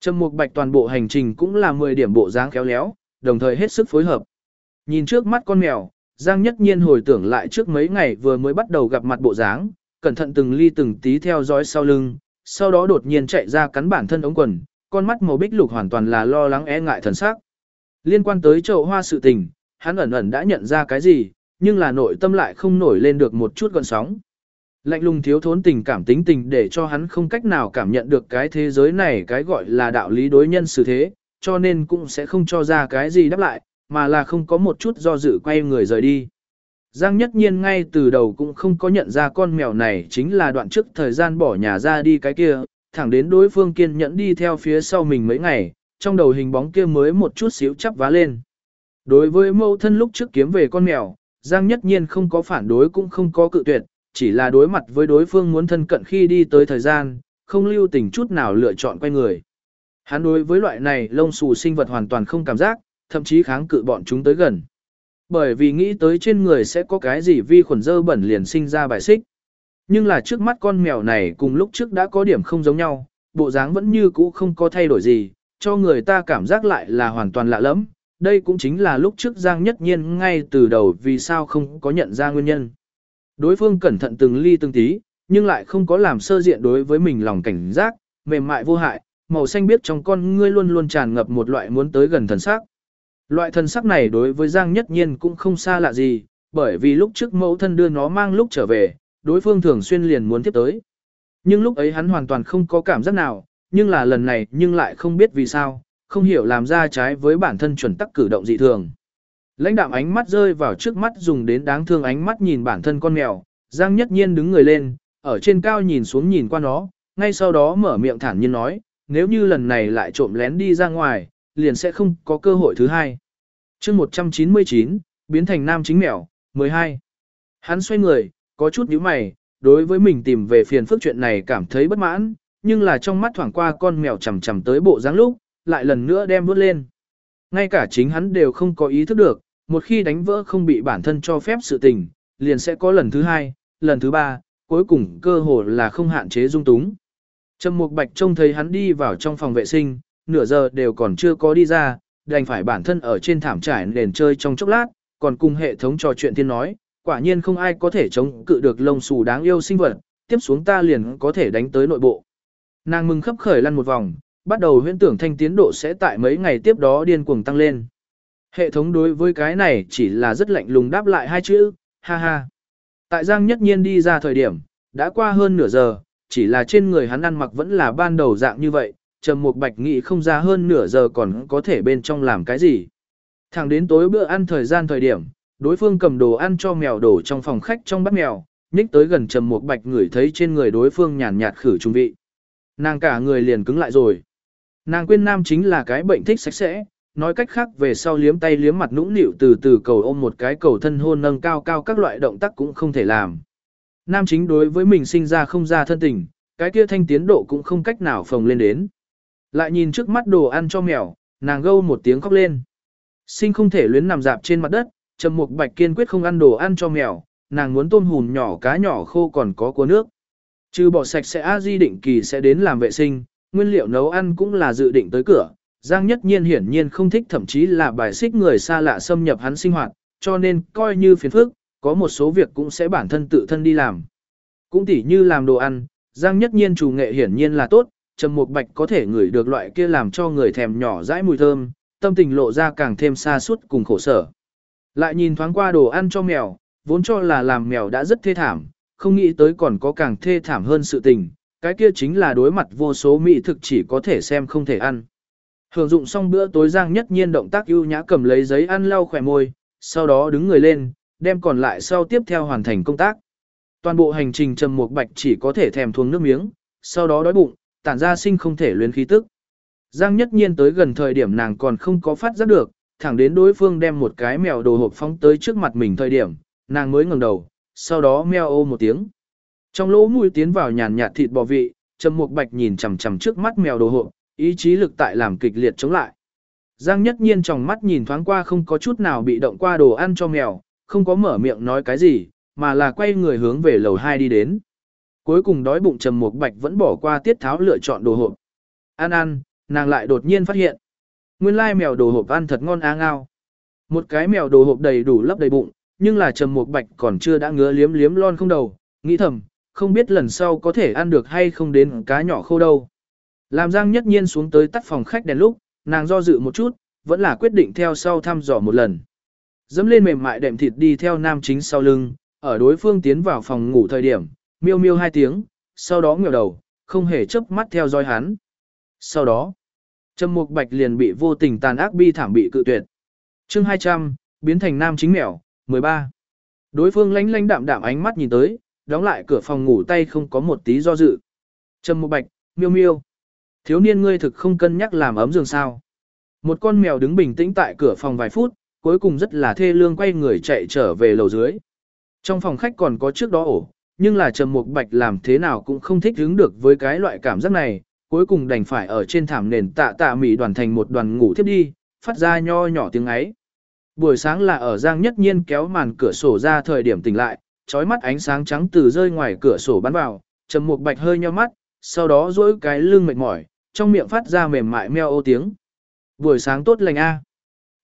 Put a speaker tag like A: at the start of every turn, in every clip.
A: Trầm Mục Bạch toàn bộ hành trình cũng là 10 điểm bộ dáng khéo léo, đồng thời hết sức phối hợp. Nhìn trước mắt con mèo, Giang Nhất Nhiên hồi tưởng lại trước mấy ngày vừa mới bắt đầu gặp mặt bộ dáng, cẩn thận từng ly từng tí theo dõi sau lưng, sau đó đột nhiên chạy ra cắn bản thân ống quần, con mắt màu bích lục hoàn toàn là lo lắng e ngại thần sắc. Liên quan tới chậu hoa sự tình, hắn ẩn ẩn đã nhận ra cái gì, nhưng là nội tâm lại không nổi lên được một chút gợn sóng. Lạnh lùng thiếu thốn tình cảm tính tình để cho hắn không cách nào cảm nhận được cái thế giới này cái gọi là đạo lý đối nhân xử thế, cho nên cũng sẽ không cho ra cái gì đáp lại, mà là không có một chút do dự quay người rời đi. Giang nhất nhiên ngay từ đầu cũng không có nhận ra con mèo này chính là đoạn trước thời gian bỏ nhà ra đi cái kia, thẳng đến đối phương kiên nhẫn đi theo phía sau mình mấy ngày, trong đầu hình bóng kia mới một chút xíu chắp vá lên. Đối với mâu thân lúc trước kiếm về con mèo, Giang nhất nhiên không có phản đối cũng không có cự tuyệt, chỉ là đối mặt với đối phương muốn thân cận khi đi tới thời gian, không lưu tình chút nào lựa chọn quay người. Hắn đối với loại này lông xù sinh vật hoàn toàn không cảm giác, thậm chí kháng cự bọn chúng tới gần. Bởi vì nghĩ tới trên người sẽ có cái gì vi khuẩn dơ bẩn liền sinh ra bài xích. Nhưng là trước mắt con mèo này cùng lúc trước đã có điểm không giống nhau, bộ dáng vẫn như cũ không có thay đổi gì, cho người ta cảm giác lại là hoàn toàn lạ lẫm. Đây cũng chính là lúc trước Giang Nhất Nhiên ngay từ đầu vì sao không có nhận ra nguyên nhân. Đối phương cẩn thận từng ly từng tí, nhưng lại không có làm sơ diện đối với mình lòng cảnh giác, mềm mại vô hại, màu xanh biết trong con ngươi luôn luôn tràn ngập một loại muốn tới gần thần sắc. Loại thần sắc này đối với Giang Nhất Nhiên cũng không xa lạ gì, bởi vì lúc trước mẫu thân đưa nó mang lúc trở về, đối phương thường xuyên liền muốn tiếp tới. Nhưng lúc ấy hắn hoàn toàn không có cảm giác nào, nhưng là lần này nhưng lại không biết vì sao, không hiểu làm ra trái với bản thân chuẩn tắc cử động dị thường. Lãnh đạm ánh mắt rơi vào trước mắt dùng đến đáng thương ánh mắt nhìn bản thân con mèo, Giang Nhất Nhiên đứng người lên, ở trên cao nhìn xuống nhìn qua nó, ngay sau đó mở miệng thản nhiên nói, nếu như lần này lại trộm lén đi ra ngoài, liền sẽ không có cơ hội thứ hai. chương 199, biến thành nam chính mèo, 12. Hắn xoay người, có chút nhíu mày, đối với mình tìm về phiền phức chuyện này cảm thấy bất mãn, nhưng là trong mắt thoảng qua con mèo chầm chầm tới bộ dáng lúc, lại lần nữa đem bước lên. Ngay cả chính hắn đều không có ý thức được, một khi đánh vỡ không bị bản thân cho phép sự tình, liền sẽ có lần thứ hai, lần thứ ba, cuối cùng cơ hồ là không hạn chế dung túng. Trầm Mục Bạch trông thấy hắn đi vào trong phòng vệ sinh, nửa giờ đều còn chưa có đi ra, đành phải bản thân ở trên thảm trải nền chơi trong chốc lát, còn cùng hệ thống trò chuyện tiên nói, quả nhiên không ai có thể chống cự được lông xù đáng yêu sinh vật, tiếp xuống ta liền có thể đánh tới nội bộ. Nàng mừng khấp khởi lăn một vòng, bắt đầu huyễn tưởng thanh tiến độ sẽ tại mấy ngày tiếp đó điên cuồng tăng lên. Hệ thống đối với cái này chỉ là rất lạnh lùng đáp lại hai chữ, ha ha. Tại Giang Nhất Nhiên đi ra thời điểm, đã qua hơn nửa giờ, chỉ là trên người hắn ăn mặc vẫn là ban đầu dạng như vậy, Trầm Mục Bạch nghĩ không ra hơn nửa giờ còn có thể bên trong làm cái gì. Thẳng đến tối bữa ăn thời gian thời điểm, đối phương cầm đồ ăn cho mèo đổ trong phòng khách trong bát mèo, nhích tới gần Trầm Mục Bạch ngửi thấy trên người đối phương nhàn nhạt khử trung vị. Nàng cả người liền cứng lại rồi. Nàng quên nam chính là cái bệnh thích sạch sẽ, nói cách khác về sau liếm tay liếm mặt nũng nịu từ từ cầu ôm một cái cầu thân hôn nâng cao cao các loại động tác cũng không thể làm. Nam chính đối với mình sinh ra không ra thân tình, cái kia thanh tiến độ cũng không cách nào phồng lên đến. Lại nhìn trước mắt đồ ăn cho mèo, nàng gâu một tiếng khóc lên. Sinh không thể luyến nằm dạp trên mặt đất, Trầm Mục Bạch kiên quyết không ăn đồ ăn cho mèo, nàng muốn tôm hùm nhỏ cá nhỏ khô còn có cua nước. Trừ bỏ sạch sẽ A Di định kỳ sẽ đến làm vệ sinh, nguyên liệu nấu ăn cũng là dự định tới cửa. Giang Nhất Nhiên hiển nhiên không thích thậm chí là bài xích người xa lạ xâm nhập hắn sinh hoạt, cho nên coi như phiền phức, có một số việc cũng sẽ bản thân tự thân đi làm. Cũng tỉ như làm đồ ăn, Giang Nhất Nhiên chủ nghệ hiển nhiên là tốt, Trầm Mục Bạch có thể ngửi được loại kia làm cho người thèm nhỏ dãi mùi thơm, tâm tình lộ ra càng thêm xa suốt cùng khổ sở. Lại nhìn thoáng qua đồ ăn cho mèo, vốn cho là làm mèo đã rất thê thảm, không nghĩ tới còn có càng thê thảm hơn sự tình, cái kia chính là đối mặt vô số mỹ thực chỉ có thể xem không thể ăn. Hưởng dụng xong bữa tối Giang Nhất Nhiên động tác ưu nhã cầm lấy giấy ăn lau khỏe môi, sau đó đứng người lên, đem còn lại sau tiếp theo hoàn thành công tác. Toàn bộ hành trình Trầm Mục Bạch chỉ có thể thèm thuồng nước miếng, sau đó đói bụng, tản ra sinh không thể luyến khí tức. Giang Nhất Nhiên tới gần thời điểm nàng còn không có phát giác được, thẳng đến đối phương đem một cái mèo đồ hộp phóng tới trước mặt mình thời điểm, nàng mới ngẩng đầu, sau đó meo ô một tiếng. Trong lỗ mũi tiến vào nhàn nhạt thịt bò vị, Trầm Mục Bạch nhìn chằm chằm trước mắt mèo đồ hộp, ý chí lực tại làm kịch liệt chống lại. Giang Nhất Nhiên trong mắt nhìn thoáng qua không có chút nào bị động qua đồ ăn cho mèo, không có mở miệng nói cái gì, mà là quay người hướng về lầu 2 đi đến. Cuối cùng đói bụng Trầm Mục Bạch vẫn bỏ qua tiết tháo lựa chọn đồ hộp. Ăn ăn, nàng lại đột nhiên phát hiện. Nguyên lai mèo đồ hộp ăn thật ngon á ngao. Một cái mèo đồ hộp đầy đủ lấp đầy bụng, nhưng là trầm một bạch còn chưa đã ngứa liếm liếm lon không đầu, nghĩ thầm, không biết lần sau có thể ăn được hay không đến cá nhỏ khô đâu. Làm Giang nhất nhiên xuống tới tắt phòng khách đèn lúc, nàng do dự một chút, vẫn là quyết định theo sau thăm dò một lần. Dẫm lên mềm mại đệm thịt đi theo nam chính sau lưng, ở đối phương tiến vào phòng ngủ thời điểm, miêu miêu hai tiếng, sau đó ngửa đầu, không hề chớp mắt theo dõi hắn. Sau đó, Trầm Mục Bạch liền bị vô tình tàn ác bi thảm bị cự tuyệt. Chương 200, biến thành nam chính mèo, 13. Đối phương lánh lánh đạm đạm ánh mắt nhìn tới, đóng lại cửa phòng ngủ tay không có một tí do dự. Trầm Mục Bạch, miêu miêu. Thiếu niên ngươi thực không cân nhắc làm ấm giường sao. Một con mèo đứng bình tĩnh tại cửa phòng vài phút, cuối cùng rất là thê lương quay người chạy trở về lầu dưới. Trong phòng khách còn có trước đó ổ, nhưng là Trầm Mục Bạch làm thế nào cũng không thích hứng được với cái loại cảm giác này, cuối cùng đành phải ở trên thảm nền tạ tạ mỉ đoàn thành một đoàn ngủ tiếp đi, phát ra nho nhỏ tiếng ấy. Buổi sáng là ở Giang Nhất Nhiên kéo màn cửa sổ ra thời điểm tỉnh lại, trói mắt ánh sáng trắng từ rơi ngoài cửa sổ bắn vào, Trầm Mục Bạch hơi nheo mắt, sau đó duỗi cái lưng mệt mỏi, trong miệng phát ra mềm mại meo ô tiếng. Buổi sáng tốt lành a.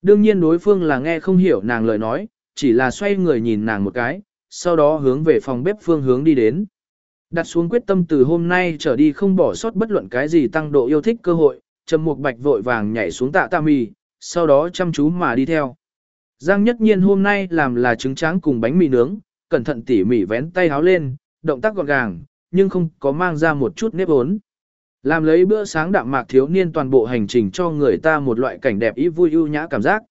A: Đương nhiên đối phương là nghe không hiểu nàng lời nói, chỉ là xoay người nhìn nàng một cái, sau đó hướng về phòng bếp phương hướng đi đến. Đặt xuống quyết tâm từ hôm nay trở đi không bỏ sót bất luận cái gì tăng độ yêu thích cơ hội, Trầm Mục Bạch vội vàng nhảy xuống tạ tam mì, sau đó chăm chú mà đi theo. Giang Nhất Nhiên hôm nay làm là trứng tráng cùng bánh mì nướng, cẩn thận tỉ mỉ vén tay háo lên, động tác gọn gàng, nhưng không có mang ra một chút nếp ốn. Làm lấy bữa sáng đạm mạc thiếu niên toàn bộ hành trình cho người ta một loại cảnh đẹp ý vui ưu nhã cảm giác.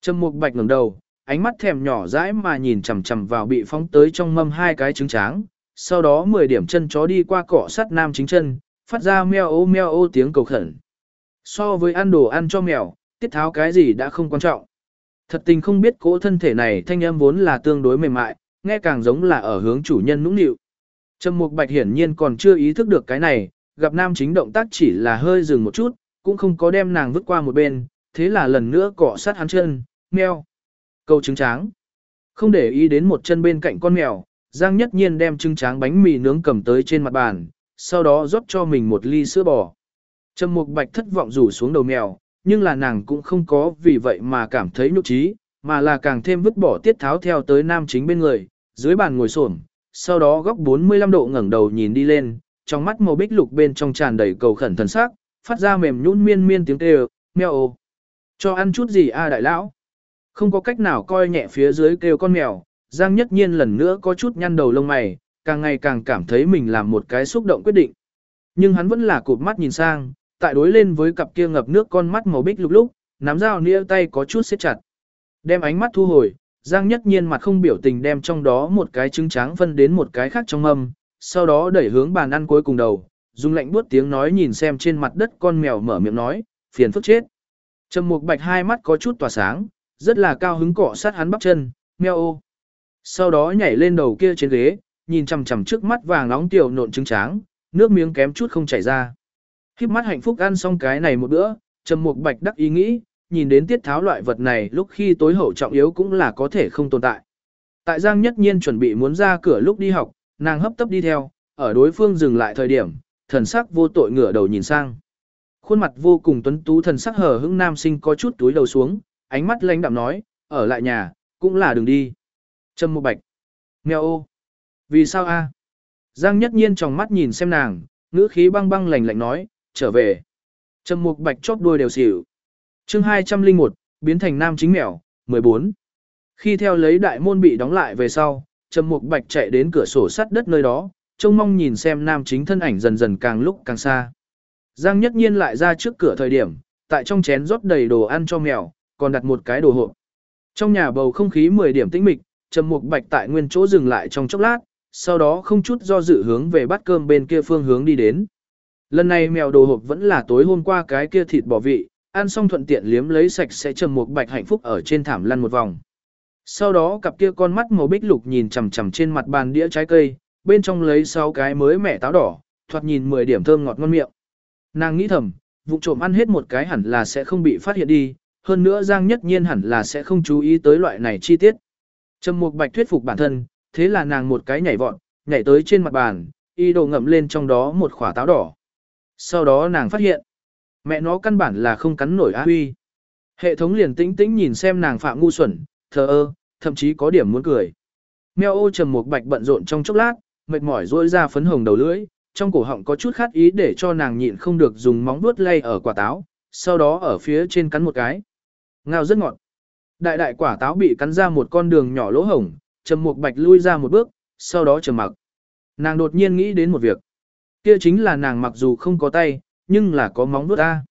A: Trầm Mục Bạch ngẩng đầu, ánh mắt thèm nhỏ dãi mà nhìn chằm chằm vào bị phóng tới trong mâm hai cái trứng tráng, sau đó 10 điểm chân chó đi qua cỏ sắt nam chính chân, phát ra meo ô meo ô tiếng cầu khẩn. So với ăn đồ ăn cho mèo, tiết tháo cái gì đã không quan trọng. Thật tình không biết cỗ thân thể này thanh âm vốn là tương đối mềm mại, nghe càng giống là ở hướng chủ nhân nũng nịu. Trầm Mục Bạch hiển nhiên còn chưa ý thức được cái này, gặp nam chính động tác chỉ là hơi dừng một chút, cũng không có đem nàng vứt qua một bên, thế là lần nữa cọ sát hắn chân, meo. Câu trứng tráng. Không để ý đến một chân bên cạnh con mèo, Giang Nhất Nhiên đem trứng tráng bánh mì nướng cầm tới trên mặt bàn, sau đó rót cho mình một ly sữa bò. Trầm Mục Bạch thất vọng rủ xuống đầu mèo, nhưng là nàng cũng không có vì vậy mà cảm thấy nhục trí, mà là càng thêm vứt bỏ tiết tháo theo tới nam chính bên người, dưới bàn ngồi xổm, sau đó góc 45 độ ngẩng đầu nhìn đi lên, trong mắt màu bích lục bên trong tràn đầy cầu khẩn thần sắc, phát ra mềm nhũn miên miên tiếng kêu, mèo ô. Cho ăn chút gì a đại lão? Không có cách nào coi nhẹ phía dưới kêu con mèo, Giang Nhất Nhiên lần nữa có chút nhăn đầu lông mày, càng ngày càng cảm thấy mình làm một cái xúc động quyết định. Nhưng hắn vẫn là cụp mắt nhìn sang, tại đối lên với cặp kia ngập nước con mắt màu bích lục lúc, nắm dao nĩa tay có chút siết chặt. Đem ánh mắt thu hồi, Giang Nhất Nhiên mặt không biểu tình đem trong đó một cái trứng tráng phân đến một cái khác trong mâm, sau đó đẩy hướng bàn ăn cuối cùng đầu, dùng lạnh buốt tiếng nói nhìn xem trên mặt đất con mèo mở miệng nói, phiền phức chết. Trầm Mục Bạch hai mắt có chút tỏa sáng, rất là cao hứng cọ sát hắn bắp chân, meo ô. Sau đó nhảy lên đầu kia trên ghế, nhìn chằm chằm trước mắt vàng nóng tiểu nộn trứng tráng, nước miếng kém chút không chảy ra. Khiếp mắt hạnh phúc ăn xong cái này một bữa, Trầm Mục Bạch đắc ý nghĩ, nhìn đến tiết tháo loại vật này lúc khi tối hậu trọng yếu cũng là có thể không tồn tại. Tại Giang Nhất Nhiên chuẩn bị muốn ra cửa lúc đi học, nàng hấp tấp đi theo, ở đối phương dừng lại thời điểm, thần sắc vô tội ngửa đầu nhìn sang. Khuôn mặt vô cùng tuấn tú thần sắc hờ hững nam sinh có chút túi đầu xuống, ánh mắt lãnh đạm nói, ở lại nhà, cũng là đừng đi. Trâm Mục Bạch. Mèo ô. Vì sao a? Giang Nhất Nhiên trong mắt nhìn xem nàng, ngữ khí băng băng lạnh lạnh nói, trở về. Trâm Mục Bạch chóp đuôi đều xỉu. Chương 201, biến thành nam chính mèo, 14. Khi theo lấy đại môn bị đóng lại về sau, Trầm Mục Bạch chạy đến cửa sổ sắt đất nơi đó, trông mong nhìn xem nam chính thân ảnh dần dần càng lúc càng xa. Giang Nhất Nhiên lại ra trước cửa thời điểm, tại trong chén rót đầy đồ ăn cho mèo, còn đặt một cái đồ hộp. Trong nhà bầu không khí 10 điểm tĩnh mịch, Trầm Mục Bạch tại nguyên chỗ dừng lại trong chốc lát, sau đó không chút do dự hướng về bát cơm bên kia phương hướng đi đến. Lần này mèo đồ hộp vẫn là tối hôm qua cái kia thịt bò vị, ăn xong thuận tiện liếm lấy sạch sẽ Trầm Mục Bạch hạnh phúc ở trên thảm lăn một vòng. Sau đó cặp kia con mắt màu bích lục nhìn chằm chằm trên mặt bàn đĩa trái cây, bên trong lấy sáu cái mới mẻ táo đỏ, thoạt nhìn 10 điểm thơm ngọt ngon miệng. Nàng nghĩ thầm, vụ trộm ăn hết một cái hẳn là sẽ không bị phát hiện đi, hơn nữa Giang Nhất Nhiên hẳn là sẽ không chú ý tới loại này chi tiết. Trầm Mục Bạch thuyết phục bản thân, thế là nàng một cái nhảy vọt, nhảy tới trên mặt bàn, y đồ ngậm lên trong đó một quả táo đỏ. Sau đó nàng phát hiện, Mẹ nó căn bản là không cắn nổi á huy. Hệ thống liền tĩnh tĩnh nhìn xem nàng phạm ngu xuẩn, thờ ơ, thậm chí có điểm muốn cười. Mèo ô trầm một bạch bận rộn trong chốc lát, mệt mỏi rỗi ra phấn hồng đầu lưỡi, trong cổ họng có chút khát ý để cho nàng nhịn không được dùng móng vuốt lay ở quả táo, sau đó ở phía trên cắn một cái. Ngao rất ngọt. Đại đại quả táo bị cắn ra một con đường nhỏ lỗ hổng, trầm một bạch lui ra một bước, sau đó trầm mặc. Nàng đột nhiên nghĩ đến một việc. Kia chính là nàng mặc dù không có tay, nhưng là có móng vuốt ta.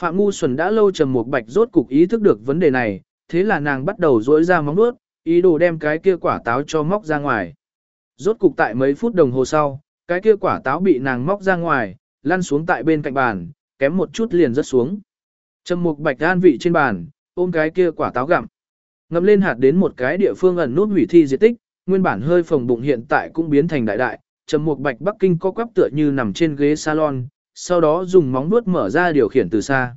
A: Phạm Ngu Xuân đã lâu trầm một bạch rốt cục ý thức được vấn đề này, thế là nàng bắt đầu rỗi ra móng vuốt, ý đồ đem cái kia quả táo cho móc ra ngoài. Rốt cục tại mấy phút đồng hồ sau, cái kia quả táo bị nàng móc ra ngoài, lăn xuống tại bên cạnh bàn, kém một chút liền rớt xuống. Trầm mục bạch an vị trên bàn, ôm cái kia quả táo gặm. Ngậm lên hạt đến một cái địa phương ẩn nút hủy thi diệt tích, nguyên bản hơi phồng bụng hiện tại cũng biến thành đại đại, trầm mục bạch Bắc Kinh co quắp tựa như nằm trên ghế salon, sau đó dùng móng vuốt mở ra điều khiển từ xa.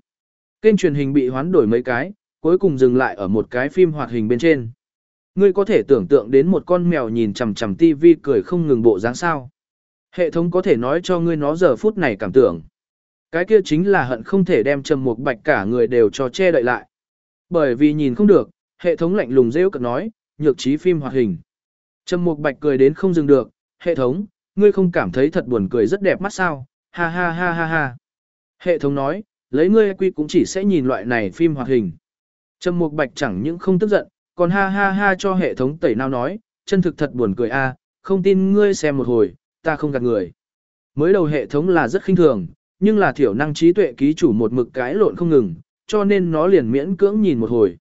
A: Kênh truyền hình bị hoán đổi mấy cái, cuối cùng dừng lại ở một cái phim hoạt hình bên trên. Ngươi có thể tưởng tượng đến một con mèo nhìn chằm chằm tivi cười không ngừng bộ dáng sao. Hệ thống có thể nói cho ngươi nó giờ phút này cảm tưởng. Cái kia chính là hận không thể đem trầm mục bạch cả người đều cho che đậy lại. Bởi vì nhìn không được, hệ thống lạnh lùng rêu cực nói, nhược trí phim hoạt hình. Trầm mục bạch cười đến không dừng được, hệ thống, ngươi không cảm thấy thật buồn cười rất đẹp mắt sao, ha ha ha ha ha. Hệ thống nói, lấy ngươi quy cũng chỉ sẽ nhìn loại này phim hoạt hình. Trầm mục bạch chẳng những không tức giận, còn ha ha ha cho hệ thống tẩy nào nói, chân thực thật buồn cười a, không tin ngươi xem một hồi, ta không gạt người. Mới đầu hệ thống là rất khinh thường, nhưng là thiểu năng trí tuệ ký chủ một mực cái lộn không ngừng, cho nên nó liền miễn cưỡng nhìn một hồi.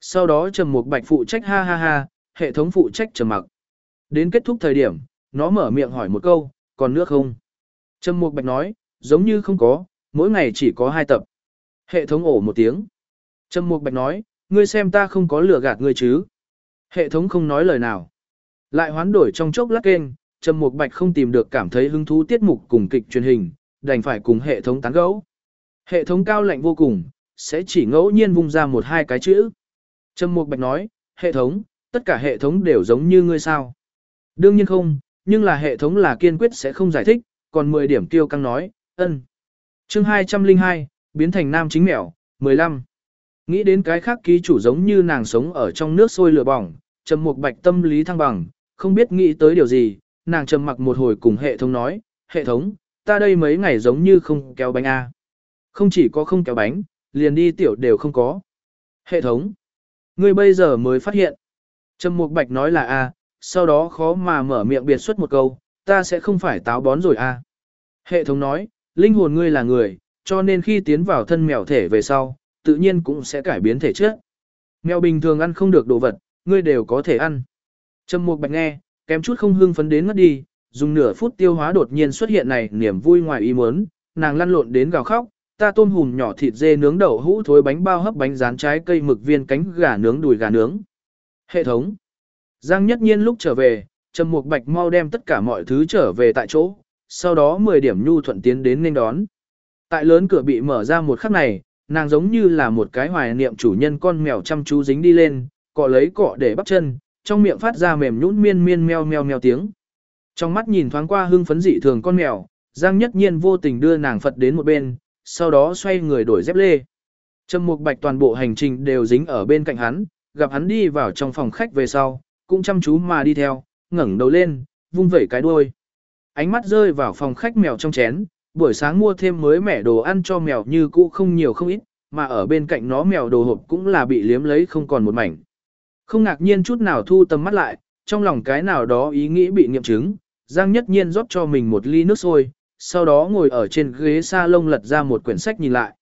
A: Sau đó trầm mục bạch phụ trách ha ha ha, hệ thống phụ trách trầm mặc. Đến kết thúc thời điểm, nó mở miệng hỏi một câu, còn nước không? Trầm mục bạch nói, giống như không có, mỗi ngày chỉ có hai tập. Hệ thống ổ một tiếng. Trầm mục bạch nói, ngươi xem ta không có lừa gạt ngươi chứ. Hệ thống không nói lời nào. Lại hoán đổi trong chốc lát kênh, Trầm Mục Bạch không tìm được cảm thấy hứng thú tiết mục cùng kịch truyền hình, đành phải cùng hệ thống tán gẫu. Hệ thống cao lạnh vô cùng, sẽ chỉ ngẫu nhiên vung ra một hai cái chữ. Trầm Mục Bạch nói, hệ thống, tất cả hệ thống đều giống như ngươi sao? Đương nhiên không, nhưng là hệ thống là kiên quyết sẽ không giải thích, còn 10 điểm tiêu căng nói, ân. Chương 202, biến thành nam chính mèo, 15. Nghĩ đến cái khác ký chủ giống như nàng sống ở trong nước sôi lửa bỏng, Trầm Mục Bạch tâm lý thăng bằng, không biết nghĩ tới điều gì, nàng trầm mặc một hồi cùng hệ thống nói, hệ thống, ta đây mấy ngày giống như không kéo bánh A. Không chỉ có không kéo bánh, liền đi tiểu đều không có. Hệ thống, ngươi bây giờ mới phát hiện. Trầm Mục Bạch nói là A, sau đó khó mà mở miệng biệt xuất một câu, ta sẽ không phải táo bón rồi A. Hệ thống nói, linh hồn ngươi là người, cho nên khi tiến vào thân mèo thể về sau, tự nhiên cũng sẽ cải biến thể chất. Mèo bình thường ăn không được đồ vật, ngươi đều có thể ăn. Trầm Mục Bạch nghe, kém chút không hưng phấn đến ngất đi, dùng nửa phút tiêu hóa đột nhiên xuất hiện này niềm vui ngoài ý muốn, nàng lăn lộn đến gào khóc, ta tôm hùm nhỏ thịt dê nướng đậu hũ thối bánh bao hấp bánh rán trái cây mực viên cánh gà nướng đùi gà nướng. Hệ thống. Giang Nhất Nhiên lúc trở về, Trầm Mục Bạch mau đem tất cả mọi thứ trở về tại chỗ, sau đó 10 điểm nhu thuận tiến đến nên đón. Tại lớn cửa bị mở ra một khắc này, nàng giống như là một cái hoài niệm chủ nhân con mèo chăm chú dính đi lên, cọ lấy cọ để bắt chân, trong miệng phát ra mềm nhũn miên miên meo meo meo tiếng. Trong mắt nhìn thoáng qua hưng phấn dị thường con mèo, Giang Nhất Nhiên vô tình đưa nàng Phật đến một bên, sau đó xoay người đổi dép lê. Trầm Mục Bạch toàn bộ hành trình đều dính ở bên cạnh hắn, gặp hắn đi vào trong phòng khách về sau, cũng chăm chú mà đi theo, ngẩng đầu lên, vung vẩy cái đuôi. Ánh mắt rơi vào phòng khách mèo trong chén, buổi sáng mua thêm mới mẻ đồ ăn cho mèo như cũ không nhiều không ít, mà ở bên cạnh nó mèo đồ hộp cũng là bị liếm lấy không còn một mảnh. Không ngạc nhiên chút nào thu tầm mắt lại, trong lòng cái nào đó ý nghĩ bị nghiệm chứng, Giang Nhất Nhiên rót cho mình một ly nước sôi, sau đó ngồi ở trên ghế salon lật ra một quyển sách nhìn lại.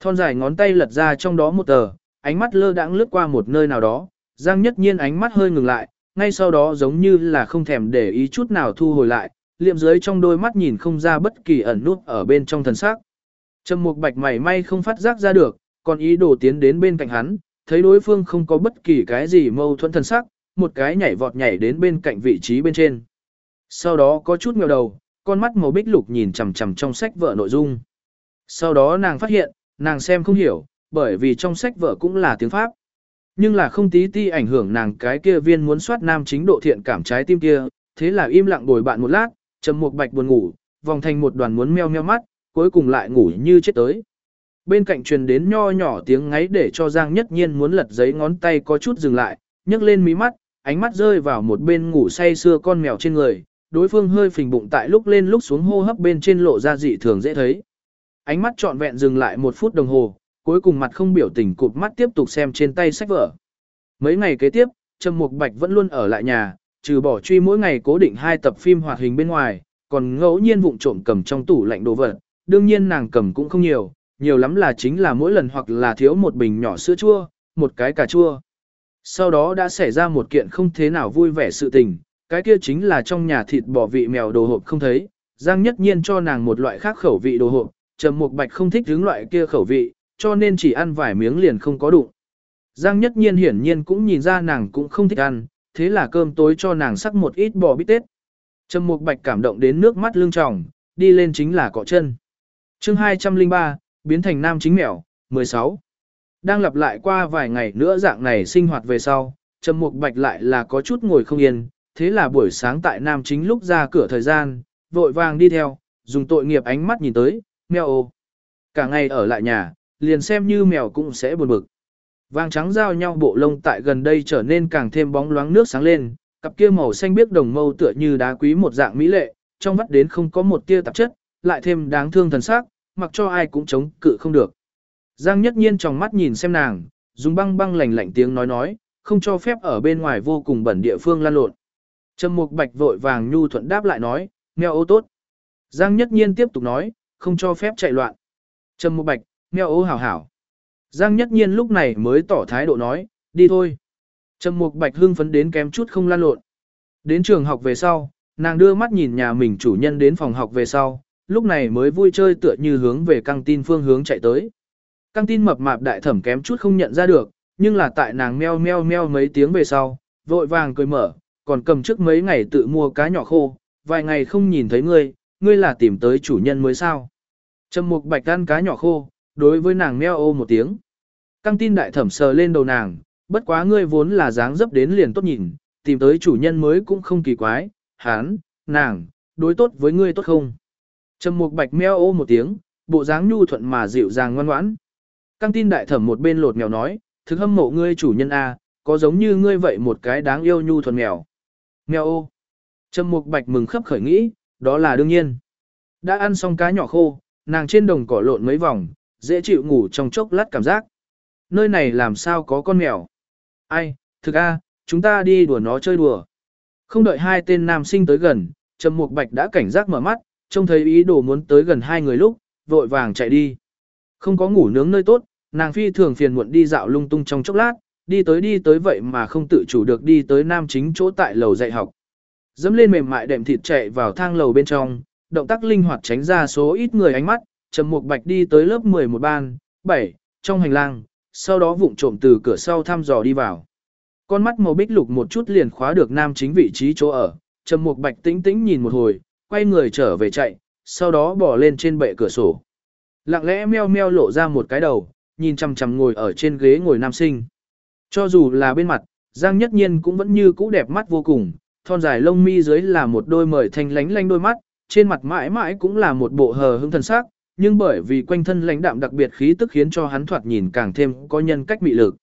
A: Thon dài ngón tay lật ra trong đó một tờ, ánh mắt lơ đãng lướt qua một nơi nào đó, Giang Nhất Nhiên ánh mắt hơi ngừng lại, ngay sau đó giống như là không thèm để ý chút nào thu hồi lại, liệm dưới trong đôi mắt nhìn không ra bất kỳ ẩn nút ở bên trong thần sắc. Trầm Mục Bạch mày may không phát giác ra được, còn ý đồ tiến đến bên cạnh hắn, thấy đối phương không có bất kỳ cái gì mâu thuẫn thần sắc, một cái nhảy vọt nhảy đến bên cạnh vị trí bên trên. Sau đó có chút ngèo đầu, con mắt màu bích lục nhìn chằm chằm trong sách vở nội dung. Sau đó nàng phát hiện, nàng xem không hiểu, bởi vì trong sách vở cũng là tiếng Pháp. Nhưng là không tí ti ảnh hưởng nàng cái kia viên muốn soát nam chính độ thiện cảm trái tim kia, thế là im lặng bồi bạn một lát, trầm một bạch buồn ngủ, vòng thành một đoàn muốn meo meo mắt, cuối cùng lại ngủ như chết tới. Bên cạnh truyền đến nho nhỏ tiếng ngáy để cho Giang Nhất Nhiên muốn lật giấy ngón tay có chút dừng lại, nhấc lên mí mắt, ánh mắt rơi vào một bên ngủ say sưa con mèo trên người, đối phương hơi phình bụng tại lúc lên lúc xuống hô hấp bên trên lộ ra dị thường dễ thấy. Ánh mắt trọn vẹn dừng lại một phút đồng hồ, cuối cùng mặt không biểu tình cụp mắt tiếp tục xem trên tay sách vở. Mấy ngày kế tiếp, Trầm Mục Bạch vẫn luôn ở lại nhà, trừ bỏ truy mỗi ngày cố định hai tập phim hoạt hình bên ngoài, còn ngẫu nhiên vụng trộm cầm trong tủ lạnh đồ vật, đương nhiên nàng cầm cũng không nhiều, nhiều lắm là chính là mỗi lần hoặc là thiếu một bình nhỏ sữa chua, một cái cà chua. Sau đó đã xảy ra một kiện không thế nào vui vẻ sự tình, cái kia chính là trong nhà thịt bò vị mèo đồ hộp không thấy, Giang nhất nhiên cho nàng một loại khác khẩu vị đồ hộp, Trầm Mục Bạch không thích hướng loại kia khẩu vị, cho nên chỉ ăn vài miếng liền không có đụng. Giang nhất nhiên hiển nhiên cũng nhìn ra nàng cũng không thích ăn, thế là cơm tối cho nàng sắc một ít bò bít tết. Trầm Mục Bạch cảm động đến nước mắt lưng tròng, đi lên chính là cọ chân. Chương 203, biến thành nam chính mèo, 16. Đang lặp lại qua vài ngày nữa dạng này sinh hoạt về sau, Trầm Mục Bạch lại là có chút ngồi không yên, thế là buổi sáng tại nam chính lúc ra cửa thời gian, vội vàng đi theo, dùng tội nghiệp ánh mắt nhìn tới, mèo ô. Cả ngày ở lại nhà, liền xem như mèo cũng sẽ buồn bực. Vàng trắng giao nhau bộ lông tại gần đây trở nên càng thêm bóng loáng nước sáng lên, cặp kia màu xanh biếc đồng mâu tựa như đá quý một dạng mỹ lệ, trong vắt đến không có một tia tạp chất, lại thêm đáng thương thần sắc, mặc cho ai cũng chống cự không được. Giang Nhất Nhiên trong mắt nhìn xem nàng, dùng băng băng lạnh lạnh tiếng nói nói, không cho phép ở bên ngoài vô cùng bẩn địa phương lan lộn. Trầm Mục Bạch vội vàng nhu thuận đáp lại nói, mèo ô tốt. Giang Nhất Nhiên tiếp tục nói, không cho phép chạy loạn. Trầm Mục Bạch, meo ô hảo hảo. Giang Nhất Nhiên lúc này mới tỏ thái độ nói, đi thôi. Trầm Mục Bạch hưng phấn đến kém chút không lan lộn. Đến trường học về sau, nàng đưa mắt nhìn nhà mình chủ nhân đến phòng học về sau, lúc này mới vui chơi tựa như hướng về căng tin phương hướng chạy tới. Căng tin mập mạp đại thẩm kém chút không nhận ra được, nhưng là tại nàng meo meo meo mấy tiếng về sau, vội vàng cười mở, còn cầm trước mấy ngày tự mua cá nhỏ khô, vài ngày không nhìn thấy ngươi, ngươi là tìm tới chủ nhân mới sao. Trầm mục bạch ăn cá nhỏ khô, đối với nàng meo ô một tiếng. Căng tin đại thẩm sờ lên đầu nàng, bất quá ngươi vốn là dáng dấp đến liền tốt nhìn, tìm tới chủ nhân mới cũng không kỳ quái, hán, nàng, đối tốt với ngươi tốt không. Trầm mục bạch meo ô một tiếng, bộ dáng nhu thuận mà dịu dàng ngoan ngoãn. Căng tin đại thẩm một bên lột mèo nói, thực hâm mộ ngươi chủ nhân A, có giống như ngươi vậy một cái đáng yêu nhu thuận mèo. Mèo ô. Trầm mục bạch mừng khấp khởi nghĩ, đó là đương nhiên. Đã ăn xong cá nhỏ khô, nàng trên đồng cỏ lộn mấy vòng, dễ chịu ngủ trong chốc lát cảm giác. Nơi này làm sao có con mèo? Ai, thực a, chúng ta đi đùa nó chơi đùa. Không đợi hai tên nam sinh tới gần, Trầm Mục Bạch đã cảnh giác mở mắt, trông thấy ý đồ muốn tới gần hai người lúc, vội vàng chạy đi. Không có ngủ nướng nơi tốt, nàng phi thường phiền muộn đi dạo lung tung trong chốc lát, đi tới đi tới vậy mà không tự chủ được đi tới nam chính chỗ tại lầu dạy học. Dẫm lên mềm mại đệm thịt chạy vào thang lầu bên trong, động tác linh hoạt tránh ra số ít người ánh mắt, Trầm Mục Bạch đi tới lớp 11 ban, 7, trong hành lang, sau đó vụng trộm từ cửa sau thăm dò đi vào. Con mắt màu bích lục một chút liền khóa được nam chính vị trí chỗ ở, Trầm Mục Bạch tĩnh tĩnh nhìn một hồi, quay người trở về chạy, sau đó bỏ lên trên bệ cửa sổ. Lặng lẽ meo meo lộ ra một cái đầu, nhìn chằm chằm ngồi ở trên ghế ngồi nam sinh. Cho dù là bên mặt, Giang Nhất Nhiên cũng vẫn như cũ đẹp mắt vô cùng, thon dài lông mi dưới là một đôi mời thanh lánh lánh đôi mắt, trên mặt mãi mãi cũng là một bộ hờ hững thần sắc, nhưng bởi vì quanh thân lãnh đạm đặc biệt khí tức khiến cho hắn thoạt nhìn càng thêm có nhân cách mị lực.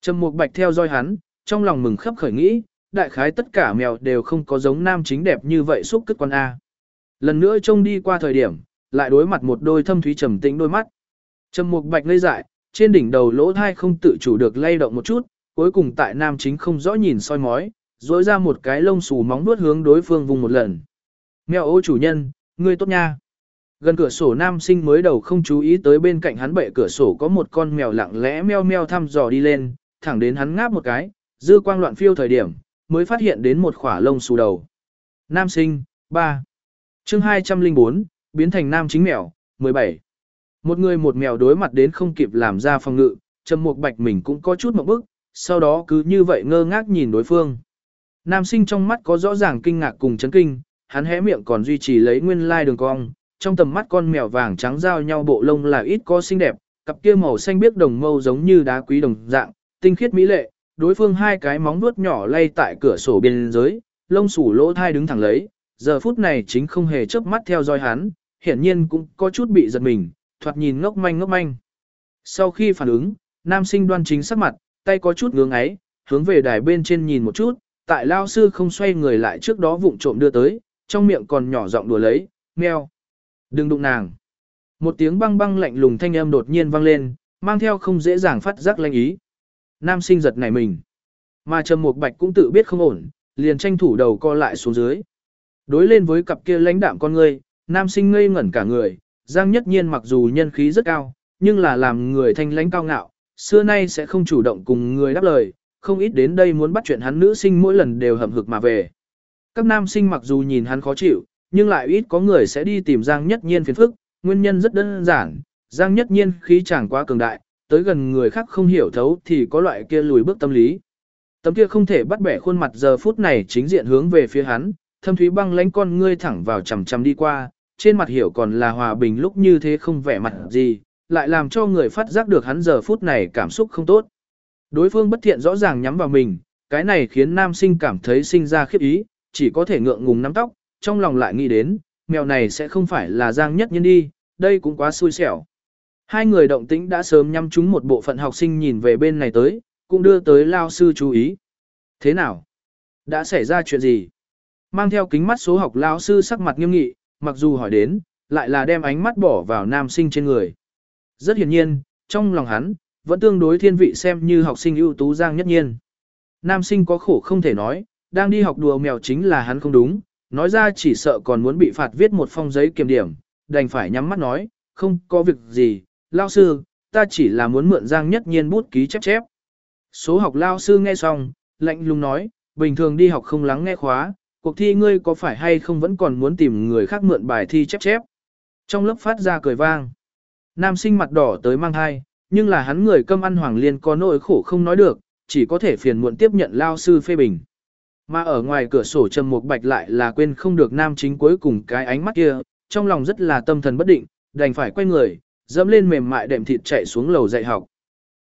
A: Trầm Mục Bạch theo dõi hắn, trong lòng mừng khấp khởi nghĩ, đại khái tất cả mèo đều không có giống nam chính đẹp như vậy xúc cất quan a. Lần nữa trông đi qua thời điểm, lại đối mặt một đôi thâm thúy trầm tĩnh đôi mắt. Trầm Mục Bạch ngây dại, trên đỉnh đầu lỗ thai không tự chủ được lay động một chút, cuối cùng tại nam chính không rõ nhìn soi mói, rỗi ra một cái lông xù móng vuốt hướng đối phương vùng một lần. Mèo ô chủ nhân, ngươi tốt nha. Gần cửa sổ nam sinh mới đầu không chú ý tới bên cạnh hắn bệ cửa sổ có một con mèo lặng lẽ meo meo thăm dò đi lên, thẳng đến hắn ngáp một cái, dư quang loạn phiêu thời điểm, mới phát hiện đến một khỏa lông xù đầu. Nam sinh, 3. chương 204, biến thành nam chính mèo, 17. Một người một mèo đối mặt đến không kịp làm ra phòng ngự, trầm mục bạch mình cũng có chút một bức, sau đó cứ như vậy ngơ ngác nhìn đối phương. Nam sinh trong mắt có rõ ràng kinh ngạc cùng chấn kinh, hắn hé miệng còn duy trì lấy nguyên lai đường cong, trong tầm mắt con mèo vàng trắng giao nhau bộ lông là ít có xinh đẹp, cặp kia màu xanh biếc đồng mâu giống như đá quý đồng dạng, tinh khiết mỹ lệ, đối phương hai cái móng vuốt nhỏ lay tại cửa sổ bên dưới, lông sủ lỗ thai đứng thẳng lấy, giờ phút này chính không hề chớp mắt theo dõi hắn, hiển nhiên cũng có chút bị giật mình, thoạt nhìn ngốc manh ngốc manh. Sau khi phản ứng, nam sinh đoan chính sắc mặt, tay có chút ngưỡng ấy, hướng về đài bên trên nhìn một chút, tại lao sư không xoay người lại trước đó vụng trộm đưa tới, trong miệng còn nhỏ giọng đùa lấy, meo. Đừng đụng nàng. Một tiếng băng băng lạnh lùng thanh âm đột nhiên vang lên, mang theo không dễ dàng phát giác lanh ý. Nam sinh giật nảy mình. Mà Trầm Mục Bạch cũng tự biết không ổn, liền tranh thủ đầu co lại xuống dưới. Đối lên với cặp kia lãnh đạm con ngươi, nam sinh ngây ngẩn cả người, Giang Nhất Nhiên mặc dù nhân khí rất cao, nhưng là làm người thanh lãnh cao ngạo, xưa nay sẽ không chủ động cùng người đáp lời, không ít đến đây muốn bắt chuyện hắn nữ sinh mỗi lần đều hầm hực mà về. Các nam sinh mặc dù nhìn hắn khó chịu, nhưng lại ít có người sẽ đi tìm Giang Nhất Nhiên phiền phức, nguyên nhân rất đơn giản, Giang Nhất Nhiên khí chẳng quá cường đại, tới gần người khác không hiểu thấu thì có loại kia lùi bước tâm lý. Tấm kia không thể bắt bẻ khuôn mặt giờ phút này chính diện hướng về phía hắn, thâm thúy băng lánh con ngươi thẳng vào chằm chằm đi qua, trên mặt hiểu còn là hòa bình lúc như thế không vẻ mặt gì, lại làm cho người phát giác được hắn giờ phút này cảm xúc không tốt. Đối phương bất thiện rõ ràng nhắm vào mình, cái này khiến nam sinh cảm thấy sinh ra khiếp ý, chỉ có thể ngượng ngùng nắm tóc, trong lòng lại nghĩ đến, mèo này sẽ không phải là Giang Nhất Nhân đi, đây cũng quá xui xẻo. Hai người động tĩnh đã sớm nhắm chúng một bộ phận học sinh nhìn về bên này tới, cũng đưa tới lao sư chú ý. Thế nào? Đã xảy ra chuyện gì? Mang theo kính mắt số học lao sư sắc mặt nghiêm nghị, mặc dù hỏi đến, lại là đem ánh mắt bỏ vào nam sinh trên người. Rất hiển nhiên, trong lòng hắn, vẫn tương đối thiên vị xem như học sinh ưu tú Giang Nhất Nhiên. Nam sinh có khổ không thể nói, đang đi học đùa mèo chính là hắn không đúng, nói ra chỉ sợ còn muốn bị phạt viết một phong giấy kiểm điểm, đành phải nhắm mắt nói, không có việc gì, lao sư, ta chỉ là muốn mượn Giang Nhất Nhiên bút ký chép chép. Số học lao sư nghe xong, lạnh lùng nói, bình thường đi học không lắng nghe khóa, cuộc thi ngươi có phải hay không vẫn còn muốn tìm người khác mượn bài thi chép chép. Trong lớp phát ra cười vang. Nam sinh mặt đỏ tới mang hai, nhưng là hắn người câm ăn hoàng liên có nỗi khổ không nói được, chỉ có thể phiền muộn tiếp nhận lao sư phê bình. Mà ở ngoài cửa sổ trầm một bạch lại là quên không được nam chính cuối cùng cái ánh mắt kia, trong lòng rất là tâm thần bất định, đành phải quay người, dẫm lên mềm mại đệm thịt chạy xuống lầu dạy học.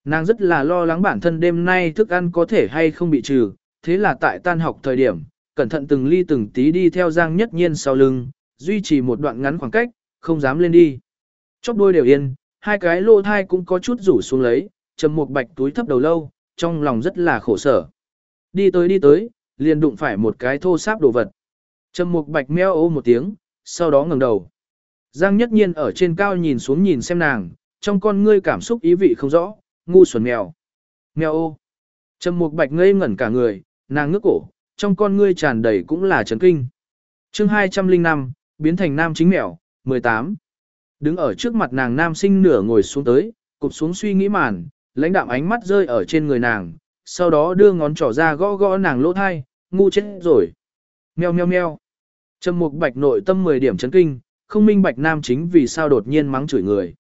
A: Nàng rất là lo lắng bản thân đêm nay thức ăn có thể hay không bị trừ, thế là tại tan học thời điểm, cẩn thận từng ly từng tí đi theo Giang Nhất Nhiên sau lưng, duy trì một đoạn ngắn khoảng cách, không dám lên đi. Chóp đôi đều yên, hai cái lô thai cũng có chút rủ xuống lấy, trầm một bạch túi thấp đầu lâu, trong lòng rất là khổ sở. Đi tới đi tới, liền đụng phải một cái thô sáp đồ vật. Trầm mục bạch meo ô một tiếng, sau đó ngẩng đầu. Giang nhất nhiên ở trên cao nhìn xuống nhìn xem nàng, trong con ngươi cảm xúc ý vị không rõ, ngu xuẩn mèo. Mèo ô. Trầm mục bạch ngây ngẩn cả người, nàng ngước cổ, trong con ngươi tràn đầy cũng là chấn kinh. chương 205, biến thành nam chính mèo, 18. Đứng ở trước mặt nàng nam sinh nửa ngồi xuống tới, cụp xuống suy nghĩ màn, lãnh đạm ánh mắt rơi ở trên người nàng, sau đó đưa ngón trỏ ra gõ gõ nàng lỗ thai, ngu chết rồi. Meo meo meo. Trầm mục bạch nội tâm 10 điểm chấn kinh, không minh bạch nam chính vì sao đột nhiên mắng chửi người.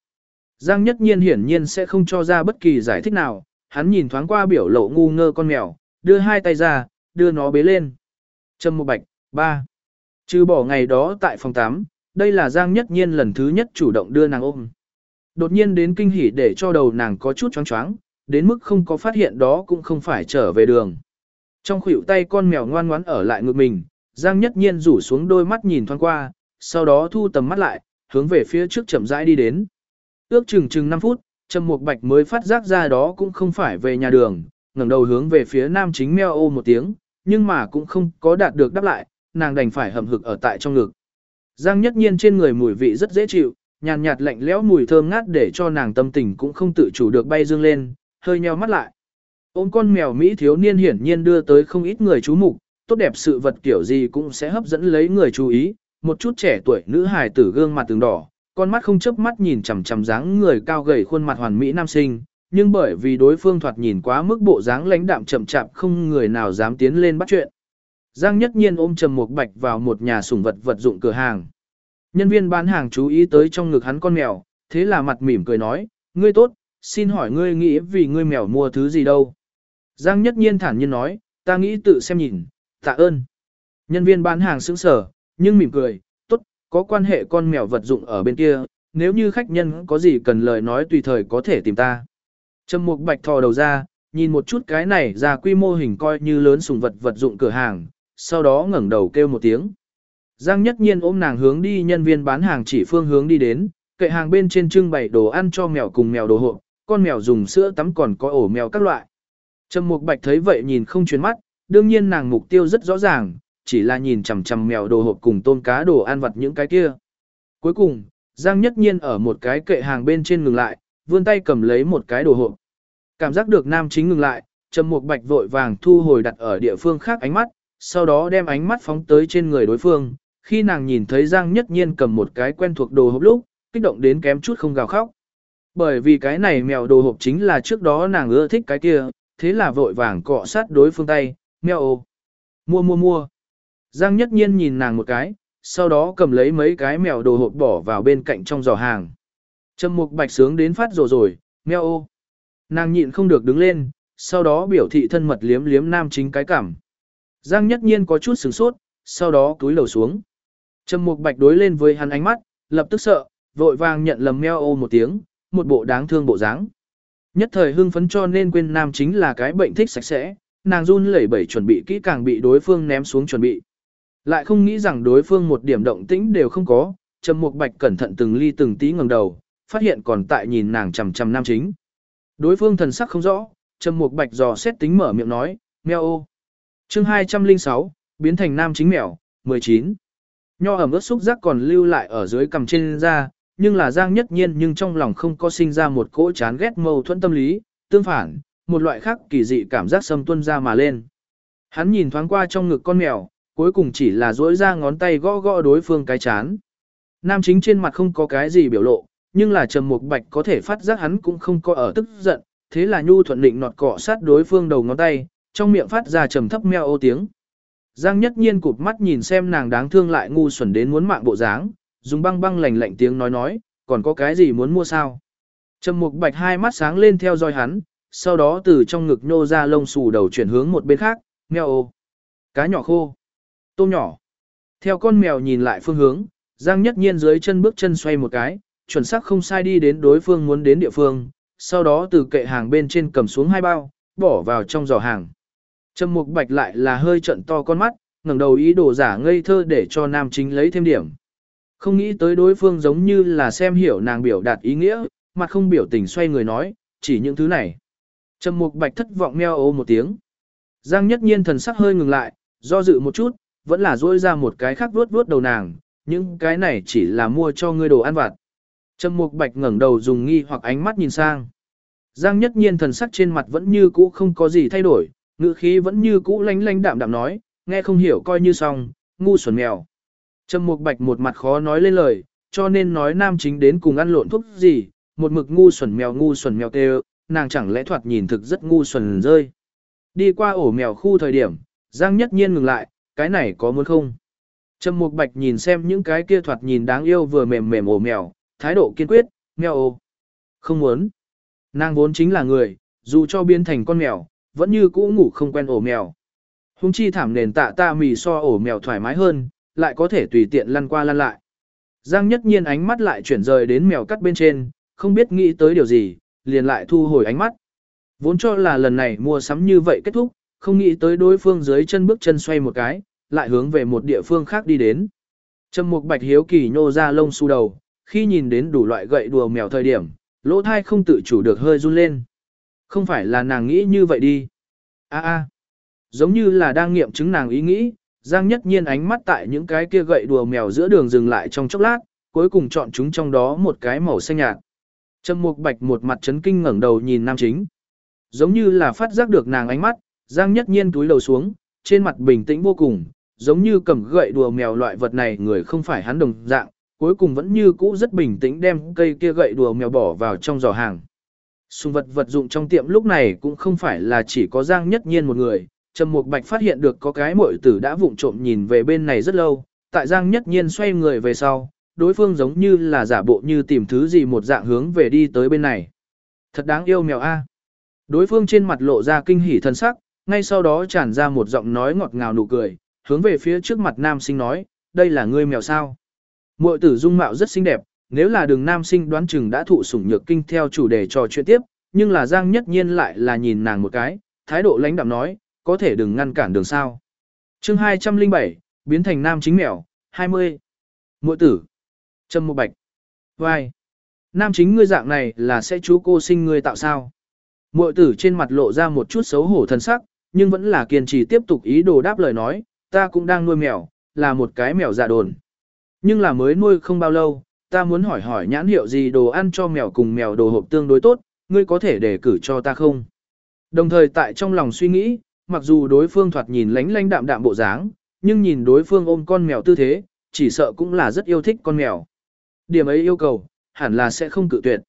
A: Giang nhất nhiên hiển nhiên sẽ không cho ra bất kỳ giải thích nào, hắn nhìn thoáng qua biểu lộ ngu ngơ con mèo, đưa hai tay ra, đưa nó bế lên. Trầm mục bạch, ba. Trừ bỏ ngày đó tại phòng 8, đây là Giang nhất nhiên lần thứ nhất chủ động đưa nàng ôm. Đột nhiên đến kinh hỉ để cho đầu nàng có chút choáng choáng, đến mức không có phát hiện đó cũng không phải trở về đường. Trong khuỷu tay con mèo ngoan ngoãn ở lại ngực mình, Giang nhất nhiên rủ xuống đôi mắt nhìn thoáng qua, sau đó thu tầm mắt lại, hướng về phía trước chậm rãi đi đến. Ước chừng chừng 5 phút, Trầm Mục Bạch mới phát giác ra đó cũng không phải về nhà đường, ngẩng đầu hướng về phía nam chính meo ô một tiếng, nhưng mà cũng không có đạt được đáp lại, nàng đành phải hầm hực ở tại trong ngực. Giang nhất nhiên trên người mùi vị rất dễ chịu, nhàn nhạt lạnh lẽo mùi thơm ngát để cho nàng tâm tình cũng không tự chủ được bay dương lên, hơi nheo mắt lại. Ôm con mèo Mỹ thiếu niên hiển nhiên đưa tới không ít người chú mục, tốt đẹp sự vật kiểu gì cũng sẽ hấp dẫn lấy người chú ý, một chút trẻ tuổi nữ hài tử gương mặt từng đỏ, con mắt không chớp mắt nhìn chằm chằm dáng người cao gầy khuôn mặt hoàn mỹ nam sinh, nhưng bởi vì đối phương thoạt nhìn quá mức bộ dáng lãnh đạm chậm chạp không người nào dám tiến lên bắt chuyện. Giang Nhất Nhiên ôm Trầm Mục Bạch vào một nhà sủng vật vật dụng cửa hàng. Nhân viên bán hàng chú ý tới trong ngực hắn con mèo, thế là mặt mỉm cười nói, ngươi tốt, xin hỏi ngươi nghĩ vì ngươi mèo mua thứ gì đâu. Giang Nhất Nhiên thản nhiên nói, ta nghĩ tự xem nhìn, tạ ơn. Nhân viên bán hàng sững sờ, nhưng mỉm cười, tốt, có quan hệ con mèo vật dụng ở bên kia, nếu như khách nhân có gì cần lời nói tùy thời có thể tìm ta. Trầm Mục Bạch thò đầu ra, nhìn một chút cái này ra quy mô hình coi như lớn sùng vật vật dụng cửa hàng, sau đó ngẩng đầu kêu một tiếng. Giang Nhất Nhiên ôm nàng hướng đi nhân viên bán hàng chỉ phương hướng đi đến, kệ hàng bên trên trưng bày đồ ăn cho mèo cùng mèo đồ hộ, con mèo dùng sữa tắm còn có ổ mèo các loại. Trầm Mục Bạch thấy vậy nhìn không chuyến mắt, đương nhiên nàng mục tiêu rất rõ ràng, chỉ là nhìn chằm chằm mèo đồ hộp cùng tôm cá đồ ăn vặt những cái kia. Cuối cùng, Giang Nhất Nhiên ở một cái kệ hàng bên trên ngừng lại, vươn tay cầm lấy một cái đồ hộp. Cảm giác được nam chính ngừng lại, Trầm Mục Bạch vội vàng thu hồi đặt ở địa phương khác ánh mắt, sau đó đem ánh mắt phóng tới trên người đối phương. Khi nàng nhìn thấy Giang Nhất Nhiên cầm một cái quen thuộc đồ hộp lúc, kích động đến kém chút không gào khóc. Bởi vì cái này mèo đồ hộp chính là trước đó nàng ưa thích cái kia, thế là vội vàng cọ sát đối phương tay, meo ô. Mua mua mua. Giang Nhất Nhiên nhìn nàng một cái, sau đó cầm lấy mấy cái mèo đồ hộp bỏ vào bên cạnh trong giỏ hàng. Trầm Mục Bạch sướng đến phát rồ rồi, meo, ô. Nàng nhịn không được đứng lên, sau đó biểu thị thân mật liếm liếm nam chính cái cảm. Giang Nhất Nhiên có chút sửng sốt, sau đó túi lầu xuống. Trầm Mục Bạch đối lên với hắn ánh mắt, lập tức sợ, vội vàng nhận lầm meo ô một tiếng, một bộ đáng thương bộ dáng. Nhất thời hưng phấn cho nên quên nam chính là cái bệnh thích sạch sẽ, nàng run lẩy bẩy chuẩn bị kỹ càng bị đối phương ném xuống chuẩn bị. Lại không nghĩ rằng đối phương một điểm động tĩnh đều không có, Trầm Mục Bạch cẩn thận từng ly từng tí ngẩng đầu, phát hiện còn tại nhìn nàng chằm chằm nam chính. Đối phương thần sắc không rõ, Trầm Mục Bạch dò xét tính mở miệng nói, "Meo ô." Chương 206, biến thành nam chính mèo, 19. Nho ẩm ướt xúc giác còn lưu lại ở dưới cằm trên da, nhưng là Giang Nhất Nhiên nhưng trong lòng không có sinh ra một cỗ chán ghét mâu thuẫn tâm lý, tương phản, một loại khác kỳ dị cảm giác xâm tuân ra mà lên. Hắn nhìn thoáng qua trong ngực con mèo, cuối cùng chỉ là duỗi ra ngón tay gõ gõ đối phương cái chán. Nam chính trên mặt không có cái gì biểu lộ, nhưng là Trầm Mục Bạch có thể phát giác hắn cũng không có ở tức giận, thế là nhu thuận định nọt cọ sát đối phương đầu ngón tay, trong miệng phát ra trầm thấp meo ô tiếng. Giang Nhất Nhiên cụp mắt nhìn xem nàng đáng thương lại ngu xuẩn đến muốn mạng bộ dáng, dùng băng băng lạnh lạnh tiếng nói nói, còn có cái gì muốn mua sao? Trầm Mục Bạch hai mắt sáng lên theo dõi hắn, sau đó từ trong ngực nhô ra lông xù đầu chuyển hướng một bên khác, Mèo, ô. Cá nhỏ khô. Tôm nhỏ. Theo con mèo nhìn lại phương hướng, Giang Nhất Nhiên dưới chân bước chân xoay một cái, chuẩn xác không sai đi đến đối phương muốn đến địa phương, sau đó từ kệ hàng bên trên cầm xuống hai bao, bỏ vào trong giỏ hàng. Trầm Mục Bạch lại là hơi trận to con mắt, ngẩng đầu ý đồ giả ngây thơ để cho nam chính lấy thêm điểm. Không nghĩ tới đối phương giống như là xem hiểu nàng biểu đạt ý nghĩa, mặt không biểu tình xoay người nói, chỉ những thứ này. Trầm Mục Bạch thất vọng meo ô một tiếng. Giang Nhất Nhiên thần sắc hơi ngừng lại, do dự một chút, vẫn là duỗi ra một cái khác vuốt vuốt đầu nàng, những cái này chỉ là mua cho ngươi đồ ăn vặt. Trầm Mục Bạch ngẩng đầu dùng nghi hoặc ánh mắt nhìn sang. Giang Nhất Nhiên thần sắc trên mặt vẫn như cũ không có gì thay đổi, ngữ khí vẫn như cũ lánh lánh đạm đạm nói, nghe không hiểu coi như xong, ngu xuẩn mèo. Trầm Mục Bạch một mặt khó nói lên lời, cho nên nói nam chính đến cùng ăn lộn thuốc gì, một mực ngu xuẩn mèo ngu xuẩn mèo kêu, nàng chẳng lẽ thoạt nhìn thực rất ngu xuẩn rơi. Đi qua ổ mèo khu thời điểm, Giang Nhất Nhiên ngừng lại, cái này có muốn không? Trầm Mục Bạch nhìn xem những cái kia thoạt nhìn đáng yêu vừa mềm mềm ổ mèo, thái độ kiên quyết, mèo ô. Không muốn. Nàng vốn chính là người, dù cho biến thành con mèo, vẫn như cũ ngủ không quen ổ mèo. Hung chi thảm nền tạ ta mì so ổ mèo thoải mái hơn, lại có thể tùy tiện lăn qua lăn lại. Giang nhất nhiên ánh mắt lại chuyển rời đến mèo cắt bên trên, không biết nghĩ tới điều gì, liền lại thu hồi ánh mắt. Vốn cho là lần này mua sắm như vậy kết thúc, không nghĩ tới đối phương dưới chân bước chân xoay một cái, lại hướng về một địa phương khác đi đến. Trầm mục bạch hiếu kỳ nhô ra lông su đầu, khi nhìn đến đủ loại gậy đùa mèo thời điểm, lỗ thai không tự chủ được hơi run lên. Không phải là nàng nghĩ như vậy đi. a a giống như là đang nghiệm chứng nàng ý nghĩ, Giang nhất nhiên ánh mắt tại những cái kia gậy đùa mèo giữa đường dừng lại trong chốc lát, cuối cùng chọn chúng trong đó một cái màu xanh nhạt. Trầm Mục Bạch một mặt chấn kinh ngẩng đầu nhìn nam chính. Giống như là phát giác được nàng ánh mắt, Giang nhất nhiên túi đầu xuống, trên mặt bình tĩnh vô cùng, giống như cầm gậy đùa mèo loại vật này người không phải hắn đồng dạng, cuối cùng vẫn như cũ rất bình tĩnh đem cây kia gậy đùa mèo bỏ vào trong giỏ hàng. Sùng vật vật dụng trong tiệm lúc này cũng không phải là chỉ có Giang Nhất Nhiên một người, Trầm Mục Bạch phát hiện được có cái muội tử đã vụng trộm nhìn về bên này rất lâu, tại Giang Nhất Nhiên xoay người về sau, đối phương giống như là giả bộ như tìm thứ gì một dạng hướng về đi tới bên này. Thật đáng yêu mèo a. Đối phương trên mặt lộ ra kinh hỉ thân sắc, ngay sau đó tràn ra một giọng nói ngọt ngào nụ cười, hướng về phía trước mặt nam sinh nói, đây là ngươi mèo sao? Muội tử dung mạo rất xinh đẹp, nếu là đường nam sinh đoán chừng đã thụ sủng nhược kinh theo chủ đề trò chuyện tiếp, nhưng là Giang Nhất Nhiên lại là nhìn nàng một cái, thái độ lãnh đạm nói, có thể đừng ngăn cản đường sao. chương 207, biến thành nam chính mèo, 20. Muội tử. Trâm Mộ Bạch. Vai. Nam chính ngươi dạng này là sẽ chú cô sinh ngươi tạo sao? Muội tử trên mặt lộ ra một chút xấu hổ thân sắc, nhưng vẫn là kiên trì tiếp tục ý đồ đáp lời nói, ta cũng đang nuôi mèo, là một cái mèo dạ đồn. Nhưng là mới nuôi không bao lâu, ta muốn hỏi hỏi nhãn hiệu gì đồ ăn cho mèo cùng mèo đồ hộp tương đối tốt, ngươi có thể đề cử cho ta không? Đồng thời tại trong lòng suy nghĩ, mặc dù đối phương thoạt nhìn lánh lánh đạm đạm bộ dáng, nhưng nhìn đối phương ôm con mèo tư thế, chỉ sợ cũng là rất yêu thích con mèo. Điểm ấy yêu cầu, hẳn là sẽ không cự tuyệt.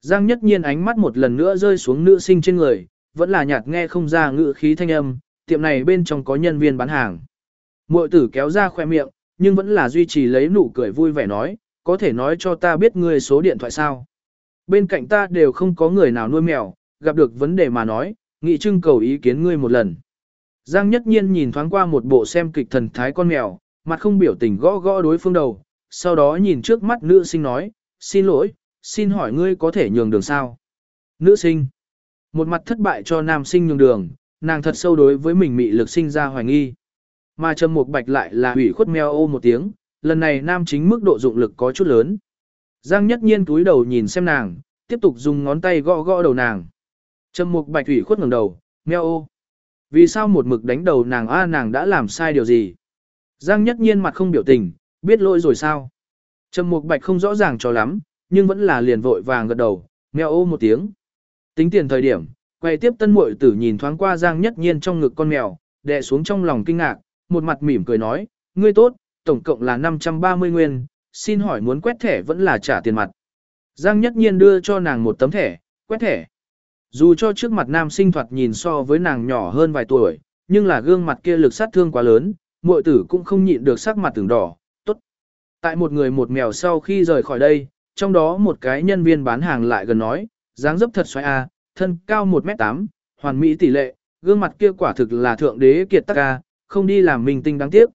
A: Giang nhất nhiên ánh mắt một lần nữa rơi xuống nữ sinh trên người, vẫn là nhạt nghe không ra ngữ khí thanh âm, tiệm này bên trong có nhân viên bán hàng. Mội tử kéo ra khoe miệng, nhưng vẫn là duy trì lấy nụ cười vui vẻ nói, có thể nói cho ta biết người số điện thoại sao. Bên cạnh ta đều không có người nào nuôi mèo, gặp được vấn đề mà nói, nghị trưng cầu ý kiến ngươi một lần. Giang nhất nhiên nhìn thoáng qua một bộ xem kịch thần thái con mèo, mặt không biểu tình gõ gõ đối phương đầu, sau đó nhìn trước mắt nữ sinh nói, xin lỗi, xin hỏi ngươi có thể nhường đường sao? Nữ sinh. Một mặt thất bại cho nam sinh nhường đường, nàng thật sâu đối với mình mị lực sinh ra hoài nghi. Mà Trầm Mục Bạch lại là hủy khuất mèo ô một tiếng, lần này nam chính mức độ dụng lực có chút lớn. Giang nhất nhiên túi đầu nhìn xem nàng, tiếp tục dùng ngón tay gõ gõ đầu nàng. Trầm Mục Bạch thủy khuất ngẩng đầu, meo ô. Vì sao một mực đánh đầu nàng a nàng đã làm sai điều gì? Giang nhất nhiên mặt không biểu tình, biết lỗi rồi sao? Trầm Mục Bạch không rõ ràng cho lắm, nhưng vẫn là liền vội vàng gật đầu, meo ô một tiếng. Tính tiền thời điểm, quay tiếp tân muội tử nhìn thoáng qua Giang Nhất Nhiên trong ngực con mèo, đè xuống trong lòng kinh ngạc, một mặt mỉm cười nói, ngươi tốt, tổng cộng là 530 nguyên, xin hỏi muốn quét thẻ vẫn là trả tiền mặt. Giang Nhất Nhiên đưa cho nàng một tấm thẻ, quét thẻ. Dù cho trước mặt nam sinh thoạt nhìn so với nàng nhỏ hơn vài tuổi, nhưng là gương mặt kia lực sát thương quá lớn, muội tử cũng không nhịn được sắc mặt từng đỏ, tốt. Tại một người một mèo sau khi rời khỏi đây, trong đó một cái nhân viên bán hàng lại gần nói, dáng dấp thật xoay a, thân cao 1m8, hoàn mỹ tỷ lệ, gương mặt kia quả thực là thượng đế kiệt tác ca, không đi làm minh tinh đáng tiếc.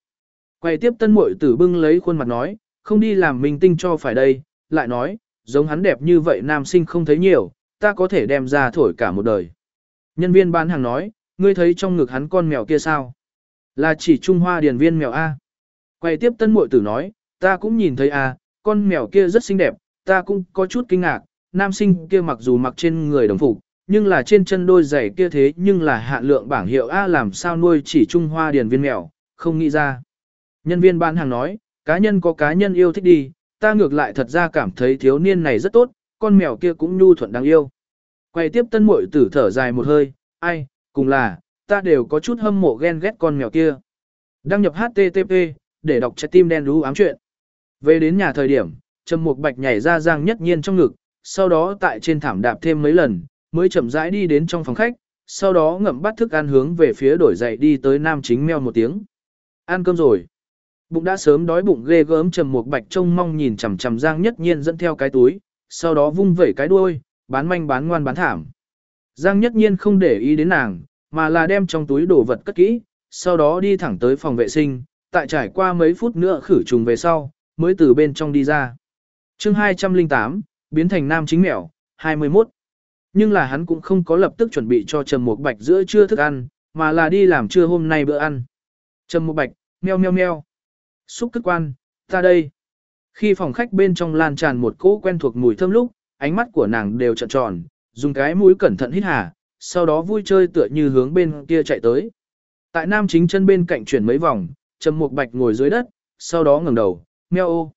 A: Quay tiếp tân muội tử bưng lấy khuôn mặt nói, không đi làm minh tinh cho phải đây, lại nói, giống hắn đẹp như vậy nam sinh không thấy nhiều, ta có thể đem ra thổi cả một đời. Nhân viên bán hàng nói, ngươi thấy trong ngực hắn con mèo kia sao? Là chỉ Trung Hoa điền viên mèo A. Quay tiếp tân muội tử nói, ta cũng nhìn thấy A, con mèo kia rất xinh đẹp, ta cũng có chút kinh ngạc, nam sinh kia mặc dù mặc trên người đồng phục, nhưng là trên chân đôi giày kia thế nhưng là hạn lượng bảng hiệu A làm sao nuôi chỉ Trung Hoa điền viên mèo, không nghĩ ra. Nhân viên bán hàng nói, cá nhân có cá nhân yêu thích đi, ta ngược lại thật ra cảm thấy thiếu niên này rất tốt, con mèo kia cũng nhu thuận đáng yêu. Quay tiếp tân muội tử thở dài một hơi, ai, cùng là, ta đều có chút hâm mộ ghen ghét con mèo kia. Đăng nhập HTTP, để đọc trái tim đen đú ám chuyện. Về đến nhà thời điểm, Trầm Mục Bạch nhảy ra Giang Nhất Nhiên trong ngực, sau đó tại trên thảm đạp thêm mấy lần, mới chậm rãi đi đến trong phòng khách, sau đó ngậm bắt thức ăn hướng về phía đổi dậy đi tới nam chính meo một tiếng. Ăn cơm rồi. Bụng đã sớm đói bụng ghê gớm Trầm Mục Bạch trông mong nhìn chằm chằm Giang Nhất Nhiên dẫn theo cái túi, sau đó vung vẩy cái đuôi, bán manh bán ngoan bán thảm. Giang Nhất Nhiên không để ý đến nàng, mà là đem trong túi đồ vật cất kỹ, sau đó đi thẳng tới phòng vệ sinh, tại trải qua mấy phút nữa khử trùng về sau, mới từ bên trong đi ra. chương 208, biến thành nam chính mèo, 21. Nhưng là hắn cũng không có lập tức chuẩn bị cho Trầm Mục Bạch giữa trưa thức ăn, mà là đi làm trưa hôm nay bữa ăn. Trầm Mục Bạch, meo meo meo. Xúc thức quan, ta đây. Khi phòng khách bên trong lan tràn một cỗ quen thuộc mùi thơm lúc, ánh mắt của nàng đều trợn tròn, dùng cái mũi cẩn thận hít hà, sau đó vui chơi tựa như hướng bên kia chạy tới. Tại nam chính chân bên cạnh chuyển mấy vòng, Trầm Mục Bạch ngồi dưới đất, sau đó ngẩng đầu, meo ô.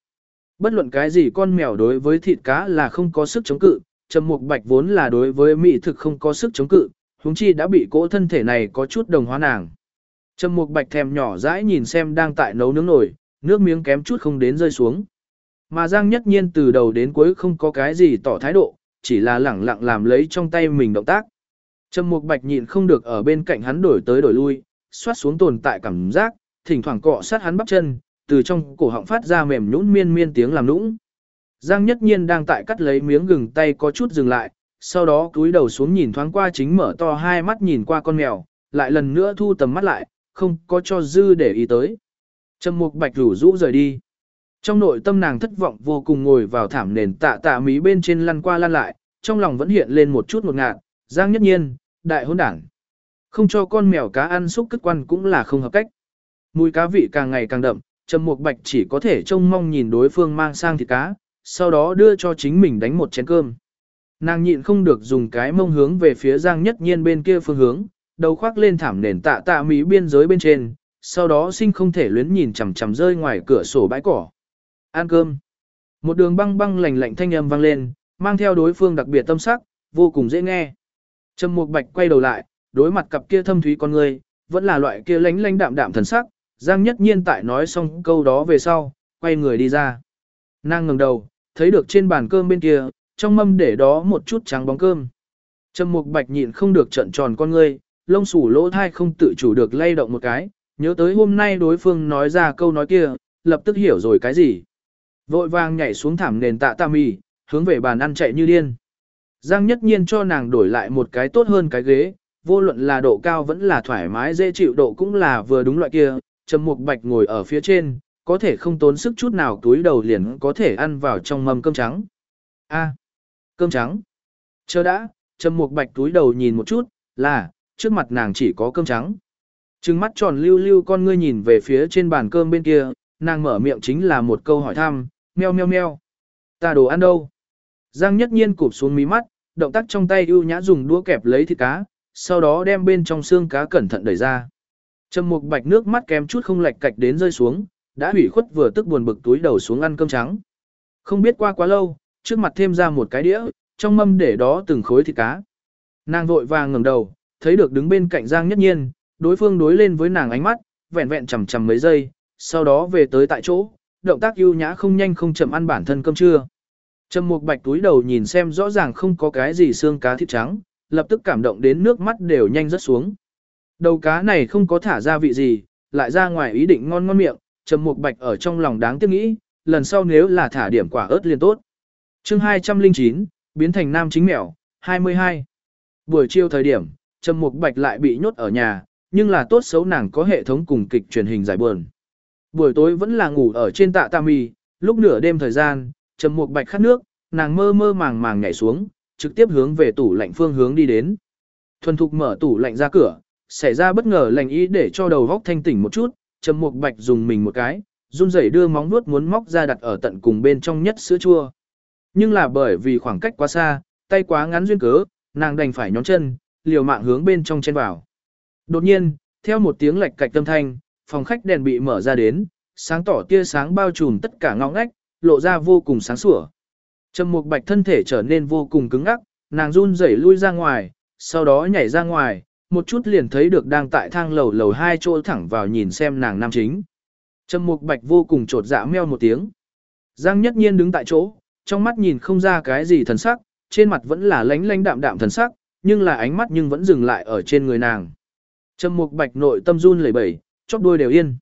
A: Bất luận cái gì con mèo đối với thịt cá là không có sức chống cự, Trầm Mục Bạch vốn là đối với mỹ thực không có sức chống cự, huống chi đã bị cỗ thân thể này có chút đồng hóa nàng. Trầm Mục Bạch thèm nhỏ dãi nhìn xem đang tại nấu nướng nổi, nước miếng kém chút không đến rơi xuống. Mà Giang Nhất Nhiên từ đầu đến cuối không có cái gì tỏ thái độ, chỉ là lẳng lặng làm lấy trong tay mình động tác. Trầm Mục Bạch nhịn không được ở bên cạnh hắn đổi tới đổi lui, xoát xuống tồn tại cảm giác, thỉnh thoảng cọ sát hắn bắp chân, từ trong cổ họng phát ra mềm nhũn miên miên tiếng làm nũng. Giang Nhất Nhiên đang tại cắt lấy miếng gừng tay có chút dừng lại, sau đó cúi đầu xuống nhìn thoáng qua chính mở to hai mắt nhìn qua con mèo, lại lần nữa thu tầm mắt lại, không có cho dư để ý tới. Trầm Mục Bạch rủ rũ rời đi. Trong nội tâm nàng thất vọng vô cùng ngồi vào thảm nền tạ tạ mí bên trên lăn qua lăn lại, trong lòng vẫn hiện lên một chút ngột ngạt, Giang Nhất Nhiên, đại hôn đảng. Không cho con mèo cá ăn xúc cất quan cũng là không hợp cách. Mùi cá vị càng ngày càng đậm, Trầm Mục Bạch chỉ có thể trông mong nhìn đối phương mang sang thịt cá, sau đó đưa cho chính mình đánh một chén cơm. Nàng nhịn không được dùng cái mông hướng về phía Giang Nhất Nhiên bên kia phương hướng, đầu khoác lên thảm nền tạ tạ mỹ biên giới bên trên, sau đó sinh không thể luyến nhìn chằm chằm rơi ngoài cửa sổ bãi cỏ. Ăn cơm. Một đường băng băng lạnh lạnh thanh âm vang lên, mang theo đối phương đặc biệt tâm sắc, vô cùng dễ nghe. Trầm Mục Bạch quay đầu lại, đối mặt cặp kia thâm thúy con người, vẫn là loại kia lánh lánh đạm đạm thần sắc, Giang Nhất Nhiên tại nói xong câu đó về sau, quay người đi ra. Nàng ngẩng đầu, thấy được trên bàn cơm bên kia, trong mâm để đó một chút trắng bóng cơm. Trầm Mục Bạch nhịn không được trợn tròn con ngươi, lông sủ lỗ thai không tự chủ được lay động một cái, nhớ tới hôm nay đối phương nói ra câu nói kia, lập tức hiểu rồi cái gì. Vội vàng nhảy xuống thảm nền tạ tạ mì, hướng về bàn ăn chạy như điên. Giang nhất nhiên cho nàng đổi lại một cái tốt hơn cái ghế, vô luận là độ cao vẫn là thoải mái dễ chịu độ cũng là vừa đúng loại kia, Trầm Mục Bạch ngồi ở phía trên, có thể không tốn sức chút nào túi đầu liền có thể ăn vào trong mâm cơm trắng. A, cơm trắng. Chờ đã, Trầm Mục Bạch túi đầu nhìn một chút, là, trước mặt nàng chỉ có cơm trắng. Trừng mắt tròn lưu lưu con ngươi nhìn về phía trên bàn cơm bên kia, nàng mở miệng chính là một câu hỏi thăm, meo meo meo. Ta đồ ăn đâu? Giang nhất nhiên cụp xuống mí mắt, động tác trong tay ưu nhã dùng đũa kẹp lấy thịt cá, sau đó đem bên trong xương cá cẩn thận đẩy ra. Trầm mục bạch nước mắt kém chút không lệch cạch đến rơi xuống, đã hủy khuất vừa tức buồn bực túi đầu xuống ăn cơm trắng. Không biết qua quá lâu, trước mặt thêm ra một cái đĩa, trong mâm để đó từng khối thịt cá. Nàng vội vàng ngẩng đầu, thấy được đứng bên cạnh Giang Nhất Nhiên, đối phương đối lên với nàng ánh mắt, vẹn vẹn chầm chầm mấy giây, sau đó về tới tại chỗ, động tác ưu nhã không nhanh không chậm ăn bản thân cơm trưa. Trầm Mục Bạch túi đầu nhìn xem rõ ràng không có cái gì xương cá thịt trắng, lập tức cảm động đến nước mắt đều nhanh rớt xuống. Đầu cá này không có thả ra vị gì, lại ra ngoài ý định ngon ngon miệng, Trầm Mục Bạch ở trong lòng đáng tiếc nghĩ, lần sau nếu là thả điểm quả ớt liền tốt. Chương 209, biến thành nam chính mèo, 22. Buổi chiều thời điểm, Trầm Mục Bạch lại bị nhốt ở nhà, nhưng là tốt xấu nàng có hệ thống cùng kịch truyền hình giải buồn. Buổi tối vẫn là ngủ ở trên tạ tam mì, lúc nửa đêm thời gian, Trầm Mục Bạch khát nước, nàng mơ mơ màng màng nhảy xuống, trực tiếp hướng về tủ lạnh phương hướng đi đến. Thuần thục mở tủ lạnh ra cửa, xảy ra bất ngờ lành ý để cho đầu góc thanh tỉnh một chút, Trầm Mục Bạch dùng mình một cái, run rẩy đưa móng nuốt muốn móc ra đặt ở tận cùng bên trong nhất sữa chua. Nhưng là bởi vì khoảng cách quá xa, tay quá ngắn duyên cớ, nàng đành phải nhón chân, liều mạng hướng bên trong chen vào. Đột nhiên, theo một tiếng lạch cạch tâm thanh, phòng khách đèn bị mở ra đến, sáng tỏ tia sáng bao trùm tất cả ngõ ngách, lộ ra vô cùng sáng sủa. Trầm Mục Bạch thân thể trở nên vô cùng cứng ngắc, nàng run rẩy lui ra ngoài, sau đó nhảy ra ngoài, một chút liền thấy được đang tại thang lầu lầu hai chỗ thẳng vào nhìn xem nàng nam chính. Trầm Mục Bạch vô cùng trột dạ meo một tiếng. Giang Nhất Nhiên đứng tại chỗ, trong mắt nhìn không ra cái gì thần sắc, trên mặt vẫn là lánh lánh đạm đạm thần sắc, nhưng là ánh mắt nhưng vẫn dừng lại ở trên người nàng. Trầm Mục Bạch nội tâm run lẩy bẩy, chóp đuôi đều yên.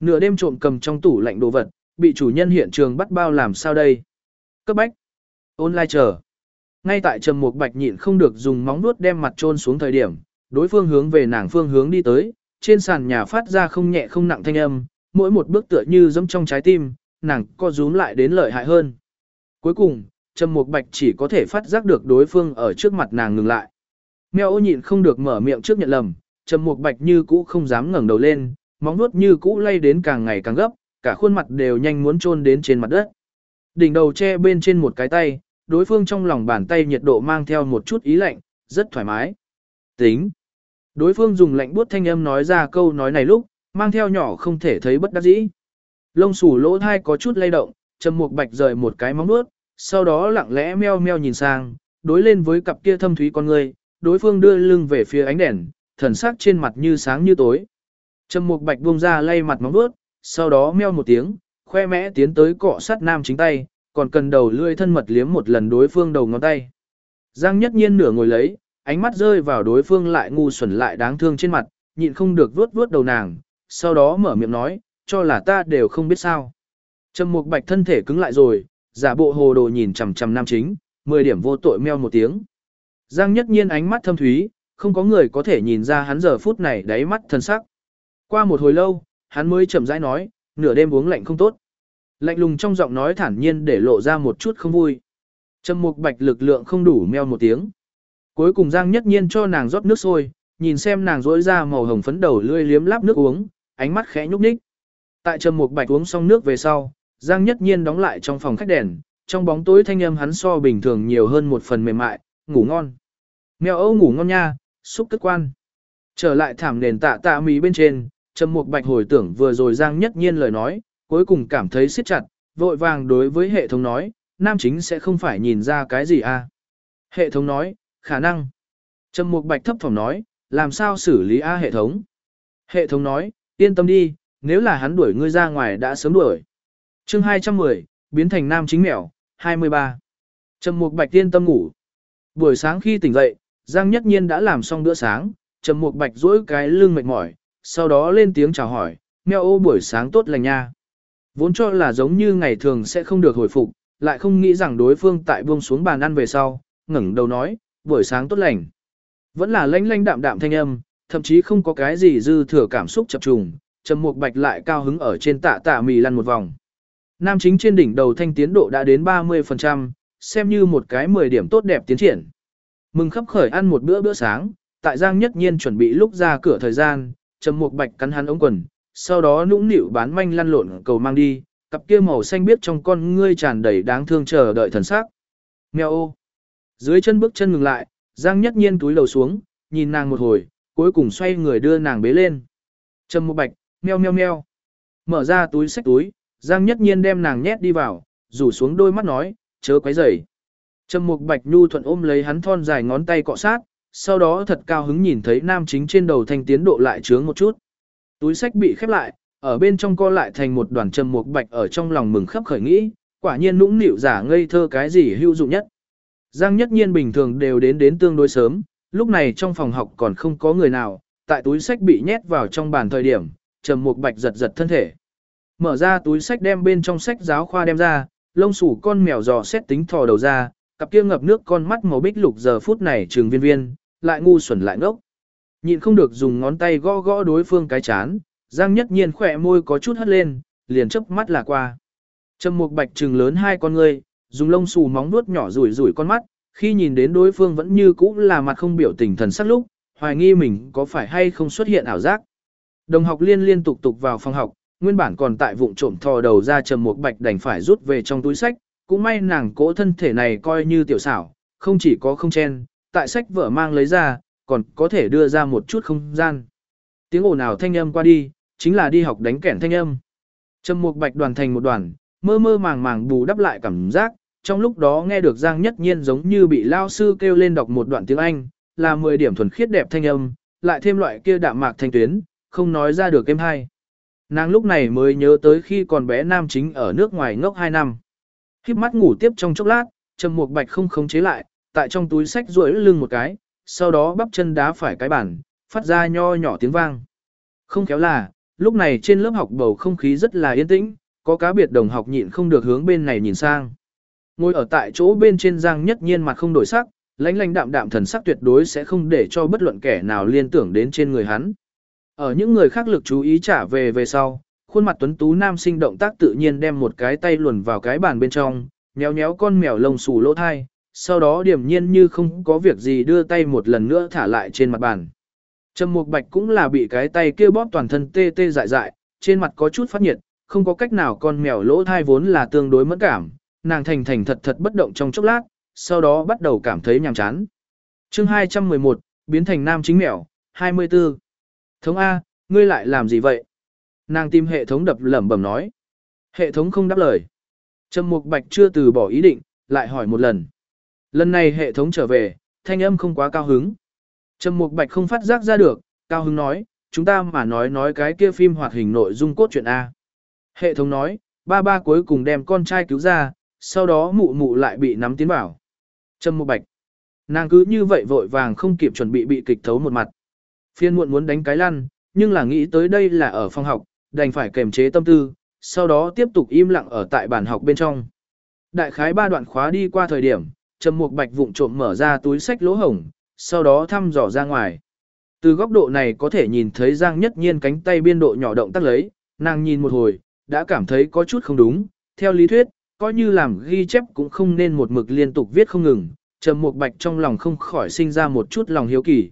A: Nửa đêm trộm cầm trong tủ lạnh đồ vật, bị chủ nhân hiện trường bắt bao làm sao đây? Cấp bách. Online chờ. Ngay tại Trầm Mục Bạch nhịn không được dùng móng vuốt đem mặt chôn xuống thời điểm, đối phương hướng về nàng phương hướng đi tới, trên sàn nhà phát ra không nhẹ không nặng thanh âm, mỗi một bước tựa như giẫm trong trái tim, nàng co rúm lại đến lợi hại hơn. Cuối cùng, Trầm Mục Bạch chỉ có thể phát giác được đối phương ở trước mặt nàng ngừng lại. Mèo nhịn không được mở miệng trước nhận lầm, Trầm Mục Bạch như cũ không dám ngẩng đầu lên, móng nuốt như cũ lay đến càng ngày càng gấp, cả khuôn mặt đều nhanh muốn chôn đến trên mặt đất. Đỉnh đầu che bên trên một cái tay, đối phương trong lòng bàn tay nhiệt độ mang theo một chút ý lạnh, rất thoải mái. Tính. Đối phương dùng lạnh buốt thanh âm nói ra câu nói này lúc, mang theo nhỏ không thể thấy bất đắc dĩ. Lông xù lỗ thai có chút lay động, Trầm Mục Bạch rời một cái móng nuốt, sau đó lặng lẽ meo meo nhìn sang, đối lên với cặp kia thâm thúy con người, đối phương đưa lưng về phía ánh đèn, thần sắc trên mặt như sáng như tối. Trầm Mục Bạch buông ra lay mặt móng vuốt, sau đó meo một tiếng, khoe mẽ tiến tới cọ sát nam chính tay, còn cần đầu lưỡi thân mật liếm một lần đối phương đầu ngón tay. Giang Nhất Nhiên nửa ngồi lấy, ánh mắt rơi vào đối phương lại ngu xuẩn lại đáng thương trên mặt, nhịn không được vuốt vuốt đầu nàng, sau đó mở miệng nói, cho là ta đều không biết sao. Trầm Mục Bạch thân thể cứng lại rồi, giả bộ hồ đồ nhìn chằm chằm nam chính, 10 điểm vô tội meo một tiếng. Giang Nhất Nhiên ánh mắt thâm thúy, không có người có thể nhìn ra hắn giờ phút này đáy mắt thân sắc. Qua một hồi lâu, hắn mới chậm rãi nói, nửa đêm uống lạnh không tốt. Lạnh lùng trong giọng nói thản nhiên để lộ ra một chút không vui. Trầm Mục Bạch lực lượng không đủ meo một tiếng. Cuối cùng Giang Nhất Nhiên cho nàng rót nước sôi, nhìn xem nàng rỗi ra màu hồng phấn đầu lươi liếm láp nước uống, ánh mắt khẽ nhúc nhích. Tại Trầm Mục Bạch uống xong nước về sau, Giang Nhất Nhiên đóng lại trong phòng khách đèn, trong bóng tối thanh âm hắn so bình thường nhiều hơn một phần mềm mại, ngủ ngon. Mèo Âu ngủ ngon nha, xúc tức quan. Trở lại thảm nền tạ tạ mì bên trên, Trầm Mục Bạch hồi tưởng vừa rồi Giang Nhất Nhiên lời nói, cuối cùng cảm thấy siết chặt, vội vàng đối với hệ thống nói, nam chính sẽ không phải nhìn ra cái gì à. Hệ thống nói, khả năng. Trầm Mục Bạch thấp thỏm nói, làm sao xử lý a hệ thống? Hệ thống nói, yên tâm đi, nếu là hắn đuổi ngươi ra ngoài đã sớm đuổi. Chương 210, biến thành nam chính mèo, 23. Trầm Mục Bạch yên tâm ngủ. Buổi sáng khi tỉnh dậy, Giang Nhất Nhiên đã làm xong bữa sáng, Trầm Mục Bạch duỗi cái lưng mệt mỏi, sau đó lên tiếng chào hỏi, mèo ô buổi sáng tốt lành nha. Vốn cho là giống như ngày thường sẽ không được hồi phục, lại không nghĩ rằng đối phương tại buông xuống bàn ăn về sau, ngẩng đầu nói, buổi sáng tốt lành. Vẫn là lanh lanh đạm đạm thanh âm, thậm chí không có cái gì dư thừa cảm xúc chập trùng, Trầm Mục Bạch lại cao hứng ở trên tạ tạ mì lăn một vòng. Nam chính trên đỉnh đầu thanh tiến độ đã đến 30%, xem như một cái 10 điểm tốt đẹp tiến triển. Mừng khắp khởi ăn một bữa bữa sáng, tại Giang Nhất Nhiên chuẩn bị lúc ra cửa thời gian, Trầm Mục Bạch cắn hắn ống quần, sau đó nũng nịu bán manh lăn lộn cầu mang đi, cặp kia màu xanh biết trong con ngươi tràn đầy đáng thương chờ đợi thần sắc. Mèo ô. Dưới chân bước chân ngừng lại, Giang Nhất Nhiên túi lầu xuống, nhìn nàng một hồi, cuối cùng xoay người đưa nàng bế lên. Trầm Mục Bạch, meo meo meo. Mở ra túi sách túi, Giang Nhất Nhiên đem nàng nhét đi vào, rủ xuống đôi mắt nói, chớ quấy rầy. Trầm Mục Bạch Nhu thuận ôm lấy hắn thon dài ngón tay cọ sát, sau đó thật cao hứng nhìn thấy nam chính trên đầu thanh tiến độ lại chướng một chút. Túi sách bị khép lại, ở bên trong co lại thành một đoàn trầm mục bạch ở trong lòng mừng khắp khởi nghĩ, quả nhiên nũng nịu giả ngây thơ cái gì hữu dụng nhất. Giang nhất nhiên bình thường đều đến đến tương đối sớm, lúc này trong phòng học còn không có người nào, tại túi sách bị nhét vào trong bàn thời điểm, trầm mục bạch giật giật thân thể. Mở ra túi sách đem bên trong sách giáo khoa đem ra, lông sủ con mèo dò xét tính thò đầu ra, cặp kia ngập nước con mắt màu bích lục giờ phút này trường viên viên, lại ngu xuẩn lại ngốc. Nhịn không được dùng ngón tay gõ gõ đối phương cái chán, Giang Nhất Nhiên khỏe môi có chút hất lên, liền chớp mắt là qua. Trầm Mục Bạch trừng lớn hai con ngươi, dùng lông xù móng nuốt nhỏ rủi rủi con mắt, khi nhìn đến đối phương vẫn như cũ là mặt không biểu tình thần sắc lúc, hoài nghi mình có phải hay không xuất hiện ảo giác. Đồng học liên liên tục tục vào phòng học, nguyên bản còn tại vụng trộm thò đầu ra Trầm Mục Bạch đành phải rút về trong túi sách, cũng may nàng cỗ thân thể này coi như tiểu xảo, không chỉ có không chen, tại sách vở mang lấy ra, còn có thể đưa ra một chút không gian. Tiếng ồn ào thanh âm qua đi, chính là đi học đánh kẻn thanh âm. Trầm Mục Bạch đoàn thành một đoàn, mơ mơ màng màng bù đắp lại cảm giác, trong lúc đó nghe được Giang Nhất Nhiên giống như bị lao sư kêu lên đọc một đoạn tiếng Anh, là 10 điểm thuần khiết đẹp thanh âm, lại thêm loại kia đạm mạc thanh tuyến, không nói ra được em hay. Nàng lúc này mới nhớ tới khi còn bé nam chính ở nước ngoài ngốc 2 năm. Khiếp mắt ngủ tiếp trong chốc lát, Trầm Mục Bạch không khống chế lại, tại trong túi sách duỗi lưng một cái, sau đó bắp chân đá phải cái bàn, phát ra nho nhỏ tiếng vang. Không khéo là, lúc này trên lớp học bầu không khí rất là yên tĩnh, có cá biệt đồng học nhịn không được hướng bên này nhìn sang. Ngồi ở tại chỗ bên trên giang nhất nhiên mặt không đổi sắc, lãnh lãnh đạm đạm thần sắc tuyệt đối sẽ không để cho bất luận kẻ nào liên tưởng đến trên người hắn. Ở những người khác lực chú ý trả về về sau, khuôn mặt tuấn tú nam sinh động tác tự nhiên đem một cái tay luồn vào cái bàn bên trong, nhéo nhéo con mèo lông xù lỗ thai, sau đó điềm nhiên như không có việc gì đưa tay một lần nữa thả lại trên mặt bàn. Trầm Mục Bạch cũng là bị cái tay kia bóp toàn thân tê tê dại dại, trên mặt có chút phát nhiệt, không có cách nào con mèo lỗ thai vốn là tương đối mẫn cảm, nàng thành thành thật thật bất động trong chốc lát, sau đó bắt đầu cảm thấy nhàm chán. Chương 211, biến thành nam chính mèo, 24. Thống A, ngươi lại làm gì vậy? Nàng tìm hệ thống đập lẩm bẩm nói. Hệ thống không đáp lời. Trầm Mục Bạch chưa từ bỏ ý định, lại hỏi một lần. Lần này hệ thống trở về, thanh âm không quá cao hứng. Trầm Mục Bạch không phát giác ra được, cao hứng nói, chúng ta mà nói nói cái kia phim hoạt hình nội dung cốt truyện A. Hệ thống nói, ba ba cuối cùng đem con trai cứu ra, sau đó mụ mụ lại bị nắm tiến vào. Trầm Mục Bạch. Nàng cứ như vậy vội vàng không kịp chuẩn bị bị kịch thấu một mặt. Phiên muộn muốn đánh cái lăn, nhưng là nghĩ tới đây là ở phòng học, đành phải kềm chế tâm tư, sau đó tiếp tục im lặng ở tại bàn học bên trong. Đại khái ba đoạn khóa đi qua thời điểm, Trầm Mục Bạch vụng trộm mở ra túi sách lỗ hổng, sau đó thăm dò ra ngoài. Từ góc độ này có thể nhìn thấy Giang Nhất Nhiên cánh tay biên độ nhỏ động tác lấy, nàng nhìn một hồi, đã cảm thấy có chút không đúng, theo lý thuyết, coi như làm ghi chép cũng không nên một mực liên tục viết không ngừng, Trầm Mục Bạch trong lòng không khỏi sinh ra một chút lòng hiếu kỳ.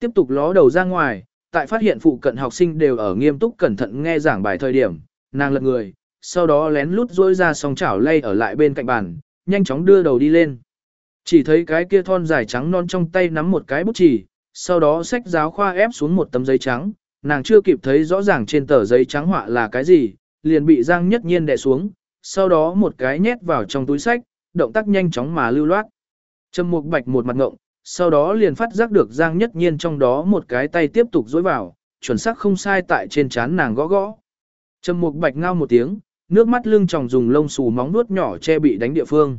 A: Tiếp tục ló đầu ra ngoài, tại phát hiện phụ cận học sinh đều ở nghiêm túc cẩn thận nghe giảng bài thời điểm, nàng lật người, sau đó lén lút rỗi ra song chảo lay ở lại bên cạnh bàn, nhanh chóng đưa đầu đi lên. Chỉ thấy cái kia thon dài trắng non trong tay nắm một cái bút chì, sau đó sách giáo khoa ép xuống một tấm giấy trắng, nàng chưa kịp thấy rõ ràng trên tờ giấy trắng họa là cái gì, liền bị Giang Nhất Nhiên đè xuống, sau đó một cái nhét vào trong túi sách, động tác nhanh chóng mà lưu loát. Trầm Mục Bạch một mặt ngộng, sau đó liền phát giác được Giang Nhất Nhiên trong đó một cái tay tiếp tục dối vào, chuẩn xác không sai tại trên trán nàng gõ gõ. Trầm Mục Bạch ngao một tiếng, nước mắt lưng tròng dùng lông xù móng nuốt nhỏ che bị đánh địa phương.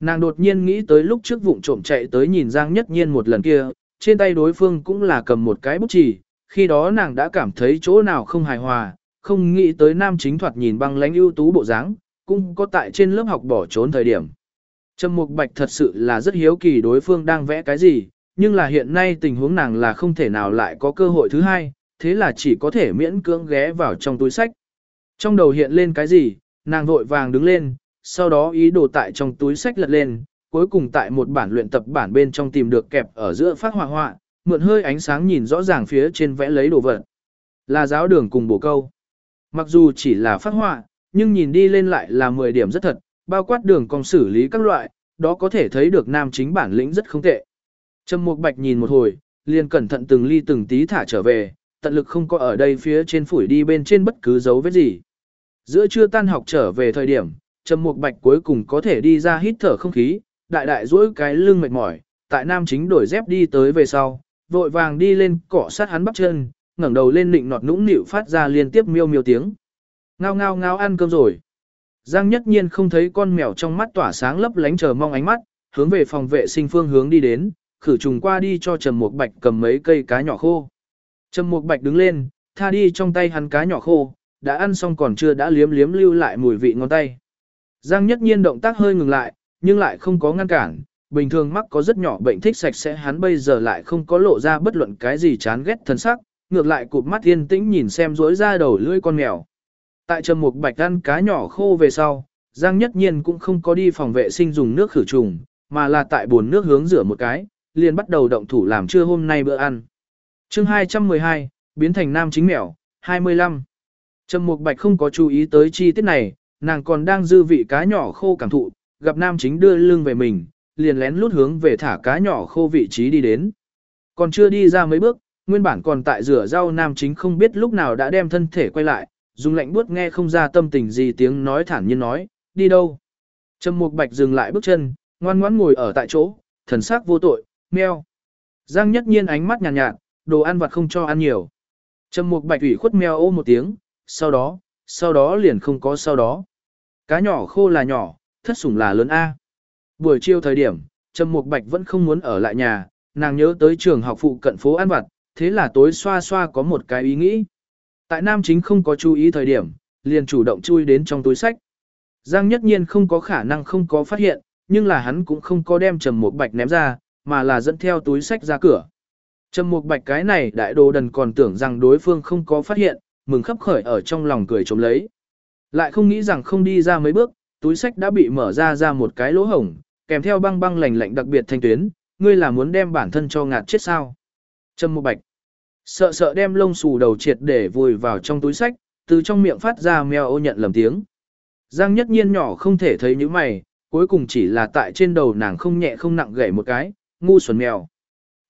A: Nàng đột nhiên nghĩ tới lúc trước vụng trộm chạy tới nhìn Giang Nhất Nhiên một lần kia, trên tay đối phương cũng là cầm một cái bút chỉ. khi đó nàng đã cảm thấy chỗ nào không hài hòa, không nghĩ tới nam chính thoạt nhìn băng lãnh ưu tú bộ dáng, cũng có tại trên lớp học bỏ trốn thời điểm. Trầm Mục Bạch thật sự là rất hiếu kỳ đối phương đang vẽ cái gì, nhưng là hiện nay tình huống nàng là không thể nào lại có cơ hội thứ hai, thế là chỉ có thể miễn cưỡng ghé vào trong túi sách. Trong đầu hiện lên cái gì, nàng vội vàng đứng lên, sau đó ý đồ tại trong túi sách lật lên, cuối cùng tại một bản luyện tập bản bên trong tìm được kẹp ở giữa phát họa họa, mượn hơi ánh sáng nhìn rõ ràng phía trên vẽ lấy đồ vật. Là giáo đường cùng bổ câu. Mặc dù chỉ là phát họa, nhưng nhìn đi lên lại là 10 điểm rất thật, bao quát đường cong xử lý các loại, đó có thể thấy được nam chính bản lĩnh rất không tệ. Trầm Mục Bạch nhìn một hồi, liền cẩn thận từng ly từng tí thả trở về, tận lực không có ở đây phía trên phủi đi bên trên bất cứ dấu vết gì. Giữa trưa tan học trở về thời điểm, Trầm Mục Bạch cuối cùng có thể đi ra hít thở không khí, đại đại duỗi cái lưng mệt mỏi, tại nam chính đổi dép đi tới về sau, vội vàng đi lên cọ sát hắn bắp chân, ngẩng đầu lên nịnh nọt nũng nịu phát ra liên tiếp miêu miêu tiếng. Ngao ngao ngao ăn cơm rồi. Giang nhất nhiên không thấy con mèo trong mắt tỏa sáng lấp lánh chờ mong ánh mắt, hướng về phòng vệ sinh phương hướng đi đến, khử trùng qua đi cho Trầm Mục Bạch cầm mấy cây cá nhỏ khô. Trầm Mục Bạch đứng lên, tha đi trong tay hắn cá nhỏ khô, đã ăn xong còn chưa đã liếm liếm lưu lại mùi vị ngon tay. Giang nhất nhiên động tác hơi ngừng lại, nhưng lại không có ngăn cản, bình thường mắc có rất nhỏ bệnh thích sạch sẽ hắn bây giờ lại không có lộ ra bất luận cái gì chán ghét thân sắc, ngược lại cụp mắt yên tĩnh nhìn xem rối ra đầu lưỡi con mèo. Tại trầm mục bạch ăn cá nhỏ khô về sau, Giang Nhất Nhiên cũng không có đi phòng vệ sinh dùng nước khử trùng, mà là tại bồn nước hướng rửa một cái, liền bắt đầu động thủ làm trưa hôm nay bữa ăn. chương 212, biến thành nam chính mèo, 25. Trầm mục bạch không có chú ý tới chi tiết này, nàng còn đang dư vị cá nhỏ khô cảm thụ, gặp nam chính đưa lưng về mình, liền lén lút hướng về thả cá nhỏ khô vị trí đi đến. Còn chưa đi ra mấy bước, nguyên bản còn tại rửa rau nam chính không biết lúc nào đã đem thân thể quay lại, dùng lạnh buốt nghe không ra tâm tình gì tiếng nói thản nhiên nói, đi đâu. Trầm Mục Bạch dừng lại bước chân, ngoan ngoãn ngồi ở tại chỗ, thần sắc vô tội, meo. Giang Nhất Nhiên ánh mắt nhàn nhạt, nhạt, đồ ăn vặt không cho ăn nhiều. Trầm Mục Bạch ủy khuất meo ô một tiếng, sau đó, sau đó liền không có sau đó. Cá nhỏ khô là nhỏ, thất sủng là lớn A. Buổi chiều thời điểm, Trầm Mục Bạch vẫn không muốn ở lại nhà, nàng nhớ tới trường học phụ cận phố ăn vặt, thế là tối xoa xoa có một cái ý nghĩ. Tại nam chính không có chú ý thời điểm, liền chủ động chui đến trong túi sách. Giang nhất nhiên không có khả năng không có phát hiện, nhưng là hắn cũng không có đem Trầm Mục Bạch ném ra, mà là dẫn theo túi sách ra cửa. Trầm Mục Bạch cái này đại đồ đần còn tưởng rằng đối phương không có phát hiện, mừng khắp khởi ở trong lòng cười trống lấy. Lại không nghĩ rằng không đi ra mấy bước, túi sách đã bị mở ra ra một cái lỗ hổng, kèm theo băng băng lạnh lạnh đặc biệt thanh tuyến, ngươi là muốn đem bản thân cho ngạt chết sao? Trầm Mộ Bạch sợ sợ đem lông xù đầu triệt để vùi vào trong túi sách, từ trong miệng phát ra mèo ô nhận lầm tiếng. Giang nhất nhiên nhỏ không thể thấy những mày, cuối cùng chỉ là tại trên đầu nàng không nhẹ không nặng gảy một cái, ngu xuẩn mèo.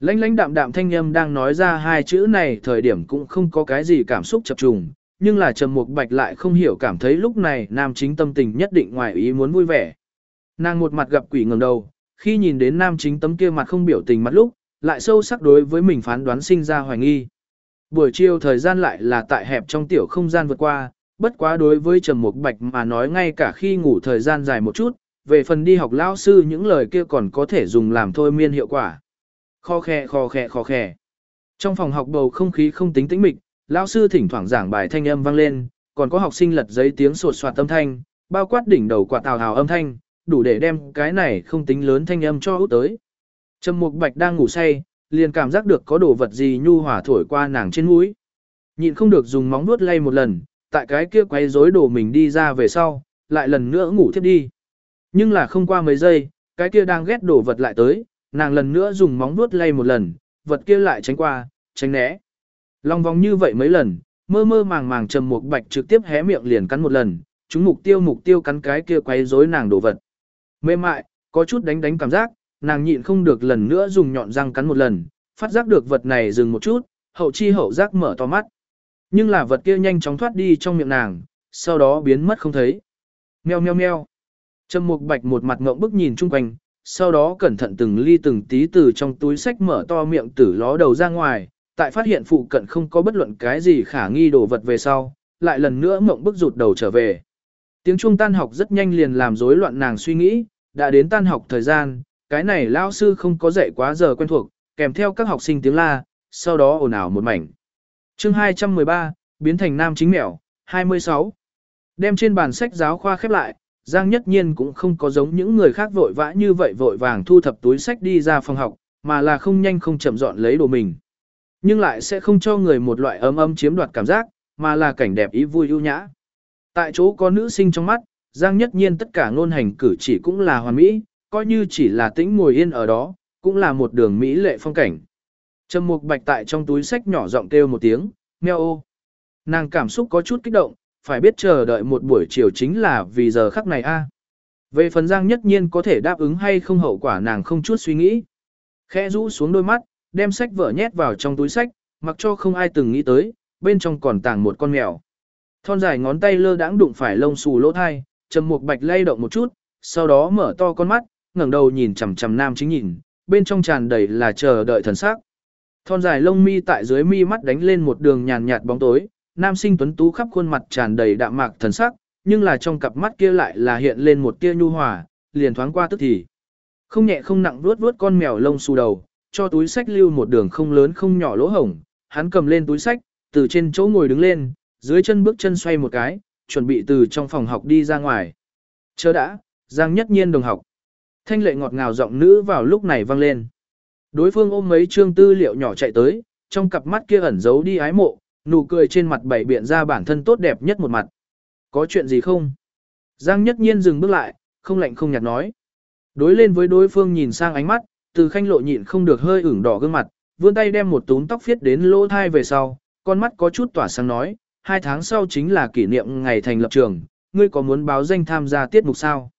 A: Lãnh lãnh đạm đạm thanh âm đang nói ra hai chữ này thời điểm cũng không có cái gì cảm xúc chập trùng, nhưng là Trầm Mục Bạch lại không hiểu cảm thấy lúc này nam chính tâm tình nhất định ngoài ý muốn vui vẻ. Nàng một mặt gặp quỷ ngẩng đầu, khi nhìn đến nam chính tấm kia mặt không biểu tình mặt lúc, lại sâu sắc đối với mình phán đoán sinh ra hoài nghi. Buổi chiều thời gian lại là tại hẹp trong tiểu không gian vượt qua, bất quá đối với Trầm Mục Bạch mà nói ngay cả khi ngủ thời gian dài một chút, về phần đi học lão sư những lời kia còn có thể dùng làm thôi miên hiệu quả. Kho khe kho khe kho khe. Trong phòng học bầu không khí không tính tĩnh mịch, lão sư thỉnh thoảng giảng bài thanh âm vang lên, còn có học sinh lật giấy tiếng sột soạt âm thanh, bao quát đỉnh đầu quạt tào hào âm thanh, đủ để đem cái này không tính lớn thanh âm cho út tới. Trầm Mục Bạch đang ngủ say, liền cảm giác được có đồ vật gì nhu hòa thổi qua nàng trên mũi. Nhịn không được dùng móng vuốt lay một lần, tại cái kia quấy rối đồ mình đi ra về sau, lại lần nữa ngủ thiếp đi. Nhưng là không qua mấy giây, cái kia đang ghét đồ vật lại tới, nàng lần nữa dùng móng vuốt lay một lần, vật kia lại tránh qua, tránh né. Long vòng như vậy mấy lần, mơ mơ màng màng trầm mục bạch trực tiếp hé miệng liền cắn một lần, chúng mục tiêu mục tiêu cắn cái kia quấy rối nàng đồ vật. Mềm mại, có chút đánh đánh cảm giác, nàng nhịn không được lần nữa dùng nhọn răng cắn một lần, phát giác được vật này dừng một chút, hậu chi hậu giác mở to mắt. Nhưng là vật kia nhanh chóng thoát đi trong miệng nàng, sau đó biến mất không thấy. Meo meo meo. Trầm Mục Bạch một mặt ngộng bức nhìn chung quanh, sau đó cẩn thận từng ly từng tí từ trong túi sách mở to miệng tử ló đầu ra ngoài, tại phát hiện phụ cận không có bất luận cái gì khả nghi đồ vật về sau, lại lần nữa mộng bức rụt đầu trở về. Tiếng trung tan học rất nhanh liền làm rối loạn nàng suy nghĩ, đã đến tan học thời gian, cái này lao sư không có dạy quá giờ quen thuộc, kèm theo các học sinh tiếng la, sau đó ồn ào một mảnh. chương 213, biến thành nam chính mèo, 26. Đem trên bàn sách giáo khoa khép lại, Giang Nhất Nhiên cũng không có giống những người khác vội vã như vậy vội vàng thu thập túi sách đi ra phòng học, mà là không nhanh không chậm dọn lấy đồ mình. Nhưng lại sẽ không cho người một loại ấm ấm chiếm đoạt cảm giác, mà là cảnh đẹp ý vui ưu nhã. Tại chỗ có nữ sinh trong mắt, Giang Nhất Nhiên tất cả ngôn hành cử chỉ cũng là hoàn mỹ, coi như chỉ là tĩnh ngồi yên ở đó, cũng là một đường mỹ lệ phong cảnh. Trầm Mục Bạch tại trong túi sách nhỏ giọng kêu một tiếng, "Meo ô." Nàng cảm xúc có chút kích động, phải biết chờ đợi một buổi chiều chính là vì giờ khắc này a. Về phần Giang Nhất Nhiên có thể đáp ứng hay không hậu quả nàng không chút suy nghĩ. Khẽ rũ xuống đôi mắt, đem sách vở nhét vào trong túi sách, mặc cho không ai từng nghĩ tới, bên trong còn tàng một con mèo. Thon dài ngón tay lơ đãng đụng phải lông xù lỗ thai, Trầm Mục Bạch lay động một chút, sau đó mở to con mắt, ngẩng đầu nhìn chằm chằm Nam Chính nhìn, bên trong tràn đầy là chờ đợi thần sắc. Thon dài lông mi tại dưới mi mắt đánh lên một đường nhàn nhạt bóng tối, nam sinh tuấn tú khắp khuôn mặt tràn đầy đạm mạc thần sắc, nhưng là trong cặp mắt kia lại là hiện lên một tia nhu hòa, liền thoáng qua tức thì. Không nhẹ không nặng vuốt vuốt con mèo lông xù đầu, cho túi sách lưu một đường không lớn không nhỏ lỗ hổng, hắn cầm lên túi sách, từ trên chỗ ngồi đứng lên, dưới chân bước chân xoay một cái, chuẩn bị từ trong phòng học đi ra ngoài. Chờ đã, Giang Nhất Nhiên đồng học. Thanh lệ ngọt ngào giọng nữ vào lúc này vang lên. Đối phương ôm mấy chương tư liệu nhỏ chạy tới, trong cặp mắt kia ẩn giấu đi ái mộ, nụ cười trên mặt bảy biện ra bản thân tốt đẹp nhất một mặt. Có chuyện gì không? Giang nhất nhiên dừng bước lại, không lạnh không nhạt nói. Đối lên với đối phương nhìn sang ánh mắt, từ khanh lộ nhịn không được hơi ửng đỏ gương mặt, vươn tay đem một túm tóc phiết đến lỗ thai về sau, con mắt có chút tỏa sáng nói, hai tháng sau chính là kỷ niệm ngày thành lập trường, ngươi có muốn báo danh tham gia tiết mục sao?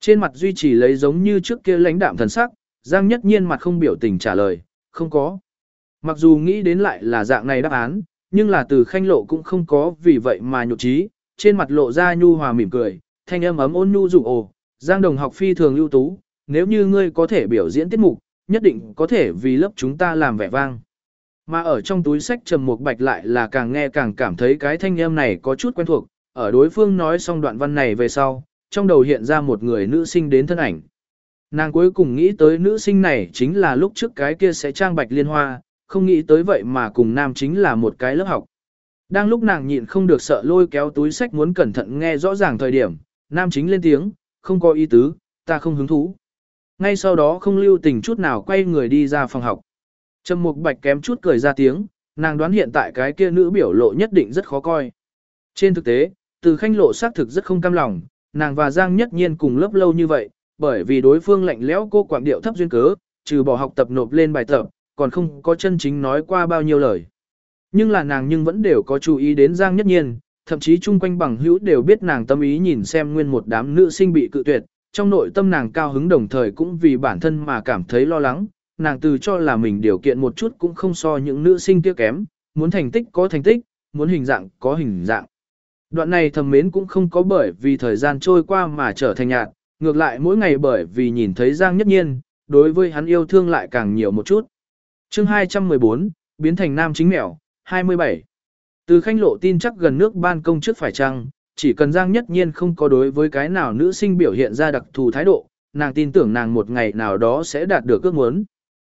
A: Trên mặt duy trì lấy giống như trước kia lãnh đạm thần sắc, Giang nhất nhiên mặt không biểu tình trả lời, không có. Mặc dù nghĩ đến lại là dạng này đáp án, nhưng là từ khanh lộ cũng không có vì vậy mà nhục trí, trên mặt lộ ra nhu hòa mỉm cười, thanh âm ấm ôn nhu dụ ồ, Giang đồng học phi thường ưu tú, nếu như ngươi có thể biểu diễn tiết mục, nhất định có thể vì lớp chúng ta làm vẻ vang. Mà ở trong túi sách trầm một bạch lại là càng nghe càng cảm thấy cái thanh âm này có chút quen thuộc, ở đối phương nói xong đoạn văn này về sau, trong đầu hiện ra một người nữ sinh đến thân ảnh. Nàng cuối cùng nghĩ tới nữ sinh này chính là lúc trước cái kia sẽ trang bạch liên hoa, không nghĩ tới vậy mà cùng nam chính là một cái lớp học. Đang lúc nàng nhịn không được sợ lôi kéo túi sách muốn cẩn thận nghe rõ ràng thời điểm, nam chính lên tiếng, không có ý tứ, ta không hứng thú. Ngay sau đó không lưu tình chút nào quay người đi ra phòng học. Trầm Mục Bạch kém chút cười ra tiếng, nàng đoán hiện tại cái kia nữ biểu lộ nhất định rất khó coi. Trên thực tế, từ khanh lộ xác thực rất không cam lòng, nàng và Giang nhất nhiên cùng lớp lâu như vậy, bởi vì đối phương lạnh lẽo cô quảng điệu thấp duyên cớ, trừ bỏ học tập nộp lên bài tập, còn không có chân chính nói qua bao nhiêu lời. Nhưng là nàng nhưng vẫn đều có chú ý đến Giang Nhất Nhiên, thậm chí chung quanh bằng hữu đều biết nàng tâm ý nhìn xem nguyên một đám nữ sinh bị cự tuyệt, trong nội tâm nàng cao hứng đồng thời cũng vì bản thân mà cảm thấy lo lắng, nàng từ cho là mình điều kiện một chút cũng không so những nữ sinh kia kém, muốn thành tích có thành tích, muốn hình dạng có hình dạng. Đoạn này thầm mến cũng không có bởi vì thời gian trôi qua mà trở thành nhạt, ngược lại mỗi ngày bởi vì nhìn thấy Giang Nhất Nhiên, đối với hắn yêu thương lại càng nhiều một chút. chương 214, biến thành nam chính mèo, 27. Từ khanh lộ tin chắc gần nước ban công trước phải chăng, chỉ cần Giang Nhất Nhiên không có đối với cái nào nữ sinh biểu hiện ra đặc thù thái độ, nàng tin tưởng nàng một ngày nào đó sẽ đạt được ước muốn.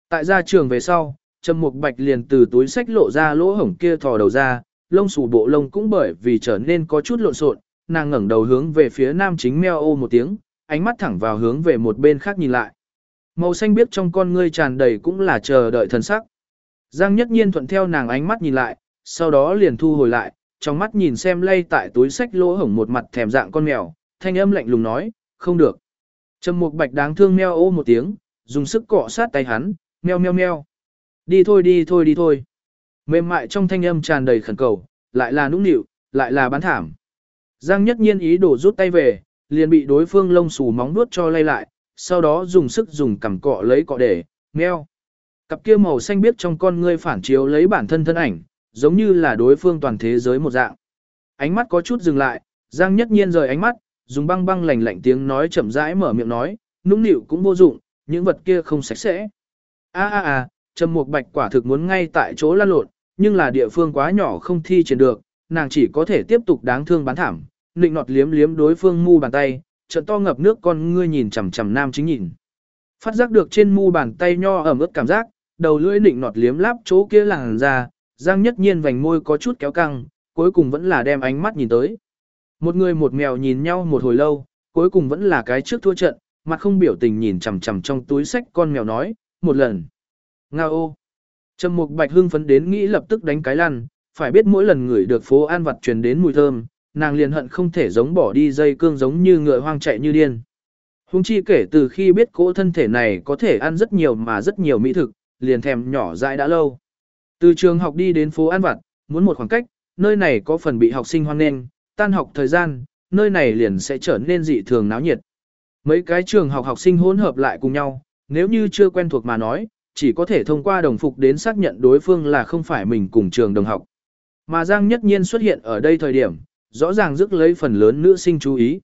A: Tại gia trường về sau, Trầm Mục Bạch liền từ túi sách lộ ra lỗ hổng kia thò đầu ra, lông xù bộ lông cũng bởi vì trở nên có chút lộn xộn, nàng ngẩng đầu hướng về phía nam chính meo ô một tiếng, ánh mắt thẳng vào hướng về một bên khác nhìn lại. Màu xanh biếc trong con ngươi tràn đầy cũng là chờ đợi thần sắc. Giang nhất nhiên thuận theo nàng ánh mắt nhìn lại, sau đó liền thu hồi lại, trong mắt nhìn xem lay tại túi sách lỗ hổng một mặt thèm dạng con mèo, thanh âm lạnh lùng nói, không được. Trầm mục bạch đáng thương meo ô một tiếng, dùng sức cọ sát tay hắn, meo meo meo. Đi thôi đi thôi đi thôi. Mềm mại trong thanh âm tràn đầy khẩn cầu, lại là nũng nịu, lại là bán thảm. Giang nhất nhiên ý đồ rút tay về, liền bị đối phương lông xù móng nuốt cho lay lại, sau đó dùng sức dùng cằm cọ lấy cọ để, meo. Cặp kia màu xanh biếc trong con ngươi phản chiếu lấy bản thân thân ảnh, giống như là đối phương toàn thế giới một dạng. Ánh mắt có chút dừng lại, Giang Nhất Nhiên rời ánh mắt, dùng băng băng lạnh lạnh tiếng nói chậm rãi mở miệng nói, nũng nịu cũng vô dụng, những vật kia không sạch sẽ. A a a, Trầm Mục Bạch quả thực muốn ngay tại chỗ lăn lộn, nhưng là địa phương quá nhỏ không thi triển được, nàng chỉ có thể tiếp tục đáng thương bán thảm, nịnh nọt liếm liếm đối phương mu bàn tay, trận to ngập nước con ngươi nhìn chằm chằm nam chính nhìn. Phát giác được trên mu bàn tay nho ẩm ướt cảm giác, đầu lưỡi nịnh nọt liếm láp chỗ kia làn ra, Giang Nhất Nhiên vành môi có chút kéo căng, cuối cùng vẫn là đem ánh mắt nhìn tới. Một người một mèo nhìn nhau một hồi lâu, cuối cùng vẫn là cái trước thua trận, mặt không biểu tình nhìn chằm chằm trong túi sách con mèo nói, một lần. Nga ô. Trầm Mục Bạch hưng phấn đến nghĩ lập tức đánh cái lăn, phải biết mỗi lần người được phố an vật truyền đến mùi thơm, nàng liền hận không thể giống bỏ đi dây cương giống như ngựa hoang chạy như điên. Hùng chi kể từ khi biết cỗ thân thể này có thể ăn rất nhiều mà rất nhiều mỹ thực, liền thèm nhỏ dại đã lâu. Từ trường học đi đến phố An Vặt, muốn một khoảng cách, nơi này có phần bị học sinh hoan nghênh, tan học thời gian, nơi này liền sẽ trở nên dị thường náo nhiệt. Mấy cái trường học học sinh hỗn hợp lại cùng nhau, nếu như chưa quen thuộc mà nói, chỉ có thể thông qua đồng phục đến xác nhận đối phương là không phải mình cùng trường đồng học. Mà Giang Nhất Nhiên xuất hiện ở đây thời điểm, rõ ràng rước lấy phần lớn nữ sinh chú ý.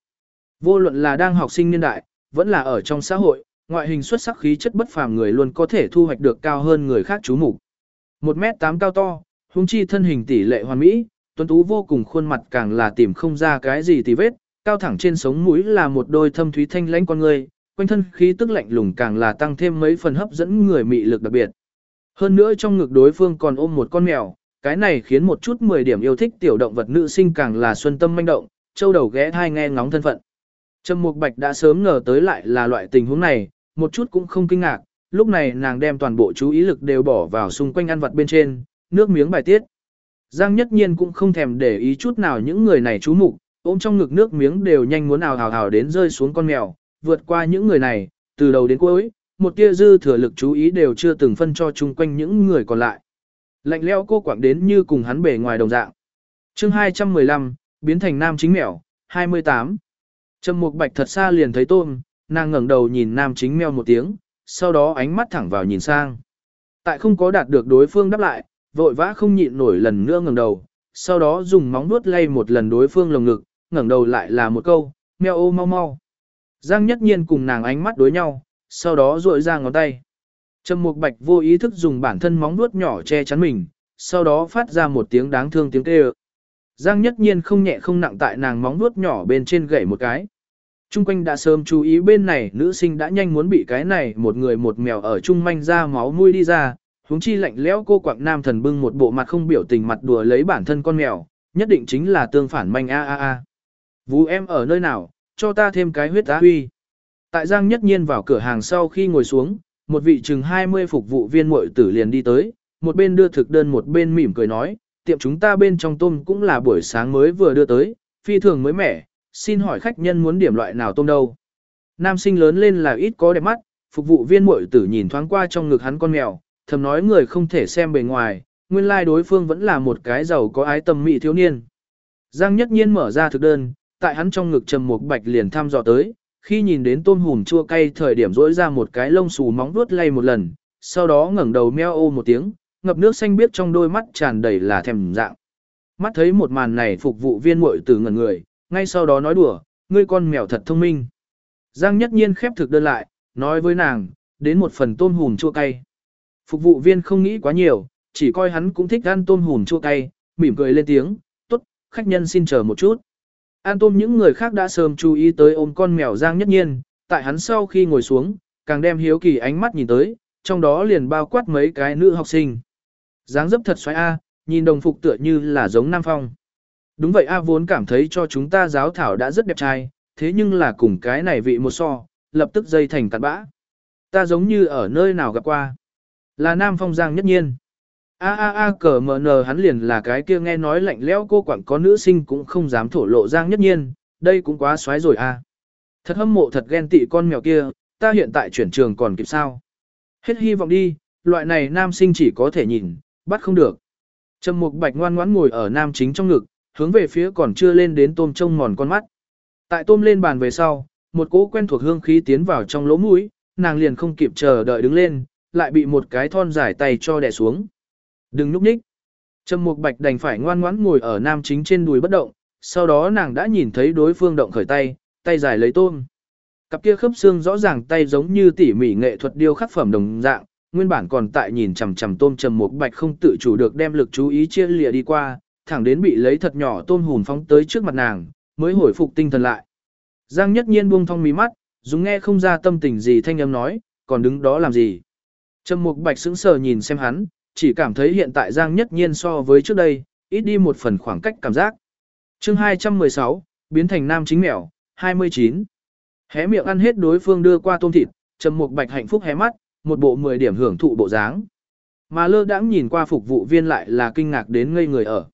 A: Vô luận là đang học sinh niên đại, vẫn là ở trong xã hội, ngoại hình xuất sắc khí chất bất phàm người luôn có thể thu hoạch được cao hơn người khác chú mục. 1m8 cao to, huống chi thân hình tỷ lệ hoàn mỹ, tuấn tú vô cùng khuôn mặt càng là tìm không ra cái gì tì vết, cao thẳng trên sống mũi là một đôi thâm thúy thanh lãnh con người, quanh thân khí tức lạnh lùng càng là tăng thêm mấy phần hấp dẫn người mị lực đặc biệt. Hơn nữa trong ngực đối phương còn ôm một con mèo, cái này khiến một chút 10 điểm yêu thích tiểu động vật nữ sinh càng là xuân tâm manh động, châu đầu ghé thai nghe ngóng thân phận. Trầm Mục Bạch đã sớm ngờ tới lại là loại tình huống này, một chút cũng không kinh ngạc, lúc này nàng đem toàn bộ chú ý lực đều bỏ vào xung quanh ăn vật bên trên, nước miếng bài tiết. Giang Nhất Nhiên cũng không thèm để ý chút nào những người này chú mục, ôm trong ngực nước miếng đều nhanh muốn ào ào ào đến rơi xuống con mèo, vượt qua những người này, từ đầu đến cuối, một tia dư thừa lực chú ý đều chưa từng phân cho chung quanh những người còn lại. Lạnh lẽo cô quạng đến như cùng hắn bề ngoài đồng dạng. Chương 215, biến thành nam chính mèo, 28. Trầm Mục Bạch thật xa liền thấy tôm, nàng ngẩng đầu nhìn nam chính mèo một tiếng, sau đó ánh mắt thẳng vào nhìn sang. Tại không có đạt được đối phương đáp lại, vội vã không nhịn nổi lần nữa ngẩng đầu, sau đó dùng móng vuốt lay một lần đối phương lồng ngực, ngẩng đầu lại là một câu, meo ô mau mau. Giang nhất nhiên cùng nàng ánh mắt đối nhau, sau đó duỗi ra ngón tay. Trầm Mục Bạch vô ý thức dùng bản thân móng vuốt nhỏ che chắn mình, sau đó phát ra một tiếng đáng thương tiếng kêu. Giang nhất nhiên không nhẹ không nặng tại nàng móng vuốt nhỏ bên trên gậy một cái. Trung quanh đã sớm chú ý bên này nữ sinh đã nhanh muốn bị cái này một người một mèo ở trung manh ra máu nuôi đi ra, huống chi lạnh lẽo cô quạng nam thần bưng một bộ mặt không biểu tình mặt đùa lấy bản thân con mèo, nhất định chính là tương phản manh a a a. Vũ em ở nơi nào, cho ta thêm cái huyết á huy. Tại Giang nhất nhiên vào cửa hàng sau khi ngồi xuống, một vị chừng 20 phục vụ viên muội tử liền đi tới, một bên đưa thực đơn một bên mỉm cười nói, tiệm chúng ta bên trong tôm cũng là buổi sáng mới vừa đưa tới, phi thường mới mẻ, xin hỏi khách nhân muốn điểm loại nào tôm đâu. Nam sinh lớn lên là ít có đẹp mắt, phục vụ viên muội tử nhìn thoáng qua trong ngực hắn con mèo, thầm nói người không thể xem bề ngoài, nguyên lai like đối phương vẫn là một cái giàu có ái tâm mỹ thiếu niên. Giang nhất nhiên mở ra thực đơn, tại hắn trong ngực trầm một bạch liền thăm dò tới, khi nhìn đến tôm hùm chua cay thời điểm rỗi ra một cái lông xù móng vuốt lay một lần, sau đó ngẩng đầu meo ô một tiếng, ngập nước xanh biếc trong đôi mắt tràn đầy là thèm dạng. Mắt thấy một màn này phục vụ viên muội tử ngẩn người, ngay sau đó nói đùa, ngươi con mèo thật thông minh. Giang nhất nhiên khép thực đơn lại, nói với nàng, đến một phần tôm hùm chua cay. Phục vụ viên không nghĩ quá nhiều, chỉ coi hắn cũng thích ăn tôm hùm chua cay, mỉm cười lên tiếng, tốt, khách nhân xin chờ một chút. An tôm những người khác đã sớm chú ý tới ôm con mèo Giang nhất nhiên, tại hắn sau khi ngồi xuống, càng đem hiếu kỳ ánh mắt nhìn tới, trong đó liền bao quát mấy cái nữ học sinh. dáng dấp thật xoáy a, nhìn đồng phục tựa như là giống Nam Phong. Đúng vậy A vốn cảm thấy cho chúng ta giáo thảo đã rất đẹp trai, thế nhưng là cùng cái này vị một so, lập tức dây thành cặn bã. Ta giống như ở nơi nào gặp qua. Là Nam Phong Giang nhất nhiên. A a a cờ mờ nờ hắn liền là cái kia nghe nói lạnh lẽo cô quảng có nữ sinh cũng không dám thổ lộ Giang nhất nhiên, đây cũng quá xoái rồi a. Thật hâm mộ thật ghen tị con mèo kia, ta hiện tại chuyển trường còn kịp sao. Hết hy vọng đi, loại này nam sinh chỉ có thể nhìn, bắt không được. Trầm Mục Bạch ngoan ngoãn ngồi ở nam chính trong ngực, hướng về phía còn chưa lên đến tôm trông mòn con mắt. Tại tôm lên bàn về sau, một cỗ quen thuộc hương khí tiến vào trong lỗ mũi, nàng liền không kịp chờ đợi đứng lên, lại bị một cái thon dài tay cho đè xuống. Đừng núp nhích. Trầm Mục Bạch đành phải ngoan ngoãn ngồi ở nam chính trên đùi bất động, sau đó nàng đã nhìn thấy đối phương động khởi tay, tay dài lấy tôm. Cặp kia khớp xương rõ ràng tay giống như tỉ mỉ nghệ thuật điêu khắc phẩm đồng dạng, nguyên bản còn tại nhìn chằm chằm tôm Trầm Mục Bạch không tự chủ được đem lực chú ý chia lìa đi qua, thẳng đến bị lấy thật nhỏ tôm hùm phóng tới trước mặt nàng, mới hồi phục tinh thần lại. Giang Nhất Nhiên buông thong mí mắt, dùng nghe không ra tâm tình gì thanh âm nói, còn đứng đó làm gì? Trầm Mục Bạch sững sờ nhìn xem hắn, chỉ cảm thấy hiện tại Giang Nhất Nhiên so với trước đây, ít đi một phần khoảng cách cảm giác. chương 216, biến thành nam chính mèo, 29. Hé miệng ăn hết đối phương đưa qua tôm thịt, Trầm Mục Bạch hạnh phúc hé mắt, một bộ 10 điểm hưởng thụ bộ dáng. Mà lơ đãng nhìn qua phục vụ viên lại là kinh ngạc đến ngây người ở.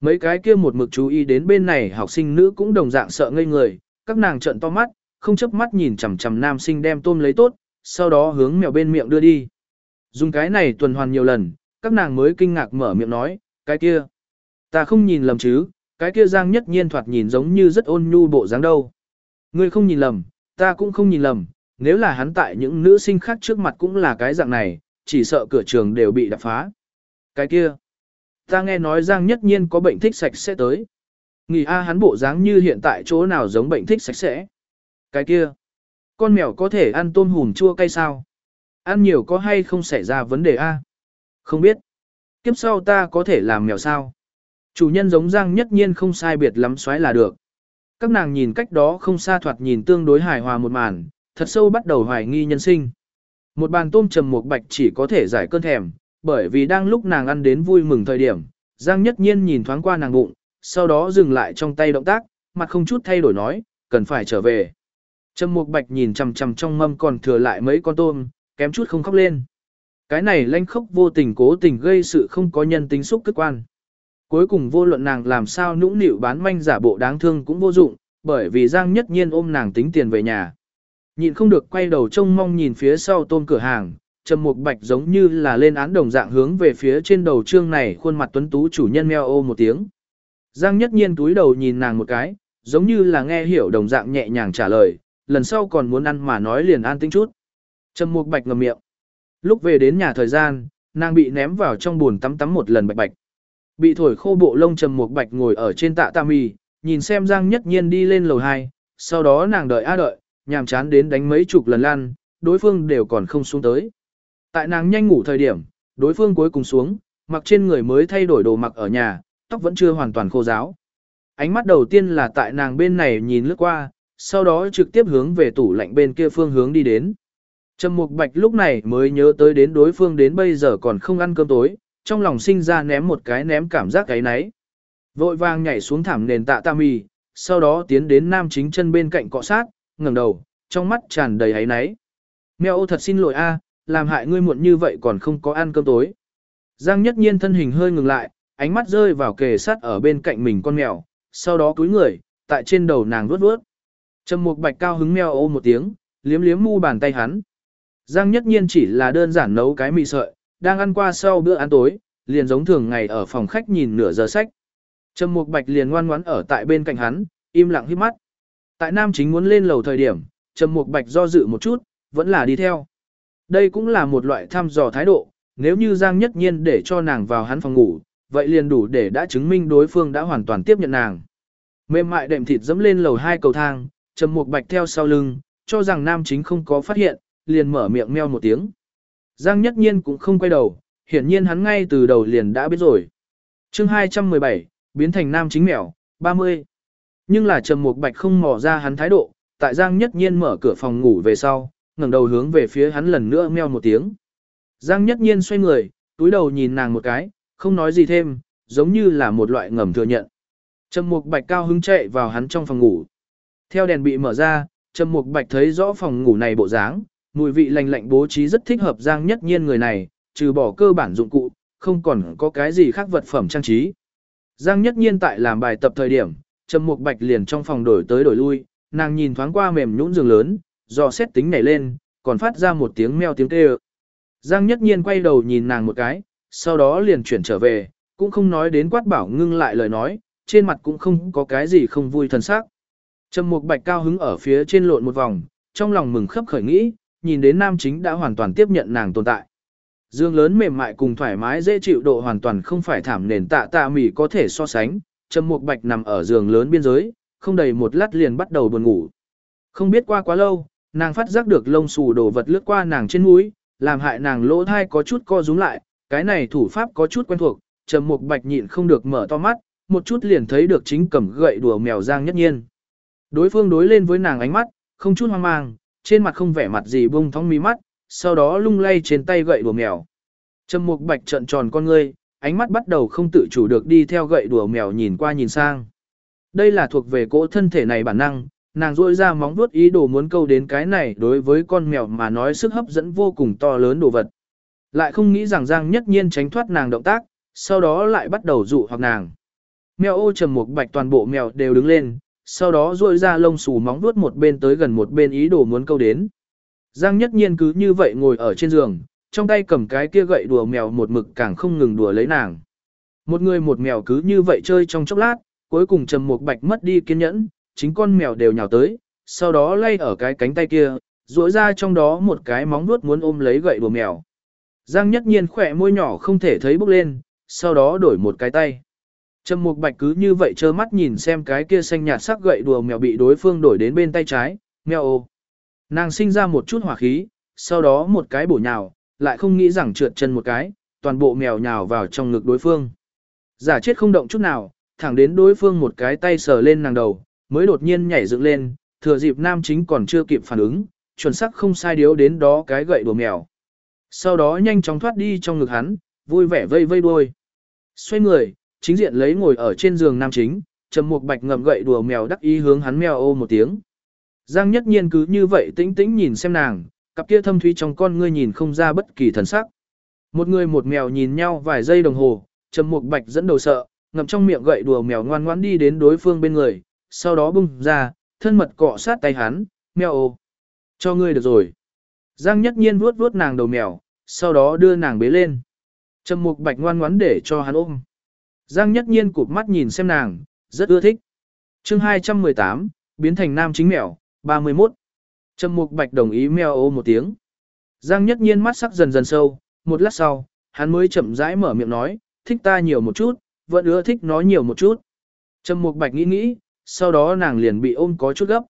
A: Mấy cái kia một mực chú ý đến bên này học sinh nữ cũng đồng dạng sợ ngây người, các nàng trợn to mắt, không chớp mắt nhìn chằm chằm nam sinh đem tôm lấy tốt, sau đó hướng mèo bên miệng đưa đi. Dùng cái này tuần hoàn nhiều lần, các nàng mới kinh ngạc mở miệng nói, cái kia. Ta không nhìn lầm chứ, cái kia Giang nhất nhiên thoạt nhìn giống như rất ôn nhu bộ dáng đâu. Ngươi không nhìn lầm, ta cũng không nhìn lầm, nếu là hắn tại những nữ sinh khác trước mặt cũng là cái dạng này, chỉ sợ cửa trường đều bị đập phá. Cái kia. Ta nghe nói Giang nhất nhiên có bệnh thích sạch sẽ tới. Nghỉ A hắn bộ dáng như hiện tại chỗ nào giống bệnh thích sạch sẽ. Cái kia. Con mèo có thể ăn tôm hùm chua cay sao? Ăn nhiều có hay không xảy ra vấn đề A? Không biết. Kiếp sau ta có thể làm mèo sao? Chủ nhân giống Giang nhất nhiên không sai biệt lắm xoáy là được. Các nàng nhìn cách đó không xa thoạt nhìn tương đối hài hòa một màn, thật sâu bắt đầu hoài nghi nhân sinh. Một bàn tôm trầm một bạch chỉ có thể giải cơn thèm, bởi vì đang lúc nàng ăn đến vui mừng thời điểm, Giang nhất nhiên nhìn thoáng qua nàng bụng, sau đó dừng lại trong tay động tác, mặt không chút thay đổi nói, cần phải trở về. Trầm Mục Bạch nhìn chằm chằm trong mâm còn thừa lại mấy con tôm, kém chút không khóc lên. Cái này lanh khóc vô tình cố tình gây sự không có nhân tính xúc cực quan. Cuối cùng vô luận nàng làm sao nũng nịu bán manh giả bộ đáng thương cũng vô dụng, bởi vì Giang Nhất Nhiên ôm nàng tính tiền về nhà. Nhìn không được quay đầu trông mong nhìn phía sau tôm cửa hàng, Trầm Mục Bạch giống như là lên án đồng dạng hướng về phía trên đầu trương này khuôn mặt tuấn tú chủ nhân meo ô một tiếng. Giang Nhất Nhiên túi đầu nhìn nàng một cái, giống như là nghe hiểu đồng dạng nhẹ nhàng trả lời, lần sau còn muốn ăn mà nói liền an tĩnh chút. Trầm Mục Bạch ngậm miệng. Lúc về đến nhà thời gian, nàng bị ném vào trong bồn tắm tắm một lần bạch bạch. Bị thổi khô bộ lông Trầm Mục Bạch ngồi ở trên tạ tam y, nhìn xem Giang Nhất Nhiên đi lên lầu 2, sau đó nàng đợi a đợi, nhàm chán đến đánh mấy chục lần lăn, đối phương đều còn không xuống tới. Tại nàng nhanh ngủ thời điểm, đối phương cuối cùng xuống, mặc trên người mới thay đổi đồ mặc ở nhà, tóc vẫn chưa hoàn toàn khô ráo. Ánh mắt đầu tiên là tại nàng bên này nhìn lướt qua, sau đó trực tiếp hướng về tủ lạnh bên kia phương hướng đi đến. Trầm Mục Bạch lúc này mới nhớ tới đến đối phương đến bây giờ còn không ăn cơm tối, trong lòng sinh ra ném một cái ném cảm giác cái nấy. Vội vàng nhảy xuống thảm nền tạ tam mì, sau đó tiến đến nam chính chân bên cạnh cọ sát, ngẩng đầu, trong mắt tràn đầy ấy náy. Mèo thật xin lỗi a, làm hại ngươi muộn như vậy còn không có ăn cơm tối. Giang nhất nhiên thân hình hơi ngừng lại, ánh mắt rơi vào kề sát ở bên cạnh mình con mèo, sau đó cúi người, tại trên đầu nàng vuốt vuốt. Trầm Mục Bạch cao hứng mèo ô một tiếng, liếm liếm mu bàn tay hắn. Giang Nhất Nhiên chỉ là đơn giản nấu cái mì sợi, đang ăn qua sau bữa ăn tối, liền giống thường ngày ở phòng khách nhìn nửa giờ sách. Trầm Mục Bạch liền ngoan ngoãn ở tại bên cạnh hắn, im lặng hít mắt. Tại Nam chính muốn lên lầu thời điểm, Trầm Mục Bạch do dự một chút, vẫn là đi theo. Đây cũng là một loại thăm dò thái độ, nếu như Giang Nhất Nhiên để cho nàng vào hắn phòng ngủ, vậy liền đủ để đã chứng minh đối phương đã hoàn toàn tiếp nhận nàng. Mềm mại đệm thịt dẫm lên lầu hai cầu thang, Trầm Mục Bạch theo sau lưng, cho rằng nam chính không có phát hiện, liền mở miệng meo một tiếng. Giang Nhất Nhiên cũng không quay đầu, hiển nhiên hắn ngay từ đầu liền đã biết rồi. Chương 217, biến thành nam chính mèo, 30. Nhưng là Trầm Mục Bạch không mò ra hắn thái độ, tại Giang Nhất Nhiên mở cửa phòng ngủ về sau, ngẩng đầu hướng về phía hắn lần nữa meo một tiếng. Giang Nhất Nhiên xoay người, túi đầu nhìn nàng một cái, không nói gì thêm, giống như là một loại ngầm thừa nhận. Trầm Mục Bạch cao hứng chạy vào hắn trong phòng ngủ. Theo đèn bị mở ra, Trầm Mục Bạch thấy rõ phòng ngủ này bộ dáng, mùi vị lành lạnh bố trí rất thích hợp Giang Nhất Nhiên người này, trừ bỏ cơ bản dụng cụ, không còn có cái gì khác vật phẩm trang trí. Giang Nhất Nhiên tại làm bài tập thời điểm, Trầm Mục Bạch liền trong phòng đổi tới đổi lui, nàng nhìn thoáng qua mềm nhũn giường lớn, do xét tính nhảy lên, còn phát ra một tiếng meo tiếng kêu. Giang Nhất Nhiên quay đầu nhìn nàng một cái, sau đó liền chuyển trở về, cũng không nói đến quát bảo ngưng lại lời nói, trên mặt cũng không có cái gì không vui thần sắc. Trầm Mục Bạch cao hứng ở phía trên lộn một vòng, trong lòng mừng khấp khởi nghĩ, nhìn đến nam chính đã hoàn toàn tiếp nhận nàng tồn tại. Dương lớn mềm mại cùng thoải mái dễ chịu độ hoàn toàn không phải thảm nền tạ tạ mỉ có thể so sánh. Trầm Mục Bạch nằm ở giường lớn biên giới, không đầy một lát liền bắt đầu buồn ngủ. Không biết qua quá lâu, nàng phát giác được lông xù đồ vật lướt qua nàng trên mũi, làm hại nàng lỗ thai có chút co rúm lại, cái này thủ pháp có chút quen thuộc, Trầm Mục Bạch nhịn không được mở to mắt, một chút liền thấy được chính cầm gậy đùa mèo Giang Nhất Nhiên. Đối phương đối lên với nàng ánh mắt, không chút hoang mang, trên mặt không vẻ mặt gì bông thong mí mắt, sau đó lung lay trên tay gậy đùa mèo. Trầm Mục Bạch trợn tròn con ngươi, ánh mắt bắt đầu không tự chủ được đi theo gậy đùa mèo nhìn qua nhìn sang. Đây là thuộc về cỗ thân thể này bản năng, nàng rỗi ra móng vuốt ý đồ muốn câu đến cái này đối với con mèo mà nói sức hấp dẫn vô cùng to lớn đồ vật. Lại không nghĩ rằng Giang nhất nhiên tránh thoát nàng động tác, sau đó lại bắt đầu dụ hoặc nàng. Mèo ô trầm một bạch toàn bộ mèo đều đứng lên, sau đó rỗi ra lông xù móng vuốt một bên tới gần một bên ý đồ muốn câu đến. Giang nhất nhiên cứ như vậy ngồi ở trên giường, trong tay cầm cái kia gậy đùa mèo một mực càng không ngừng đùa lấy nàng. Một người một mèo cứ như vậy chơi trong chốc lát, cuối cùng trầm một bạch mất đi kiên nhẫn, chính con mèo đều nhào tới, sau đó lay ở cái cánh tay kia, duỗi ra trong đó một cái móng vuốt muốn ôm lấy gậy đùa mèo. Giang nhất nhiên khỏe môi nhỏ không thể thấy bốc lên, sau đó đổi một cái tay. Trầm Mục Bạch cứ như vậy trơ mắt nhìn xem cái kia xanh nhạt sắc gậy đùa mèo bị đối phương đổi đến bên tay trái, mèo ô. Nàng sinh ra một chút hỏa khí, sau đó một cái bổ nhào, lại không nghĩ rằng trượt chân một cái, toàn bộ mèo nhào vào trong ngực đối phương. Giả chết không động chút nào, thẳng đến đối phương một cái tay sờ lên nàng đầu, mới đột nhiên nhảy dựng lên, thừa dịp nam chính còn chưa kịp phản ứng, chuẩn xác không sai điếu đến đó cái gậy đùa mèo. Sau đó nhanh chóng thoát đi trong ngực hắn, vui vẻ vây vây đuôi. Xoay người, chính diện lấy ngồi ở trên giường nam chính, trầm mục bạch ngậm gậy đùa mèo đắc ý hướng hắn mèo ô một tiếng. Giang nhất nhiên cứ như vậy tĩnh tĩnh nhìn xem nàng, cặp kia thâm thúy trong con ngươi nhìn không ra bất kỳ thần sắc. Một người một mèo nhìn nhau vài giây đồng hồ, trầm mục bạch dẫn đầu sợ, ngậm trong miệng gậy đùa mèo ngoan ngoãn đi đến đối phương bên người, sau đó bung ra, thân mật cọ sát tay hắn, mèo ô. Cho ngươi được rồi. Giang nhất nhiên vuốt vuốt nàng đầu mèo, sau đó đưa nàng bế lên. Trầm mục bạch ngoan ngoãn để cho hắn ôm. Giang nhất nhiên cụp mắt nhìn xem nàng, rất ưa thích. chương 218, biến thành nam chính mèo, 31. Trầm mục bạch đồng ý mèo ô một tiếng. Giang nhất nhiên mắt sắc dần dần sâu, một lát sau, hắn mới chậm rãi mở miệng nói, thích ta nhiều một chút, vẫn ưa thích nó nhiều một chút. Trầm mục bạch nghĩ nghĩ, sau đó nàng liền bị ôm có chút gấp.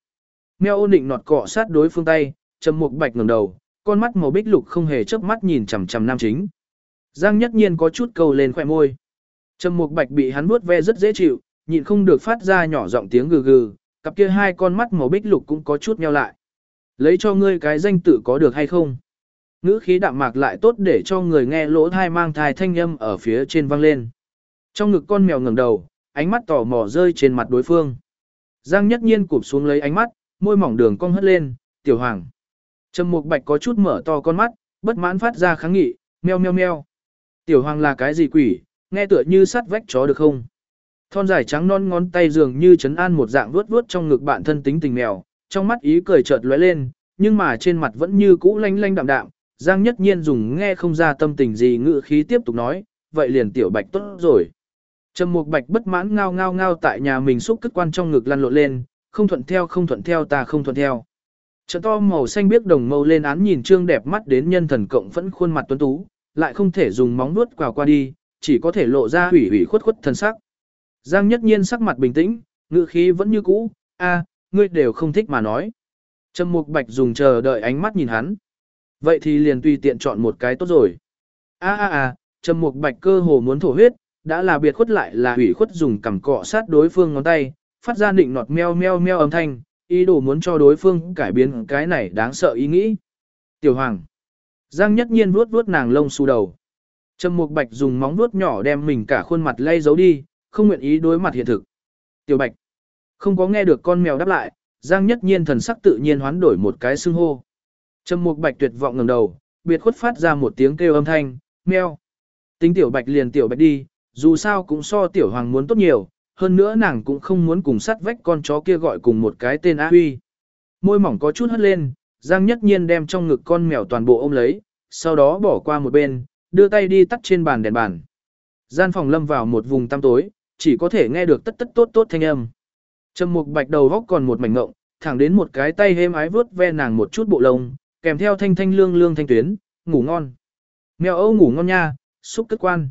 A: Mèo ôn định nọt cọ sát đối phương tay, trầm mục bạch ngẩng đầu, con mắt màu bích lục không hề chớp mắt nhìn chằm chằm nam chính. Giang nhất nhiên có chút cầu lên khóe môi. Trầm Mục Bạch bị hắn vuốt ve rất dễ chịu, nhịn không được phát ra nhỏ giọng tiếng gừ gừ, cặp kia hai con mắt màu bích lục cũng có chút nheo lại. Lấy cho ngươi cái danh tự có được hay không? Ngữ khí đạm mạc lại tốt để cho người nghe lỗ thai mang thai thanh âm ở phía trên vang lên. Trong ngực con mèo ngẩng đầu, ánh mắt tò mò rơi trên mặt đối phương. Giang nhất nhiên cụp xuống lấy ánh mắt, môi mỏng đường cong hất lên, tiểu hoàng. Trầm Mục Bạch có chút mở to con mắt, bất mãn phát ra kháng nghị, meo meo meo. Tiểu hoàng là cái gì quỷ, nghe tựa như sắt vách chó được không? Thon dài trắng non ngón tay dường như chấn an một dạng vuốt vuốt trong ngực bạn thân tính tình mèo, trong mắt ý cười chợt lóe lên, nhưng mà trên mặt vẫn như cũ lanh lanh đạm đạm. Giang Nhất Nhiên dùng nghe không ra tâm tình gì ngữ khí tiếp tục nói, vậy liền tiểu bạch tốt rồi. Trầm Mục Bạch bất mãn ngao ngao ngao tại nhà mình xúc cất quan trong ngực lăn lộn lên, không thuận theo không thuận theo ta không thuận theo. Trợ to màu xanh biếc đồng mâu lên án nhìn trương đẹp mắt đến nhân thần cộng vẫn khuôn mặt tuấn tú, lại không thể dùng móng nuốt quào qua đi, chỉ có thể lộ ra hủy hủy khuất khuất thân sắc. Giang nhất nhiên sắc mặt bình tĩnh, ngữ khí vẫn như cũ, a, ngươi đều không thích mà nói. Trầm Mục Bạch dùng chờ đợi ánh mắt nhìn hắn. Vậy thì liền tùy tiện chọn một cái tốt rồi. A a a, Trầm Mục Bạch cơ hồ muốn thổ huyết, đã là biệt khuất lại là hủy khuất dùng cằm cọ sát đối phương ngón tay, phát ra định nọt meo meo meo âm thanh, ý đồ muốn cho đối phương cải biến cái này đáng sợ ý nghĩ. Tiểu Hoàng. Giang nhất nhiên vuốt vuốt nàng lông xù đầu. Trầm Mục Bạch dùng móng vuốt nhỏ đem mình cả khuôn mặt lay giấu đi, không nguyện ý đối mặt hiện thực. Tiểu Bạch. Không có nghe được con mèo đáp lại, Giang Nhất Nhiên thần sắc tự nhiên hoán đổi một cái xưng hô. Trầm Mục Bạch tuyệt vọng ngẩng đầu, biệt khuất phát ra một tiếng kêu âm thanh, meo. Tính Tiểu Bạch liền Tiểu Bạch đi, dù sao cũng so Tiểu Hoàng muốn tốt nhiều, hơn nữa nàng cũng không muốn cùng sắt vách con chó kia gọi cùng một cái tên A Huy. Môi mỏng có chút hất lên, Giang Nhất Nhiên đem trong ngực con mèo toàn bộ ôm lấy, sau đó bỏ qua một bên, đưa tay đi tắt trên bàn đèn bàn. Gian phòng lâm vào một vùng tăm tối, chỉ có thể nghe được tất tất tốt tốt thanh âm. Trầm Mục Bạch đầu góc còn một mảnh ngộng, thẳng đến một cái tay hêm ái vướt ve nàng một chút bộ lông, kèm theo thanh thanh lương lương thanh tuyến, ngủ ngon. Mèo Âu ngủ ngon nha, xúc cất quan.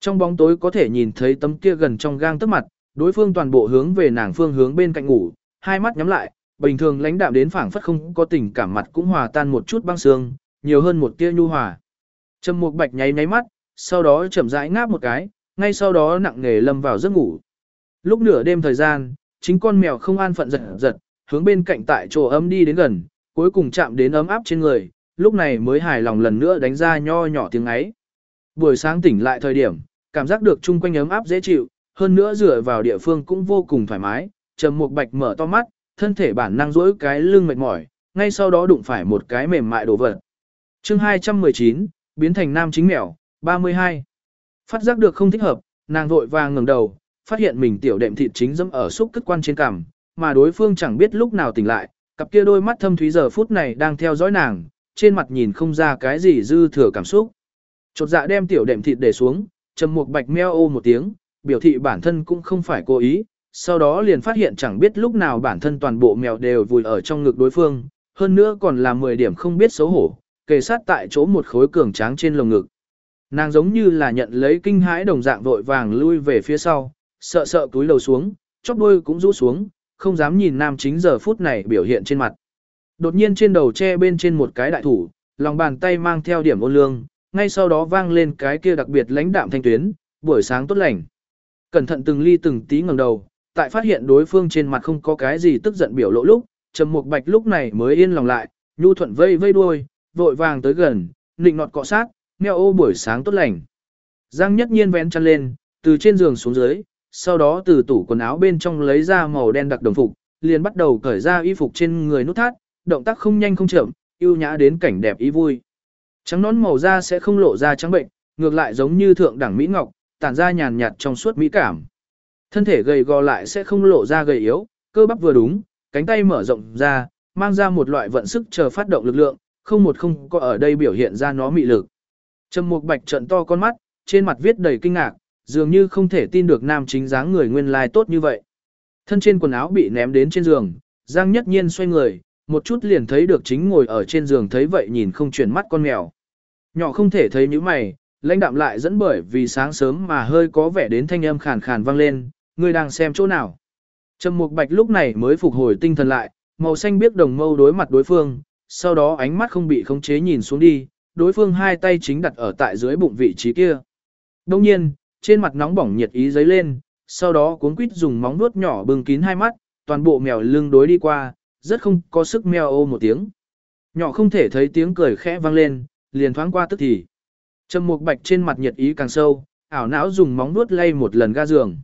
A: Trong bóng tối có thể nhìn thấy tấm kia gần trong gang tấc mặt, đối phương toàn bộ hướng về nàng phương hướng bên cạnh ngủ, hai mắt nhắm lại, bình thường lãnh đạm đến phảng phất không có tình cảm mặt cũng hòa tan một chút băng sương, nhiều hơn một tia nhu hòa. Trầm Mục Bạch nháy nháy mắt, sau đó chậm rãi ngáp một cái, ngay sau đó nặng nề lâm vào giấc ngủ. Lúc nửa đêm thời gian, chính con mèo không an phận giật giật, hướng bên cạnh tại chỗ ấm đi đến gần, cuối cùng chạm đến ấm áp trên người, lúc này mới hài lòng lần nữa đánh ra nho nhỏ tiếng ấy. Buổi sáng tỉnh lại thời điểm, cảm giác được chung quanh ấm áp dễ chịu, hơn nữa dựa vào địa phương cũng vô cùng thoải mái, Trầm Mục Bạch mở to mắt, thân thể bản năng duỗi cái lưng mệt mỏi, ngay sau đó đụng phải một cái mềm mại đồ vật. Chương 219, biến thành nam chính mèo, 32. Phát giác được không thích hợp, nàng vội vàng ngẩng đầu, phát hiện mình tiểu đệm thịt chính dẫm ở xúc cất quan trên cằm, mà đối phương chẳng biết lúc nào tỉnh lại, cặp kia đôi mắt thâm thúy giờ phút này đang theo dõi nàng, trên mặt nhìn không ra cái gì dư thừa cảm xúc. Chột dạ đem tiểu đệm thịt để xuống, trầm mục bạch meo ô một tiếng, biểu thị bản thân cũng không phải cố ý, sau đó liền phát hiện chẳng biết lúc nào bản thân toàn bộ mèo đều vùi ở trong ngực đối phương, hơn nữa còn là 10 điểm không biết xấu hổ, kề sát tại chỗ một khối cường tráng trên lồng ngực. Nàng giống như là nhận lấy kinh hãi đồng dạng vội vàng lui về phía sau, sợ sợ túi lầu xuống, chóp đuôi cũng rũ xuống, không dám nhìn nam chính giờ phút này biểu hiện trên mặt. Đột nhiên trên đầu che bên trên một cái đại thủ, lòng bàn tay mang theo điểm ôn lương, ngay sau đó vang lên cái kia đặc biệt lãnh đạm thanh tuyến, buổi sáng tốt lành. Cẩn thận từng ly từng tí ngẩng đầu, tại phát hiện đối phương trên mặt không có cái gì tức giận biểu lộ lúc, Trầm Mục Bạch lúc này mới yên lòng lại, nhu thuận vây vây đuôi, vội vàng tới gần, nịnh nọt cọ sát, meo ô buổi sáng tốt lành. Giang nhất nhiên vén chăn lên, từ trên giường xuống dưới, sau đó từ tủ quần áo bên trong lấy ra màu đen đặc đồng phục, liền bắt đầu cởi ra y phục trên người nút thắt, động tác không nhanh không chậm, yêu nhã đến cảnh đẹp ý vui. Trắng nón màu da sẽ không lộ ra trắng bệnh, ngược lại giống như thượng đẳng mỹ ngọc, tản ra nhàn nhạt trong suốt mỹ cảm. Thân thể gầy gò lại sẽ không lộ ra gầy yếu, cơ bắp vừa đúng, cánh tay mở rộng ra, mang ra một loại vận sức chờ phát động lực lượng, không một không có ở đây biểu hiện ra nó mị lực. Trầm Mục Bạch trợn to con mắt, trên mặt viết đầy kinh ngạc, dường như không thể tin được nam chính dáng người nguyên lai tốt như vậy. Thân trên quần áo bị ném đến trên giường, Giang Nhất Nhiên xoay người, một chút liền thấy được chính ngồi ở trên giường thấy vậy nhìn không chuyển mắt con mèo. Nhỏ không thể thấy những mày, lãnh đạm lại dẫn bởi vì sáng sớm mà hơi có vẻ đến thanh âm khàn khàn vang lên, người đang xem chỗ nào. Trầm Mục Bạch lúc này mới phục hồi tinh thần lại, màu xanh biết đồng mâu đối mặt đối phương, sau đó ánh mắt không bị khống chế nhìn xuống đi, đối phương hai tay chính đặt ở tại dưới bụng vị trí kia. Đông nhiên, trên mặt nóng bỏng nhiệt ý dấy lên, sau đó cuốn quýt dùng móng vuốt nhỏ bưng kín hai mắt, toàn bộ mèo lưng đối đi qua, rất không có sức meo ô một tiếng. Nhỏ không thể thấy tiếng cười khẽ vang lên, liền thoáng qua tức thì. Trầm Mục Bạch trên mặt nhiệt ý càng sâu, ảo não dùng móng vuốt lay một lần ga giường.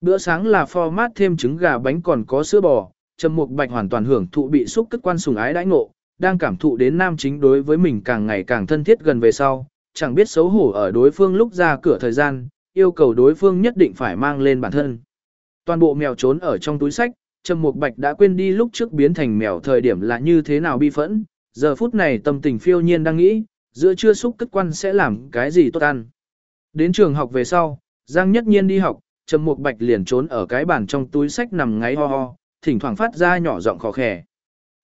A: Bữa sáng là format thêm trứng gà bánh còn có sữa bò, Trầm Mục Bạch hoàn toàn hưởng thụ bị xúc cất quan sùng ái đãi ngộ, đang cảm thụ đến nam chính đối với mình càng ngày càng thân thiết gần về sau, chẳng biết xấu hổ ở đối phương lúc ra cửa thời gian, yêu cầu đối phương nhất định phải mang lên bản thân. Toàn bộ mèo trốn ở trong túi sách, Trầm Mục Bạch đã quên đi lúc trước biến thành mèo thời điểm là như thế nào bi phẫn, giờ phút này tâm tình phiêu nhiên đang nghĩ, giữa trưa xúc cất quan sẽ làm cái gì tốt ăn. Đến trường học về sau, Giang Nhất Nhiên đi học, Trầm Mục Bạch liền trốn ở cái bàn trong túi sách nằm ngáy ho ho, thỉnh thoảng phát ra nhỏ giọng khó khè.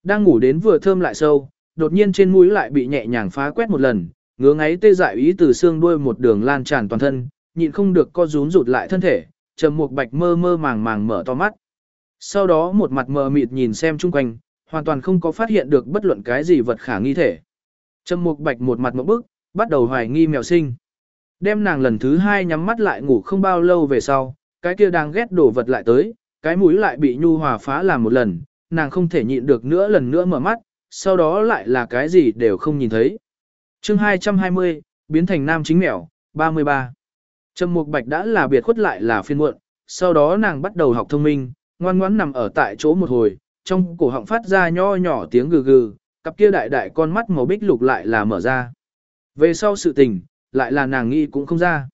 A: Đang ngủ đến vừa thơm lại sâu, đột nhiên trên mũi lại bị nhẹ nhàng phá quét một lần, ngứa ngáy tê dại ý từ xương đuôi một đường lan tràn toàn thân, nhịn không được co rúm rụt lại thân thể, Trầm Mục Bạch mơ mơ màng màng mở to mắt. Sau đó một mặt mờ mịt nhìn xem chung quanh, hoàn toàn không có phát hiện được bất luận cái gì vật khả nghi thể. Trầm Mục Bạch một mặt ngộp bức, bắt đầu hoài nghi mèo sinh. Đem nàng lần thứ hai nhắm mắt lại ngủ không bao lâu về sau, cái kia đang ghét đổ vật lại tới, cái mũi lại bị nhu hòa phá làm một lần, nàng không thể nhịn được nữa lần nữa mở mắt, sau đó lại là cái gì đều không nhìn thấy. chương 220, biến thành nam chính mèo, 33. Trầm Mục Bạch đã là biệt khuất lại là phiên muộn, sau đó nàng bắt đầu học thông minh, ngoan ngoãn nằm ở tại chỗ một hồi, trong cổ họng phát ra nho nhỏ tiếng gừ gừ, cặp kia đại đại con mắt màu bích lục lại là mở ra. Về sau sự tình, lại là nàng nghĩ cũng không ra.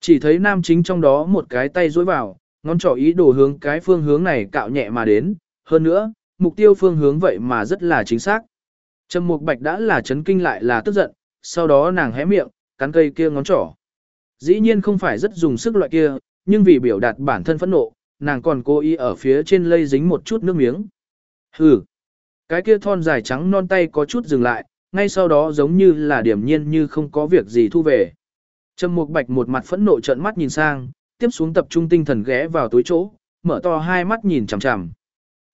A: Chỉ thấy nam chính trong đó một cái tay duỗi vào, ngón trỏ ý đồ hướng cái phương hướng này cạo nhẹ mà đến, hơn nữa, mục tiêu phương hướng vậy mà rất là chính xác. Trầm Mục Bạch đã là chấn kinh lại là tức giận, sau đó nàng hé miệng, cắn cây kia ngón trỏ. Dĩ nhiên không phải rất dùng sức loại kia, nhưng vì biểu đạt bản thân phẫn nộ, nàng còn cố ý ở phía trên lây dính một chút nước miếng. Hừ. Cái kia thon dài trắng non tay có chút dừng lại, ngay sau đó giống như là điểm nhiên như không có việc gì thu về. Trầm Mục Bạch một mặt phẫn nộ trợn mắt nhìn sang, tiếp xuống tập trung tinh thần ghé vào túi chỗ, mở to hai mắt nhìn chằm chằm.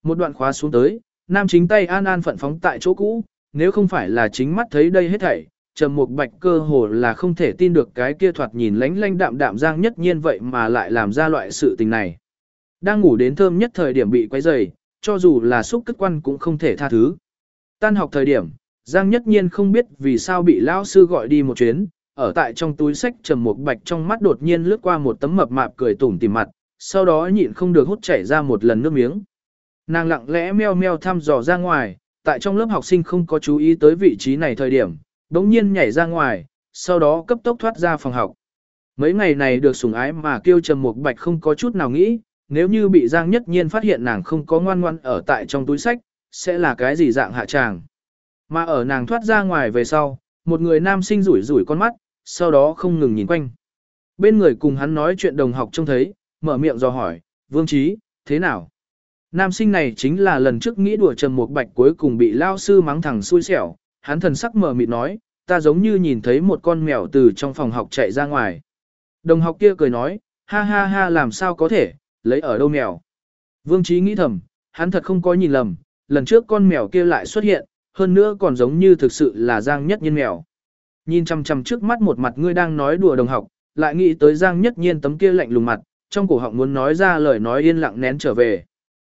A: Một đoạn khóa xuống tới, nam chính tay an an phận phóng tại chỗ cũ, nếu không phải là chính mắt thấy đây hết thảy, Trầm Mục Bạch cơ hồ là không thể tin được cái kia thoạt nhìn lánh lánh đạm đạm giang nhất nhiên vậy mà lại làm ra loại sự tình này. Đang ngủ đến thơm nhất thời điểm bị quấy rầy, cho dù là xúc cất quan cũng không thể tha thứ. Tan học thời điểm, Giang nhất nhiên không biết vì sao bị lão sư gọi đi một chuyến, ở tại trong túi sách trầm một bạch trong mắt đột nhiên lướt qua một tấm mập mạp cười tủm tỉm mặt, sau đó nhịn không được hút chảy ra một lần nước miếng. Nàng lặng lẽ meo meo thăm dò ra ngoài, tại trong lớp học sinh không có chú ý tới vị trí này thời điểm, đống nhiên nhảy ra ngoài, sau đó cấp tốc thoát ra phòng học. Mấy ngày này được sủng ái mà kêu trầm một bạch không có chút nào nghĩ, nếu như bị Giang Nhất Nhiên phát hiện nàng không có ngoan ngoan ở tại trong túi sách, sẽ là cái gì dạng hạ tràng. Mà ở nàng thoát ra ngoài về sau, một người nam sinh rủi rủi con mắt, sau đó không ngừng nhìn quanh. Bên người cùng hắn nói chuyện đồng học trông thấy, mở miệng dò hỏi, Vương Trí, thế nào? Nam sinh này chính là lần trước nghĩ đùa Trầm Mục Bạch cuối cùng bị lao sư mắng thẳng xui xẻo, hắn thần sắc mở mịt nói, ta giống như nhìn thấy một con mèo từ trong phòng học chạy ra ngoài. Đồng học kia cười nói, ha ha ha làm sao có thể, lấy ở đâu mèo. Vương Trí nghĩ thầm, hắn thật không có nhìn lầm, lần trước con mèo kia lại xuất hiện, hơn nữa còn giống như thực sự là Giang Nhất Nhiên mèo. Nhìn chằm chằm trước mắt một mặt ngươi đang nói đùa đồng học, lại nghĩ tới Giang Nhất Nhiên tấm kia lạnh lùng mặt, trong cổ họng muốn nói ra lời nói yên lặng nén trở về.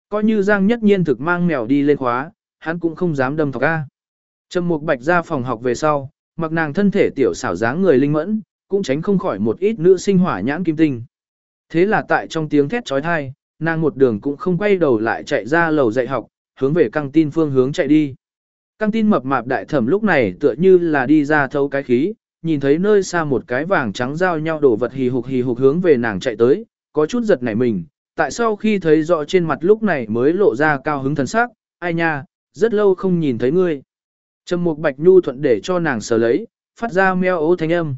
A: Coi như Giang Nhất Nhiên thực mang mèo đi lên khóa, hắn cũng không dám đâm thọc a. Trầm Mục Bạch ra phòng học về sau, mặc nàng thân thể tiểu xảo dáng người linh mẫn, cũng tránh không khỏi một ít nữ sinh hỏa nhãn kim tinh. Thế là tại trong tiếng thét trói thai, nàng một đường cũng không quay đầu lại chạy ra lầu dạy học, hướng về căng tin phương hướng chạy đi. Căng tin mập mạp đại thẩm lúc này tựa như là đi ra thấu cái khí, nhìn thấy nơi xa một cái vàng trắng giao nhau đổ vật hì hục hì hục hướng về nàng chạy tới, có chút giật nảy mình, tại sao khi thấy rõ trên mặt lúc này mới lộ ra cao hứng thần sắc, ai nha, rất lâu không nhìn thấy ngươi. Trầm mục bạch nhu thuận để cho nàng sờ lấy, phát ra meo ố thanh âm.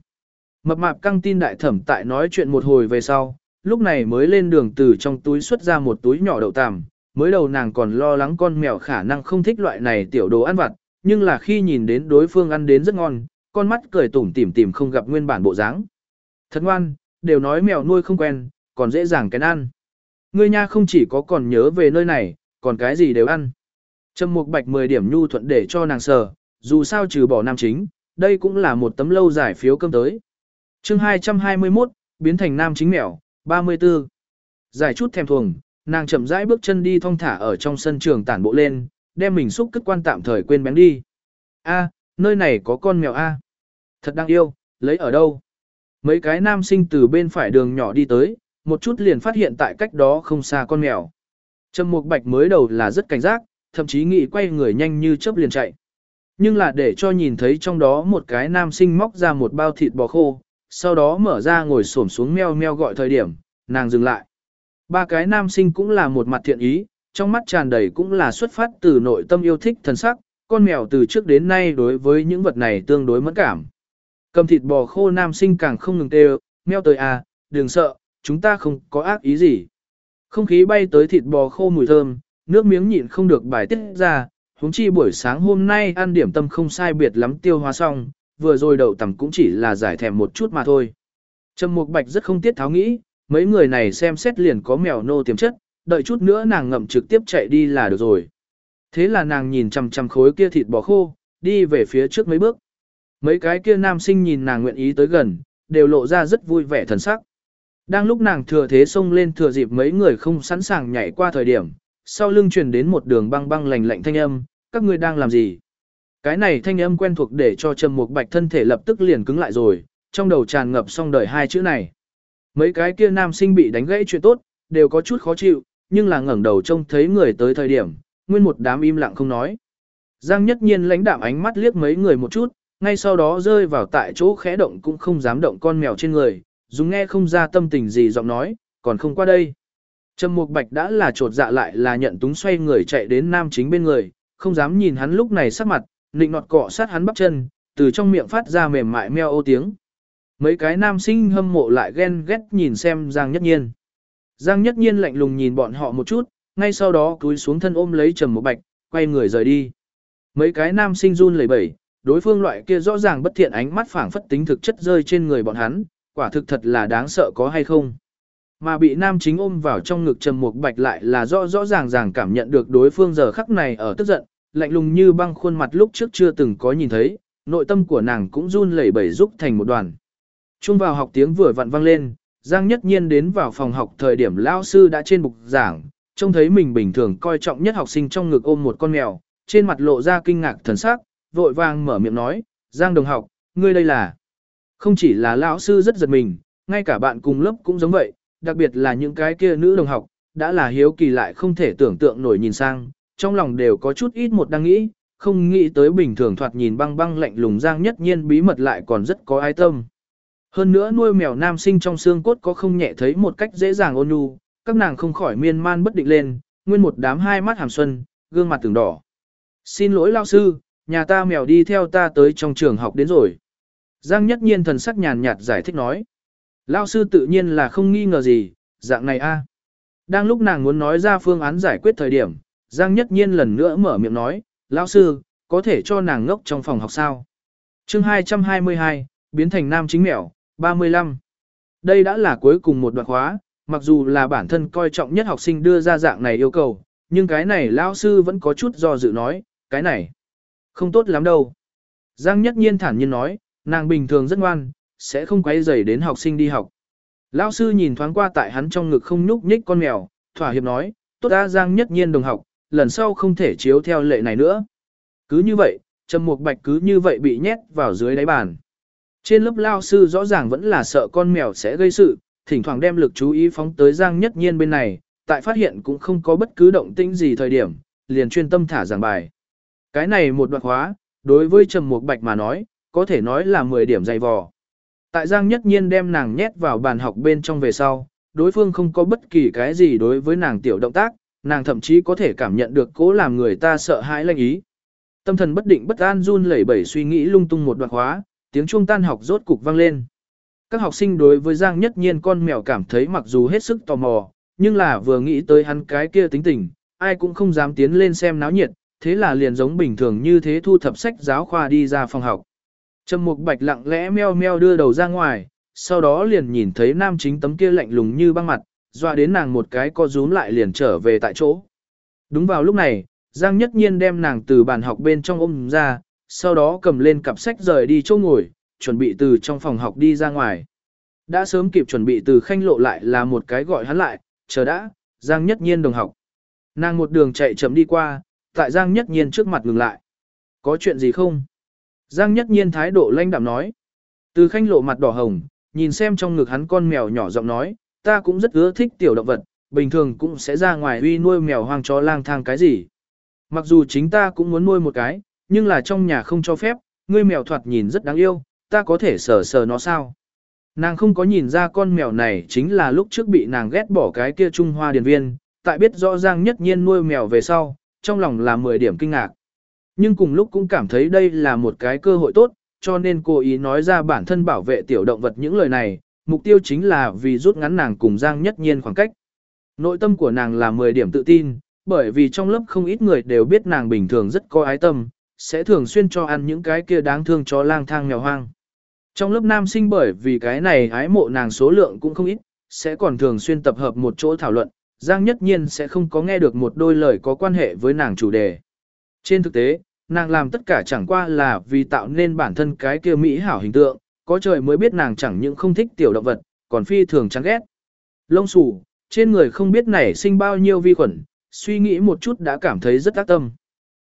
A: Mập mạp căng tin đại thẩm tại nói chuyện một hồi về sau, lúc này mới lên đường từ trong túi xuất ra một túi nhỏ đậu tằm, mới đầu nàng còn lo lắng con mèo khả năng không thích loại này tiểu đồ ăn vặt, nhưng là khi nhìn đến đối phương ăn đến rất ngon, con mắt cười tủm tỉm tìm không gặp nguyên bản bộ dáng. Thật ngoan, đều nói mèo nuôi không quen, còn dễ dàng cái ăn. Ngươi nha không chỉ có còn nhớ về nơi này, còn cái gì đều ăn. Trầm Mục Bạch 10 điểm nhu thuận để cho nàng sờ, dù sao trừ bỏ nam chính, đây cũng là một tấm lâu giải phiếu cơm tới. Chương 221, biến thành nam chính mèo, 34. Giải chút thèm thuồng, nàng chậm rãi bước chân đi thong thả ở trong sân trường tản bộ lên, đem mình xúc cất quan tạm thời quên bén đi. A, nơi này có con mèo A. Thật đáng yêu, lấy ở đâu? Mấy cái nam sinh từ bên phải đường nhỏ đi tới, một chút liền phát hiện tại cách đó không xa con mèo. Trầm Mục Bạch mới đầu là rất cảnh giác, thậm chí nghĩ quay người nhanh như chớp liền chạy. Nhưng là để cho nhìn thấy trong đó một cái nam sinh móc ra một bao thịt bò khô, sau đó mở ra ngồi xổm xuống meo meo gọi thời điểm, nàng dừng lại. Ba cái nam sinh cũng là một mặt thiện ý, trong mắt tràn đầy cũng là xuất phát từ nội tâm yêu thích thần sắc, con mèo từ trước đến nay đối với những vật này tương đối mẫn cảm. Cầm thịt bò khô nam sinh càng không ngừng tê meo tới à, đừng sợ, chúng ta không có ác ý gì. Không khí bay tới thịt bò khô mùi thơm, nước miếng nhịn không được bài tiết ra, huống chi buổi sáng hôm nay ăn điểm tâm không sai biệt lắm tiêu hóa xong, vừa rồi đậu tầm cũng chỉ là giải thèm một chút mà thôi. Trầm Mục Bạch rất không tiết tháo nghĩ, mấy người này xem xét liền có mèo nô tiềm chất, đợi chút nữa nàng ngậm trực tiếp chạy đi là được rồi. Thế là nàng nhìn chằm chằm khối kia thịt bò khô, đi về phía trước mấy bước. Mấy cái kia nam sinh nhìn nàng nguyện ý tới gần, đều lộ ra rất vui vẻ thần sắc. Đang lúc nàng thừa thế xông lên thừa dịp mấy người không sẵn sàng nhảy qua thời điểm, sau lưng truyền đến một đường băng băng lạnh lạnh thanh âm, các ngươi đang làm gì? Cái này thanh âm quen thuộc để cho Trầm Mục Bạch thân thể lập tức liền cứng lại rồi, trong đầu tràn ngập xong đời hai chữ này. Mấy cái kia nam sinh bị đánh gãy chuyện tốt, đều có chút khó chịu, nhưng là ngẩng đầu trông thấy người tới thời điểm, nguyên một đám im lặng không nói. Giang nhất nhiên lãnh đạm ánh mắt liếc mấy người một chút, ngay sau đó rơi vào tại chỗ khẽ động cũng không dám động con mèo trên người, dùng nghe không ra tâm tình gì giọng nói, còn không qua đây. Trầm Mục Bạch đã là trột dạ lại là nhận túng xoay người chạy đến nam chính bên người, không dám nhìn hắn lúc này sắc mặt, nịnh nọt cọ sát hắn bắp chân, từ trong miệng phát ra mềm mại meo ô tiếng. Mấy cái nam sinh hâm mộ lại ghen ghét nhìn xem Giang Nhất Nhiên. Giang Nhất Nhiên lạnh lùng nhìn bọn họ một chút, ngay sau đó cúi xuống thân ôm lấy Trầm Mục Bạch, quay người rời đi. Mấy cái nam sinh run lẩy bẩy, đối phương loại kia rõ ràng bất thiện ánh mắt phảng phất tính thực chất rơi trên người bọn hắn, quả thực thật là đáng sợ có hay không. Mà bị nam chính ôm vào trong ngực Trầm Mục Bạch lại là rõ rõ ràng ràng cảm nhận được đối phương giờ khắc này ở tức giận, lạnh lùng như băng khuôn mặt lúc trước chưa từng có nhìn thấy, nội tâm của nàng cũng run lẩy bẩy rúc thành một đoàn. Trung vào học tiếng vừa vặn vang lên, Giang Nhất Nhiên đến vào phòng học thời điểm lao sư đã trên bục giảng, trông thấy mình bình thường coi trọng nhất học sinh trong ngực ôm một con mèo, trên mặt lộ ra kinh ngạc thần sắc, vội vàng mở miệng nói, Giang đồng học, ngươi đây là... Không chỉ là lão sư rất giật mình, ngay cả bạn cùng lớp cũng giống vậy, đặc biệt là những cái kia nữ đồng học, đã là hiếu kỳ lại không thể tưởng tượng nổi nhìn sang, trong lòng đều có chút ít một đang nghĩ, không nghĩ tới bình thường thoạt nhìn băng băng lạnh lùng Giang Nhất Nhiên bí mật lại còn rất có ai tâm. Hơn nữa nuôi mèo nam sinh trong xương cốt có không nhẹ thấy một cách dễ dàng ôn nhu, các nàng không khỏi miên man bất định lên, nguyên một đám hai mắt hàm xuân, gương mặt từng đỏ. Xin lỗi lao sư, nhà ta mèo đi theo ta tới trong trường học đến rồi. Giang nhất nhiên thần sắc nhàn nhạt giải thích nói. Lao sư tự nhiên là không nghi ngờ gì, dạng này a. Đang lúc nàng muốn nói ra phương án giải quyết thời điểm, Giang nhất nhiên lần nữa mở miệng nói, Lão sư, có thể cho nàng ngốc trong phòng học sao? chương 222, biến thành nam chính mèo, 35. Đây đã là cuối cùng một đoạn khóa, mặc dù là bản thân coi trọng nhất học sinh đưa ra dạng này yêu cầu, nhưng cái này Lão sư vẫn có chút do dự nói, cái này không tốt lắm đâu. Giang nhất nhiên thản nhiên nói, nàng bình thường rất ngoan, sẽ không quấy rầy đến học sinh đi học. Lão sư nhìn thoáng qua tại hắn trong ngực không nhúc nhích con mèo, thỏa hiệp nói, tốt đã Giang nhất nhiên đồng học, lần sau không thể chiếu theo lệ này nữa. Cứ như vậy, Trầm Mục Bạch cứ như vậy bị nhét vào dưới đáy bàn. Trên lớp lao sư rõ ràng vẫn là sợ con mèo sẽ gây sự, thỉnh thoảng đem lực chú ý phóng tới Giang Nhất Nhiên bên này, tại phát hiện cũng không có bất cứ động tĩnh gì thời điểm, liền chuyên tâm thả giảng bài. Cái này một đoạn khóa, đối với Trầm Mục Bạch mà nói, có thể nói là 10 điểm dày vò. Tại Giang Nhất Nhiên đem nàng nhét vào bàn học bên trong về sau, đối phương không có bất kỳ cái gì đối với nàng tiểu động tác, nàng thậm chí có thể cảm nhận được cố làm người ta sợ hãi lanh ý. Tâm thần bất định bất an run lẩy bẩy suy nghĩ lung tung một đoạn khóa, tiếng chuông tan học rốt cục vang lên. Các học sinh đối với Giang Nhất Nhiên con mèo cảm thấy mặc dù hết sức tò mò, nhưng là vừa nghĩ tới hắn cái kia tính tình, ai cũng không dám tiến lên xem náo nhiệt, thế là liền giống bình thường như thế thu thập sách giáo khoa đi ra phòng học. Trầm Mục Bạch lặng lẽ meo meo đưa đầu ra ngoài, sau đó liền nhìn thấy nam chính tấm kia lạnh lùng như băng mặt, dọa đến nàng một cái co rúm lại liền trở về tại chỗ. Đúng vào lúc này, Giang Nhất Nhiên đem nàng từ bàn học bên trong ôm ra, sau đó cầm lên cặp sách rời đi chỗ ngồi, chuẩn bị từ trong phòng học đi ra ngoài. Đã sớm kịp chuẩn bị từ khanh lộ lại là một cái gọi hắn lại, chờ đã, Giang Nhất Nhiên đồng học. Nàng một đường chạy chậm đi qua, tại Giang Nhất Nhiên trước mặt ngừng lại. Có chuyện gì không? Giang Nhất Nhiên thái độ lanh đạm nói. Từ khanh lộ mặt đỏ hồng, nhìn xem trong ngực hắn con mèo nhỏ giọng nói, ta cũng rất ưa thích tiểu động vật, bình thường cũng sẽ ra ngoài uy nuôi mèo hoang chó lang thang cái gì. Mặc dù chính ta cũng muốn nuôi một cái, nhưng là trong nhà không cho phép, ngươi mèo thoạt nhìn rất đáng yêu, ta có thể sờ sờ nó sao? Nàng không có nhìn ra con mèo này chính là lúc trước bị nàng ghét bỏ cái kia Trung Hoa Điền Viên, tại biết rõ ràng nhất nhiên nuôi mèo về sau, trong lòng là 10 điểm kinh ngạc. Nhưng cùng lúc cũng cảm thấy đây là một cái cơ hội tốt, cho nên cô ý nói ra bản thân bảo vệ tiểu động vật những lời này, mục tiêu chính là vì rút ngắn nàng cùng Giang Nhất Nhiên khoảng cách. Nội tâm của nàng là 10 điểm tự tin, bởi vì trong lớp không ít người đều biết nàng bình thường rất có ái tâm, sẽ thường xuyên cho ăn những cái kia đáng thương cho lang thang mèo hoang. Trong lớp nam sinh bởi vì cái này ái mộ nàng số lượng cũng không ít, sẽ còn thường xuyên tập hợp một chỗ thảo luận, Giang nhất nhiên sẽ không có nghe được một đôi lời có quan hệ với nàng chủ đề. Trên thực tế, nàng làm tất cả chẳng qua là vì tạo nên bản thân cái kia mỹ hảo hình tượng, có trời mới biết nàng chẳng những không thích tiểu động vật, còn phi thường chán ghét. Lông xù, trên người không biết nảy sinh bao nhiêu vi khuẩn, suy nghĩ một chút đã cảm thấy rất ác tâm.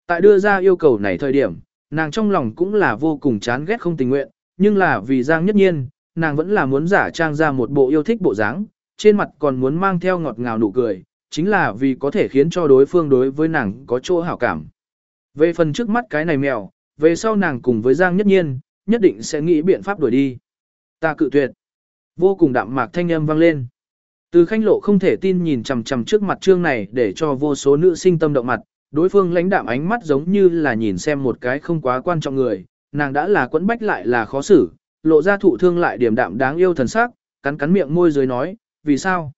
A: Tại đưa ra yêu cầu này thời điểm, nàng trong lòng cũng là vô cùng chán ghét không tình nguyện, nhưng là vì Giang Nhất Nhiên, nàng vẫn là muốn giả trang ra một bộ yêu thích bộ dáng, trên mặt còn muốn mang theo ngọt ngào nụ cười, chính là vì có thể khiến cho đối phương đối với nàng có chỗ hảo cảm. Về phần trước mắt cái này mèo, về sau nàng cùng với Giang Nhất Nhiên, nhất định sẽ nghĩ biện pháp đuổi đi. Ta cự tuyệt. Vô cùng đạm mạc thanh âm vang lên. Từ khanh lộ không thể tin nhìn chằm chằm trước mặt trương này để cho vô số nữ sinh tâm động mặt, đối phương lãnh đạm ánh mắt giống như là nhìn xem một cái không quá quan trọng người, nàng đã là quẫn bách lại là khó xử, lộ ra thụ thương lại điểm đạm đáng yêu thần sắc, cắn cắn miệng môi dưới nói, vì sao?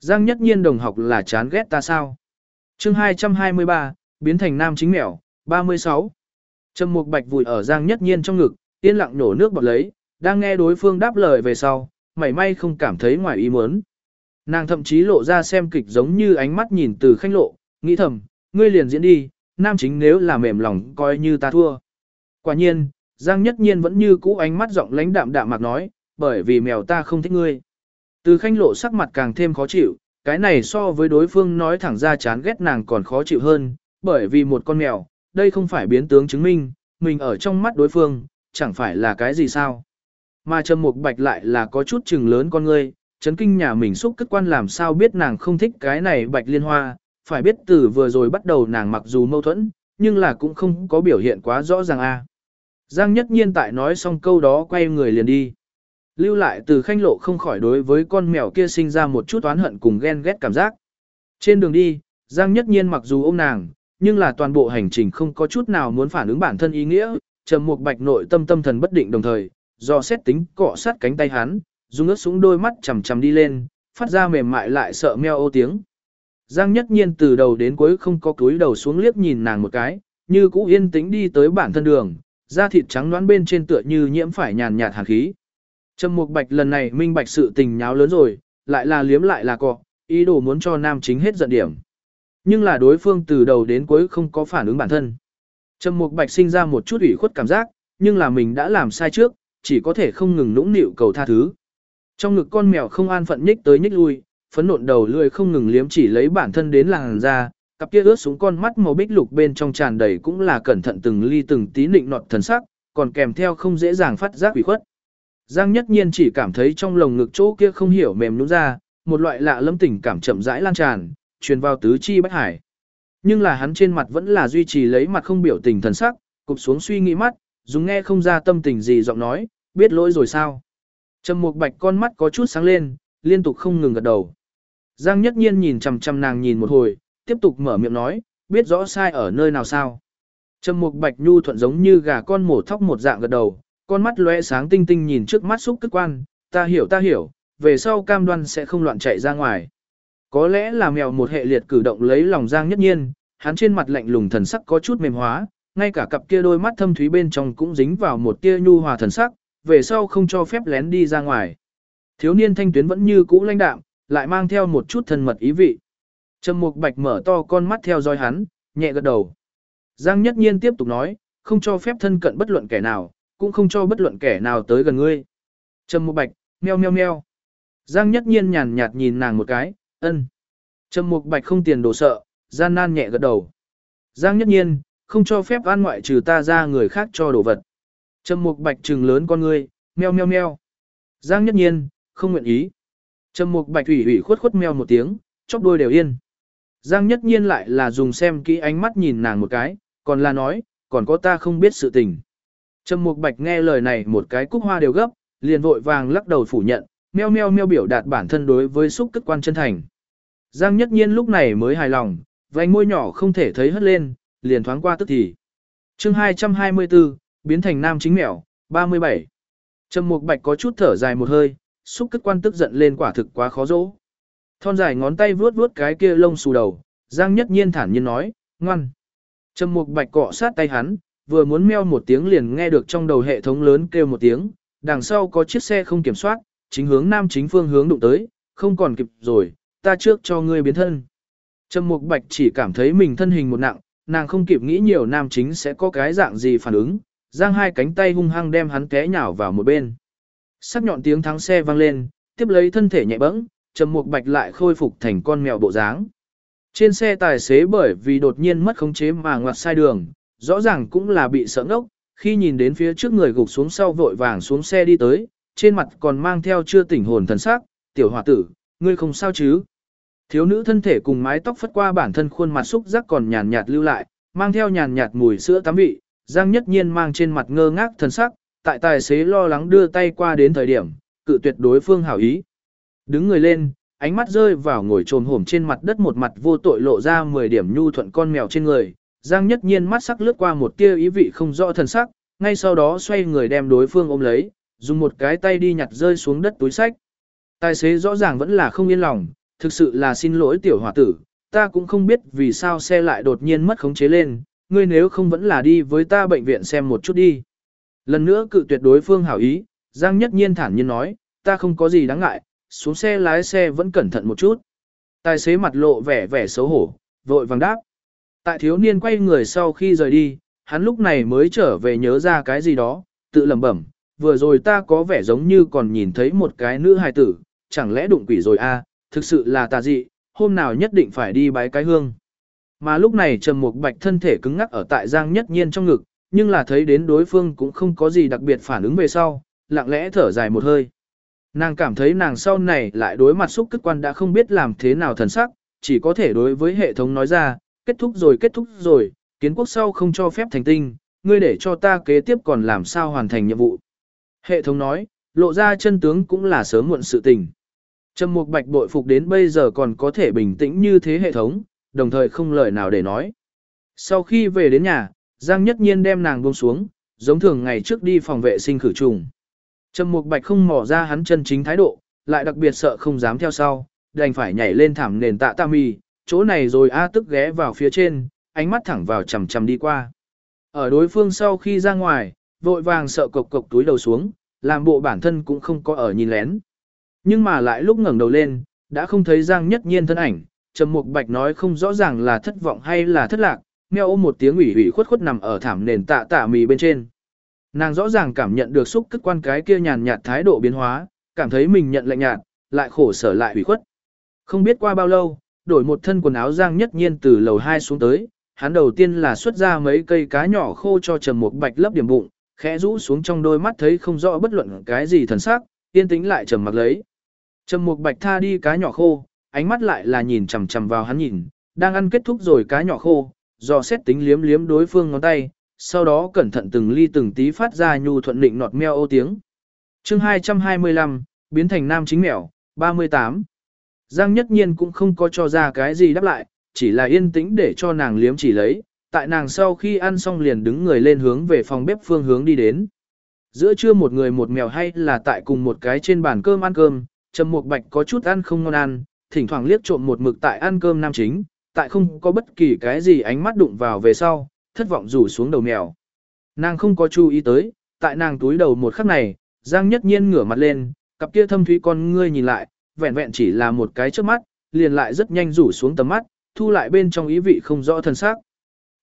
A: Giang nhất nhiên đồng học là chán ghét ta sao? chương 223, biến thành nam chính mèo, 36. Trầm Mục Bạch vùi ở Giang Nhất Nhiên trong ngực, yên lặng nổ nước bọt lấy, đang nghe đối phương đáp lời về sau, mảy may không cảm thấy ngoài ý muốn. Nàng thậm chí lộ ra xem kịch giống như ánh mắt nhìn từ khanh lộ, nghĩ thầm, ngươi liền diễn đi, nam chính nếu là mềm lòng coi như ta thua. Quả nhiên, Giang Nhất Nhiên vẫn như cũ ánh mắt giọng lãnh đạm đạm mạc nói, bởi vì mèo ta không thích ngươi. Từ khanh lộ sắc mặt càng thêm khó chịu, cái này so với đối phương nói thẳng ra chán ghét nàng còn khó chịu hơn, bởi vì một con mèo, đây không phải biến tướng chứng minh, mình ở trong mắt đối phương, chẳng phải là cái gì sao. Mà Trầm Mục Bạch lại là có chút chừng lớn con ngươi, chấn kinh nhà mình xúc cất quan làm sao biết nàng không thích cái này Bạch Liên Hoa, phải biết từ vừa rồi bắt đầu nàng mặc dù mâu thuẫn, nhưng là cũng không có biểu hiện quá rõ ràng a. Giang Nhất Nhiên tại nói xong câu đó quay người liền đi. Lưu lại từ khanh lộ không khỏi đối với con mèo kia sinh ra một chút oán hận cùng ghen ghét cảm giác. Trên đường đi, Giang Nhất Nhiên mặc dù ôm nàng, nhưng là toàn bộ hành trình không có chút nào muốn phản ứng bản thân ý nghĩa, trầm mục bạch nội tâm tâm thần bất định đồng thời, do xét tính cọ sát cánh tay hắn, dùng ướt súng đôi mắt chằm chằm đi lên, phát ra mềm mại lại sợ meo ô tiếng. Giang nhất nhiên từ đầu đến cuối không có cúi đầu xuống liếc nhìn nàng một cái, như cũ yên tĩnh đi tới bản thân đường, da thịt trắng đoán bên trên tựa như nhiễm phải nhàn nhạt hàn khí. Trầm Mục Bạch lần này minh bạch sự tình nháo lớn rồi, lại là liếm lại là cọ, ý đồ muốn cho nam chính hết giận điểm. Nhưng là đối phương từ đầu đến cuối không có phản ứng bản thân. Trầm Mục Bạch sinh ra một chút ủy khuất cảm giác, nhưng là mình đã làm sai trước, chỉ có thể không ngừng nũng nịu cầu tha thứ. Trong ngực con mèo không an phận nhích tới nhích lui, phấn nộn đầu lưỡi không ngừng liếm chỉ lấy bản thân đến làn da, cặp kia ướt xuống con mắt màu bích lục bên trong tràn đầy cũng là cẩn thận từng ly từng tí nịnh nọt thần sắc, còn kèm theo không dễ dàng phát giác ủy khuất. Giang Nhất Nhiên chỉ cảm thấy trong lồng ngực chỗ kia không hiểu mềm nhũn ra, một loại lạ lâm tình cảm chậm rãi lan tràn, truyền vào tứ chi bách hải. Nhưng là hắn trên mặt vẫn là duy trì lấy mặt không biểu tình thần sắc, cụp xuống suy nghĩ mắt, dùng nghe không ra tâm tình gì giọng nói, biết lỗi rồi sao. Trầm Mục Bạch con mắt có chút sáng lên, liên tục không ngừng gật đầu. Giang Nhất Nhiên nhìn chằm chằm nàng nhìn một hồi, tiếp tục mở miệng nói, biết rõ sai ở nơi nào sao. Trầm Mục Bạch nhu thuận giống như gà con mổ thóc một dạng gật đầu, con mắt lóe sáng tinh tinh nhìn trước mắt xúc cức quan, ta hiểu ta hiểu, về sau cam đoan sẽ không loạn chạy ra ngoài. Có lẽ là mèo một hệ liệt cử động lấy lòng Giang Nhất Nhiên, hắn trên mặt lạnh lùng thần sắc có chút mềm hóa, ngay cả cặp kia đôi mắt thâm thúy bên trong cũng dính vào một tia nhu hòa thần sắc, về sau không cho phép lén đi ra ngoài. Thiếu niên thanh tuyến vẫn như cũ lãnh đạm, lại mang theo một chút thân mật ý vị. Trầm Mục Bạch mở to con mắt theo dõi hắn, nhẹ gật đầu. Giang Nhất Nhiên tiếp tục nói, không cho phép thân cận bất luận kẻ nào, cũng không cho bất luận kẻ nào tới gần ngươi. Trầm Mục Bạch, meo meo meo. Giang Nhất Nhiên nhàn nhạt nhìn nàng một cái, ân. Trầm Mục Bạch không tiền đồ sợ, gian nan nhẹ gật đầu. Giang Nhất Nhiên, không cho phép an ngoại trừ ta ra người khác cho đồ vật. Trầm Mục Bạch trừng lớn con ngươi, meo meo meo. Giang Nhất Nhiên, không nguyện ý. Trầm Mục Bạch ủy ủy khuất khuất meo một tiếng, chóc đôi đều yên. Giang Nhất Nhiên lại là dùng xem kỹ ánh mắt nhìn nàng một cái, còn là nói, còn có ta không biết sự tình. Trầm Mục Bạch nghe lời này một cái cúc hoa đều gấp, liền vội vàng lắc đầu phủ nhận, meo meo meo biểu đạt bản thân đối với xúc cất quan chân thành. Giang Nhất Nhiên lúc này mới hài lòng, vành môi nhỏ không thể thấy hất lên, liền thoáng qua tức thì. chương 224, biến thành nam chính mèo, 37. Trầm Mục Bạch có chút thở dài một hơi, xúc cất quan tức giận lên quả thực quá khó dỗ. Thon dài ngón tay vuốt vuốt cái kia lông xù đầu, Giang Nhất Nhiên thản nhiên nói, ngoan. Trầm Mục Bạch cọ sát tay hắn, vừa muốn meo một tiếng liền nghe được trong đầu hệ thống lớn kêu một tiếng, đằng sau có chiếc xe không kiểm soát, chính hướng nam chính phương hướng đụng tới, không còn kịp rồi, ta trước cho ngươi biến thân. Trầm Mục Bạch chỉ cảm thấy mình thân hình một nặng, nàng không kịp nghĩ nhiều nam chính sẽ có cái dạng gì phản ứng, giang hai cánh tay hung hăng đem hắn té nhào vào một bên. Sắc nhọn tiếng thắng xe vang lên, tiếp lấy thân thể nhẹ bẫng, Trầm Mục Bạch lại khôi phục thành con mèo bộ dáng. Trên xe tài xế bởi vì đột nhiên mất khống chế mà ngoặt sai đường, rõ ràng cũng là bị sợ ngốc, khi nhìn đến phía trước người gục xuống sau vội vàng xuống xe đi tới, trên mặt còn mang theo chưa tỉnh hồn thần sắc, tiểu hòa tử, ngươi không sao chứ? Thiếu nữ thân thể cùng mái tóc phất qua bản thân khuôn mặt xúc giác còn nhàn nhạt lưu lại, mang theo nhàn nhạt mùi sữa tắm vị, Giang Nhất Nhiên mang trên mặt ngơ ngác thần sắc, tại tài xế lo lắng đưa tay qua đến thời điểm, cự tuyệt đối phương hảo ý. Đứng người lên, ánh mắt rơi vào ngồi trồm hổm trên mặt đất một mặt vô tội lộ ra 10 điểm nhu thuận con mèo trên người, Giang Nhất Nhiên mắt sắc lướt qua một tia ý vị không rõ thần sắc, ngay sau đó xoay người đem đối phương ôm lấy, dùng một cái tay đi nhặt rơi xuống đất túi sách. Tài xế rõ ràng vẫn là không yên lòng, thực sự là xin lỗi tiểu hòa tử, ta cũng không biết vì sao xe lại đột nhiên mất khống chế lên, ngươi nếu không vẫn là đi với ta bệnh viện xem một chút đi. Lần nữa cự tuyệt đối phương hảo ý, Giang Nhất Nhiên thản nhiên nói, ta không có gì đáng ngại, xuống xe lái xe vẫn cẩn thận một chút. Tài xế mặt lộ vẻ vẻ xấu hổ, vội vàng đáp. Tại thiếu niên quay người sau khi rời đi, hắn lúc này mới trở về nhớ ra cái gì đó, tự lẩm bẩm, vừa rồi ta có vẻ giống như còn nhìn thấy một cái nữ hài tử, chẳng lẽ đụng quỷ rồi a? À, thực sự là tà dị, hôm nào nhất định phải đi bái cái hương. Mà lúc này Trầm Mục Bạch thân thể cứng ngắc ở tại Giang Nhất Nhiên trong ngực, nhưng là thấy đến đối phương cũng không có gì đặc biệt phản ứng về sau, lặng lẽ thở dài một hơi. Nàng cảm thấy nàng sau này lại đối mặt xúc kích quan đã không biết làm thế nào thần sắc, chỉ có thể đối với hệ thống nói ra, kết thúc rồi kết thúc rồi, kiến quốc sau không cho phép thành tinh, ngươi để cho ta kế tiếp còn làm sao hoàn thành nhiệm vụ. Hệ thống nói, lộ ra chân tướng cũng là sớm muộn sự tình. Trầm Mục Bạch bội phục đến bây giờ còn có thể bình tĩnh như thế hệ thống, đồng thời không lời nào để nói. Sau khi về đến nhà, Giang Nhất Nhiên đem nàng buông xuống, giống thường ngày trước đi phòng vệ sinh khử trùng. Trầm Mục Bạch không mò ra hắn chân chính thái độ, lại đặc biệt sợ không dám theo sau, đành phải nhảy lên thảm nền tạ tam mì, chỗ này rồi A tức ghé vào phía trên, ánh mắt thẳng vào chầm chầm đi qua. Ở đối phương sau khi ra ngoài, vội vàng sợ cộc cộc túi đầu xuống, làm bộ bản thân cũng không có ở nhìn lén. Nhưng mà lại lúc ngẩng đầu lên, đã không thấy Giang Nhất Nhiên thân ảnh, Trầm Mục Bạch nói không rõ ràng là thất vọng hay là thất lạc, meo ôm một tiếng ủy ủy khuất khuất nằm ở thảm nền tạ tạ mì bên trên. Nàng rõ ràng cảm nhận được xúc cất quan cái kia nhàn nhạt thái độ biến hóa, cảm thấy mình nhận lạnh nhạt, lại khổ sở lại ủy khuất. Không biết qua bao lâu, đổi một thân quần áo Giang Nhất Nhiên từ lầu 2 xuống tới, hắn đầu tiên là xuất ra mấy cây cá nhỏ khô cho Trầm Mục Bạch lấp điểm bụng, khẽ rũ xuống trong đôi mắt thấy không rõ bất luận cái gì thần sắc, yên tĩnh lại trầm mặc lấy. Trầm Mục Bạch tha đi cá nhỏ khô, ánh mắt lại là nhìn chằm chằm vào hắn nhìn, đang ăn kết thúc rồi cá nhỏ khô, dò xét tính liếm liếm đối phương ngón tay, sau đó cẩn thận từng ly từng tí phát ra nhu thuận định nọt meo ô tiếng. Chương 225, biến thành nam chính mèo, 38. Giang Nhất Nhiên cũng không có cho ra cái gì đáp lại, chỉ là yên tĩnh để cho nàng liếm chỉ lấy, tại nàng sau khi ăn xong liền đứng người lên hướng về phòng bếp phương hướng đi đến. Giữa trưa một người một mèo hay là tại cùng một cái trên bàn cơm ăn cơm, Trầm Mục Bạch có chút ăn không ngon ăn, thỉnh thoảng liếc trộm một mực tại ăn cơm nam chính, tại không có bất kỳ cái gì ánh mắt đụng vào về sau, thất vọng rủ xuống đầu mèo. Nàng không có chú ý tới, tại nàng túi đầu một khắc này, Giang Nhất Nhiên ngửa mặt lên, cặp kia thâm thúy con ngươi nhìn lại, vẹn vẹn chỉ là một cái trước mắt, liền lại rất nhanh rủ xuống tầm mắt, thu lại bên trong ý vị không rõ thân xác.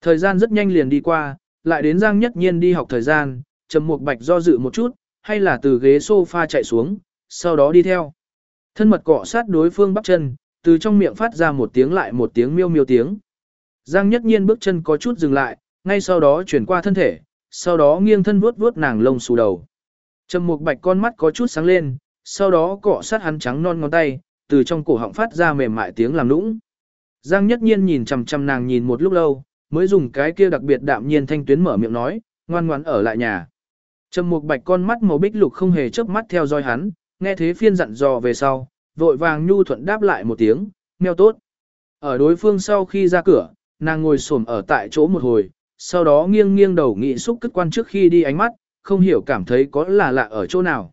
A: Thời gian rất nhanh liền đi qua, lại đến Giang Nhất Nhiên đi học thời gian, Trầm Mục Bạch do dự một chút, hay là từ ghế sofa chạy xuống, sau đó đi theo. Thân mật cọ sát đối phương bắp chân, từ trong miệng phát ra một tiếng lại một tiếng miêu miêu tiếng. Giang Nhất Nhiên bước chân có chút dừng lại, ngay sau đó chuyển qua thân thể, sau đó nghiêng thân vuốt vuốt nàng lông xù đầu. Trầm Mục Bạch con mắt có chút sáng lên, sau đó cọ sát hắn trắng non ngón tay, từ trong cổ họng phát ra mềm mại tiếng làm nũng. Giang Nhất Nhiên nhìn chằm chằm nàng nhìn một lúc lâu, mới dùng cái kia đặc biệt đạm nhiên thanh tuyến mở miệng nói, ngoan ngoãn ở lại nhà. Trầm Mục Bạch con mắt màu bích lục không hề chớp mắt theo dõi hắn, nghe thế phiên dặn dò về sau, vội vàng nhu thuận đáp lại một tiếng, meo tốt. Ở đối phương sau khi ra cửa, nàng ngồi xổm ở tại chỗ một hồi, sau đó nghiêng nghiêng đầu nghị xúc cất quan trước khi đi ánh mắt, không hiểu cảm thấy có là lạ ở chỗ nào.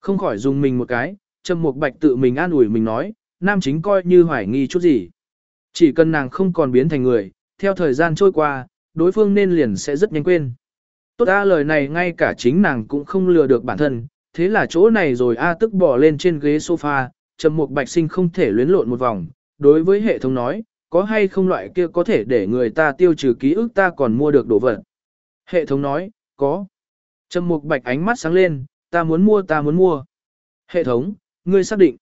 A: Không khỏi dùng mình một cái, Trầm Mục Bạch tự mình an ủi mình nói, nam chính coi như hoài nghi chút gì. Chỉ cần nàng không còn biến thành người, theo thời gian trôi qua, đối phương nên liền sẽ rất nhanh quên. Tốt A lời này ngay cả chính nàng cũng không lừa được bản thân, thế là chỗ này rồi A tức bỏ lên trên ghế sofa, trầm mục bạch sinh không thể luyến lộn một vòng, đối với hệ thống nói, có hay không loại kia có thể để người ta tiêu trừ ký ức ta còn mua được đồ vật. Hệ thống nói, có. Trầm mục bạch ánh mắt sáng lên, ta muốn mua ta muốn mua. Hệ thống, ngươi xác định.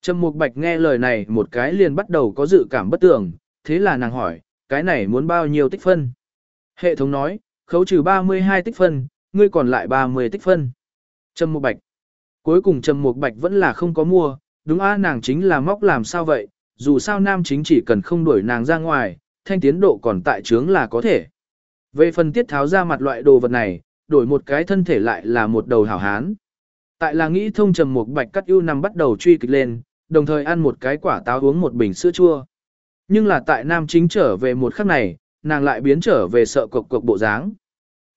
A: Trầm mục bạch nghe lời này một cái liền bắt đầu có dự cảm bất tưởng, thế là nàng hỏi, cái này muốn bao nhiêu tích phân? Hệ thống nói, khấu trừ 32 tích phân, ngươi còn lại 30 tích phân. Trầm Mục Bạch. Cuối cùng Trầm Mục Bạch vẫn là không có mua, đúng a nàng chính là móc làm sao vậy, dù sao nam chính chỉ cần không đuổi nàng ra ngoài, thanh tiến độ còn tại trướng là có thể. Về phần tiết tháo ra mặt loại đồ vật này, đổi một cái thân thể lại là một đầu hảo hán. Tại là nghĩ thông Trầm Mục Bạch cắt ưu nằm bắt đầu truy kịch lên, đồng thời ăn một cái quả táo uống một bình sữa chua. Nhưng là tại nam chính trở về một khắc này, nàng lại biến trở về sợ cộc cộc bộ dáng.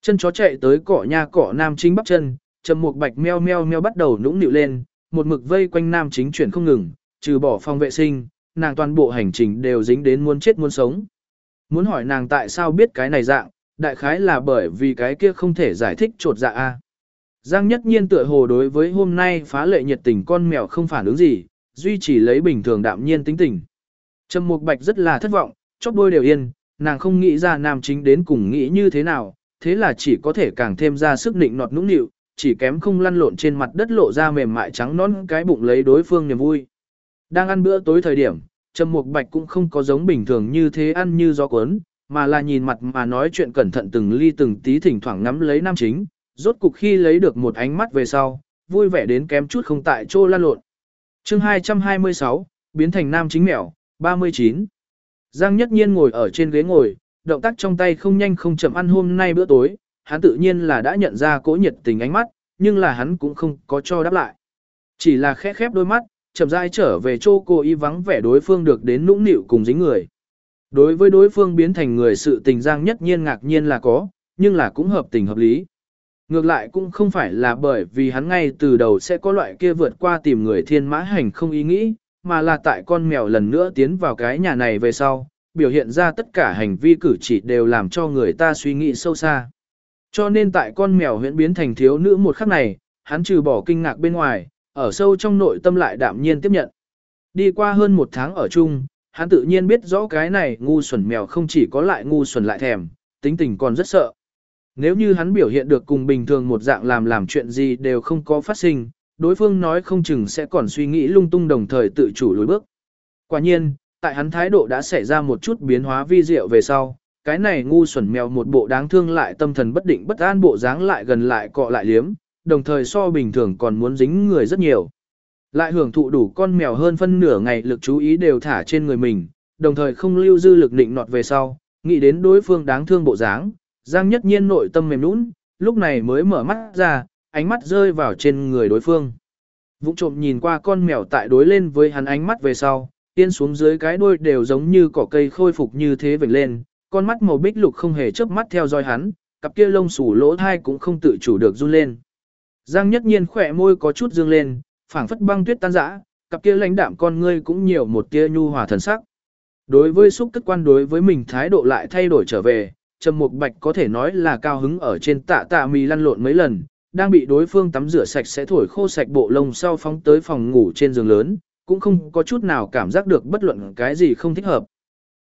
A: Chân chó chạy tới cỏ nha cỏ nam chính bắp chân, trầm Mục bạch meo meo meo bắt đầu nũng nịu lên, một mực vây quanh nam chính chuyển không ngừng, trừ bỏ phòng vệ sinh, nàng toàn bộ hành trình đều dính đến muốn chết muốn sống. Muốn hỏi nàng tại sao biết cái này dạng, đại khái là bởi vì cái kia không thể giải thích trột dạ a. Giang nhất nhiên tựa hồ đối với hôm nay phá lệ nhiệt tình con mèo không phản ứng gì, duy chỉ lấy bình thường đạm nhiên tính tình. Trầm Mục Bạch rất là thất vọng, chóp đôi đều yên, nàng không nghĩ ra nam chính đến cùng nghĩ như thế nào, thế là chỉ có thể càng thêm ra sức định nọt nũng nịu, chỉ kém không lăn lộn trên mặt đất lộ ra mềm mại trắng nõn cái bụng lấy đối phương niềm vui. Đang ăn bữa tối thời điểm, Trầm Mục Bạch cũng không có giống bình thường như thế ăn như gió cuốn, mà là nhìn mặt mà nói chuyện cẩn thận từng ly từng tí thỉnh thoảng ngắm lấy nam chính, rốt cục khi lấy được một ánh mắt về sau, vui vẻ đến kém chút không tại chỗ lan lộn. chương 226, biến thành nam chính mèo, 39. Giang nhất nhiên ngồi ở trên ghế ngồi, động tác trong tay không nhanh không chậm ăn hôm nay bữa tối, hắn tự nhiên là đã nhận ra cố nhiệt tình ánh mắt, nhưng là hắn cũng không có cho đáp lại. Chỉ là khẽ khép đôi mắt, chậm rãi trở về chỗ cô y vắng vẻ đối phương được đến nũng nịu cùng dính người. Đối với đối phương biến thành người sự tình Giang nhất nhiên ngạc nhiên là có, nhưng là cũng hợp tình hợp lý. Ngược lại cũng không phải là bởi vì hắn ngay từ đầu sẽ có loại kia vượt qua tìm người thiên mã hành không ý nghĩ, mà là tại con mèo lần nữa tiến vào cái nhà này về sau, biểu hiện ra tất cả hành vi cử chỉ đều làm cho người ta suy nghĩ sâu xa. Cho nên tại con mèo huyễn biến thành thiếu nữ một khắc này, hắn trừ bỏ kinh ngạc bên ngoài, ở sâu trong nội tâm lại đạm nhiên tiếp nhận. Đi qua hơn một tháng ở chung, hắn tự nhiên biết rõ cái này ngu xuẩn mèo không chỉ có lại ngu xuẩn lại thèm, tính tình còn rất sợ. Nếu như hắn biểu hiện được cùng bình thường một dạng làm làm chuyện gì đều không có phát sinh, đối phương nói không chừng sẽ còn suy nghĩ lung tung đồng thời tự chủ lùi bước. Quả nhiên, tại hắn thái độ đã xảy ra một chút biến hóa vi diệu về sau, cái này ngu xuẩn mèo một bộ đáng thương lại tâm thần bất định bất an bộ dáng lại gần lại cọ lại liếm, đồng thời so bình thường còn muốn dính người rất nhiều. Lại hưởng thụ đủ con mèo hơn phân nửa ngày lực chú ý đều thả trên người mình, đồng thời không lưu dư lực định nọt về sau, nghĩ đến đối phương đáng thương bộ dáng, Giang nhất nhiên nội tâm mềm nũng, lúc này mới mở mắt ra, ánh mắt rơi vào trên người đối phương. Vũ trộm nhìn qua con mèo tại đối lên với hắn ánh mắt về sau, tiên xuống dưới cái đuôi đều giống như cỏ cây khôi phục như thế vểnh lên, con mắt màu bích lục không hề chớp mắt theo dõi hắn, cặp kia lông xù lỗ thai cũng không tự chủ được run lên. Giang nhất nhiên khỏe môi có chút dương lên, phảng phất băng tuyết tan rã, cặp kia lãnh đạm con ngươi cũng nhiều một tia nhu hòa thần sắc. Đối với xúc tức quan đối với mình thái độ lại thay đổi trở về, Trầm Mục Bạch có thể nói là cao hứng ở trên tạ tạ mì lăn lộn mấy lần, đang bị đối phương tắm rửa sạch sẽ thổi khô sạch bộ lông sau phóng tới phòng ngủ trên giường lớn, cũng không có chút nào cảm giác được bất luận cái gì không thích hợp.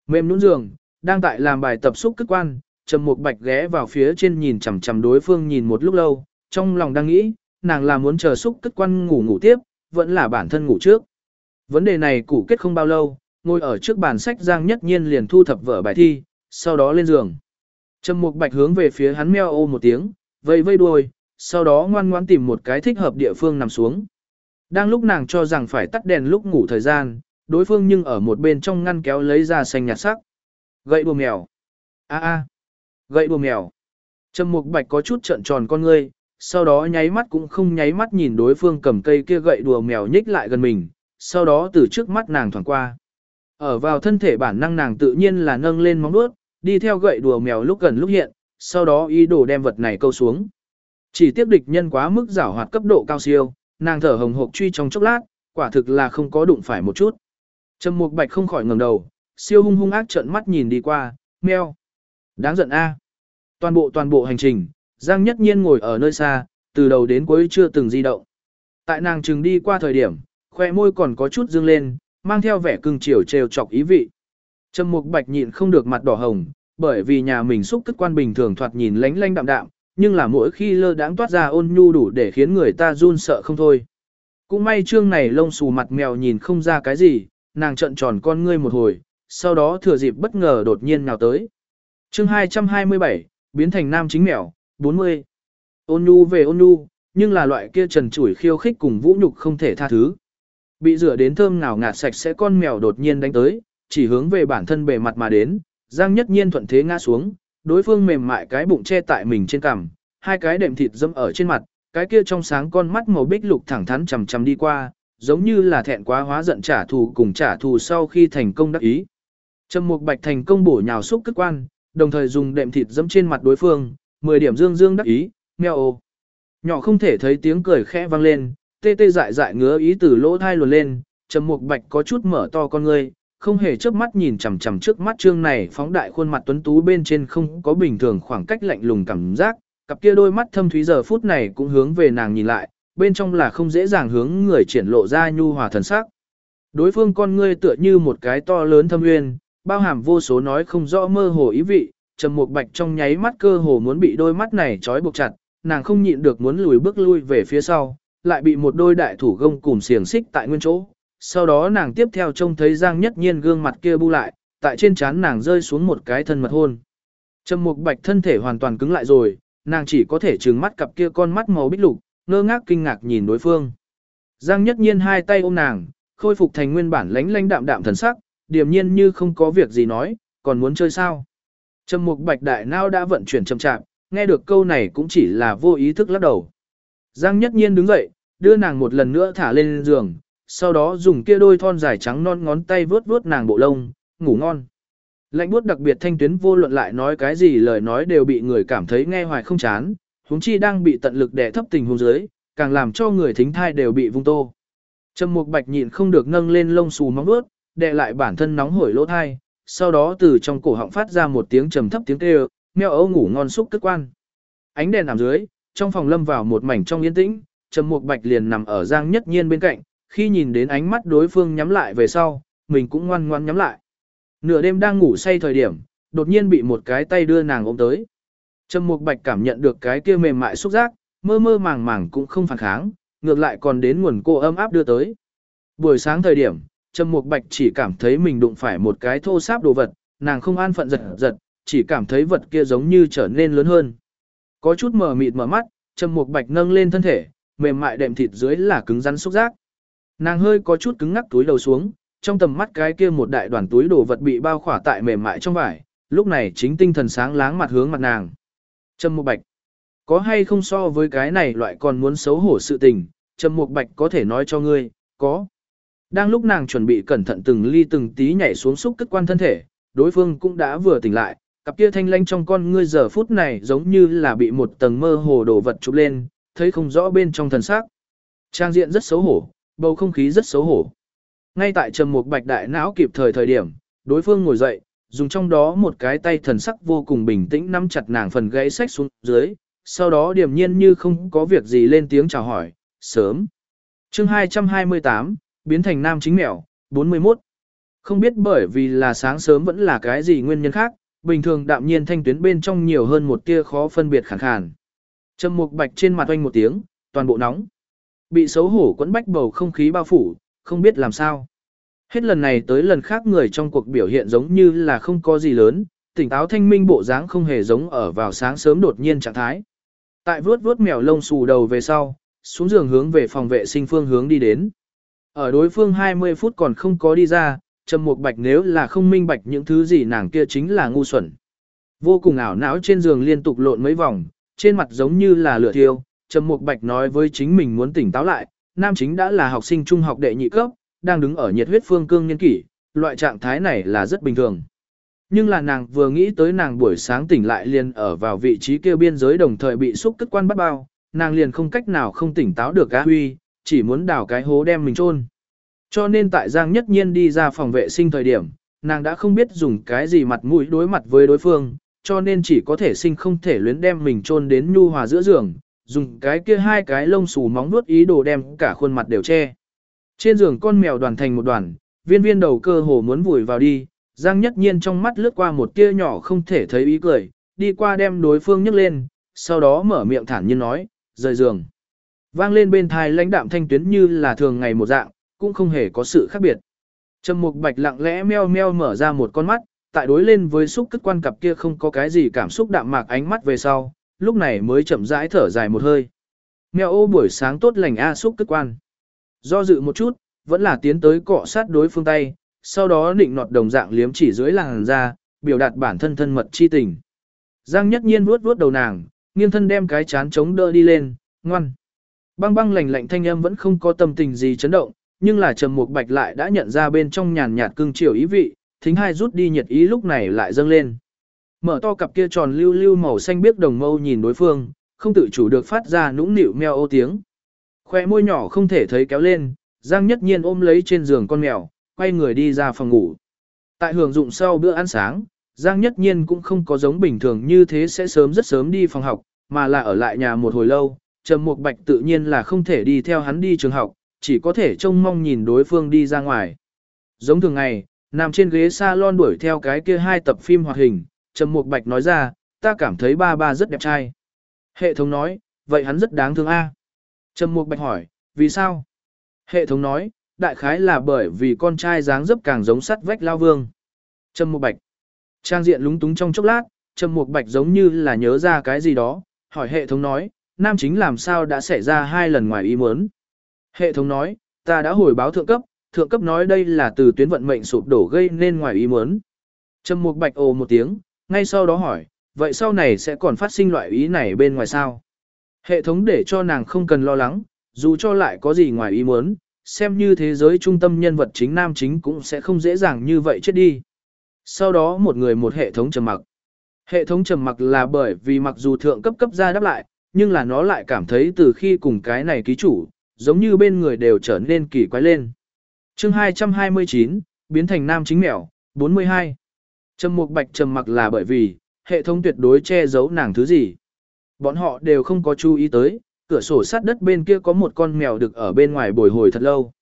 A: Mềm nhũn giường, đang tại làm bài tập xúc tức quan, Trầm Mục Bạch ghé vào phía trên nhìn chằm chằm đối phương nhìn một lúc lâu, trong lòng đang nghĩ, nàng là muốn chờ xúc tức quan ngủ ngủ tiếp, vẫn là bản thân ngủ trước. Vấn đề này củ kết không bao lâu, ngồi ở trước bàn sách Giang Nhất Nhiên liền thu thập vở bài thi, sau đó lên giường. Trầm Mục Bạch hướng về phía hắn meo ô một tiếng, vây vây đuôi, sau đó ngoan ngoãn tìm một cái thích hợp địa phương nằm xuống. Đang lúc nàng cho rằng phải tắt đèn lúc ngủ thời gian, đối phương nhưng ở một bên trong ngăn kéo lấy ra xanh nhạt sắc. Gậy đùa mèo. A a. Gậy đùa mèo. Trầm Mục Bạch có chút trợn tròn con ngươi, sau đó nháy mắt cũng không nháy mắt nhìn đối phương cầm cây kia gậy đùa mèo nhích lại gần mình, sau đó từ trước mắt nàng thoảng qua. Ở vào thân thể bản năng nàng tự nhiên là nâng lên móng vuốt, đi theo gậy đùa mèo lúc gần lúc hiện, sau đó ý đồ đem vật này câu xuống. Chỉ tiếp địch nhân quá mức giảo hoạt cấp độ cao siêu, nàng thở hồng hộc truy trong chốc lát, quả thực là không có đụng phải một chút. Trầm Mục Bạch không khỏi ngẩng đầu, siêu hung hung ác trợn mắt nhìn đi qua, meo. Đáng giận a. Toàn bộ toàn bộ hành trình, Giang Nhất Nhiên ngồi ở nơi xa, từ đầu đến cuối chưa từng di động. Tại nàng chừng đi qua thời điểm, khoe môi còn có chút dương lên, mang theo vẻ cưng chiều trêu chọc ý vị. Trầm Mục Bạch nhịn không được mặt đỏ hồng, bởi vì nhà mình xúc tức quan bình thường thoạt nhìn lánh lánh đạm đạm, nhưng là mỗi khi lơ đãng toát ra ôn nhu đủ để khiến người ta run sợ không thôi. Cũng may trương này lông xù mặt mèo nhìn không ra cái gì, nàng trợn tròn con ngươi một hồi, sau đó thừa dịp bất ngờ đột nhiên nào tới. Chương 227, biến thành nam chính mèo, 40. Ôn nhu về ôn nhu, nhưng là loại kia trần chủi khiêu khích cùng vũ nhục không thể tha thứ. Bị rửa đến thơm ngào ngạt sạch sẽ con mèo đột nhiên đánh tới, chỉ hướng về bản thân bề mặt mà đến, Giang Nhất Nhiên thuận thế ngã xuống, đối phương mềm mại cái bụng che tại mình trên cằm, hai cái đệm thịt dâm ở trên mặt, cái kia trong sáng con mắt màu bích lục thẳng thắn chằm chằm đi qua, giống như là thẹn quá hóa giận trả thù cùng trả thù sau khi thành công đắc ý. Trầm Mục Bạch thành công bổ nhào xúc cất quan, đồng thời dùng đệm thịt dẫm trên mặt đối phương, 10 điểm dương dương đắc ý, meo ô. Nhỏ không thể thấy tiếng cười khẽ vang lên, tê tê dại dại ngứa ý từ lỗ thai luồn lên, Trầm Mục Bạch có chút mở to con ngươi, không hề chớp mắt nhìn chằm chằm trước mắt trương này phóng đại khuôn mặt tuấn tú bên trên không có bình thường khoảng cách lạnh lùng cảm giác, cặp kia đôi mắt thâm thúy giờ phút này cũng hướng về nàng nhìn lại, bên trong là không dễ dàng hướng người triển lộ ra nhu hòa thần sắc. Đối phương con ngươi tựa như một cái to lớn thâm uyên, bao hàm vô số nói không rõ mơ hồ ý vị, Trầm Mục Bạch trong nháy mắt cơ hồ muốn bị đôi mắt này trói buộc chặt, nàng không nhịn được muốn lùi bước lui về phía sau, lại bị một đôi đại thủ gông cùng xiềng xích tại nguyên chỗ. Sau đó nàng tiếp theo trông thấy Giang Nhất Nhiên gương mặt kia bu lại, tại trên trán nàng rơi xuống một cái thân mật hôn. Trầm Mục Bạch thân thể hoàn toàn cứng lại rồi, nàng chỉ có thể trừng mắt cặp kia con mắt màu bích lục, ngơ ngác kinh ngạc nhìn đối phương. Giang Nhất Nhiên hai tay ôm nàng, khôi phục thành nguyên bản lãnh lãnh đạm đạm thần sắc, điềm nhiên như không có việc gì nói, còn muốn chơi sao? Trầm Mục Bạch đại nao đã vận chuyển chậm chạp, nghe được câu này cũng chỉ là vô ý thức lắc đầu. Giang Nhất Nhiên đứng dậy, đưa nàng một lần nữa thả lên giường, sau đó dùng kia đôi thon dài trắng non ngón tay vuốt vuốt nàng bộ lông, ngủ ngon. Lạnh buốt đặc biệt thanh tuyến vô luận lại nói cái gì lời nói đều bị người cảm thấy nghe hoài không chán, huống chi đang bị tận lực đè thấp tình huống dưới, càng làm cho người thính thai đều bị vung tô. Trầm Mục Bạch nhịn không được nâng lên lông xù móng vuốt, đè lại bản thân nóng hổi lỗ thai, sau đó từ trong cổ họng phát ra một tiếng trầm thấp tiếng kêu, mèo ấu ngủ ngon xúc cất quan. Ánh đèn nằm dưới, trong phòng lâm vào một mảnh trong yên tĩnh, Trầm Mục Bạch liền nằm ở Giang Nhất Nhiên bên cạnh, khi nhìn đến ánh mắt đối phương nhắm lại về sau, mình cũng ngoan ngoan nhắm lại. Nửa đêm đang ngủ say thời điểm, đột nhiên bị một cái tay đưa nàng ôm tới. Trầm Mục Bạch cảm nhận được cái kia mềm mại xúc giác, mơ mơ màng màng cũng không phản kháng, ngược lại còn đến nguồn cô ấm áp đưa tới. Buổi sáng thời điểm, Trầm Mục Bạch chỉ cảm thấy mình đụng phải một cái thô sáp đồ vật, nàng không an phận giật giật, chỉ cảm thấy vật kia giống như trở nên lớn hơn. Có chút mờ mịt mở mắt, Trầm Mục Bạch nâng lên thân thể, mềm mại đệm thịt dưới là cứng rắn xúc giác. Nàng hơi có chút cứng ngắc túi đầu xuống, trong tầm mắt cái kia một đại đoàn túi đồ vật bị bao khỏa tại mềm mại trong vải, lúc này chính tinh thần sáng láng mặt hướng mặt nàng. Trầm Mục Bạch, có hay không so với cái này loại còn muốn xấu hổ sự tình, Trầm Mục Bạch có thể nói cho ngươi, có. Đang lúc nàng chuẩn bị cẩn thận từng ly từng tí nhảy xuống xúc cất quan thân thể, đối phương cũng đã vừa tỉnh lại, cặp kia thanh lanh trong con ngươi giờ phút này giống như là bị một tầng mơ hồ đồ vật chụp lên, thấy không rõ bên trong thần sắc. Trang diện rất xấu hổ, bầu không khí rất xấu hổ. Ngay tại trầm một bạch đại não kịp thời thời điểm, đối phương ngồi dậy, dùng trong đó một cái tay thần sắc vô cùng bình tĩnh nắm chặt nàng phần gãy sách xuống dưới, sau đó điềm nhiên như không có việc gì lên tiếng chào hỏi, sớm. chương 228, biến thành nam chính mèo, 41. Không biết bởi vì là sáng sớm vẫn là cái gì nguyên nhân khác, bình thường đạm nhiên thanh tuyến bên trong nhiều hơn một tia khó phân biệt khẳng khàn. Trầm mục bạch trên mặt oanh một tiếng, toàn bộ nóng. Bị xấu hổ quẫn bách bầu không khí bao phủ, không biết làm sao. Hết lần này tới lần khác người trong cuộc biểu hiện giống như là không có gì lớn, tỉnh táo thanh minh bộ dáng không hề giống ở vào sáng sớm đột nhiên trạng thái. Tại vuốt vuốt mèo lông xù đầu về sau, xuống giường hướng về phòng vệ sinh phương hướng đi đến. Ở đối phương 20 phút còn không có đi ra, Trầm Mục Bạch nếu là không minh bạch những thứ gì nàng kia chính là ngu xuẩn. Vô cùng ảo não trên giường liên tục lộn mấy vòng, trên mặt giống như là lửa thiêu, Trầm Mục Bạch nói với chính mình muốn tỉnh táo lại, nam chính đã là học sinh trung học đệ nhị cấp, đang đứng ở nhiệt huyết phương cương niên kỷ, loại trạng thái này là rất bình thường. Nhưng là nàng vừa nghĩ tới nàng buổi sáng tỉnh lại liền ở vào vị trí kêu biên giới đồng thời bị xúc tức quan bắt bao, nàng liền không cách nào không tỉnh táo được á huy, chỉ muốn đào cái hố đem mình chôn. Cho nên tại Giang Nhất Nhiên đi ra phòng vệ sinh thời điểm, nàng đã không biết dùng cái gì mặt mũi đối mặt với đối phương, cho nên chỉ có thể sinh không thể luyến đem mình chôn đến nhu hòa giữa giường, dùng cái kia hai cái lông xù móng nuốt ý đồ đem cả khuôn mặt đều che. Trên giường con mèo đoàn thành một đoàn, viên viên đầu cơ hồ muốn vùi vào đi, Giang Nhất Nhiên trong mắt lướt qua một tia nhỏ không thể thấy ý cười, đi qua đem đối phương nhấc lên, sau đó mở miệng thản nhiên nói, rời giường. Vang lên bên thai lãnh đạm thanh tuyến như là thường ngày một dạng, cũng không hề có sự khác biệt. Trầm Mục Bạch lặng lẽ meo meo mở ra một con mắt, tại đối lên với xúc cất quan cặp kia không có cái gì cảm xúc đạm mạc ánh mắt về sau, lúc này mới chậm rãi thở dài một hơi. Mèo ô buổi sáng tốt lành a xúc cất quan. Do dự một chút, vẫn là tiến tới cọ sát đối phương tay, sau đó định nọt đồng dạng liếm chỉ dưới làn da, biểu đạt bản thân thân mật chi tình. Giang nhất nhiên vuốt vuốt đầu nàng, nghiêng thân đem cái chán chống đỡ đi lên, ngoan. Băng băng lạnh lạnh thanh âm vẫn không có tâm tình gì chấn động, nhưng là Trầm Mục Bạch lại đã nhận ra bên trong nhàn nhạt cương triều ý vị, thính hai rút đi nhiệt ý lúc này lại dâng lên. Mở to cặp kia tròn lưu lưu màu xanh biếc đồng mâu nhìn đối phương, không tự chủ được phát ra nũng nịu meo ô tiếng. Khoe môi nhỏ không thể thấy kéo lên, Giang Nhất Nhiên ôm lấy trên giường con mèo, quay người đi ra phòng ngủ. Tại hưởng dụng sau bữa ăn sáng, Giang Nhất Nhiên cũng không có giống bình thường như thế sẽ sớm rất sớm đi phòng học, mà là ở lại nhà một hồi lâu. Trầm Mục Bạch tự nhiên là không thể đi theo hắn đi trường học, chỉ có thể trông mong nhìn đối phương đi ra ngoài. Giống thường ngày, nằm trên ghế salon đuổi theo cái kia hai tập phim hoạt hình, Trầm Mục Bạch nói ra, ta cảm thấy ba ba rất đẹp trai. Hệ thống nói, vậy hắn rất đáng thương a. Trầm Mục Bạch hỏi, vì sao? Hệ thống nói, đại khái là bởi vì con trai dáng dấp càng giống sắt vách lao vương. Trầm Mục Bạch. Trang diện lúng túng trong chốc lát, Trầm Mục Bạch giống như là nhớ ra cái gì đó, hỏi hệ thống nói, nam chính làm sao đã xảy ra hai lần ngoài ý muốn. Hệ thống nói, ta đã hồi báo thượng cấp, thượng cấp nói đây là từ tuyến vận mệnh sụp đổ gây nên ngoài ý muốn. Trầm Mục Bạch ồ một tiếng, ngay sau đó hỏi, vậy sau này sẽ còn phát sinh loại ý này bên ngoài sao? Hệ thống để cho nàng không cần lo lắng, dù cho lại có gì ngoài ý muốn, xem như thế giới trung tâm nhân vật chính nam chính cũng sẽ không dễ dàng như vậy chết đi. Sau đó một người một hệ thống trầm mặc. Hệ thống trầm mặc là bởi vì mặc dù thượng cấp cấp ra đáp lại, nhưng là nó lại cảm thấy từ khi cùng cái này ký chủ, giống như bên người đều trở nên kỳ quái lên. chương 229, biến thành nam chính mèo, 42. Trầm mục bạch trầm mặc là bởi vì, hệ thống tuyệt đối che giấu nàng thứ gì. Bọn họ đều không có chú ý tới, cửa sổ sát đất bên kia có một con mèo đực ở bên ngoài bồi hồi thật lâu.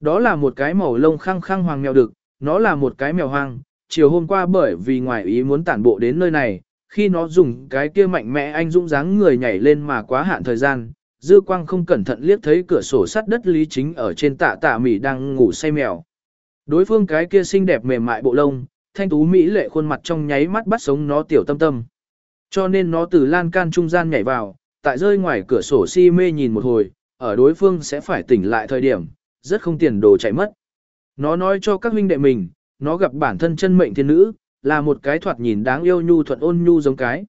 A: Đó là một cái màu lông khăng khăng hoàng mèo đực, nó là một cái mèo hoang, chiều hôm qua bởi vì ngoài ý muốn tản bộ đến nơi này, khi nó dùng cái kia mạnh mẽ anh dũng dáng người nhảy lên mà quá hạn thời gian, dư quang không cẩn thận liếc thấy cửa sổ sắt đất lý chính ở trên tạ tạ mỉ đang ngủ say mèo. Đối phương cái kia xinh đẹp mềm mại bộ lông, thanh tú mỹ lệ khuôn mặt trong nháy mắt bắt sống nó tiểu tâm tâm. Cho nên nó từ lan can trung gian nhảy vào, tại rơi ngoài cửa sổ si mê nhìn một hồi, ở đối phương sẽ phải tỉnh lại thời điểm, rất không tiền đồ chạy mất. Nó nói cho các huynh đệ mình, nó gặp bản thân chân mệnh thiên nữ, là một cái thoạt nhìn đáng yêu nhu thuận ôn nhu giống cái.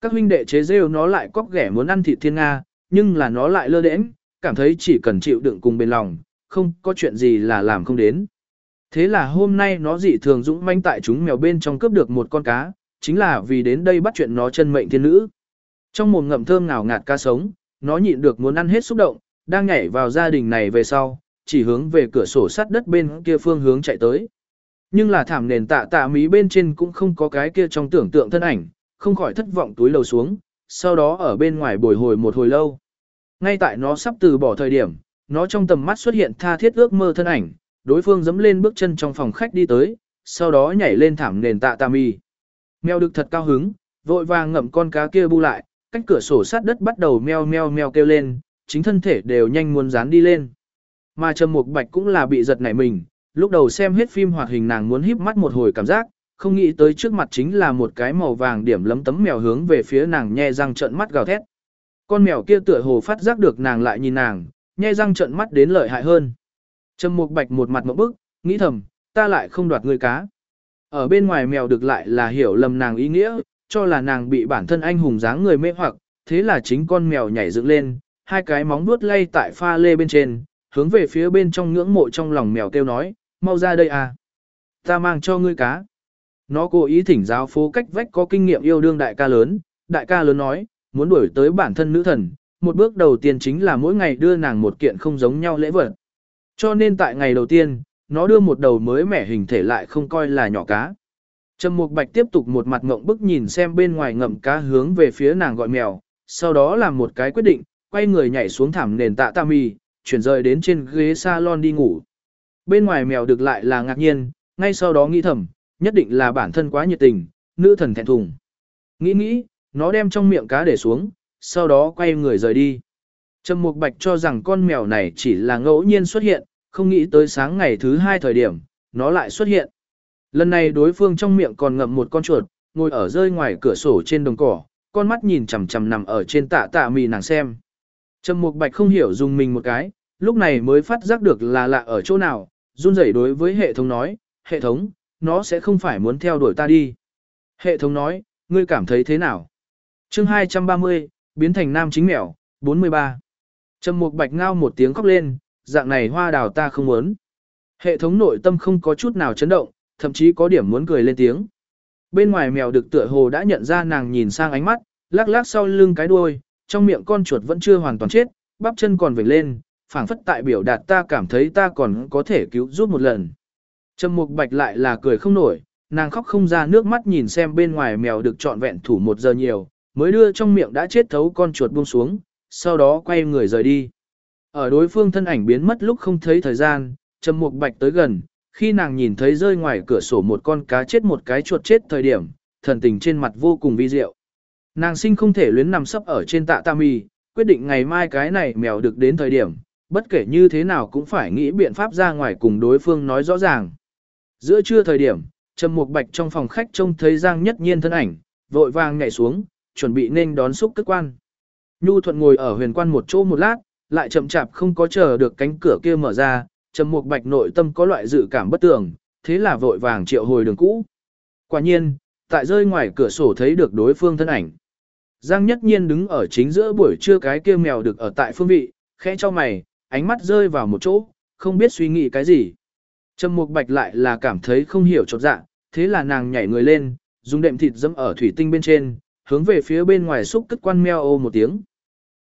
A: Các huynh đệ chế rêu nó lại cóc ghẻ muốn ăn thịt thiên Nga, nhưng là nó lại lơ đễnh, cảm thấy chỉ cần chịu đựng cùng bên lòng, không có chuyện gì là làm không đến. Thế là hôm nay nó dị thường dũng manh tại chúng mèo bên trong cướp được một con cá, chính là vì đến đây bắt chuyện nó chân mệnh thiên nữ. Trong mồm ngậm thơm ngào ngạt cá sống, nó nhịn được muốn ăn hết xúc động, đang nhảy vào gia đình này về sau, chỉ hướng về cửa sổ sắt đất bên kia phương hướng chạy tới. Nhưng là thảm nền tạ tạ mí bên trên cũng không có cái kia trong tưởng tượng thân ảnh, không khỏi thất vọng túi lầu xuống, sau đó ở bên ngoài bồi hồi một hồi lâu. Ngay tại nó sắp từ bỏ thời điểm, nó trong tầm mắt xuất hiện tha thiết ước mơ thân ảnh, đối phương dẫm lên bước chân trong phòng khách đi tới, sau đó nhảy lên thảm nền tạ tạ mì. Mèo được thật cao hứng, vội vàng ngậm con cá kia bu lại, cách cửa sổ sát đất bắt đầu meo meo meo kêu lên, chính thân thể đều nhanh muốn dán đi lên. Mà Trầm Mục Bạch cũng là bị giật nảy mình, lúc đầu xem hết phim hoạt hình nàng muốn híp mắt một hồi cảm giác, không nghĩ tới trước mặt chính là một cái màu vàng điểm lấm tấm mèo hướng về phía nàng nhe răng trợn mắt gào thét. Con mèo kia tựa hồ phát giác được nàng lại nhìn nàng, nhe răng trợn mắt đến lợi hại hơn. Trầm Mục Bạch một mặt ngộp bức, nghĩ thầm, ta lại không đoạt người cá. Ở bên ngoài mèo được lại là hiểu lầm nàng ý nghĩa, cho là nàng bị bản thân anh hùng dáng người mê hoặc, thế là chính con mèo nhảy dựng lên, hai cái móng vuốt lay tại pha lê bên trên, hướng về phía bên trong ngưỡng mộ trong lòng mèo kêu nói, mau ra đây à. Ta mang cho ngươi cá. Nó cố ý thỉnh giáo phố cách vách có kinh nghiệm yêu đương đại ca lớn, đại ca lớn nói, muốn đuổi tới bản thân nữ thần, một bước đầu tiên chính là mỗi ngày đưa nàng một kiện không giống nhau lễ vật. Cho nên tại ngày đầu tiên, nó đưa một đầu mới mẻ hình thể lại không coi là nhỏ cá. Trầm Mục Bạch tiếp tục một mặt ngộng bức nhìn xem bên ngoài ngậm cá hướng về phía nàng gọi mèo, sau đó làm một cái quyết định, quay người nhảy xuống thảm nền tạ tạ mì, chuyển rời đến trên ghế salon đi ngủ. Bên ngoài mèo được lại là ngạc nhiên, ngay sau đó nghĩ thầm, nhất định là bản thân quá nhiệt tình, nữ thần thẹn thùng. Nghĩ nghĩ, nó đem trong miệng cá để xuống, sau đó quay người rời đi. Trầm Mục Bạch cho rằng con mèo này chỉ là ngẫu nhiên xuất hiện, không nghĩ tới sáng ngày thứ hai thời điểm, nó lại xuất hiện. Lần này đối phương trong miệng còn ngậm một con chuột, ngồi ở rơi ngoài cửa sổ trên đồng cỏ, con mắt nhìn chằm chằm nằm ở trên tạ tạ mì nàng xem. Trầm Mục Bạch không hiểu dùng mình một cái, lúc này mới phát giác được là lạ ở chỗ nào, run rẩy đối với hệ thống nói, hệ thống, nó sẽ không phải muốn theo đuổi ta đi. Hệ thống nói, ngươi cảm thấy thế nào? chương 230, biến thành nam chính mèo, 43. Trầm Mục Bạch ngao một tiếng khóc lên, dạng này hoa đào ta không muốn. Hệ thống nội tâm không có chút nào chấn động, thậm chí có điểm muốn cười lên tiếng. Bên ngoài mèo được tựa hồ đã nhận ra nàng nhìn sang ánh mắt, lắc lắc sau lưng cái đuôi, trong miệng con chuột vẫn chưa hoàn toàn chết, bắp chân còn vểnh lên, phảng phất tại biểu đạt ta cảm thấy ta còn có thể cứu giúp một lần. Trầm Mục Bạch lại là cười không nổi, nàng khóc không ra nước mắt nhìn xem bên ngoài mèo được trọn vẹn thủ một giờ nhiều, mới đưa trong miệng đã chết thấu con chuột buông xuống, sau đó quay người rời đi. Ở đối phương thân ảnh biến mất lúc không thấy thời gian, Trầm Mục Bạch tới gần, khi nàng nhìn thấy rơi ngoài cửa sổ một con cá chết một cái chuột chết thời điểm, thần tình trên mặt vô cùng vi diệu. Nàng sinh không thể luyến nằm sấp ở trên tạ tam mì, quyết định ngày mai cái này mèo được đến thời điểm, bất kể như thế nào cũng phải nghĩ biện pháp ra ngoài cùng đối phương nói rõ ràng. Giữa trưa thời điểm, Trầm Mục Bạch trong phòng khách trông thấy Giang Nhất Nhiên thân ảnh, vội vàng nhảy xuống, chuẩn bị nên đón xúc tức quan. Nhu Thuận ngồi ở huyền quan một chỗ một lát, lại chậm chạp không có chờ được cánh cửa kia mở ra, Trầm Mục Bạch nội tâm có loại dự cảm bất tường, thế là vội vàng triệu hồi đường cũ. Quả nhiên, tại rơi ngoài cửa sổ thấy được đối phương thân ảnh. Giang Nhất Nhiên đứng ở chính giữa buổi trưa cái kia mèo được ở tại phương vị, khẽ cho mày, ánh mắt rơi vào một chỗ, không biết suy nghĩ cái gì. Trầm Mục Bạch lại là cảm thấy không hiểu chột dạ, thế là nàng nhảy người lên, dùng đệm thịt dẫm ở thủy tinh bên trên, hướng về phía bên ngoài xúc cất quan meo ô một tiếng.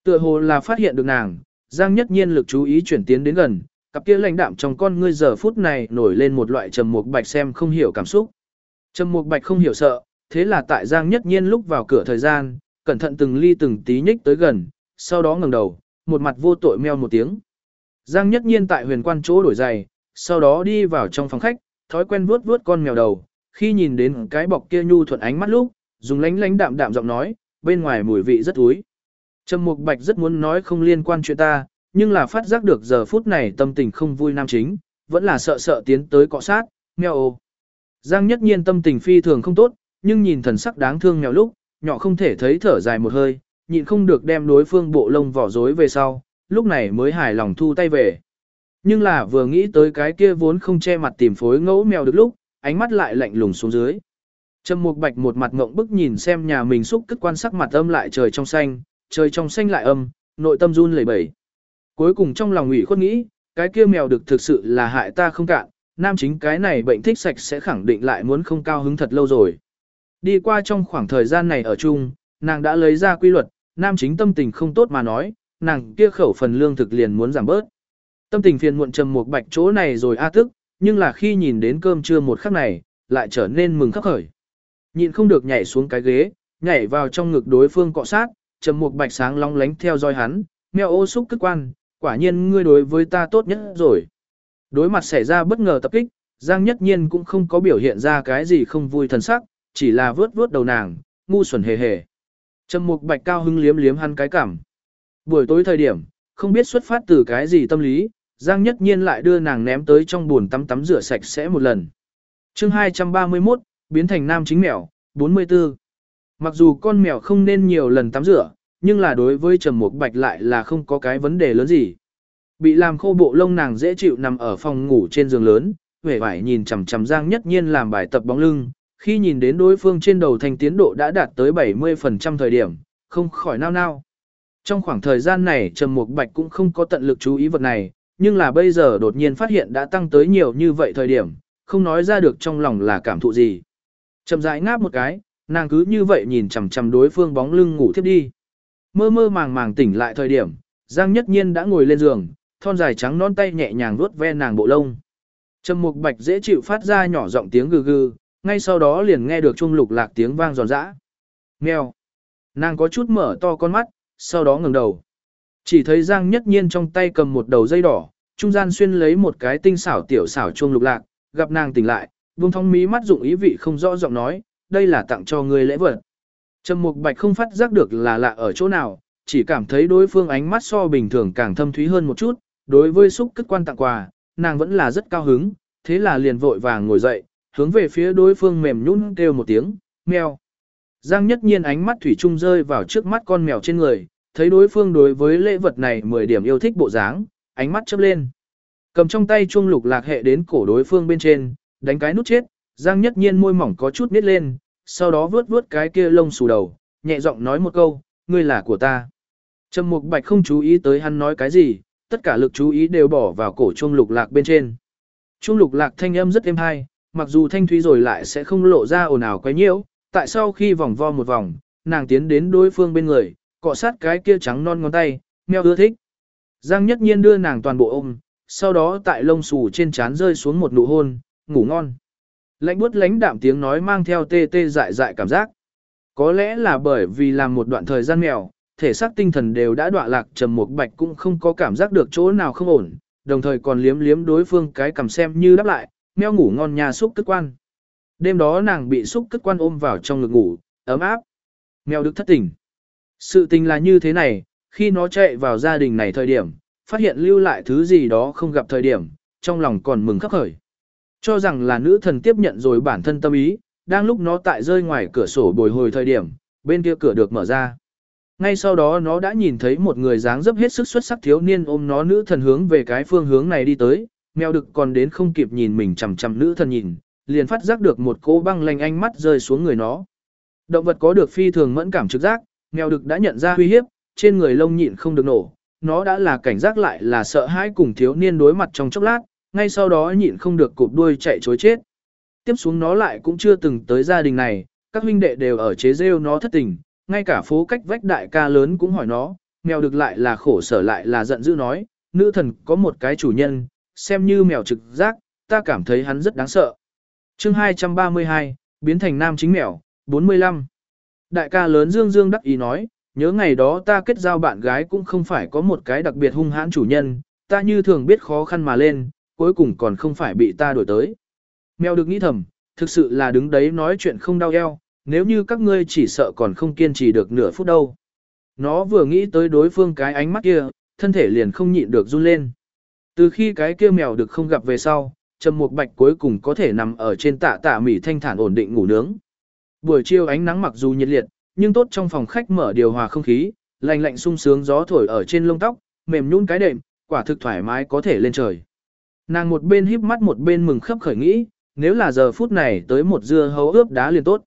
A: Tựa hồ là phát hiện được nàng, Giang Nhất Nhiên lực chú ý chuyển tiến đến gần, cặp kia lãnh đạm trong con ngươi giờ phút này nổi lên một loại trầm mục bạch xem không hiểu cảm xúc. Trầm mục bạch không hiểu sợ, thế là tại Giang Nhất Nhiên lúc vào cửa thời gian, cẩn thận từng ly từng tí nhích tới gần, sau đó ngẩng đầu, một mặt vô tội meo một tiếng. Giang Nhất Nhiên tại huyền quan chỗ đổi giày, sau đó đi vào trong phòng khách, thói quen vuốt vuốt con mèo đầu, khi nhìn đến cái bọc kia nhu thuận ánh mắt lúc, dùng lánh lánh đạm đạm giọng nói, bên ngoài mùi vị rất thúi. Trầm Mục Bạch rất muốn nói không liên quan chuyện ta, nhưng là phát giác được giờ phút này tâm tình không vui nam chính, vẫn là sợ sợ tiến tới cọ sát, mèo ô. Giang nhất nhiên tâm tình phi thường không tốt, nhưng nhìn thần sắc đáng thương mèo lúc, nhỏ không thể thấy thở dài một hơi, nhịn không được đem đối phương bộ lông vỏ rối về sau, lúc này mới hài lòng thu tay về. Nhưng là vừa nghĩ tới cái kia vốn không che mặt tìm phối ngẫu mèo được lúc, ánh mắt lại lạnh lùng xuống dưới. Trầm Mục Bạch một mặt ngộng bức nhìn xem nhà mình xúc cất quan sắc mặt âm lại trời trong xanh, trời trong xanh lại âm, nội tâm run lẩy bẩy. Cuối cùng trong lòng ủy khuất nghĩ, cái kia mèo được thực sự là hại ta không cạn, nam chính cái này bệnh thích sạch sẽ khẳng định lại muốn không cao hứng thật lâu rồi. Đi qua trong khoảng thời gian này ở chung, nàng đã lấy ra quy luật, nam chính tâm tình không tốt mà nói, nàng kia khẩu phần lương thực liền muốn giảm bớt. Tâm tình phiền muộn trầm một bạch chỗ này rồi a tức, nhưng là khi nhìn đến cơm trưa một khắc này, lại trở nên mừng khắc khởi. Nhịn không được nhảy xuống cái ghế, nhảy vào trong ngực đối phương cọ sát, trầm một bạch sáng long lánh theo dõi hắn, mèo ô xúc cức quan, quả nhiên ngươi đối với ta tốt nhất rồi. Đối mặt xảy ra bất ngờ tập kích, Giang Nhất Nhiên cũng không có biểu hiện ra cái gì không vui thần sắc, chỉ là vướt vướt đầu nàng, ngu xuẩn hề hề. Trầm Mục Bạch cao hứng liếm liếm hắn cái cảm. Buổi tối thời điểm, không biết xuất phát từ cái gì tâm lý, Giang Nhất Nhiên lại đưa nàng ném tới trong bồn tắm tắm rửa sạch sẽ một lần. Chương 231, biến thành nam chính mèo, 44. Mặc dù con mèo không nên nhiều lần tắm rửa, nhưng là đối với Trầm Mục Bạch lại là không có cái vấn đề lớn gì. Bị làm khô bộ lông nàng dễ chịu nằm ở phòng ngủ trên giường lớn, vẻ vải nhìn chằm chằm Giang Nhất Nhiên làm bài tập bóng lưng, khi nhìn đến đối phương trên đầu thành tiến độ đã đạt tới 70% thời điểm, không khỏi nao nao. Trong khoảng thời gian này Trầm Mục Bạch cũng không có tận lực chú ý vật này, nhưng là bây giờ đột nhiên phát hiện đã tăng tới nhiều như vậy thời điểm, không nói ra được trong lòng là cảm thụ gì. trầm rãi ngáp một cái, nàng cứ như vậy nhìn chằm chằm đối phương bóng lưng ngủ thiếp đi. Mơ mơ màng màng tỉnh lại thời điểm, Giang Nhất Nhiên đã ngồi lên giường, thon dài trắng non tay nhẹ nhàng vuốt ve nàng bộ lông. Trầm Mục Bạch dễ chịu phát ra nhỏ giọng tiếng gừ gừ, ngay sau đó liền nghe được chuông lục lạc tiếng vang giòn giã. Mèo. Nàng có chút mở to con mắt, sau đó ngẩng đầu. Chỉ thấy Giang Nhất Nhiên trong tay cầm một đầu dây đỏ, trung gian xuyên lấy một cái tinh xảo tiểu xảo chuông lục lạc, gặp nàng tỉnh lại, buông thong mí mắt dụng ý vị không rõ giọng nói, đây là tặng cho ngươi lễ vật. Trầm Mục Bạch không phát giác được là lạ ở chỗ nào, chỉ cảm thấy đối phương ánh mắt so bình thường càng thâm thúy hơn một chút, đối với xúc cất quan tặng quà, nàng vẫn là rất cao hứng, thế là liền vội vàng ngồi dậy, hướng về phía đối phương mềm nhũn kêu một tiếng, meo Giang nhất nhiên ánh mắt thủy trung rơi vào trước mắt con mèo trên người, thấy đối phương đối với lễ vật này 10 điểm yêu thích bộ dáng, ánh mắt chớp lên. Cầm trong tay chuông lục lạc hệ đến cổ đối phương bên trên, đánh cái nút chết, Giang nhất nhiên môi mỏng có chút nít lên, sau đó vướt vướt cái kia lông xù đầu, nhẹ giọng nói một câu, ngươi là của ta. Trầm Mục Bạch không chú ý tới hắn nói cái gì, tất cả lực chú ý đều bỏ vào cổ chuông lục lạc bên trên. Chuông lục lạc thanh âm rất êm hay, mặc dù thanh thúy rồi lại sẽ không lộ ra ồn ào quấy nhiễu, tại sau khi vòng vo một vòng, nàng tiến đến đối phương bên người, cọ sát cái kia trắng non ngón tay, meo ưa thích. Giang nhất nhiên đưa nàng toàn bộ ôm, sau đó tại lông xù trên trán rơi xuống một nụ hôn, ngủ ngon. Lạnh buốt lánh đạm tiếng nói mang theo tê tê dại dại cảm giác. Có lẽ là bởi vì làm một đoạn thời gian mèo, thể xác tinh thần đều đã đọa lạc trầm một bạch cũng không có cảm giác được chỗ nào không ổn, đồng thời còn liếm liếm đối phương cái cầm xem như đáp lại, meo ngủ ngon nhà xúc tức quan. Đêm đó nàng bị xúc cất quan ôm vào trong ngực ngủ, ấm áp. Mèo được thất tỉnh. Sự tình là như thế này, khi nó chạy vào gia đình này thời điểm, phát hiện lưu lại thứ gì đó không gặp thời điểm, trong lòng còn mừng khắc khởi. Cho rằng là nữ thần tiếp nhận rồi bản thân tâm ý, đang lúc nó tại rơi ngoài cửa sổ bồi hồi thời điểm, bên kia cửa được mở ra. Ngay sau đó nó đã nhìn thấy một người dáng dấp hết sức xuất sắc thiếu niên ôm nó nữ thần hướng về cái phương hướng này đi tới, mèo đực còn đến không kịp nhìn mình chằm chằm nữ thần nhìn, liền phát giác được một cô băng lanh ánh mắt rơi xuống người nó. Động vật có được phi thường mẫn cảm trực giác, mèo đực đã nhận ra uy hiếp, trên người lông nhịn không được nổ, nó đã là cảnh giác lại là sợ hãi cùng thiếu niên đối mặt trong chốc lát, ngay sau đó nhịn không được cụp đuôi chạy chối chết. Tiếp xuống nó lại cũng chưa từng tới gia đình này, các huynh đệ đều ở chế rêu nó thất tình, ngay cả phố cách vách đại ca lớn cũng hỏi nó, mèo được lại là khổ sở lại là giận dữ nói, nữ thần có một cái chủ nhân, xem như mèo trực giác, ta cảm thấy hắn rất đáng sợ chương 232, biến thành nam chính mèo, 45. Đại ca lớn Dương Dương đắc ý nói, nhớ ngày đó ta kết giao bạn gái cũng không phải có một cái đặc biệt hung hãn chủ nhân, ta như thường biết khó khăn mà lên, cuối cùng còn không phải bị ta đổi tới. Mèo được nghĩ thầm, thực sự là đứng đấy nói chuyện không đau eo, nếu như các ngươi chỉ sợ còn không kiên trì được nửa phút đâu. Nó vừa nghĩ tới đối phương cái ánh mắt kia, thân thể liền không nhịn được run lên. Từ khi cái kia mèo được không gặp về sau, Trầm Mục Bạch cuối cùng có thể nằm ở trên tạ tạ mỉ thanh thản ổn định ngủ nướng. Buổi chiều ánh nắng mặc dù nhiệt liệt, nhưng tốt trong phòng khách mở điều hòa không khí, lạnh lạnh sung sướng gió thổi ở trên lông tóc, mềm nhún cái đệm, quả thực thoải mái có thể lên trời. Nàng một bên híp mắt một bên mừng khấp khởi nghĩ, nếu là giờ phút này tới một dưa hấu ướp đá liền tốt.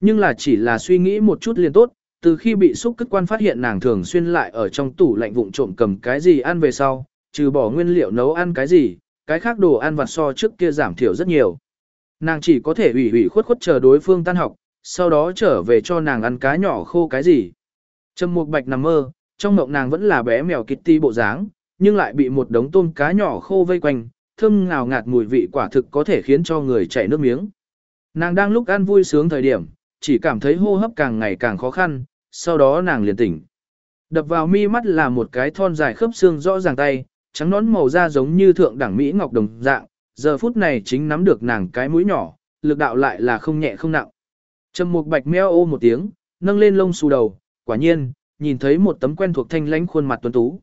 A: Nhưng là chỉ là suy nghĩ một chút liền tốt, từ khi bị xúc cất quan phát hiện nàng thường xuyên lại ở trong tủ lạnh vụng trộm cầm cái gì ăn về sau, trừ bỏ nguyên liệu nấu ăn cái gì, cái khác đồ ăn vặt so trước kia giảm thiểu rất nhiều. Nàng chỉ có thể ủy ủy khuất khuất chờ đối phương tan học, sau đó trở về cho nàng ăn cá nhỏ khô cái gì. Trầm Mục Bạch nằm mơ, trong mộng nàng vẫn là bé mèo Kitty bộ dáng, nhưng lại bị một đống tôm cá nhỏ khô vây quanh, thơm ngào ngạt mùi vị quả thực có thể khiến cho người chảy nước miếng. Nàng đang lúc ăn vui sướng thời điểm, chỉ cảm thấy hô hấp càng ngày càng khó khăn, sau đó nàng liền tỉnh. Đập vào mi mắt là một cái thon dài khớp xương rõ ràng tay, trắng nón màu da giống như thượng đẳng Mỹ ngọc đồng dạng, giờ phút này chính nắm được nàng cái mũi nhỏ, lực đạo lại là không nhẹ không nặng. Trầm Mục Bạch meo ô một tiếng, nâng lên lông xù đầu, quả nhiên, nhìn thấy một tấm quen thuộc thanh lãnh khuôn mặt tuấn tú.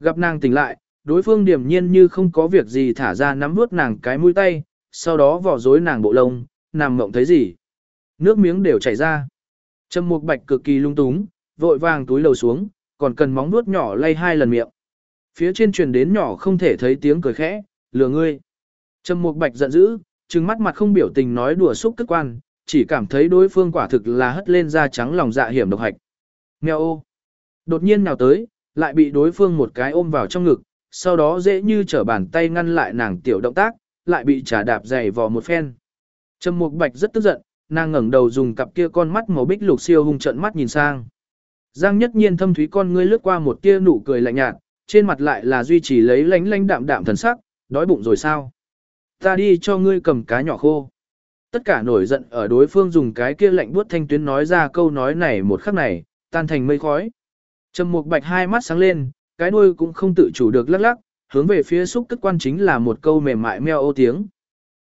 A: Gặp nàng tỉnh lại, đối phương điềm nhiên như không có việc gì thả ra nắm vuốt nàng cái mũi tay, sau đó vò rối nàng bộ lông, nằm mộng thấy gì. Nước miếng đều chảy ra. Trầm Mục Bạch cực kỳ lung túng, vội vàng túi lầu xuống, còn cần móng vuốt nhỏ lay hai lần miệng. Phía trên truyền đến nhỏ không thể thấy tiếng cười khẽ, lừa ngươi. Trầm Mục Bạch giận dữ, trừng mắt mặt không biểu tình nói đùa xúc cất quan, chỉ cảm thấy đối phương quả thực là hất lên da trắng lòng dạ hiểm độc hạch. Mèo ô. Đột nhiên nào tới, lại bị đối phương một cái ôm vào trong ngực, sau đó dễ như trở bàn tay ngăn lại nàng tiểu động tác, lại bị trả đạp dày vò một phen. Trầm Mục Bạch rất tức giận, nàng ngẩng đầu dùng cặp kia con mắt màu bích lục siêu hung trận mắt nhìn sang. Giang Nhất Nhiên thâm thúy con ngươi lướt qua một tia nụ cười lạnh nhạt, trên mặt lại là duy trì lấy lánh lánh đạm đạm thần sắc, đói bụng rồi sao? Ta đi cho ngươi cầm cá nhỏ khô. Tất cả nổi giận ở đối phương dùng cái kia lạnh buốt thanh tuyến nói ra câu nói này một khắc này, tan thành mây khói. Trầm Mục Bạch hai mắt sáng lên, cái đuôi cũng không tự chủ được lắc lắc, hướng về phía xúc cất quan chính là một câu mềm mại meo ô tiếng.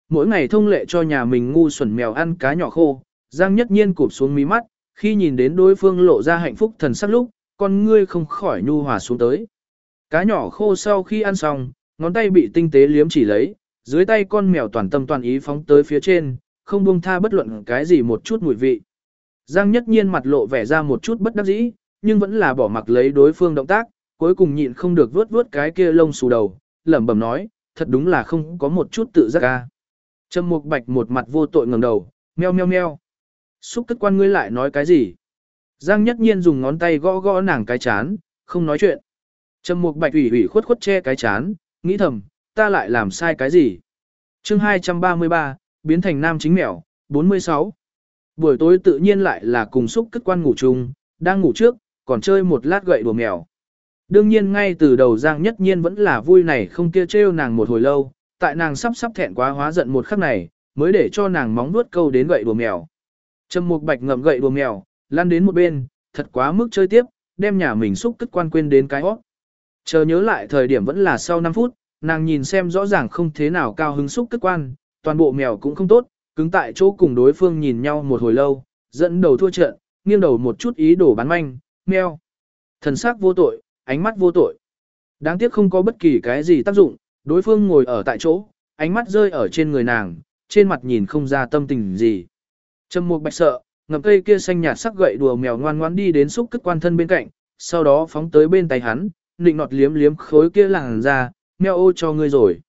A: Mỗi ngày thông lệ cho nhà mình ngu xuẩn mèo ăn cá nhỏ khô, Giang Nhất Nhiên cụp xuống mí mắt, khi nhìn đến đối phương lộ ra hạnh phúc thần sắc lúc, con ngươi không khỏi nhu hòa xuống tới. Cá nhỏ khô sau khi ăn xong, ngón tay bị tinh tế liếm chỉ lấy, dưới tay con mèo toàn tâm toàn ý phóng tới phía trên, không buông tha bất luận cái gì một chút mùi vị. Giang Nhất Nhiên mặt lộ vẻ ra một chút bất đắc dĩ, nhưng vẫn là bỏ mặc lấy đối phương động tác, cuối cùng nhịn không được vớt vớt cái kia lông xù đầu, lẩm bẩm nói, thật đúng là không có một chút tự giác ca. Trầm Mục Bạch một mặt vô tội ngẩng đầu, meo meo meo. Xúc tức quan ngươi lại nói cái gì? Giang Nhất Nhiên dùng ngón tay gõ gõ nàng cái chán, không nói chuyện. Trầm Mục Bạch ủy ủy khuất khuất che cái chán, nghĩ thầm, ta lại làm sai cái gì? Chương 233, biến thành nam chính mèo, 46. Buổi tối tự nhiên lại là cùng xúc cất quan ngủ chung, đang ngủ trước, còn chơi một lát gậy đùa mèo. Đương nhiên ngay từ đầu Giang Nhất Nhiên vẫn là vui này không kia trêu nàng một hồi lâu, tại nàng sắp sắp thẹn quá hóa giận một khắc này, mới để cho nàng móng nuốt câu đến gậy đùa mèo. Trầm Mục Bạch ngậm gậy đùa mèo, lăn đến một bên, thật quá mức chơi tiếp, đem nhà mình xúc cất quan quên đến cái hót. Chờ nhớ lại thời điểm vẫn là sau 5 phút, nàng nhìn xem rõ ràng không thế nào cao hứng xúc cất quan, toàn bộ mèo cũng không tốt, cứng tại chỗ cùng đối phương nhìn nhau một hồi lâu, dẫn đầu thua trận, nghiêng đầu một chút ý đồ bán manh, meo. Thần sắc vô tội, ánh mắt vô tội. Đáng tiếc không có bất kỳ cái gì tác dụng, đối phương ngồi ở tại chỗ, ánh mắt rơi ở trên người nàng, trên mặt nhìn không ra tâm tình gì. Trầm Mục Bạch sợ, ngậm cây kia xanh nhạt sắc gậy đùa mèo ngoan ngoãn đi đến xúc cất quan thân bên cạnh, sau đó phóng tới bên tay hắn, nịnh nọt liếm liếm khối kia làng ra, mèo ô cho ngươi rồi.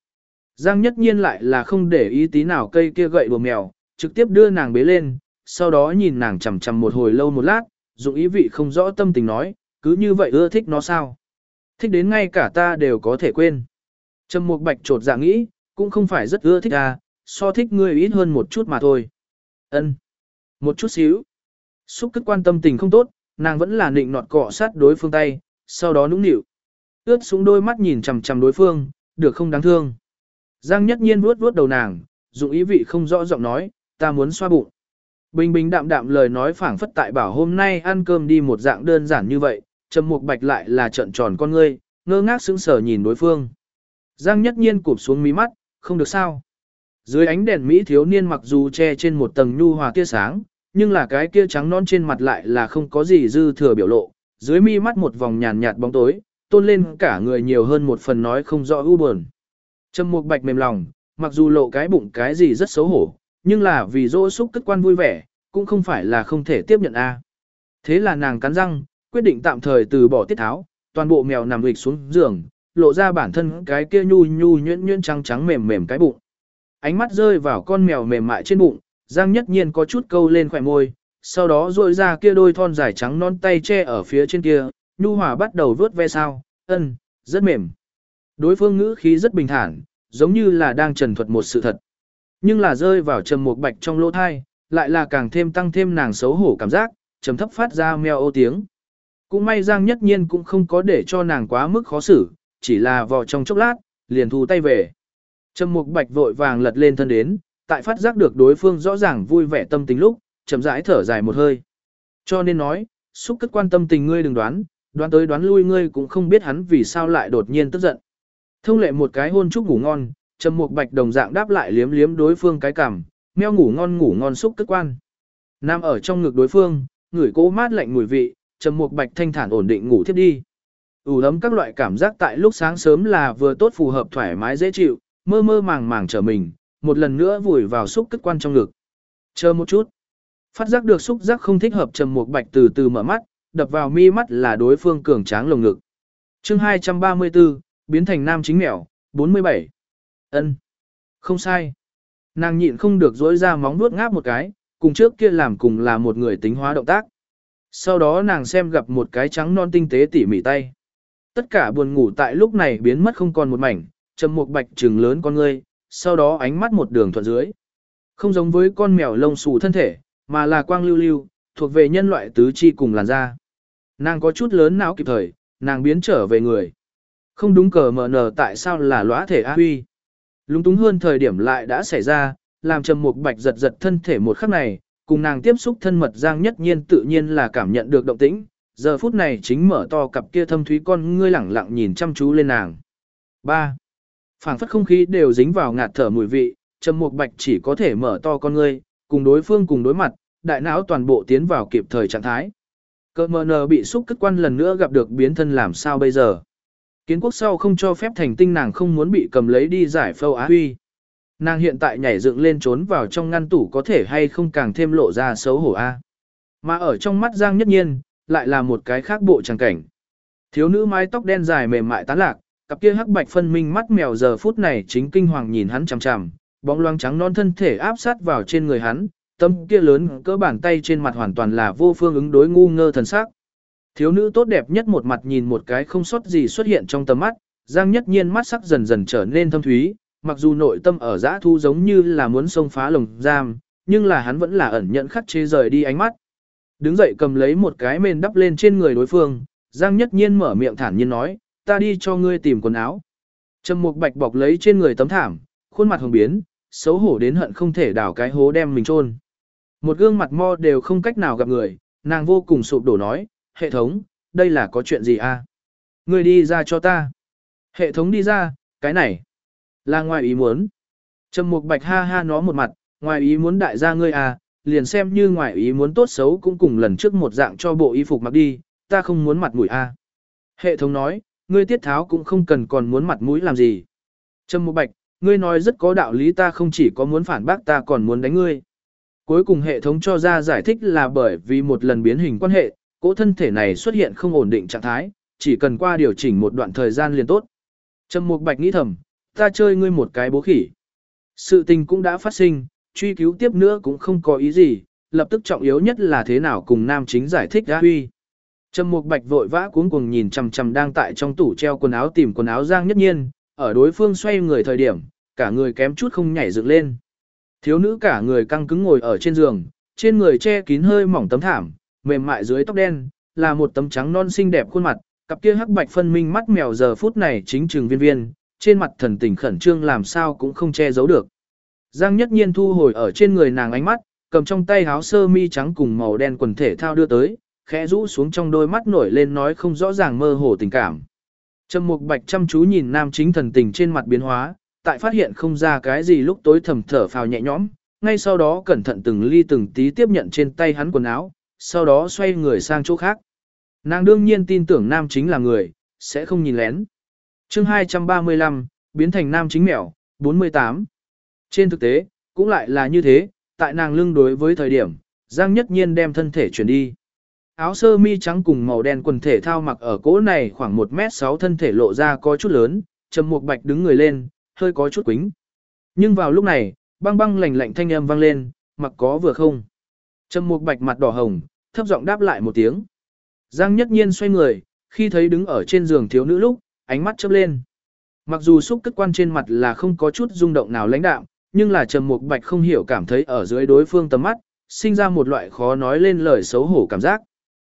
A: Giang nhất nhiên lại là không để ý tí nào cây kia gậy đùa mèo, trực tiếp đưa nàng bế lên, sau đó nhìn nàng chằm chằm một hồi lâu một lát, dụng ý vị không rõ tâm tình nói, cứ như vậy ưa thích nó sao. Thích đến ngay cả ta đều có thể quên. Trầm Mục Bạch trột dạ nghĩ, cũng không phải rất ưa thích à, so thích ngươi ít hơn một chút mà thôi. Ân, Một chút xíu. Xúc cất quan tâm tình không tốt, nàng vẫn là nịnh nọt cọ sát đối phương tay, sau đó nũng nịu. Ướt xuống đôi mắt nhìn chằm chằm đối phương, được không đáng thương. Giang nhất nhiên vuốt vuốt đầu nàng, dụng ý vị không rõ giọng nói, ta muốn xoa bụng. Bình bình đạm đạm lời nói phảng phất tại bảo hôm nay ăn cơm đi một dạng đơn giản như vậy, trầm mục bạch lại là trận tròn con ngươi, ngơ ngác sững sờ nhìn đối phương. Giang nhất nhiên cụp xuống mí mắt, không được sao. Dưới ánh đèn Mỹ thiếu niên mặc dù che trên một tầng nhu hòa tia sáng, nhưng là cái kia trắng non trên mặt lại là không có gì dư thừa biểu lộ, dưới mi mắt một vòng nhàn nhạt bóng tối, tôn lên cả người nhiều hơn một phần nói không rõ u buồn. Trầm Mục Bạch mềm lòng, mặc dù lộ cái bụng cái gì rất xấu hổ, nhưng là vì dỗ xúc cất quan vui vẻ, cũng không phải là không thể tiếp nhận a. Thế là nàng cắn răng, quyết định tạm thời từ bỏ tiết tháo, toàn bộ mèo nằm ịch xuống giường, lộ ra bản thân cái kia nhu nhu nhuyễn nhuyễn trắng trắng mềm mềm cái bụng. Ánh mắt rơi vào con mèo mềm mại trên bụng, Giang Nhất Nhiên có chút câu lên khỏe môi, sau đó duỗi ra kia đôi thon dài trắng non tay che ở phía trên kia, nhu hòa bắt đầu vớt ve sao, ân, rất mềm. Đối phương ngữ khí rất bình thản, giống như là đang trần thuật một sự thật. Nhưng là rơi vào trầm một bạch trong lỗ thai, lại là càng thêm tăng thêm nàng xấu hổ cảm giác, trầm thấp phát ra meo ô tiếng. Cũng may Giang Nhất Nhiên cũng không có để cho nàng quá mức khó xử, chỉ là vò trong chốc lát, liền thu tay về. Trầm Mục Bạch vội vàng lật lên thân đến, tại phát giác được đối phương rõ ràng vui vẻ tâm tình lúc, chậm rãi thở dài một hơi. Cho nên nói, xúc cất quan tâm tình ngươi đừng đoán, đoán tới đoán lui ngươi cũng không biết hắn vì sao lại đột nhiên tức giận. Thông lệ một cái hôn chúc ngủ ngon, Trầm Mục Bạch đồng dạng đáp lại liếm liếm đối phương cái cằm, meo ngủ ngon ngủ ngon xúc tức quan. Nam ở trong ngực đối phương, người cố mát lạnh mùi vị, Trầm Mục Bạch thanh thản ổn định ngủ tiếp đi. ủ ấm các loại cảm giác tại lúc sáng sớm là vừa tốt phù hợp thoải mái dễ chịu, mơ mơ màng màng trở mình, một lần nữa vùi vào xúc tức quan trong ngực. Chờ một chút. Phát giác được xúc giác không thích hợp Trầm Mục Bạch từ từ mở mắt, đập vào mi mắt là đối phương cường tráng lồng ngực. Chương 234, biến thành nam chính mèo, 47. Ân. Không sai. Nàng nhịn không được dỗi ra móng vuốt ngáp một cái, cùng trước kia làm cùng là một người tính hóa động tác. Sau đó nàng xem gặp một cái trắng non tinh tế tỉ mỉ tay. Tất cả buồn ngủ tại lúc này biến mất không còn một mảnh, trầm một bạch trừng lớn con ngươi, sau đó ánh mắt một đường thuận dưới. Không giống với con mèo lông xù thân thể, mà là quang lưu lưu, thuộc về nhân loại tứ chi cùng làn da. Nàng có chút lớn não kịp thời, nàng biến trở về người. Không đúng cờ mở nở tại sao là lõa thể A huy. Lúng túng hơn thời điểm lại đã xảy ra, làm trầm mục bạch giật giật thân thể một khắc này, cùng nàng tiếp xúc thân mật giang nhất nhiên tự nhiên là cảm nhận được động tĩnh, giờ phút này chính mở to cặp kia thâm thúy con ngươi lẳng lặng nhìn chăm chú lên nàng. 3. phảng phất không khí đều dính vào ngạt thở mùi vị, trầm mục bạch chỉ có thể mở to con ngươi, cùng đối phương cùng đối mặt, đại não toàn bộ tiến vào kịp thời trạng thái. Cơ mờ nờ bị xúc cất quan lần nữa gặp được biến thân làm sao bây giờ. Kiến quốc sau không cho phép thành tinh nàng không muốn bị cầm lấy đi giải phâu á huy. Nàng hiện tại nhảy dựng lên trốn vào trong ngăn tủ có thể hay không càng thêm lộ ra xấu hổ a. Mà ở trong mắt Giang Nhất Nhiên, lại là một cái khác bộ tràng cảnh. Thiếu nữ mái tóc đen dài mềm mại tán lạc, cặp kia hắc bạch phân minh mắt mèo giờ phút này chính kinh hoàng nhìn hắn chằm chằm, bóng loáng trắng non thân thể áp sát vào trên người hắn, tâm kia lớn cỡ bàn tay trên mặt hoàn toàn là vô phương ứng đối ngu ngơ thần sắc. Thiếu nữ tốt đẹp nhất một mặt nhìn một cái không sót gì xuất hiện trong tầm mắt, Giang Nhất Nhiên mắt sắc dần dần trở nên thâm thúy, mặc dù nội tâm ở dã thu giống như là muốn xông phá lồng giam, nhưng là hắn vẫn là ẩn nhận khắc chế rời đi ánh mắt. Đứng dậy cầm lấy một cái mền đắp lên trên người đối phương, Giang Nhất Nhiên mở miệng thản nhiên nói, ta đi cho ngươi tìm quần áo. Trầm Mục Bạch bọc lấy trên người tấm thảm, khuôn mặt hồng biến, xấu hổ đến hận không thể đào cái hố đem mình chôn. Một gương mặt mo đều không cách nào gặp người, nàng vô cùng sụp đổ nói, hệ thống, đây là có chuyện gì a? À? Ngươi đi ra cho ta. Hệ thống đi ra, cái này, là ngoài ý muốn. Trầm Mục Bạch ha ha nó một mặt, ngoài ý muốn đại gia ngươi à, liền xem như ngoài ý muốn tốt xấu cũng cùng lần trước một dạng cho bộ y phục mặc đi, ta không muốn mặt mũi a. À. Hệ thống nói, ngươi tiết tháo cũng không cần còn muốn mặt mũi làm gì. Trầm Mục Bạch, ngươi nói rất có đạo lý ta không chỉ có muốn phản bác ta còn muốn đánh ngươi. Cuối cùng hệ thống cho ra giải thích là bởi vì một lần biến hình quan hệ, cỗ thân thể này xuất hiện không ổn định trạng thái, chỉ cần qua điều chỉnh một đoạn thời gian liền tốt. Trầm Mục Bạch nghĩ thầm, ta chơi ngươi một cái bố khỉ. Sự tình cũng đã phát sinh, truy cứu tiếp nữa cũng không có ý gì, lập tức trọng yếu nhất là thế nào cùng nam chính giải thích đã Huy. Trầm Mục Bạch vội vã cuống cuồng nhìn chằm chằm đang tại trong tủ treo quần áo tìm quần áo Giang Nhất Nhiên, ở đối phương xoay người thời điểm, cả người kém chút không nhảy dựng lên. Thiếu nữ cả người căng cứng ngồi ở trên giường, trên người che kín hơi mỏng tấm thảm, mềm mại dưới tóc đen, là một tấm trắng non xinh đẹp khuôn mặt, cặp kia hắc bạch phân minh mắt mèo giờ phút này chính trừng viên viên, trên mặt thần tình khẩn trương làm sao cũng không che giấu được. Giang Nhất Nhiên thu hồi ở trên người nàng ánh mắt, cầm trong tay áo sơ mi trắng cùng màu đen quần thể thao đưa tới, khẽ rũ xuống trong đôi mắt nổi lên nói không rõ ràng mơ hồ tình cảm. Trầm Mục Bạch chăm chú nhìn nam chính thần tình trên mặt biến hóa, tại phát hiện không ra cái gì lúc tối thầm thở phào nhẹ nhõm, ngay sau đó cẩn thận từng ly từng tí tiếp nhận trên tay hắn quần áo, sau đó xoay người sang chỗ khác. Nàng đương nhiên tin tưởng nam chính là người, sẽ không nhìn lén. Chương 235, biến thành nam chính mèo, 48. Trên thực tế, cũng lại là như thế, tại nàng lưng đối với thời điểm, Giang Nhất Nhiên đem thân thể chuyển đi. Áo sơ mi trắng cùng màu đen quần thể thao mặc ở cỗ này khoảng 1m6 thân thể lộ ra có chút lớn, Trầm Mục Bạch đứng người lên, hơi có chút quính. Nhưng vào lúc này, băng băng lạnh lạnh thanh âm vang lên, mặc có vừa không. Trầm Mục Bạch mặt đỏ hồng, thấp giọng đáp lại một tiếng. Giang Nhất Nhiên xoay người, khi thấy đứng ở trên giường thiếu nữ lúc, ánh mắt chớp lên. Mặc dù xúc cất quan trên mặt là không có chút rung động nào lãnh đạm, nhưng là Trầm Mục Bạch không hiểu cảm thấy ở dưới đối phương tầm mắt, sinh ra một loại khó nói lên lời xấu hổ cảm giác.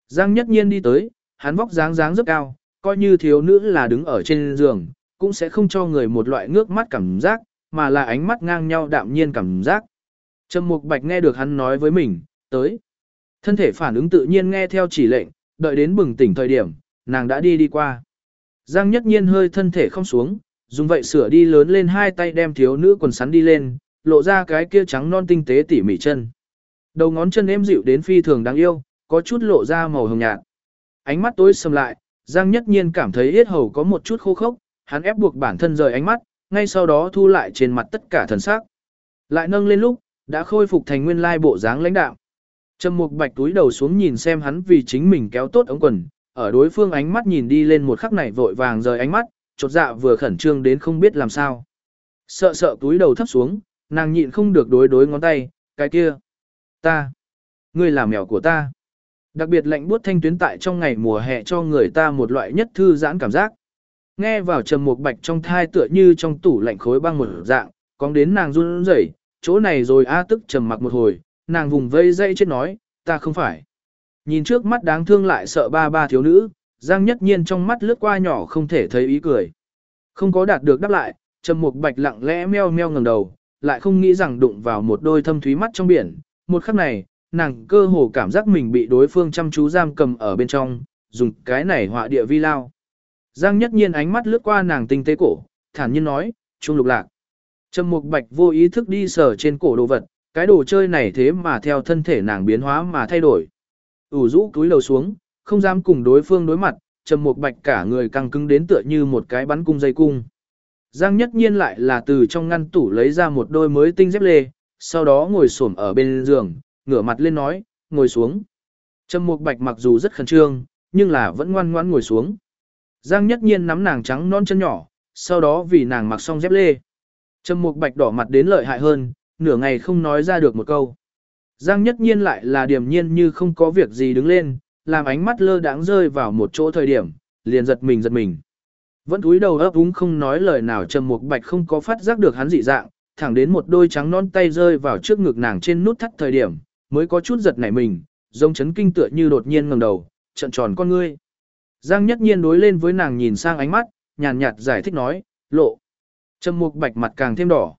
A: Giang Nhất Nhiên đi tới, hắn vóc dáng dáng rất cao, coi như thiếu nữ là đứng ở trên giường, cũng sẽ không cho người một loại ngước mắt cảm giác, mà là ánh mắt ngang nhau đạm nhiên cảm giác. Trầm Mục Bạch nghe được hắn nói với mình, tới. Thân thể phản ứng tự nhiên nghe theo chỉ lệnh, đợi đến bừng tỉnh thời điểm, nàng đã đi đi qua. Giang nhất nhiên hơi thân thể không xuống, dùng vậy sửa đi lớn lên hai tay đem thiếu nữ quần sắn đi lên, lộ ra cái kia trắng non tinh tế tỉ mỉ chân. Đầu ngón chân êm dịu đến phi thường đáng yêu, có chút lộ ra màu hồng nhạt. Ánh mắt tối sầm lại, Giang nhất nhiên cảm thấy yết hầu có một chút khô khốc, hắn ép buộc bản thân rời ánh mắt, ngay sau đó thu lại trên mặt tất cả thần sắc. Lại nâng lên lúc, đã khôi phục thành nguyên lai bộ dáng lãnh đạo. Trầm Mục Bạch túi đầu xuống nhìn xem hắn vì chính mình kéo tốt ống quần, ở đối phương ánh mắt nhìn đi lên một khắc này vội vàng rời ánh mắt, chột dạ vừa khẩn trương đến không biết làm sao. Sợ sợ túi đầu thấp xuống, nàng nhịn không được đối đối ngón tay, cái kia. Ta. Ngươi là mèo của ta. Đặc biệt lạnh buốt thanh tuyến tại trong ngày mùa hè cho người ta một loại nhất thư giãn cảm giác. Nghe vào trầm một bạch trong thai tựa như trong tủ lạnh khối băng một dạng, cóng đến nàng run rẩy, chỗ này rồi a tức trầm mặc một hồi, nàng vùng vây dây chết nói, ta không phải. Nhìn trước mắt đáng thương lại sợ ba ba thiếu nữ, Giang nhất nhiên trong mắt lướt qua nhỏ không thể thấy ý cười. Không có đạt được đáp lại, trầm mục bạch lặng lẽ meo meo ngẩng đầu, lại không nghĩ rằng đụng vào một đôi thâm thúy mắt trong biển. Một khắc này, nàng cơ hồ cảm giác mình bị đối phương chăm chú giam cầm ở bên trong, dùng cái này họa địa vi lao. Giang nhất nhiên ánh mắt lướt qua nàng tinh tế cổ, thản nhiên nói, trung lục lạc. Trầm mục bạch vô ý thức đi sờ trên cổ đồ vật, cái đồ chơi này thế mà theo thân thể nàng biến hóa mà thay đổi. ủ rũ túi lầu xuống, không dám cùng đối phương đối mặt, trầm mục bạch cả người căng cứng đến tựa như một cái bắn cung dây cung. Giang nhất nhiên lại là từ trong ngăn tủ lấy ra một đôi mới tinh dép lê, sau đó ngồi xổm ở bên giường, ngửa mặt lên nói, ngồi xuống. Trầm mục bạch mặc dù rất khẩn trương, nhưng là vẫn ngoan ngoãn ngồi xuống. Giang nhất nhiên nắm nàng trắng non chân nhỏ, sau đó vì nàng mặc xong dép lê. Trầm mục bạch đỏ mặt đến lợi hại hơn, nửa ngày không nói ra được một câu. Giang nhất nhiên lại là điềm nhiên như không có việc gì đứng lên, làm ánh mắt lơ đãng rơi vào một chỗ thời điểm, liền giật mình giật mình. Vẫn cúi đầu ấp úng không nói lời nào trầm mục bạch không có phát giác được hắn dị dạng, thẳng đến một đôi trắng non tay rơi vào trước ngực nàng trên nút thắt thời điểm, mới có chút giật nảy mình, giống chấn kinh tựa như đột nhiên ngẩng đầu, trận tròn con ngươi. Giang nhất nhiên đối lên với nàng nhìn sang ánh mắt, nhàn nhạt giải thích nói, lộ. Trầm mục bạch mặt càng thêm đỏ.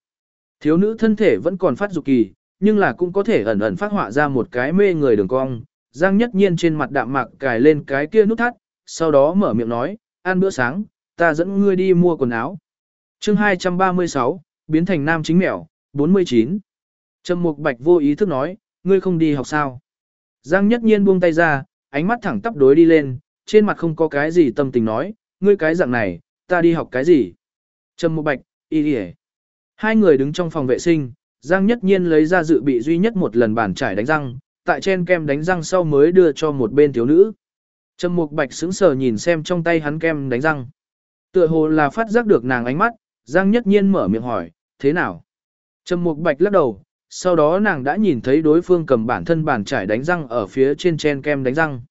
A: Thiếu nữ thân thể vẫn còn phát dục kỳ, nhưng là cũng có thể ẩn ẩn phát họa ra một cái mê người đường cong. Giang nhất nhiên trên mặt đạm mạc cài lên cái kia nút thắt, sau đó mở miệng nói, ăn bữa sáng, ta dẫn ngươi đi mua quần áo. chương 236, biến thành nam chính mèo, 49. Trầm mục bạch vô ý thức nói, ngươi không đi học sao. Giang nhất nhiên buông tay ra, ánh mắt thẳng tắp đối đi lên, trên mặt không có cái gì tâm tình nói, ngươi cái dạng này, ta đi học cái gì. Trầm mục bạch, y đi Hai người đứng trong phòng vệ sinh, Giang nhất nhiên lấy ra dự bị duy nhất một lần bàn trải đánh răng, tại trên kem đánh răng sau mới đưa cho một bên thiếu nữ. Trầm mục bạch sững sờ nhìn xem trong tay hắn kem đánh răng. Tựa hồ là phát giác được nàng ánh mắt, Giang nhất nhiên mở miệng hỏi, thế nào? Trầm mục bạch lắc đầu, sau đó nàng đã nhìn thấy đối phương cầm bản thân bàn trải đánh răng ở phía trên chen kem đánh răng.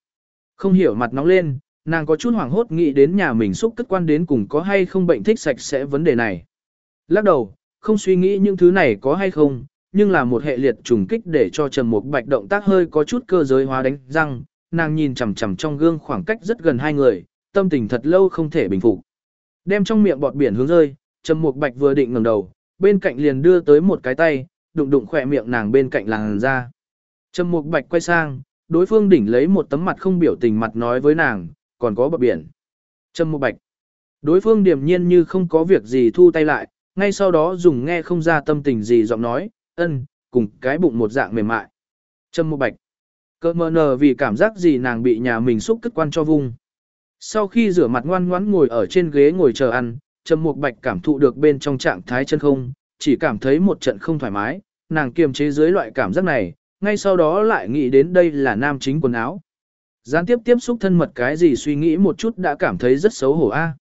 A: Không hiểu mặt nóng lên, nàng có chút hoảng hốt nghĩ đến nhà mình xúc cất quan đến cùng có hay không bệnh thích sạch sẽ vấn đề này. Lắc đầu, không suy nghĩ những thứ này có hay không, nhưng là một hệ liệt trùng kích để cho Trầm Mục Bạch động tác hơi có chút cơ giới hóa đánh răng, nàng nhìn chằm chằm trong gương khoảng cách rất gần hai người, tâm tình thật lâu không thể bình phục. Đem trong miệng bọt biển hướng rơi, Trầm Mục Bạch vừa định ngẩng đầu, bên cạnh liền đưa tới một cái tay, đụng đụng khỏe miệng nàng bên cạnh làn ra. Trầm Mục Bạch quay sang, đối phương đỉnh lấy một tấm mặt không biểu tình mặt nói với nàng, còn có bờ biển. Trâm Mục Bạch. Đối phương điềm nhiên như không có việc gì thu tay lại, ngay sau đó dùng nghe không ra tâm tình gì giọng nói, ân, cùng cái bụng một dạng mềm mại. Trâm Mục Bạch. Cơ mờ nờ vì cảm giác gì nàng bị nhà mình xúc cất quan cho vung. Sau khi rửa mặt ngoan ngoãn ngồi ở trên ghế ngồi chờ ăn, Trầm Mục Bạch cảm thụ được bên trong trạng thái chân không, chỉ cảm thấy một trận không thoải mái, nàng kiềm chế dưới loại cảm giác này, ngay sau đó lại nghĩ đến đây là nam chính quần áo. Gián tiếp tiếp xúc thân mật cái gì suy nghĩ một chút đã cảm thấy rất xấu hổ a.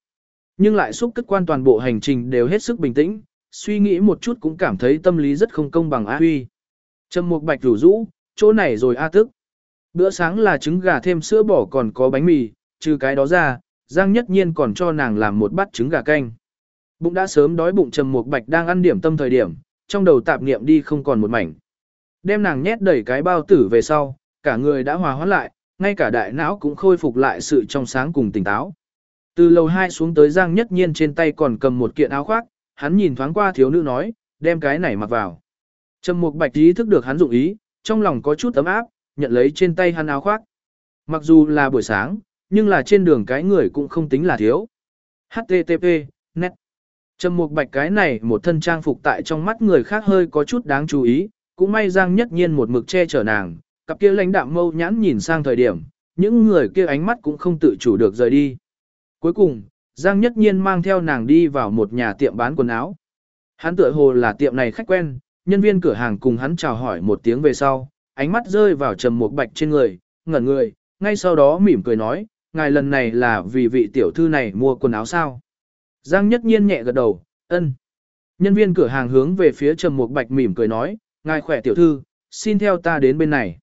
A: Nhưng lại xúc cất quan toàn bộ hành trình đều hết sức bình tĩnh, suy nghĩ một chút cũng cảm thấy tâm lý rất không công bằng a huy. Trầm Mục Bạch rủ rũ, chỗ này rồi a tức. Bữa sáng là trứng gà thêm sữa bò còn có bánh mì, trừ cái đó ra, Giang Nhất Nhiên còn cho nàng làm một bát trứng gà canh. Bụng đã sớm đói bụng Trầm Mục Bạch đang ăn điểm tâm thời điểm, trong đầu tạp niệm đi không còn một mảnh. Đem nàng nhét đẩy cái bao tử về sau, cả người đã hòa hoãn lại, ngay cả đại não cũng khôi phục lại sự trong sáng cùng tỉnh táo. Từ lầu 2 xuống tới Giang Nhất Nhiên trên tay còn cầm một kiện áo khoác, hắn nhìn thoáng qua thiếu nữ nói, đem cái này mặc vào. Trầm Mục Bạch ý thức được hắn dụng ý, trong lòng có chút ấm áp, nhận lấy trên tay hắn áo khoác. Mặc dù là buổi sáng, nhưng là trên đường cái người cũng không tính là thiếu. HTTP, net. Trầm Mục Bạch cái này một thân trang phục tại trong mắt người khác hơi có chút đáng chú ý, cũng may Giang Nhất Nhiên một mực che chở nàng, cặp kia lãnh đạm mâu nhãn nhìn sang thời điểm, những người kia ánh mắt cũng không tự chủ được rời đi. Cuối cùng, Giang Nhất Nhiên mang theo nàng đi vào một nhà tiệm bán quần áo. Hắn tựa hồ là tiệm này khách quen, nhân viên cửa hàng cùng hắn chào hỏi một tiếng về sau, ánh mắt rơi vào Trầm Mục Bạch trên người, ngẩn người, ngay sau đó mỉm cười nói, ngài lần này là vì vị tiểu thư này mua quần áo sao? Giang Nhất Nhiên nhẹ gật đầu, ân. Nhân viên cửa hàng hướng về phía Trầm Mục Bạch mỉm cười nói, ngài khỏe tiểu thư, xin theo ta đến bên này.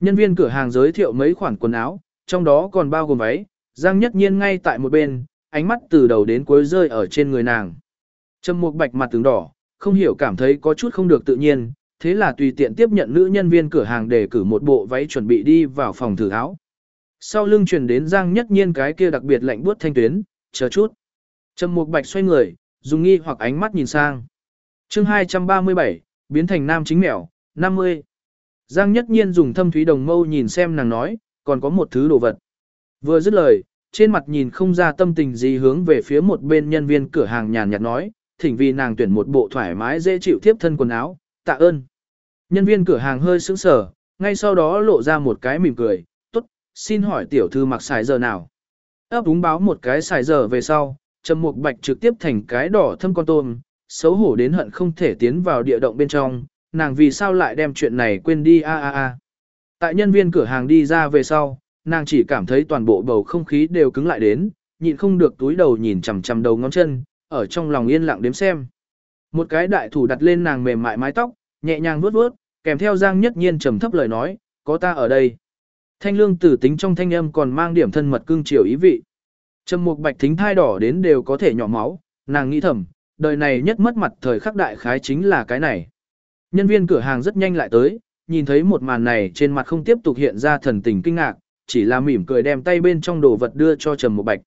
A: Nhân viên cửa hàng giới thiệu mấy khoản quần áo, trong đó còn bao gồm váy, Giang Nhất Nhiên ngay tại một bên, ánh mắt từ đầu đến cuối rơi ở trên người nàng. Trầm Mục Bạch mặt tướng đỏ, không hiểu cảm thấy có chút không được tự nhiên, thế là tùy tiện tiếp nhận nữ nhân viên cửa hàng để cử một bộ váy chuẩn bị đi vào phòng thử áo. Sau lưng truyền đến Giang Nhất Nhiên cái kia đặc biệt lạnh buốt thanh tuyến, chờ chút. Trầm Mục Bạch xoay người, dùng nghi hoặc ánh mắt nhìn sang. Chương 237, biến thành nam chính mèo, 50. Giang Nhất Nhiên dùng thâm thúy đồng mâu nhìn xem nàng nói, còn có một thứ đồ vật. Vừa dứt lời, trên mặt nhìn không ra tâm tình gì hướng về phía một bên nhân viên cửa hàng nhàn nhạt nói, thỉnh vì nàng tuyển một bộ thoải mái dễ chịu tiếp thân quần áo, tạ ơn. Nhân viên cửa hàng hơi sững sờ, ngay sau đó lộ ra một cái mỉm cười, tốt, xin hỏi tiểu thư mặc xài giờ nào. Ấp úng báo một cái xài giờ về sau, trầm mục bạch trực tiếp thành cái đỏ thâm con tôm, xấu hổ đến hận không thể tiến vào địa động bên trong, nàng vì sao lại đem chuyện này quên đi a a a. Tại nhân viên cửa hàng đi ra về sau, nàng chỉ cảm thấy toàn bộ bầu không khí đều cứng lại đến, nhịn không được túi đầu nhìn chằm chằm đầu ngón chân, ở trong lòng yên lặng đếm xem. Một cái đại thủ đặt lên nàng mềm mại mái tóc, nhẹ nhàng vuốt vuốt, kèm theo Giang Nhất Nhiên trầm thấp lời nói, có ta ở đây. Thanh lương tử tính trong thanh âm còn mang điểm thân mật cương triều ý vị. Trầm mục bạch thính thai đỏ đến đều có thể nhỏ máu, nàng nghĩ thầm, đời này nhất mất mặt thời khắc đại khái chính là cái này. Nhân viên cửa hàng rất nhanh lại tới, nhìn thấy một màn này trên mặt không tiếp tục hiện ra thần tình kinh ngạc, chỉ là mỉm cười đem tay bên trong đồ vật đưa cho Trầm Mục Bạch.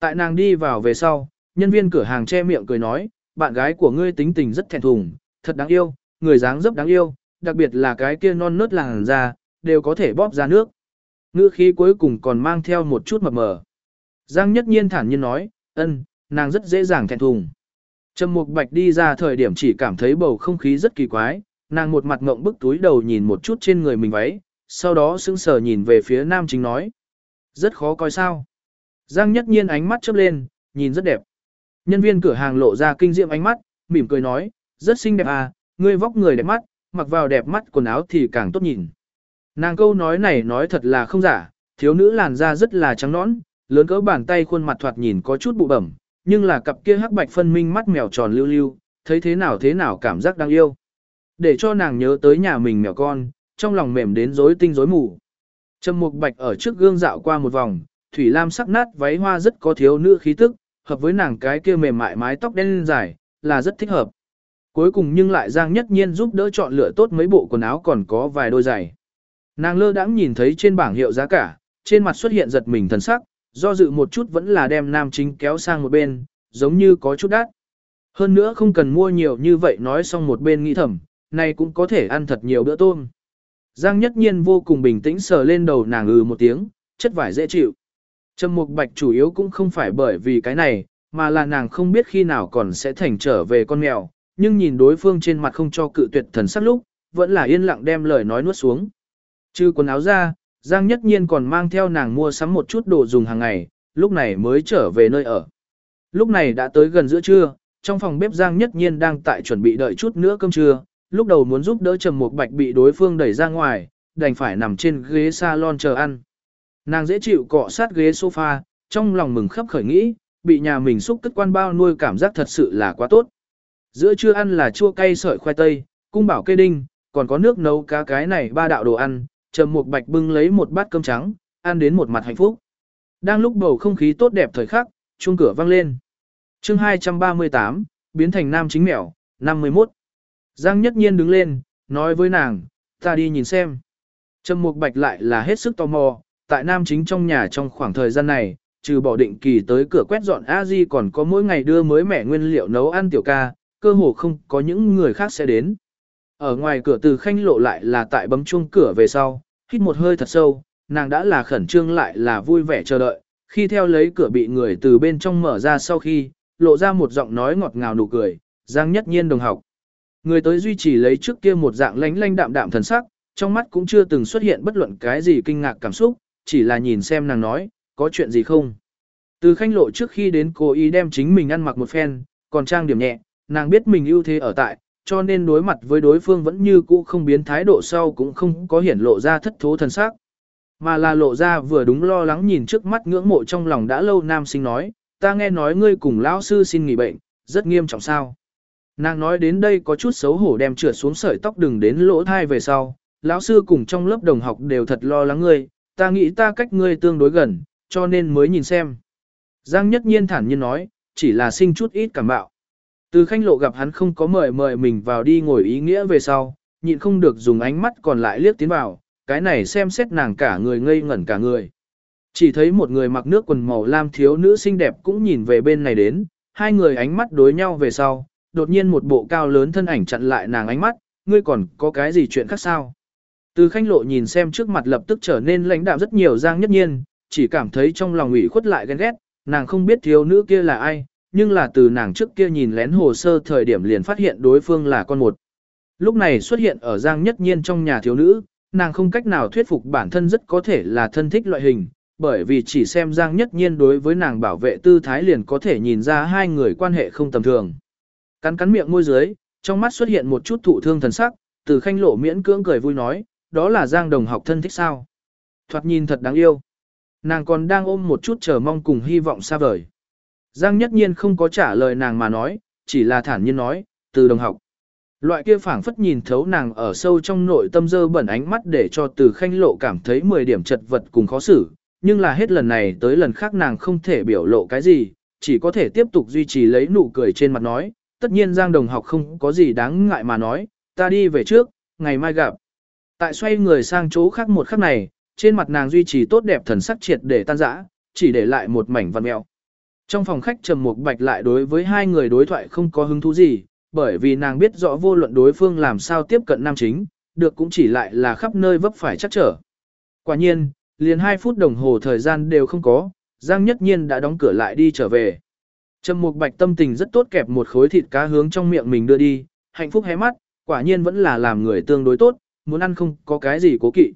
A: Tại nàng đi vào về sau, nhân viên cửa hàng che miệng cười nói, bạn gái của ngươi tính tình rất thẹn thùng, thật đáng yêu, người dáng dấp đáng yêu, đặc biệt là cái kia non nớt làng da, đều có thể bóp ra nước. Ngữ khí cuối cùng còn mang theo một chút mập mờ. Giang nhất nhiên thản nhiên nói, ân, nàng rất dễ dàng thẹn thùng. Trầm Mục Bạch đi ra thời điểm chỉ cảm thấy bầu không khí rất kỳ quái, nàng một mặt ngộng bức túi đầu nhìn một chút trên người mình váy, sau đó sững sờ nhìn về phía nam chính nói. Rất khó coi sao. Giang nhất nhiên ánh mắt chớp lên, nhìn rất đẹp. Nhân viên cửa hàng lộ ra kinh diệm ánh mắt, mỉm cười nói, rất xinh đẹp à, ngươi vóc người đẹp mắt, mặc vào đẹp mắt quần áo thì càng tốt nhìn. Nàng câu nói này nói thật là không giả, thiếu nữ làn da rất là trắng nõn, lớn cỡ bàn tay khuôn mặt thoạt nhìn có chút bụ bẩm, nhưng là cặp kia hắc bạch phân minh mắt mèo tròn lưu lưu, thấy thế nào thế nào cảm giác đáng yêu. Để cho nàng nhớ tới nhà mình mèo con, trong lòng mềm đến rối tinh rối mù. Trầm Mục Bạch ở trước gương dạo qua một vòng, thủy lam sắc nát váy hoa rất có thiếu nữ khí tức, hợp với nàng cái kia mềm mại mái tóc đen dài, là rất thích hợp. Cuối cùng nhưng lại Giang Nhất Nhiên giúp đỡ chọn lựa tốt mấy bộ quần áo còn có vài đôi giày. Nàng lơ đãng nhìn thấy trên bảng hiệu giá cả, trên mặt xuất hiện giật mình thần sắc, do dự một chút vẫn là đem nam chính kéo sang một bên, giống như có chút đắt. Hơn nữa không cần mua nhiều như vậy nói xong một bên nghĩ thầm, này cũng có thể ăn thật nhiều bữa tôm. Giang nhất nhiên vô cùng bình tĩnh sờ lên đầu nàng ừ một tiếng, chất vải dễ chịu. Trầm mục bạch chủ yếu cũng không phải bởi vì cái này, mà là nàng không biết khi nào còn sẽ thành trở về con mèo, nhưng nhìn đối phương trên mặt không cho cự tuyệt thần sắc lúc, vẫn là yên lặng đem lời nói nuốt xuống. Trừ quần áo ra, Giang nhất nhiên còn mang theo nàng mua sắm một chút đồ dùng hàng ngày, lúc này mới trở về nơi ở. Lúc này đã tới gần giữa trưa, trong phòng bếp Giang nhất nhiên đang tại chuẩn bị đợi chút nữa cơm trưa, lúc đầu muốn giúp đỡ Trầm Mục Bạch bị đối phương đẩy ra ngoài, đành phải nằm trên ghế salon chờ ăn. Nàng dễ chịu cọ sát ghế sofa, trong lòng mừng khắp khởi nghĩ, bị nhà mình xúc tức quan bao nuôi cảm giác thật sự là quá tốt. Giữa trưa ăn là chua cay sợi khoai tây, cung bảo cây đinh, còn có nước nấu cá cái này ba đạo đồ ăn, Trầm Mục Bạch bưng lấy một bát cơm trắng, ăn đến một mặt hạnh phúc. Đang lúc bầu không khí tốt đẹp thời khắc, chuông cửa vang lên. Chương 238, biến thành nam chính mèo, 51. Giang Nhất Nhiên đứng lên, nói với nàng, ta đi nhìn xem. Trầm Mục Bạch lại là hết sức tò mò, tại nam chính trong nhà trong khoảng thời gian này, trừ bỏ định kỳ tới cửa quét dọn a di còn có mỗi ngày đưa mới mẻ nguyên liệu nấu ăn tiểu ca, cơ hồ không có những người khác sẽ đến. Ở ngoài cửa từ khanh lộ lại là tại bấm chuông cửa về sau, hít một hơi thật sâu, nàng đã là khẩn trương lại là vui vẻ chờ đợi, khi theo lấy cửa bị người từ bên trong mở ra sau khi, lộ ra một giọng nói ngọt ngào nụ cười, Giang Nhất Nhiên đồng học. Người tới duy trì lấy trước kia một dạng lánh lánh đạm đạm thần sắc, trong mắt cũng chưa từng xuất hiện bất luận cái gì kinh ngạc cảm xúc, chỉ là nhìn xem nàng nói, có chuyện gì không. Từ khanh lộ trước khi đến cố ý đem chính mình ăn mặc một phen, còn trang điểm nhẹ, nàng biết mình ưu thế ở tại, cho nên đối mặt với đối phương vẫn như cũ không biến thái độ sau cũng không có hiển lộ ra thất thố thần sắc. Mà là lộ ra vừa đúng lo lắng nhìn trước mắt ngưỡng mộ trong lòng đã lâu nam sinh nói, ta nghe nói ngươi cùng lão sư xin nghỉ bệnh, rất nghiêm trọng sao. Nàng nói đến đây có chút xấu hổ đem trượt xuống sợi tóc đừng đến lỗ thai về sau, lão sư cùng trong lớp đồng học đều thật lo lắng ngươi, ta nghĩ ta cách ngươi tương đối gần, cho nên mới nhìn xem. Giang nhất nhiên thản nhiên nói, chỉ là sinh chút ít cảm bạo. Từ khanh lộ gặp hắn không có mời mời mình vào đi ngồi ý nghĩa về sau, nhịn không được dùng ánh mắt còn lại liếc tiến vào, cái này xem xét nàng cả người ngây ngẩn cả người. Chỉ thấy một người mặc nước quần màu lam thiếu nữ xinh đẹp cũng nhìn về bên này đến, hai người ánh mắt đối nhau về sau, đột nhiên một bộ cao lớn thân ảnh chặn lại nàng ánh mắt, ngươi còn có cái gì chuyện khác sao? Từ khanh lộ nhìn xem trước mặt lập tức trở nên lãnh đạo rất nhiều giang nhất nhiên, chỉ cảm thấy trong lòng ủy khuất lại ghen ghét, nàng không biết thiếu nữ kia là ai, nhưng là từ nàng trước kia nhìn lén hồ sơ thời điểm liền phát hiện đối phương là con một. Lúc này xuất hiện ở giang nhất nhiên trong nhà thiếu nữ, nàng không cách nào thuyết phục bản thân rất có thể là thân thích loại hình, bởi vì chỉ xem giang nhất nhiên đối với nàng bảo vệ tư thái liền có thể nhìn ra hai người quan hệ không tầm thường. Cắn cắn miệng môi dưới, trong mắt xuất hiện một chút thụ thương thần sắc, từ khanh lộ miễn cưỡng cười vui nói, đó là giang đồng học thân thích sao. Thoạt nhìn thật đáng yêu. Nàng còn đang ôm một chút chờ mong cùng hy vọng xa vời. Giang nhất nhiên không có trả lời nàng mà nói, chỉ là thản nhiên nói, từ đồng học. Loại kia phảng phất nhìn thấu nàng ở sâu trong nội tâm dơ bẩn ánh mắt để cho từ khanh lộ cảm thấy 10 điểm chật vật cùng khó xử, nhưng là hết lần này tới lần khác nàng không thể biểu lộ cái gì, chỉ có thể tiếp tục duy trì lấy nụ cười trên mặt nói, tất nhiên Giang đồng học không có gì đáng ngại mà nói, ta đi về trước, ngày mai gặp. Tại xoay người sang chỗ khác một khắc này, trên mặt nàng duy trì tốt đẹp thần sắc triệt để tan rã, chỉ để lại một mảnh văn mèo. Trong phòng khách Trầm Mục Bạch lại đối với hai người đối thoại không có hứng thú gì, bởi vì nàng biết rõ vô luận đối phương làm sao tiếp cận nam chính, được cũng chỉ lại là khắp nơi vấp phải chắc trở. Quả nhiên, liền 2 phút đồng hồ thời gian đều không có, Giang Nhất Nhiên đã đóng cửa lại đi trở về. Trầm Mục Bạch tâm tình rất tốt kẹp một khối thịt cá hướng trong miệng mình đưa đi, hạnh phúc hé mắt, quả nhiên vẫn là làm người tương đối tốt, muốn ăn không có cái gì cố kỵ.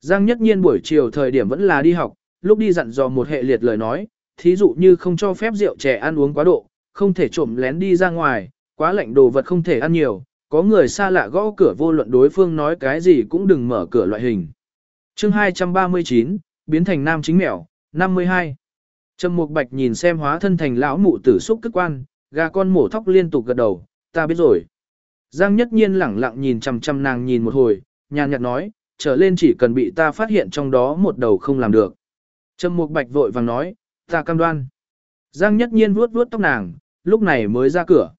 A: Giang Nhất Nhiên buổi chiều thời điểm vẫn là đi học, lúc đi dặn dò một hệ liệt lời nói, thí dụ như không cho phép rượu trẻ ăn uống quá độ, không thể trộm lén đi ra ngoài, quá lạnh đồ vật không thể ăn nhiều, có người xa lạ gõ cửa vô luận đối phương nói cái gì cũng đừng mở cửa loại hình. chương 239, biến thành nam chính mèo, 52. Trầm Mục Bạch nhìn xem hóa thân thành lão mụ tử xúc cức quan, gà con mổ thóc liên tục gật đầu, ta biết rồi. Giang nhất nhiên lẳng lặng nhìn chằm chằm nàng nhìn một hồi, nhàn nhạt nói, trở lên chỉ cần bị ta phát hiện trong đó một đầu không làm được. Trầm Mục Bạch vội vàng nói, ta cam đoan. Giang nhất nhiên vuốt vuốt tóc nàng, lúc này mới ra cửa.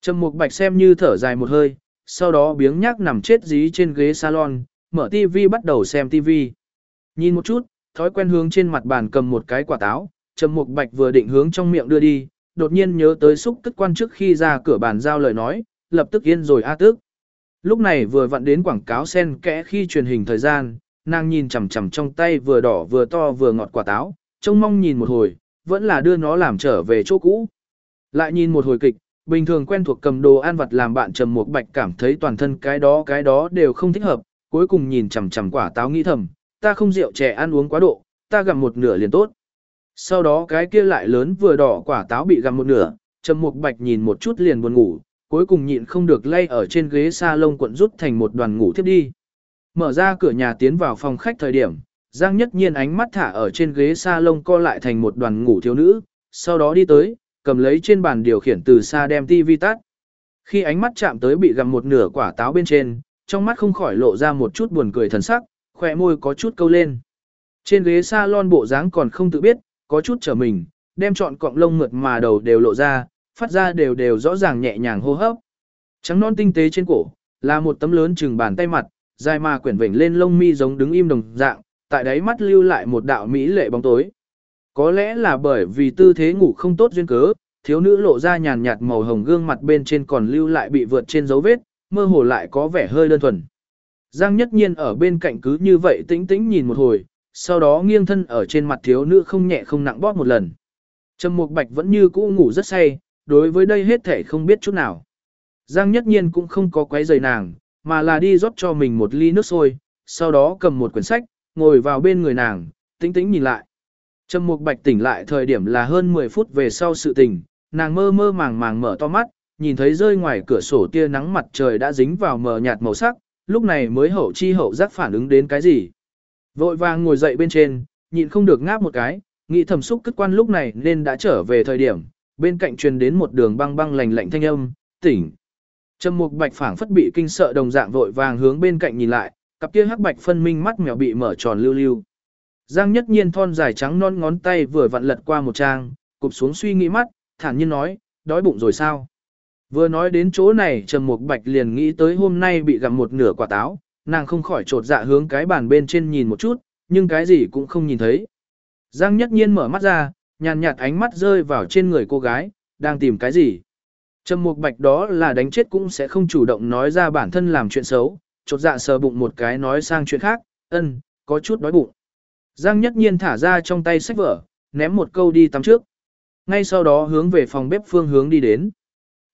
A: Trầm Mục Bạch xem như thở dài một hơi, sau đó biếng nhác nằm chết dí trên ghế salon, mở tivi bắt đầu xem tivi. Nhìn một chút, thói quen hướng trên mặt bàn cầm một cái quả táo, Trầm Mục Bạch vừa định hướng trong miệng đưa đi, đột nhiên nhớ tới xúc tức quan trước khi ra cửa bàn giao lời nói, lập tức yên rồi a tức. Lúc này vừa vặn đến quảng cáo sen kẽ khi truyền hình thời gian, nàng nhìn chằm chằm trong tay vừa đỏ vừa to vừa ngọt quả táo, trông mong nhìn một hồi, vẫn là đưa nó làm trở về chỗ cũ. Lại nhìn một hồi kịch, bình thường quen thuộc cầm đồ ăn vặt làm bạn Trầm Mục Bạch cảm thấy toàn thân cái đó cái đó đều không thích hợp, cuối cùng nhìn chằm chằm quả táo nghĩ thầm, ta không rượu trẻ ăn uống quá độ, ta gặm một nửa liền tốt. Sau đó cái kia lại lớn vừa đỏ quả táo bị gặm một nửa, Trầm Mục Bạch nhìn một chút liền buồn ngủ, cuối cùng nhịn không được lay ở trên ghế salon cuộn rút thành một đoàn ngủ tiếp đi. Mở ra cửa nhà tiến vào phòng khách thời điểm, Giang Nhất Nhiên ánh mắt thả ở trên ghế salon co lại thành một đoàn ngủ thiếu nữ, sau đó đi tới, cầm lấy trên bàn điều khiển từ xa đem tivi tắt. Khi ánh mắt chạm tới bị gặm một nửa quả táo bên trên, trong mắt không khỏi lộ ra một chút buồn cười thần sắc, khỏe môi có chút câu lên. Trên ghế salon bộ dáng còn không tự biết, có chút trở mình, đem trọn cọng lông mượt mà đầu đều lộ ra, phát ra đều đều rõ ràng nhẹ nhàng hô hấp. Trắng non tinh tế trên cổ, là một tấm lớn chừng bàn tay mặt, dài mà quyển vểnh lên lông mi giống đứng im đồng dạng, tại đáy mắt lưu lại một đạo mỹ lệ bóng tối. Có lẽ là bởi vì tư thế ngủ không tốt duyên cớ, thiếu nữ lộ ra nhàn nhạt màu hồng gương mặt bên trên còn lưu lại bị vượt trên dấu vết, mơ hồ lại có vẻ hơi đơn thuần. Giang nhất nhiên ở bên cạnh cứ như vậy tĩnh tĩnh nhìn một hồi, sau đó nghiêng thân ở trên mặt thiếu nữ không nhẹ không nặng bóp một lần. Trầm Mục Bạch vẫn như cũ ngủ rất say, đối với đây hết thể không biết chút nào. Giang nhất nhiên cũng không có quấy rầy nàng, mà là đi rót cho mình một ly nước sôi, sau đó cầm một quyển sách, ngồi vào bên người nàng, tĩnh tĩnh nhìn lại. Trầm Mục Bạch tỉnh lại thời điểm là hơn 10 phút về sau sự tình, nàng mơ mơ màng màng mở to mắt, nhìn thấy rơi ngoài cửa sổ tia nắng mặt trời đã dính vào mờ nhạt màu sắc, lúc này mới hậu chi hậu giác phản ứng đến cái gì. Vội vàng ngồi dậy bên trên, nhịn không được ngáp một cái, nghĩ thầm xúc cất quan lúc này nên đã trở về thời điểm, bên cạnh truyền đến một đường băng băng lạnh lạnh thanh âm, tỉnh. Trầm Mục Bạch phảng phất bị kinh sợ đồng dạng vội vàng hướng bên cạnh nhìn lại, cặp kia hắc bạch phân minh mắt mèo bị mở tròn lưu lưu. Giang Nhất Nhiên thon dài trắng non ngón tay vừa vặn lật qua một trang, cụp xuống suy nghĩ mắt, thản nhiên nói, đói bụng rồi sao? Vừa nói đến chỗ này Trầm Mục Bạch liền nghĩ tới hôm nay bị gặm một nửa quả táo, nàng không khỏi trột dạ hướng cái bàn bên trên nhìn một chút, nhưng cái gì cũng không nhìn thấy. Giang Nhất Nhiên mở mắt ra, nhàn nhạt ánh mắt rơi vào trên người cô gái, đang tìm cái gì? Trầm Mục Bạch đó là đánh chết cũng sẽ không chủ động nói ra bản thân làm chuyện xấu, chột dạ sờ bụng một cái nói sang chuyện khác, ân, có chút đói bụng. Giang Nhất Nhiên thả ra trong tay sách vở, ném một câu đi tắm trước. Ngay sau đó hướng về phòng bếp phương hướng đi đến.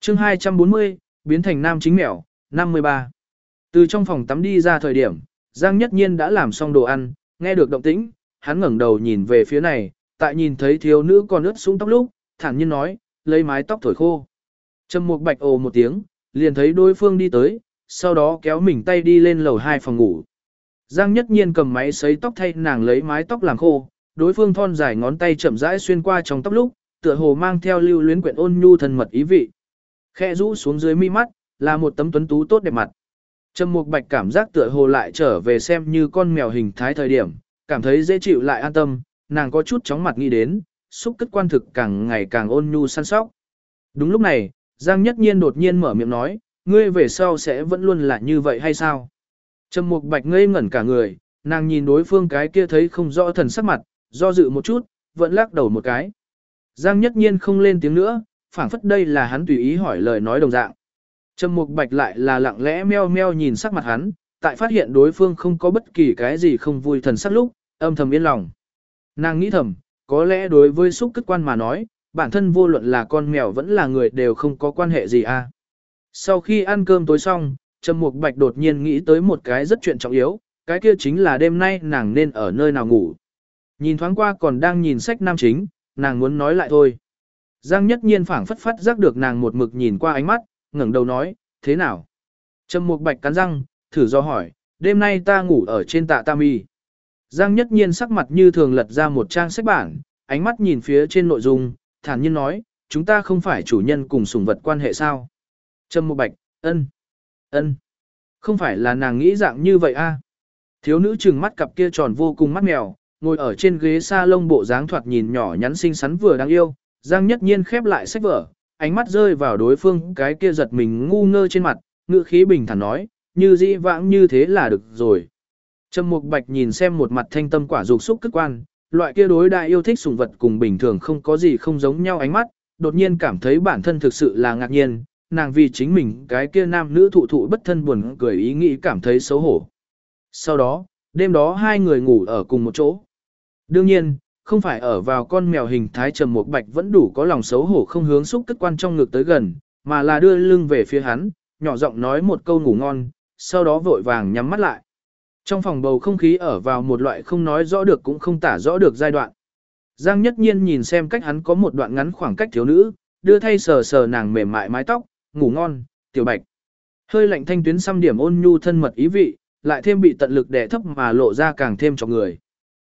A: chương 240, biến thành nam chính mèo, 53. Từ trong phòng tắm đi ra thời điểm, Giang Nhất Nhiên đã làm xong đồ ăn, nghe được động tĩnh, hắn ngẩng đầu nhìn về phía này, tại nhìn thấy thiếu nữ còn ướt sũng tóc lúc, thản nhiên nói, lấy mái tóc thổi khô. Trầm Mục Bạch ồ một tiếng, liền thấy đối phương đi tới, sau đó kéo mình tay đi lên lầu hai phòng ngủ. Giang Nhất Nhiên cầm máy sấy tóc thay nàng lấy mái tóc làm khô, đối phương thon dài ngón tay chậm rãi xuyên qua trong tóc lúc, tựa hồ mang theo lưu luyến quyện ôn nhu thân mật ý vị. Khe rũ xuống dưới mi mắt, là một tấm tuấn tú tốt đẹp mặt. Trầm Mục Bạch cảm giác tựa hồ lại trở về xem như con mèo hình thái thời điểm, cảm thấy dễ chịu lại an tâm, nàng có chút chóng mặt nghĩ đến, xúc cất quan thực càng ngày càng ôn nhu săn sóc. Đúng lúc này, Giang Nhất Nhiên đột nhiên mở miệng nói, ngươi về sau sẽ vẫn luôn là như vậy hay sao? Trầm Mục Bạch ngây ngẩn cả người, nàng nhìn đối phương cái kia thấy không rõ thần sắc mặt, do dự một chút, vẫn lắc đầu một cái. Giang nhất nhiên không lên tiếng nữa, phảng phất đây là hắn tùy ý hỏi lời nói đồng dạng. Trầm Mục Bạch lại là lặng lẽ meo meo nhìn sắc mặt hắn, tại phát hiện đối phương không có bất kỳ cái gì không vui thần sắc lúc, âm thầm yên lòng. Nàng nghĩ thầm, có lẽ đối với xúc cất quan mà nói, bản thân vô luận là con mèo vẫn là người đều không có quan hệ gì à. Sau khi ăn cơm tối xong, Trầm Mục Bạch đột nhiên nghĩ tới một cái rất chuyện trọng yếu, cái kia chính là đêm nay nàng nên ở nơi nào ngủ. Nhìn thoáng qua còn đang nhìn sách nam chính, nàng muốn nói lại thôi. Giang nhất nhiên phảng phất phát giác được nàng một mực nhìn qua ánh mắt, ngẩng đầu nói, thế nào? Trầm Mục Bạch cắn răng, thử do hỏi, đêm nay ta ngủ ở trên tạ tam y. Giang nhất nhiên sắc mặt như thường lật ra một trang sách bản, ánh mắt nhìn phía trên nội dung, thản nhiên nói, chúng ta không phải chủ nhân cùng sủng vật quan hệ sao? Trâm Mục Bạch, ân, ân, không phải là nàng nghĩ dạng như vậy a? À? Thiếu nữ trừng mắt cặp kia tròn vô cùng mắt mèo, ngồi ở trên ghế sa lông bộ dáng thoạt nhìn nhỏ nhắn xinh xắn vừa đáng yêu, Giang Nhất Nhiên khép lại sách vở, ánh mắt rơi vào đối phương cái kia giật mình ngu ngơ trên mặt, ngữ khí bình thản nói, như dĩ vãng như thế là được rồi. Trầm Mục Bạch nhìn xem một mặt thanh tâm quả dục xúc cực quan, loại kia đối đại yêu thích sùng vật cùng bình thường không có gì không giống nhau ánh mắt, đột nhiên cảm thấy bản thân thực sự là ngạc nhiên, nàng vì chính mình cái kia nam nữ thụ thụ bất thân buồn cười ý nghĩ cảm thấy xấu hổ. Sau đó, đêm đó hai người ngủ ở cùng một chỗ. Đương nhiên, không phải ở vào con mèo hình thái trầm một bạch vẫn đủ có lòng xấu hổ không hướng xúc cất quan trong ngực tới gần, mà là đưa lưng về phía hắn, nhỏ giọng nói một câu ngủ ngon, sau đó vội vàng nhắm mắt lại. Trong phòng bầu không khí ở vào một loại không nói rõ được cũng không tả rõ được giai đoạn. Giang nhất nhiên nhìn xem cách hắn có một đoạn ngắn khoảng cách thiếu nữ, đưa thay sờ sờ nàng mềm mại mái tóc, ngủ ngon, tiểu bạch. Hơi lạnh thanh tuyến xăm điểm ôn nhu thân mật ý vị, lại thêm bị tận lực đè thấp mà lộ ra càng thêm cho người.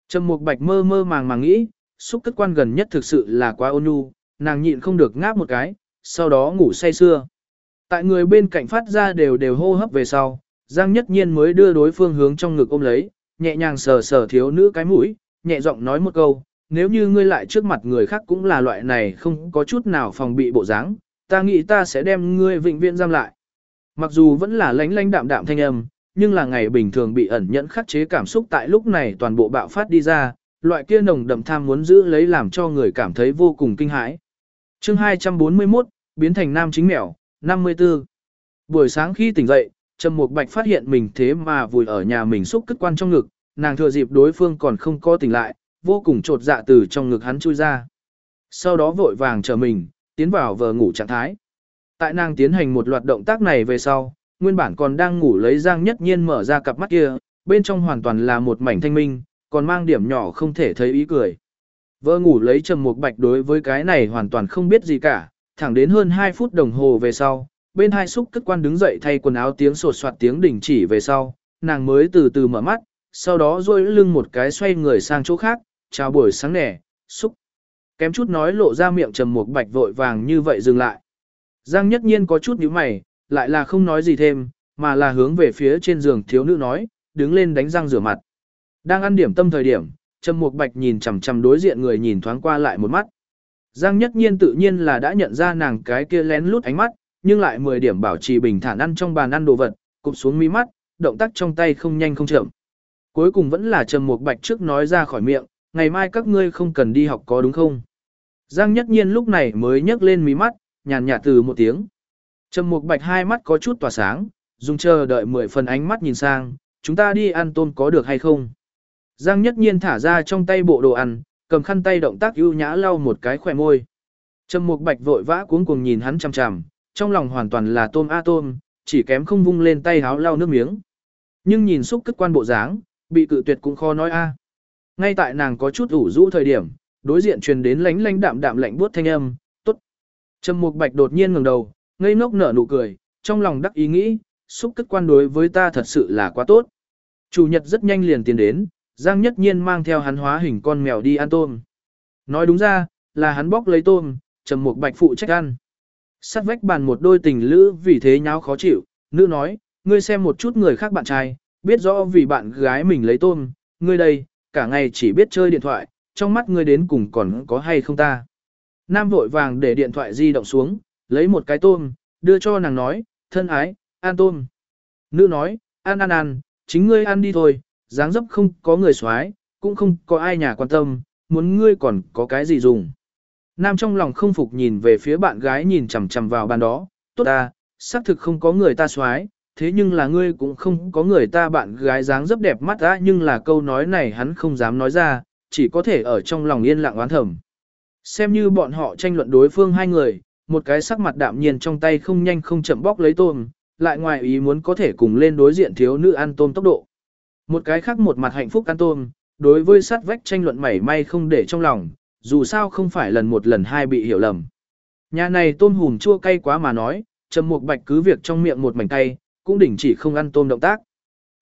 A: Trầm Mục Bạch mơ mơ màng màng nghĩ, xúc cất quan gần nhất thực sự là quá ôn nhu, nàng nhịn không được ngáp một cái, sau đó ngủ say sưa. Tại người bên cạnh phát ra đều đều hô hấp về sau, Giang Nhất Nhiên mới đưa đối phương hướng trong ngực ôm lấy, nhẹ nhàng sờ sờ thiếu nữ cái mũi, nhẹ giọng nói một câu, nếu như ngươi lại trước mặt người khác cũng là loại này không có chút nào phòng bị bộ dáng, ta nghĩ ta sẽ đem ngươi vĩnh viễn giam lại. Mặc dù vẫn là lánh lánh đạm đạm thanh âm, nhưng là ngày bình thường bị ẩn nhẫn khắc chế cảm xúc tại lúc này toàn bộ bạo phát đi ra, loại kia nồng đậm tham muốn giữ lấy làm cho người cảm thấy vô cùng kinh hãi. Chương 241, biến thành nam chính mèo, 54. Buổi sáng khi tỉnh dậy, Trầm Mục Bạch phát hiện mình thế mà vùi ở nhà mình xúc cất quan trong ngực, nàng thừa dịp đối phương còn không có tỉnh lại, vô cùng trột dạ từ trong ngực hắn chui ra. Sau đó vội vàng chờ mình, tiến vào vờ ngủ trạng thái. Tại nàng tiến hành một loạt động tác này về sau, nguyên bản còn đang ngủ lấy Giang Nhất Nhiên mở ra cặp mắt kia, bên trong hoàn toàn là một mảnh thanh minh, còn mang điểm nhỏ không thể thấy ý cười. Vợ ngủ lấy Trầm Mục Bạch đối với cái này hoàn toàn không biết gì cả, thẳng đến hơn 2 phút đồng hồ về sau, bên hai xúc cất quan đứng dậy thay quần áo tiếng sột soạt tiếng đình chỉ về sau, nàng mới từ từ mở mắt, sau đó duỗi lưng một cái xoay người sang chỗ khác, chào buổi sáng nẻ, xúc. Kém chút nói lộ ra miệng Trầm Mục Bạch vội vàng như vậy dừng lại. Giang Nhất Nhiên có chút nhíu mày, lại là không nói gì thêm, mà là hướng về phía trên giường thiếu nữ nói, đứng lên đánh răng rửa mặt. Đang ăn điểm tâm thời điểm, Trầm Mục Bạch nhìn chằm chằm đối diện người nhìn thoáng qua lại một mắt. Giang Nhất Nhiên tự nhiên là đã nhận ra nàng cái kia lén lút ánh mắt, nhưng lại 10 điểm bảo trì bình thản ăn trong bàn ăn đồ vật, cụp xuống mí mắt, động tác trong tay không nhanh không chậm. Cuối cùng vẫn là Trầm Mục Bạch trước nói ra khỏi miệng, ngày mai các ngươi không cần đi học có đúng không? Giang Nhất Nhiên lúc này mới nhấc lên mí mắt, nhàn nhạt từ một tiếng. Trầm Mục Bạch hai mắt có chút tỏa sáng, dùng chờ đợi mười phần ánh mắt nhìn sang, chúng ta đi ăn tôm có được hay không? Giang nhất nhiên thả ra trong tay bộ đồ ăn, cầm khăn tay động tác ưu nhã lau một cái khỏe môi. Trầm Mục Bạch vội vã cuống cuồng nhìn hắn chằm chằm, trong lòng hoàn toàn là tôm a tôm, chỉ kém không vung lên tay háo lau nước miếng. Nhưng nhìn xúc cất quan bộ dáng, bị cự tuyệt cũng khó nói a. Ngay tại nàng có chút ủ rũ thời điểm, đối diện truyền đến lánh lánh đạm đạm lạnh buốt thanh âm, "Tốt." Trầm Mục Bạch đột nhiên ngẩng đầu, ngây ngốc nở nụ cười, trong lòng đắc ý nghĩ, xúc cất quan đối với ta thật sự là quá tốt. Chủ nhật rất nhanh liền tiến đến, Giang Nhất Nhiên mang theo hắn hóa hình con mèo đi ăn tôm. Nói đúng ra, là hắn bóc lấy tôm, trầm Mục bạch phụ trách ăn. Sát vách bàn một đôi tình lữ vì thế nháo khó chịu, nữ nói, ngươi xem một chút người khác bạn trai, biết rõ vì bạn gái mình lấy tôm, ngươi đây, cả ngày chỉ biết chơi điện thoại, trong mắt ngươi đến cùng còn có hay không ta. Nam vội vàng để điện thoại di động xuống, lấy một cái tôm, đưa cho nàng nói, thân ái, ăn tôm. Nữ nói, ăn ăn ăn, chính ngươi ăn đi thôi, dáng dấp không có người xoái, cũng không có ai nhà quan tâm, muốn ngươi còn có cái gì dùng. Nam trong lòng không phục nhìn về phía bạn gái nhìn chằm chằm vào bàn đó, tốt ta, xác thực không có người ta xoái, thế nhưng là ngươi cũng không có người ta bạn gái dáng dấp đẹp mắt á nhưng là câu nói này hắn không dám nói ra, chỉ có thể ở trong lòng yên lặng oán thầm. Xem như bọn họ tranh luận đối phương hai người, một cái sắc mặt đạm nhiên trong tay không nhanh không chậm bóc lấy tôm, lại ngoài ý muốn có thể cùng lên đối diện thiếu nữ ăn tôm tốc độ. Một cái khác một mặt hạnh phúc ăn tôm, đối với sát vách tranh luận mảy may không để trong lòng, dù sao không phải lần một lần hai bị hiểu lầm. Nhà này tôm hùm chua cay quá mà nói, trầm mục bạch cứ việc trong miệng một mảnh tay, cũng đỉnh chỉ không ăn tôm động tác.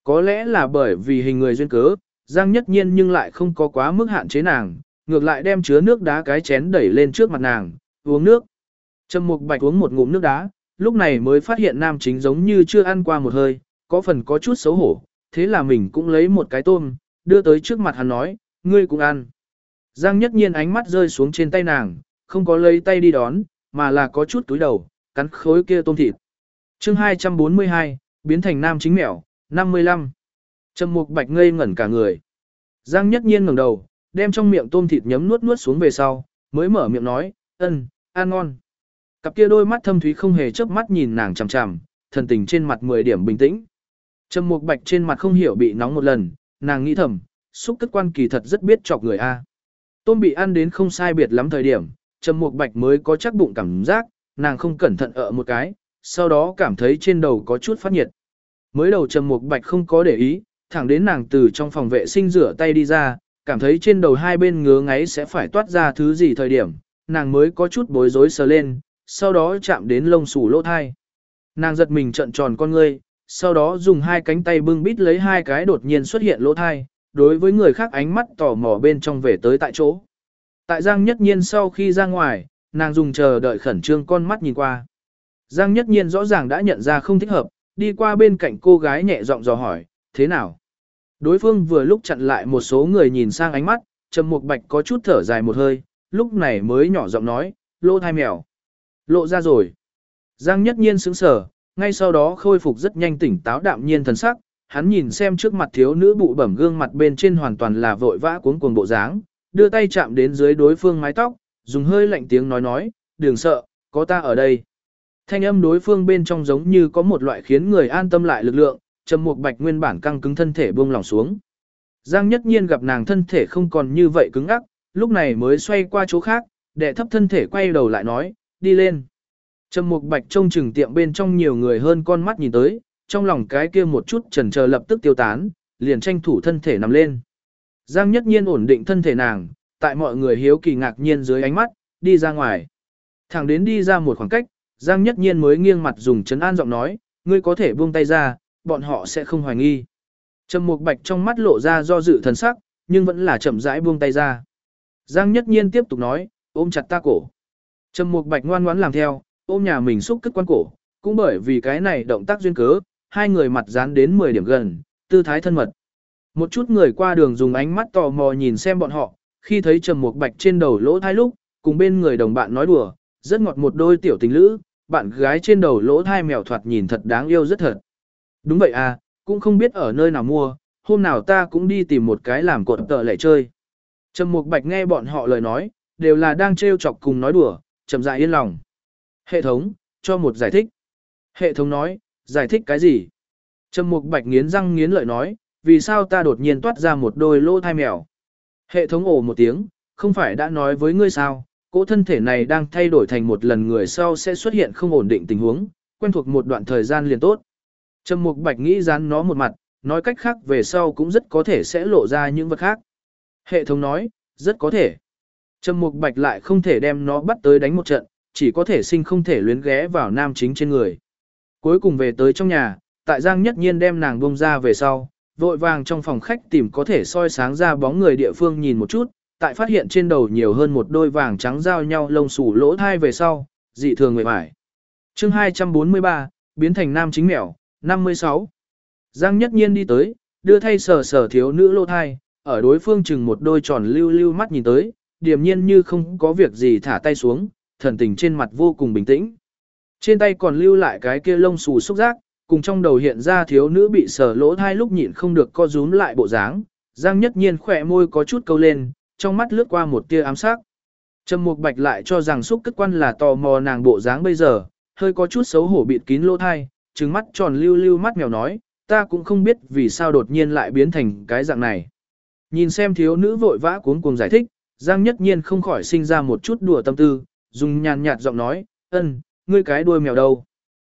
A: Có lẽ là bởi vì hình người duyên cớ, Giang nhất nhiên nhưng lại không có quá mức hạn chế nàng, ngược lại đem chứa nước đá cái chén đẩy lên trước mặt nàng, uống nước. Trầm mục bạch uống một ngụm nước đá, lúc này mới phát hiện nam chính giống như chưa ăn qua một hơi, có phần có chút xấu hổ, thế là mình cũng lấy một cái tôm, đưa tới trước mặt hắn nói, ngươi cũng ăn. Giang nhất nhiên ánh mắt rơi xuống trên tay nàng, không có lấy tay đi đón, mà là có chút túi đầu, cắn khối kia tôm thịt. chương 242, biến thành nam chính mèo, 55. Trầm mục bạch ngây ngẩn cả người. Giang nhất nhiên ngẩng đầu, đem trong miệng tôm thịt nhấm nuốt nuốt xuống về sau, mới mở miệng nói, ân, ăn ngon. Cặp kia đôi mắt thâm thúy không hề chớp mắt nhìn nàng chằm chằm, thần tình trên mặt 10 điểm bình tĩnh. Trầm mục bạch trên mặt không hiểu bị nóng một lần, nàng nghĩ thầm, xúc tức quan kỳ thật rất biết chọc người A. Tôm bị ăn đến không sai biệt lắm thời điểm, Trầm mục bạch mới có chắc bụng cảm giác, nàng không cẩn thận ở một cái, sau đó cảm thấy trên đầu có chút phát nhiệt. Mới đầu Trầm mục bạch không có để ý, thẳng đến nàng từ trong phòng vệ sinh rửa tay đi ra, cảm thấy trên đầu hai bên ngứa ngáy sẽ phải toát ra thứ gì thời điểm, nàng mới có chút bối rối sờ lên, sau đó chạm đến lông xù lỗ thai. Nàng giật mình trận tròn con ngươi, sau đó dùng hai cánh tay bưng bít lấy hai cái đột nhiên xuất hiện lỗ thai, đối với người khác ánh mắt tò mò bên trong về tới tại chỗ. Tại Giang Nhất Nhiên sau khi ra ngoài, nàng dùng chờ đợi khẩn trương con mắt nhìn qua. Giang Nhất Nhiên rõ ràng đã nhận ra không thích hợp, đi qua bên cạnh cô gái nhẹ giọng dò hỏi, thế nào? Đối phương vừa lúc chặn lại một số người nhìn sang ánh mắt, Trầm Mục Bạch có chút thở dài một hơi, lúc này mới nhỏ giọng nói, lô thai mèo. Lộ ra rồi. Giang nhất nhiên sững sờ, ngay sau đó khôi phục rất nhanh tỉnh táo đạm nhiên thần sắc, hắn nhìn xem trước mặt thiếu nữ bụ bẩm gương mặt bên trên hoàn toàn là vội vã cuống cuồng bộ dáng, đưa tay chạm đến dưới đối phương mái tóc, dùng hơi lạnh tiếng nói nói, đừng sợ, có ta ở đây. Thanh âm đối phương bên trong giống như có một loại khiến người an tâm lại lực lượng, trầm mục bạch nguyên bản căng cứng thân thể buông lỏng xuống. Giang nhất nhiên gặp nàng thân thể không còn như vậy cứng ắc, lúc này mới xoay qua chỗ khác, đệ thấp thân thể quay đầu lại nói, đi lên. Trầm mục bạch trông chừng tiệm bên trong nhiều người hơn con mắt nhìn tới, trong lòng cái kia một chút trần chờ lập tức tiêu tán, liền tranh thủ thân thể nằm lên. Giang nhất nhiên ổn định thân thể nàng, tại mọi người hiếu kỳ ngạc nhiên dưới ánh mắt, đi ra ngoài. Thẳng đến đi ra một khoảng cách, Giang nhất nhiên mới nghiêng mặt dùng chấn an giọng nói, ngươi có thể buông tay ra, bọn họ sẽ không hoài nghi. Trầm mục bạch trong mắt lộ ra do dự thần sắc, nhưng vẫn là chậm rãi buông tay ra. Giang nhất nhiên tiếp tục nói, ôm chặt ta cổ. Trầm Mục Bạch ngoan ngoãn làm theo, ôm nhà mình xúc cất quan cổ, cũng bởi vì cái này động tác duyên cớ, hai người mặt dán đến 10 điểm gần, tư thái thân mật. Một chút người qua đường dùng ánh mắt tò mò nhìn xem bọn họ, khi thấy Trầm Mục Bạch trên đầu lỗ thai lúc, cùng bên người đồng bạn nói đùa, rất ngọt một đôi tiểu tình lữ, bạn gái trên đầu lỗ thai mèo thoạt nhìn thật đáng yêu rất thật. Đúng vậy à, cũng không biết ở nơi nào mua, hôm nào ta cũng đi tìm một cái làm cột tợ lệ chơi. Trầm Mục Bạch nghe bọn họ lời nói, đều là đang trêu chọc cùng nói đùa, chậm rãi yên lòng. Hệ thống, cho một giải thích. Hệ thống nói, giải thích cái gì? Trầm mục bạch nghiến răng nghiến lợi nói, vì sao ta đột nhiên toát ra một đôi lỗ thai mèo? Hệ thống ồ một tiếng, không phải đã nói với ngươi sao, cỗ thân thể này đang thay đổi thành một lần người sau sẽ xuất hiện không ổn định tình huống, quen thuộc một đoạn thời gian liền tốt. Trầm mục bạch nghĩ dán nó một mặt, nói cách khác về sau cũng rất có thể sẽ lộ ra những vật khác. Hệ thống nói, rất có thể. Trầm Mục Bạch lại không thể đem nó bắt tới đánh một trận, chỉ có thể sinh không thể luyến ghé vào nam chính trên người. Cuối cùng về tới trong nhà, tại Giang Nhất Nhiên đem nàng bông ra về sau, vội vàng trong phòng khách tìm có thể soi sáng ra bóng người địa phương nhìn một chút, tại phát hiện trên đầu nhiều hơn một đôi vàng trắng giao nhau lông xù lỗ thai về sau, dị thường người vải. chương 243, biến thành nam chính mèo, 56. Giang Nhất Nhiên đi tới, đưa thay sờ sờ thiếu nữ lỗ thai, ở đối phương chừng một đôi tròn lưu lưu mắt nhìn tới, điềm nhiên như không có việc gì thả tay xuống, thần tình trên mặt vô cùng bình tĩnh. Trên tay còn lưu lại cái kia lông xù xúc giác, cùng trong đầu hiện ra thiếu nữ bị sờ lỗ thai lúc nhịn không được co rúm lại bộ dáng, Giang Nhất Nhiên khỏe môi có chút câu lên, trong mắt lướt qua một tia ám sắc. Trầm Mục Bạch lại cho rằng xúc cất quan là tò mò nàng bộ dáng bây giờ, hơi có chút xấu hổ bịt kín lỗ thai, trừng mắt tròn lưu lưu mắt mèo nói, ta cũng không biết vì sao đột nhiên lại biến thành cái dạng này. Nhìn xem thiếu nữ vội vã cuống cuồng giải thích, Giang Nhất Nhiên không khỏi sinh ra một chút đùa tâm tư, dùng nhàn nhạt giọng nói, ân, ngươi cái đuôi mèo đâu.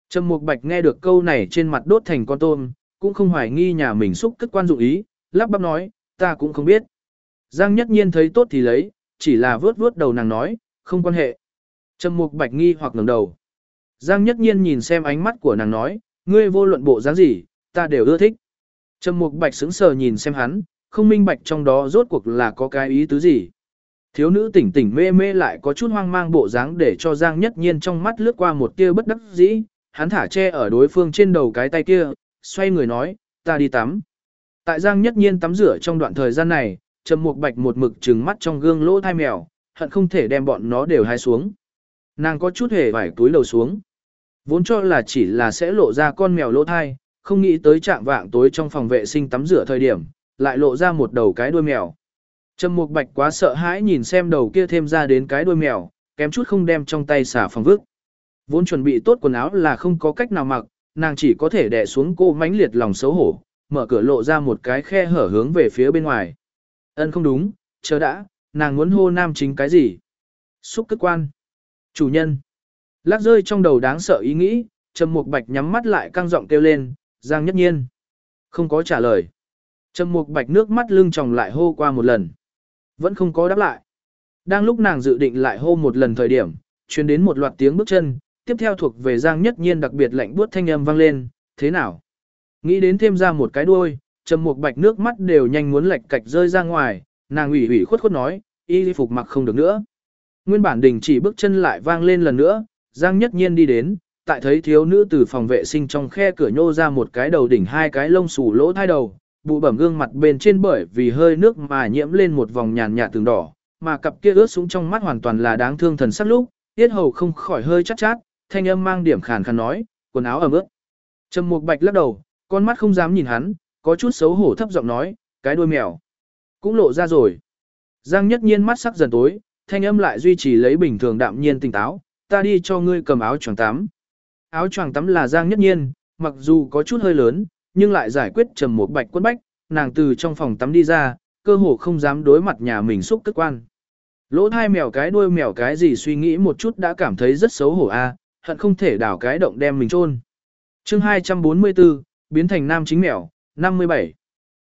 A: Trầm Mục Bạch nghe được câu này trên mặt đốt thành con tôm, cũng không hoài nghi nhà mình xúc cất quan dụng ý, lắp bắp nói, ta cũng không biết. Giang Nhất Nhiên thấy tốt thì lấy, chỉ là vớt vớt đầu nàng nói, không quan hệ. Trầm Mục Bạch nghi hoặc ngẩng đầu. Giang Nhất Nhiên nhìn xem ánh mắt của nàng nói, ngươi vô luận bộ dáng gì, ta đều ưa thích. Trầm Mục Bạch sững sờ nhìn xem hắn, không minh bạch trong đó rốt cuộc là có cái ý tứ gì. Thiếu nữ tỉnh tỉnh mê mê lại có chút hoang mang bộ dáng để cho Giang Nhất Nhiên trong mắt lướt qua một tia bất đắc dĩ, hắn thả che ở đối phương trên đầu cái tay kia, xoay người nói, ta đi tắm. Tại Giang Nhất Nhiên tắm rửa trong đoạn thời gian này, Trầm Mục Bạch một mực trừng mắt trong gương lỗ thai mèo, hận không thể đem bọn nó đều hai xuống. Nàng có chút hề vải túi lầu xuống. Vốn cho là chỉ là sẽ lộ ra con mèo lỗ thai, không nghĩ tới trạng vạng tối trong phòng vệ sinh tắm rửa thời điểm, lại lộ ra một đầu cái đuôi mèo. Trầm Mục Bạch quá sợ hãi nhìn xem đầu kia thêm ra đến cái đuôi mèo, kém chút không đem trong tay xả phòng vứt. Vốn chuẩn bị tốt quần áo là không có cách nào mặc, nàng chỉ có thể đè xuống cô mãnh liệt lòng xấu hổ, mở cửa lộ ra một cái khe hở hướng về phía bên ngoài. Ân không đúng, chờ đã, nàng muốn hô nam chính cái gì? Xúc cất quan. Chủ nhân. Lắc rơi trong đầu đáng sợ ý nghĩ, Trầm Mục Bạch nhắm mắt lại căng giọng kêu lên, Giang Nhất Nhiên. Không có trả lời. Trầm Mục Bạch nước mắt lưng tròng lại hô qua một lần. Vẫn không có đáp lại. Đang lúc nàng dự định lại hô một lần thời điểm, truyền đến một loạt tiếng bước chân, tiếp theo thuộc về Giang Nhất Nhiên đặc biệt lạnh buốt thanh âm vang lên, thế nào? Nghĩ đến thêm ra một cái đuôi, Trầm Mục Bạch nước mắt đều nhanh muốn lệch cạch rơi ra ngoài, nàng ủy ủy khuất khuất nói, y phục mặc không được nữa. Nguyên bản đình chỉ bước chân lại vang lên lần nữa, Giang Nhất Nhiên đi đến, tại thấy thiếu nữ từ phòng vệ sinh trong khe cửa nhô ra một cái đầu đỉnh hai cái lông xù lỗ thai đầu, bụ bẩm gương mặt bên trên bởi vì hơi nước mà nhiễm lên một vòng nhàn nhạt từng đỏ, mà cặp kia ướt súng trong mắt hoàn toàn là đáng thương thần sắc lúc, tiết hầu không khỏi hơi chát chát, thanh âm mang điểm khàn khàn nói, quần áo ẩm ướt. Trầm Mục Bạch lắc đầu, con mắt không dám nhìn hắn, có chút xấu hổ thấp giọng nói, cái đuôi mèo cũng lộ ra rồi. Giang Nhất Nhiên mắt sắc dần tối, thanh âm lại duy trì lấy bình thường đạm nhiên tỉnh táo, ta đi cho ngươi cầm áo choàng tắm. Áo choàng tắm là Giang Nhất Nhiên, mặc dù có chút hơi lớn, nhưng lại giải quyết trầm một bạch quất bách, nàng từ trong phòng tắm đi ra, cơ hồ không dám đối mặt nhà mình xúc tức quan. Lỗ thai mèo cái đuôi mèo cái gì suy nghĩ một chút đã cảm thấy rất xấu hổ a, à, hận không thể đảo cái động đem mình chôn. Chương 244, biến thành nam chính mèo, 57.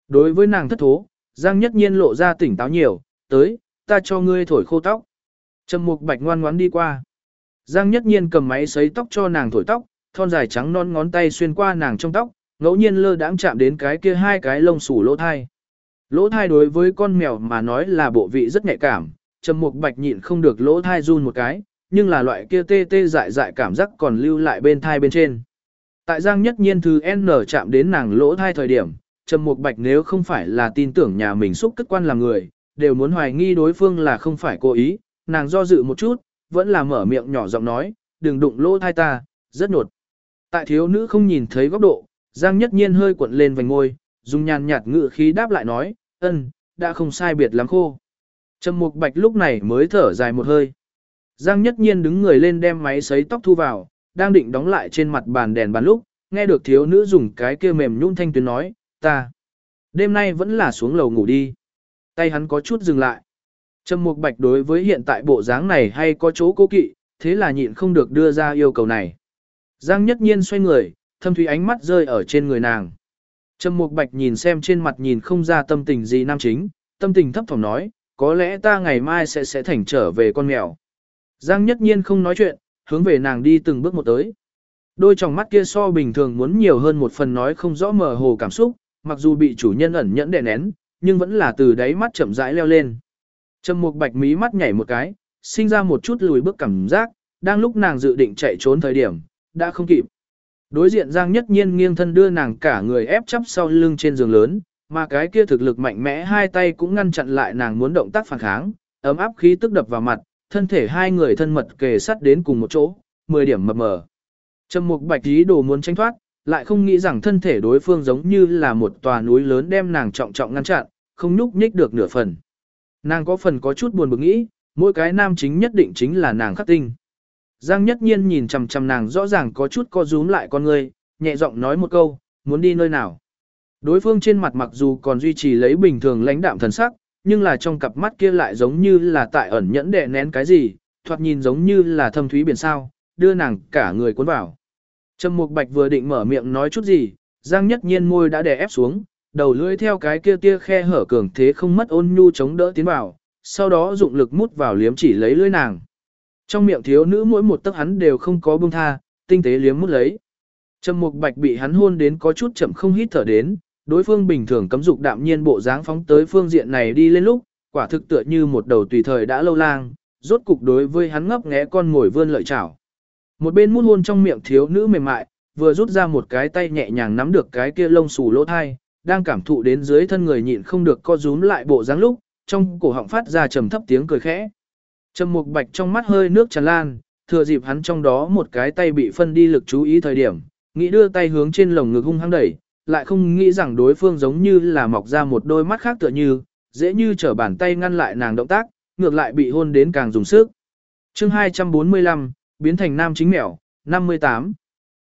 A: Đối với nàng thất thố, Giang Nhất Nhiên lộ ra tỉnh táo nhiều, tới, ta cho ngươi thổi khô tóc. Trầm Mục Bạch ngoan ngoãn đi qua. Giang Nhất Nhiên cầm máy sấy tóc cho nàng thổi tóc, thon dài trắng non ngón tay xuyên qua nàng trong tóc, ngẫu nhiên lơ đãng chạm đến cái kia hai cái lông xù lỗ thai. Lỗ thai đối với con mèo mà nói là bộ vị rất nhạy cảm, Trầm Mục Bạch nhịn không được lỗ thai run một cái, nhưng là loại kia tê tê dại dại cảm giác còn lưu lại bên thai bên trên. Tại Giang Nhất Nhiên thứ N chạm đến nàng lỗ thai thời điểm, Trầm Mục Bạch nếu không phải là tin tưởng nhà mình xúc cất quan làm người, đều muốn hoài nghi đối phương là không phải cố ý, nàng do dự một chút, vẫn là mở miệng nhỏ giọng nói, đừng đụng lỗ thai ta, rất nột. Tại thiếu nữ không nhìn thấy góc độ, Giang Nhất Nhiên hơi cuộn lên vành ngôi, dùng nhàn nhạt ngự khí đáp lại nói, ân, đã không sai biệt lắm khô. Trầm Mục Bạch lúc này mới thở dài một hơi. Giang Nhất Nhiên đứng người lên đem máy sấy tóc thu vào, đang định đóng lại trên mặt bàn đèn bàn lúc, nghe được thiếu nữ dùng cái kia mềm nhũn thanh tuyến nói, ta, đêm nay vẫn là xuống lầu ngủ đi. Tay hắn có chút dừng lại. Trầm Mục Bạch đối với hiện tại bộ dáng này hay có chỗ cố kỵ, thế là nhịn không được đưa ra yêu cầu này. Giang Nhất Nhiên xoay người, thâm thúy ánh mắt rơi ở trên người nàng. Trầm Mục Bạch nhìn xem trên mặt nhìn không ra tâm tình gì nam chính, tâm tình thấp thỏm nói, có lẽ ta ngày mai sẽ sẽ thành trở về con mèo. Giang Nhất Nhiên không nói chuyện, hướng về nàng đi từng bước một tới. Đôi tròng mắt kia so bình thường muốn nhiều hơn một phần nói không rõ mờ hồ cảm xúc, mặc dù bị chủ nhân ẩn nhẫn đè nén, nhưng vẫn là từ đáy mắt chậm rãi leo lên. Trầm Mục Bạch mí mắt nhảy một cái, sinh ra một chút lùi bước cảm giác, đang lúc nàng dự định chạy trốn thời điểm, đã không kịp. Đối diện Giang Nhất Nhiên nghiêng thân đưa nàng cả người ép chắp sau lưng trên giường lớn, mà cái kia thực lực mạnh mẽ hai tay cũng ngăn chặn lại nàng muốn động tác phản kháng, ấm áp khí tức đập vào mặt, thân thể hai người thân mật kề sát đến cùng một chỗ, 10 điểm mập mờ. Trầm Mục Bạch ý đồ muốn tránh thoát, lại không nghĩ rằng thân thể đối phương giống như là một tòa núi lớn đem nàng trọng trọng ngăn chặn, không nhúc nhích được nửa phần. Nàng có phần có chút buồn bực nghĩ, mỗi cái nam chính nhất định chính là nàng khắc tinh. Giang nhất nhiên nhìn chằm chằm nàng rõ ràng có chút co rúm lại con người, nhẹ giọng nói một câu, muốn đi nơi nào. Đối phương trên mặt mặc dù còn duy trì lấy bình thường lãnh đạm thần sắc, nhưng là trong cặp mắt kia lại giống như là tại ẩn nhẫn đè nén cái gì, thoạt nhìn giống như là thâm thúy biển sao, đưa nàng cả người cuốn vào. Trầm Mục Bạch vừa định mở miệng nói chút gì, Giang Nhất Nhiên môi đã đè ép xuống, đầu lưỡi theo cái kia tia khe hở cường thế không mất ôn nhu chống đỡ tiến vào, sau đó dụng lực mút vào liếm chỉ lấy lưỡi nàng. Trong miệng thiếu nữ mỗi một tấc hắn đều không có buông tha, tinh tế liếm mút lấy. Trầm Mục Bạch bị hắn hôn đến có chút chậm không hít thở đến, đối phương bình thường cấm dục đạm nhiên bộ dáng phóng tới phương diện này đi lên lúc, quả thực tựa như một đầu tùy thời đã lâu lang, rốt cục đối với hắn ngấp nghé con ngồi vươn lợi chảo. Một bên mút hôn trong miệng thiếu nữ mềm mại, vừa rút ra một cái tay nhẹ nhàng nắm được cái kia lông xù lỗ thai, đang cảm thụ đến dưới thân người nhịn không được co rúm lại bộ dáng lúc, trong cổ họng phát ra trầm thấp tiếng cười khẽ. Trầm Mục Bạch trong mắt hơi nước tràn lan, thừa dịp hắn trong đó một cái tay bị phân đi lực chú ý thời điểm, nghĩ đưa tay hướng trên lồng ngực hung hăng đẩy, lại không nghĩ rằng đối phương giống như là mọc ra một đôi mắt khác tựa như, dễ như trở bàn tay ngăn lại nàng động tác, ngược lại bị hôn đến càng dùng sức. Chương 245, biến thành nam chính mèo, 58.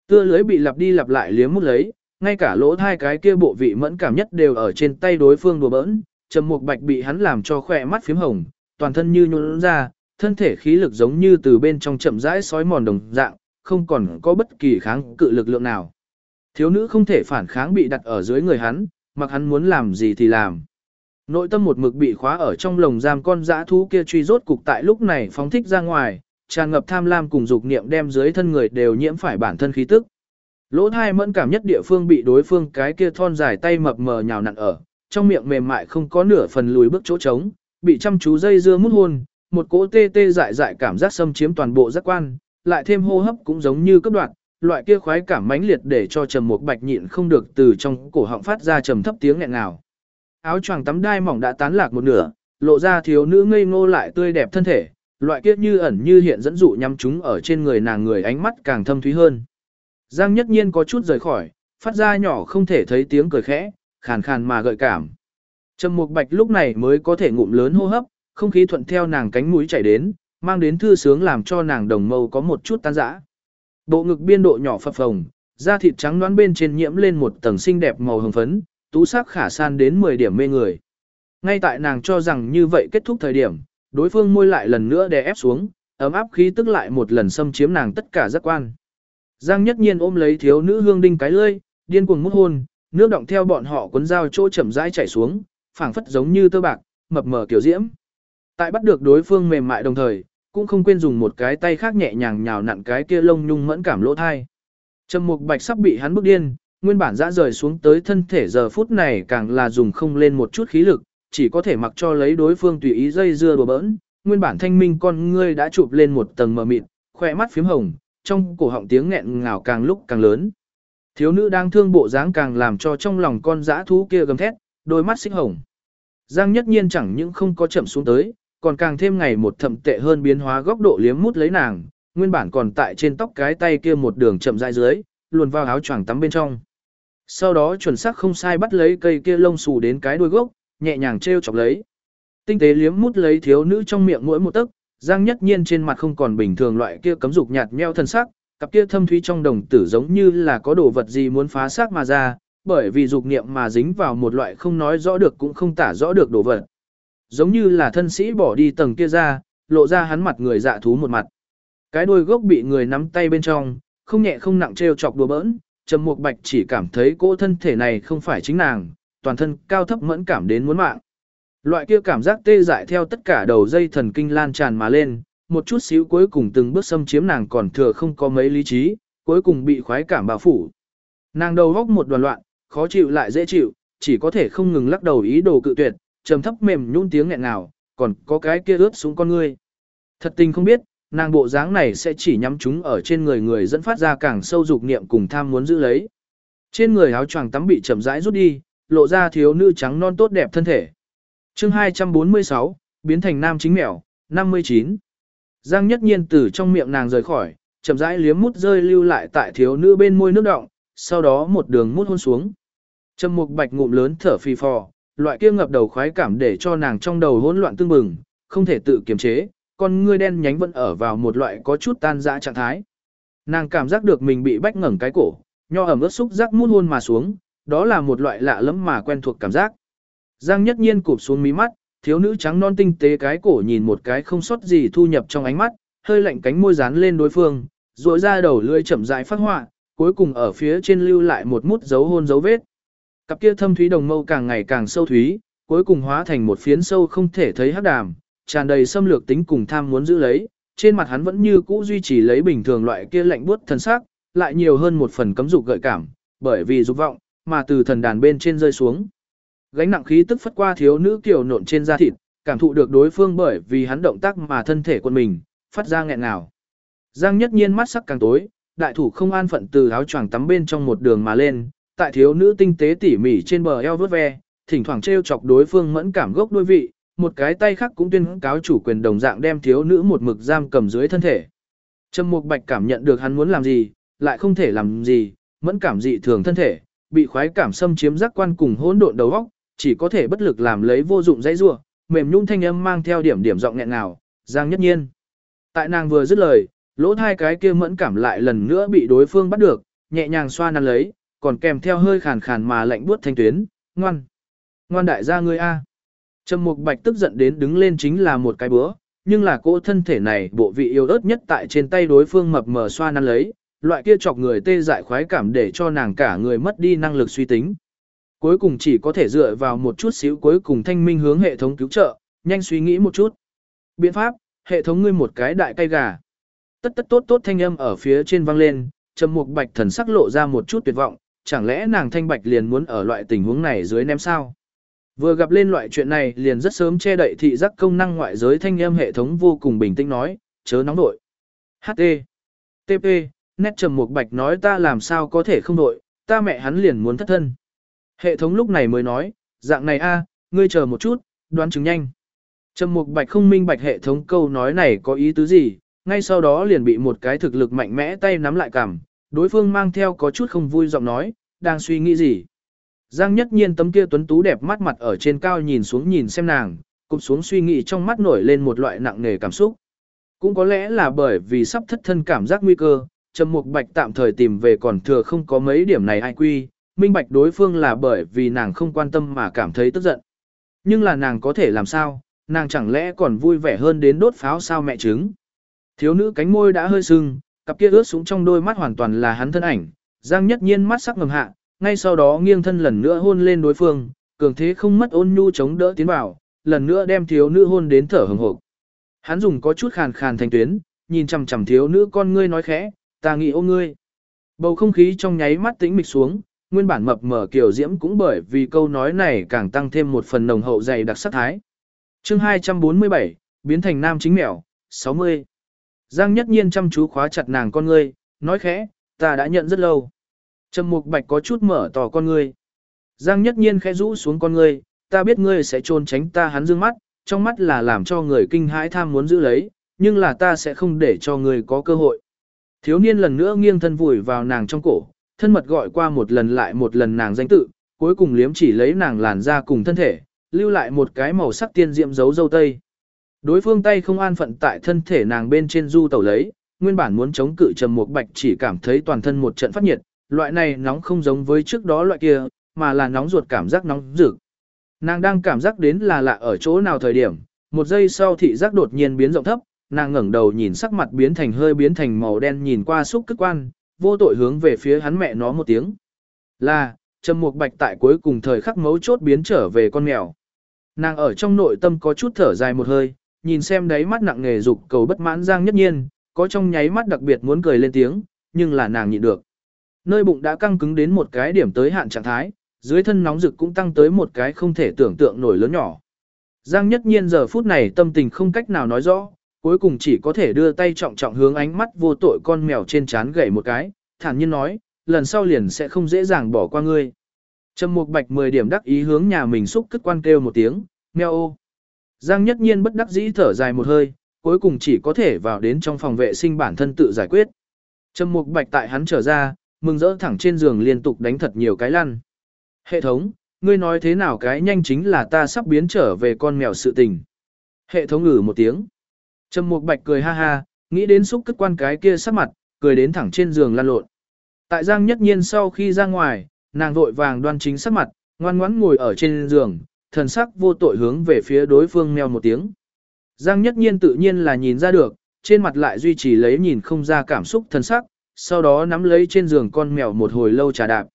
A: Tưa lưới bị lặp đi lặp lại liếm mút lấy, ngay cả lỗ hai cái kia bộ vị mẫn cảm nhất đều ở trên tay đối phương đùa bỡn, trầm mục bạch bị hắn làm cho khỏe mắt phím hồng, toàn thân như nhũn ra, thân thể khí lực giống như từ bên trong chậm rãi sói mòn đồng dạng, không còn có bất kỳ kháng cự lực lượng nào. Thiếu nữ không thể phản kháng bị đặt ở dưới người hắn, mặc hắn muốn làm gì thì làm. Nội tâm một mực bị khóa ở trong lồng giam con dã thú kia truy rốt cục tại lúc này phóng thích ra ngoài, tràn ngập tham lam cùng dục niệm đem dưới thân người đều nhiễm phải bản thân khí tức. Lỗ thai mẫn cảm nhất địa phương bị đối phương cái kia thon dài tay mập mờ nhào nặn ở, trong miệng mềm mại không có nửa phần lùi bước chỗ trống, bị chăm chú dây dưa mút hôn, một cỗ tê tê dại dại cảm giác xâm chiếm toàn bộ giác quan, lại thêm hô hấp cũng giống như cấp đoạn, loại kia khoái cảm mãnh liệt để cho Trầm một Bạch nhịn không được từ trong cổ họng phát ra trầm thấp tiếng nghẹn ngào. Áo choàng tắm đai mỏng đã tán lạc một nửa, lộ ra thiếu nữ ngây ngô lại tươi đẹp thân thể, loại kia như ẩn như hiện dẫn dụ nhắm chúng ở trên người nàng người ánh mắt càng thâm thúy hơn. Giang Nhất Nhiên có chút rời khỏi, phát ra nhỏ không thể thấy tiếng cười khẽ, khàn khàn mà gợi cảm. Trầm Mục Bạch lúc này mới có thể ngụm lớn hô hấp, không khí thuận theo nàng cánh mũi chảy đến, mang đến thư sướng làm cho nàng đồng mâu có một chút tan rã. Bộ ngực biên độ nhỏ phập phồng, da thịt trắng nõn bên trên nhiễm lên một tầng xinh đẹp màu hồng phấn, tú sắc khả san đến 10 điểm mê người. Ngay tại nàng cho rằng như vậy kết thúc thời điểm, đối phương môi lại lần nữa đè ép xuống, ấm áp khí tức lại một lần xâm chiếm nàng tất cả giác quan. Giang Nhất Nhiên ôm lấy thiếu nữ hương đinh cái lưỡi, điên cuồng mút hôn, nước động theo bọn họ cuốn dao chỗ chậm rãi chảy xuống, phảng phất giống như tơ bạc, mập mờ kiểu diễm. Tại bắt được đối phương mềm mại đồng thời, cũng không quên dùng một cái tay khác nhẹ nhàng nhào nặn cái kia lông nhung mẫn cảm lỗ thai. Trầm Mục Bạch sắp bị hắn bức điên, nguyên bản dã rời xuống tới thân thể giờ phút này càng là dùng không lên một chút khí lực, chỉ có thể mặc cho lấy đối phương tùy ý dây dưa đùa bỡn, nguyên bản thanh minh con ngươi đã chụp lên một tầng mờ mịt, khỏe mắt phím hồng, trong cổ họng tiếng nghẹn ngào càng lúc càng lớn. Thiếu nữ đang thương bộ dáng càng làm cho trong lòng con dã thú kia gầm thét, đôi mắt xích hồng. Giang nhất nhiên chẳng những không có chậm xuống tới, còn càng thêm ngày một thậm tệ hơn biến hóa góc độ liếm mút lấy nàng, nguyên bản còn tại trên tóc cái tay kia một đường chậm rãi dưới, luồn vào áo choàng tắm bên trong. Sau đó chuẩn xác không sai bắt lấy cây kia lông xù đến cái đuôi gốc, nhẹ nhàng treo chọc lấy. Tinh tế liếm mút lấy thiếu nữ trong miệng mỗi một tấc, Giang Nhất Nhiên trên mặt không còn bình thường loại kia cấm dục nhạt nhẽo thân sắc, cặp kia thâm thúy trong đồng tử giống như là có đồ vật gì muốn phá xác mà ra, bởi vì dục niệm mà dính vào một loại không nói rõ được cũng không tả rõ được đồ vật. Giống như là thân sĩ bỏ đi tầng kia ra, lộ ra hắn mặt người dạ thú một mặt. Cái đuôi gốc bị người nắm tay bên trong, không nhẹ không nặng trêu chọc đùa bỡn, Trầm Mục Bạch chỉ cảm thấy cô thân thể này không phải chính nàng, toàn thân cao thấp mẫn cảm đến muốn mạng. Loại kia cảm giác tê dại theo tất cả đầu dây thần kinh lan tràn mà lên, một chút xíu cuối cùng từng bước xâm chiếm nàng còn thừa không có mấy lý trí, cuối cùng bị khoái cảm bao phủ. Nàng đầu góc một đoàn loạn, khó chịu lại dễ chịu, chỉ có thể không ngừng lắc đầu ý đồ cự tuyệt, trầm thấp mềm nhún tiếng nghẹn ngào, còn có cái kia ướt xuống con ngươi. Thật tình không biết, nàng bộ dáng này sẽ chỉ nhắm chúng ở trên người người dẫn phát ra càng sâu dục niệm cùng tham muốn giữ lấy. Trên người áo choàng tắm bị chậm rãi rút đi, lộ ra thiếu nữ trắng non tốt đẹp thân thể. Chương 246, biến thành nam chính mèo, 59. Giang Nhất Nhiên từ trong miệng nàng rời khỏi, chậm rãi liếm mút rơi lưu lại tại thiếu nữ bên môi nước động, sau đó một đường mút hôn xuống. Trầm Mục Bạch ngụm lớn thở phì phò, loại kia ngập đầu khoái cảm để cho nàng trong đầu hỗn loạn tương bừng, không thể tự kiềm chế, con ngươi đen nhánh vẫn ở vào một loại có chút tan dã trạng thái. Nàng cảm giác được mình bị bách ngẩng cái cổ, nho ẩm ướt xúc giác mút hôn mà xuống, đó là một loại lạ lẫm mà quen thuộc cảm giác. Giang nhất nhiên cụp xuống mí mắt, thiếu nữ trắng non tinh tế cái cổ nhìn một cái không sót gì thu nhập trong ánh mắt, hơi lạnh cánh môi dán lên đối phương, rỗi ra đầu lưỡi chậm rãi phát họa, cuối cùng ở phía trên lưu lại một mút dấu hôn dấu vết. Cặp kia thâm thúy đồng mâu càng ngày càng sâu thúy, cuối cùng hóa thành một phiến sâu không thể thấy hắc đàm, tràn đầy xâm lược tính cùng tham muốn giữ lấy, trên mặt hắn vẫn như cũ duy trì lấy bình thường loại kia lạnh buốt thần sắc, lại nhiều hơn một phần cấm dục gợi cảm, bởi vì dục vọng, mà từ thần đàn bên trên rơi xuống. Gánh nặng khí tức phất qua thiếu nữ kiều nộn trên da thịt, cảm thụ được đối phương bởi vì hắn động tác mà thân thể quân mình, phát ra nghẹn ngào. Giang nhất nhiên mắt sắc càng tối, đại thủ không an phận từ áo choàng tắm bên trong một đường mà lên, tại thiếu nữ tinh tế tỉ mỉ trên bờ eo vớt ve, thỉnh thoảng treo chọc đối phương mẫn cảm gốc đôi vị, một cái tay khác cũng tuyên cáo chủ quyền đồng dạng đem thiếu nữ một mực giam cầm dưới thân thể. Trầm Mục Bạch cảm nhận được hắn muốn làm gì, lại không thể làm gì, mẫn cảm dị thường thân thể, bị khoái cảm xâm chiếm giác quan cùng hỗn độn đầu óc, chỉ có thể bất lực làm lấy vô dụng dãy rủa, mềm nhũn thanh âm mang theo điểm điểm giọng nghẹn ngào, Giang Nhất Nhiên. Tại nàng vừa dứt lời, lỗ hai cái kia mẫn cảm lại lần nữa bị đối phương bắt được, nhẹ nhàng xoa nắn lấy, còn kèm theo hơi khàn khàn mà lạnh buốt thanh tuyến, ngoan. Ngoan đại gia ngươi a. Trầm Mục Bạch tức giận đến đứng lên chính là một cái bữa, nhưng là cô thân thể này bộ vị yêu ớt nhất tại trên tay đối phương mập mờ xoa nắn lấy, loại kia chọc người tê dại khoái cảm để cho nàng cả người mất đi năng lực suy tính. Cuối cùng chỉ có thể dựa vào một chút xíu cuối cùng thanh minh hướng hệ thống cứu trợ, nhanh suy nghĩ một chút. Biện pháp, hệ thống ngươi một cái đại cây gà. Tất tất tốt tốt thanh âm ở phía trên vang lên, Trầm Mục Bạch thần sắc lộ ra một chút tuyệt vọng, chẳng lẽ nàng thanh bạch liền muốn ở loại tình huống này dưới ném sao? Vừa gặp lên loại chuyện này liền rất sớm che đậy thị giác công năng ngoại giới thanh âm hệ thống vô cùng bình tĩnh nói, chớ nóng nội. HT. TP, nét trầm mục bạch nói ta làm sao có thể không nội, ta mẹ hắn liền muốn thất thân. Hệ thống lúc này mới nói, dạng này a, ngươi chờ một chút, đoán chứng nhanh. Trầm mục bạch không minh bạch hệ thống câu nói này có ý tứ gì, ngay sau đó liền bị một cái thực lực mạnh mẽ tay nắm lại cằm, đối phương mang theo có chút không vui giọng nói, đang suy nghĩ gì. Giang nhất nhiên tấm kia tuấn tú đẹp mắt mặt ở trên cao nhìn xuống nhìn xem nàng, cụp xuống suy nghĩ trong mắt nổi lên một loại nặng nề cảm xúc. Cũng có lẽ là bởi vì sắp thất thân cảm giác nguy cơ, Trầm Mục Bạch tạm thời tìm về còn thừa không có mấy điểm này ai quy, minh bạch đối phương là bởi vì nàng không quan tâm mà cảm thấy tức giận. Nhưng là nàng có thể làm sao, nàng chẳng lẽ còn vui vẻ hơn đến đốt pháo sao mẹ trứng. Thiếu nữ cánh môi đã hơi sưng, cặp kia ướt súng trong đôi mắt hoàn toàn là hắn thân ảnh, Giang Nhất Nhiên mắt sắc ngầm hạ, ngay sau đó nghiêng thân lần nữa hôn lên đối phương, cường thế không mất ôn nhu chống đỡ tiến vào, lần nữa đem thiếu nữ hôn đến thở hừng hực. Hắn dùng có chút khàn khàn thành tuyến, nhìn chằm chằm thiếu nữ con ngươi nói khẽ, ta nghĩ ôm ngươi. Bầu không khí trong nháy mắt tĩnh mịch xuống, nguyên bản mập mờ kiểu diễm cũng bởi vì câu nói này càng tăng thêm một phần nồng hậu dày đặc sắc thái. Chương 247, biến thành nam chính mèo, 60. Giang Nhất Nhiên chăm chú khóa chặt nàng con ngươi, nói khẽ, ta đã nhận rất lâu. Trầm Mục Bạch có chút mở tỏ con ngươi. Giang Nhất Nhiên khẽ rũ xuống con ngươi, ta biết ngươi sẽ trôn tránh ta hắn dương mắt, trong mắt là làm cho người kinh hãi tham muốn giữ lấy, nhưng là ta sẽ không để cho ngươi có cơ hội. Thiếu niên lần nữa nghiêng thân vùi vào nàng trong cổ, thân mật gọi qua một lần lại một lần nàng danh tự, cuối cùng liếm chỉ lấy nàng làn ra cùng thân thể, lưu lại một cái màu sắc tiên diệm dấu dâu tây. Đối phương tay không an phận tại thân thể nàng bên trên du tẩu lấy, nguyên bản muốn chống cự trầm một bạch chỉ cảm thấy toàn thân một trận phát nhiệt, loại này nóng không giống với trước đó loại kia, mà là nóng ruột cảm giác nóng rực. Nàng đang cảm giác đến là lạ ở chỗ nào thời điểm, một giây sau thị giác đột nhiên biến rộng thấp, nàng ngẩng đầu nhìn sắc mặt biến thành hơi biến thành màu đen nhìn qua xúc cức quan, vô tội hướng về phía hắn mẹ nó một tiếng. Là, trầm mục bạch tại cuối cùng thời khắc mấu chốt biến trở về con mèo. Nàng ở trong nội tâm có chút thở dài một hơi, nhìn xem đáy mắt nặng nề dục cầu bất mãn giang nhất nhiên, có trong nháy mắt đặc biệt muốn cười lên tiếng, nhưng là nàng nhịn được. Nơi bụng đã căng cứng đến một cái điểm tới hạn trạng thái, dưới thân nóng rực cũng tăng tới một cái không thể tưởng tượng nổi lớn nhỏ. Giang nhất nhiên giờ phút này tâm tình không cách nào nói rõ, cuối cùng chỉ có thể đưa tay trọng trọng hướng ánh mắt vô tội con mèo trên trán gậy một cái, thản nhiên nói, lần sau liền sẽ không dễ dàng bỏ qua ngươi. Trầm Mục Bạch 10 điểm đắc ý hướng nhà mình xúc cất quan kêu một tiếng, meo ô. Giang nhất nhiên bất đắc dĩ thở dài một hơi, cuối cùng chỉ có thể vào đến trong phòng vệ sinh bản thân tự giải quyết. Trầm Mục Bạch tại hắn trở ra, mừng rỡ thẳng trên giường liên tục đánh thật nhiều cái lăn. Hệ thống, ngươi nói thế nào cái nhanh chính là ta sắp biến trở về con mèo sự tình. Hệ thống ngử một tiếng. Trầm Mục Bạch cười ha ha, nghĩ đến xúc cất quan cái kia sắc mặt, cười đến thẳng trên giường lăn lộn. Tại Giang Nhất Nhiên sau khi ra ngoài, nàng vội vàng đoan chính sắc mặt, ngoan ngoãn ngồi ở trên giường, thần sắc vô tội hướng về phía đối phương meo một tiếng. Giang Nhất Nhiên tự nhiên là nhìn ra được, trên mặt lại duy trì lấy nhìn không ra cảm xúc thần sắc, sau đó nắm lấy trên giường con mèo một hồi lâu trà đạp.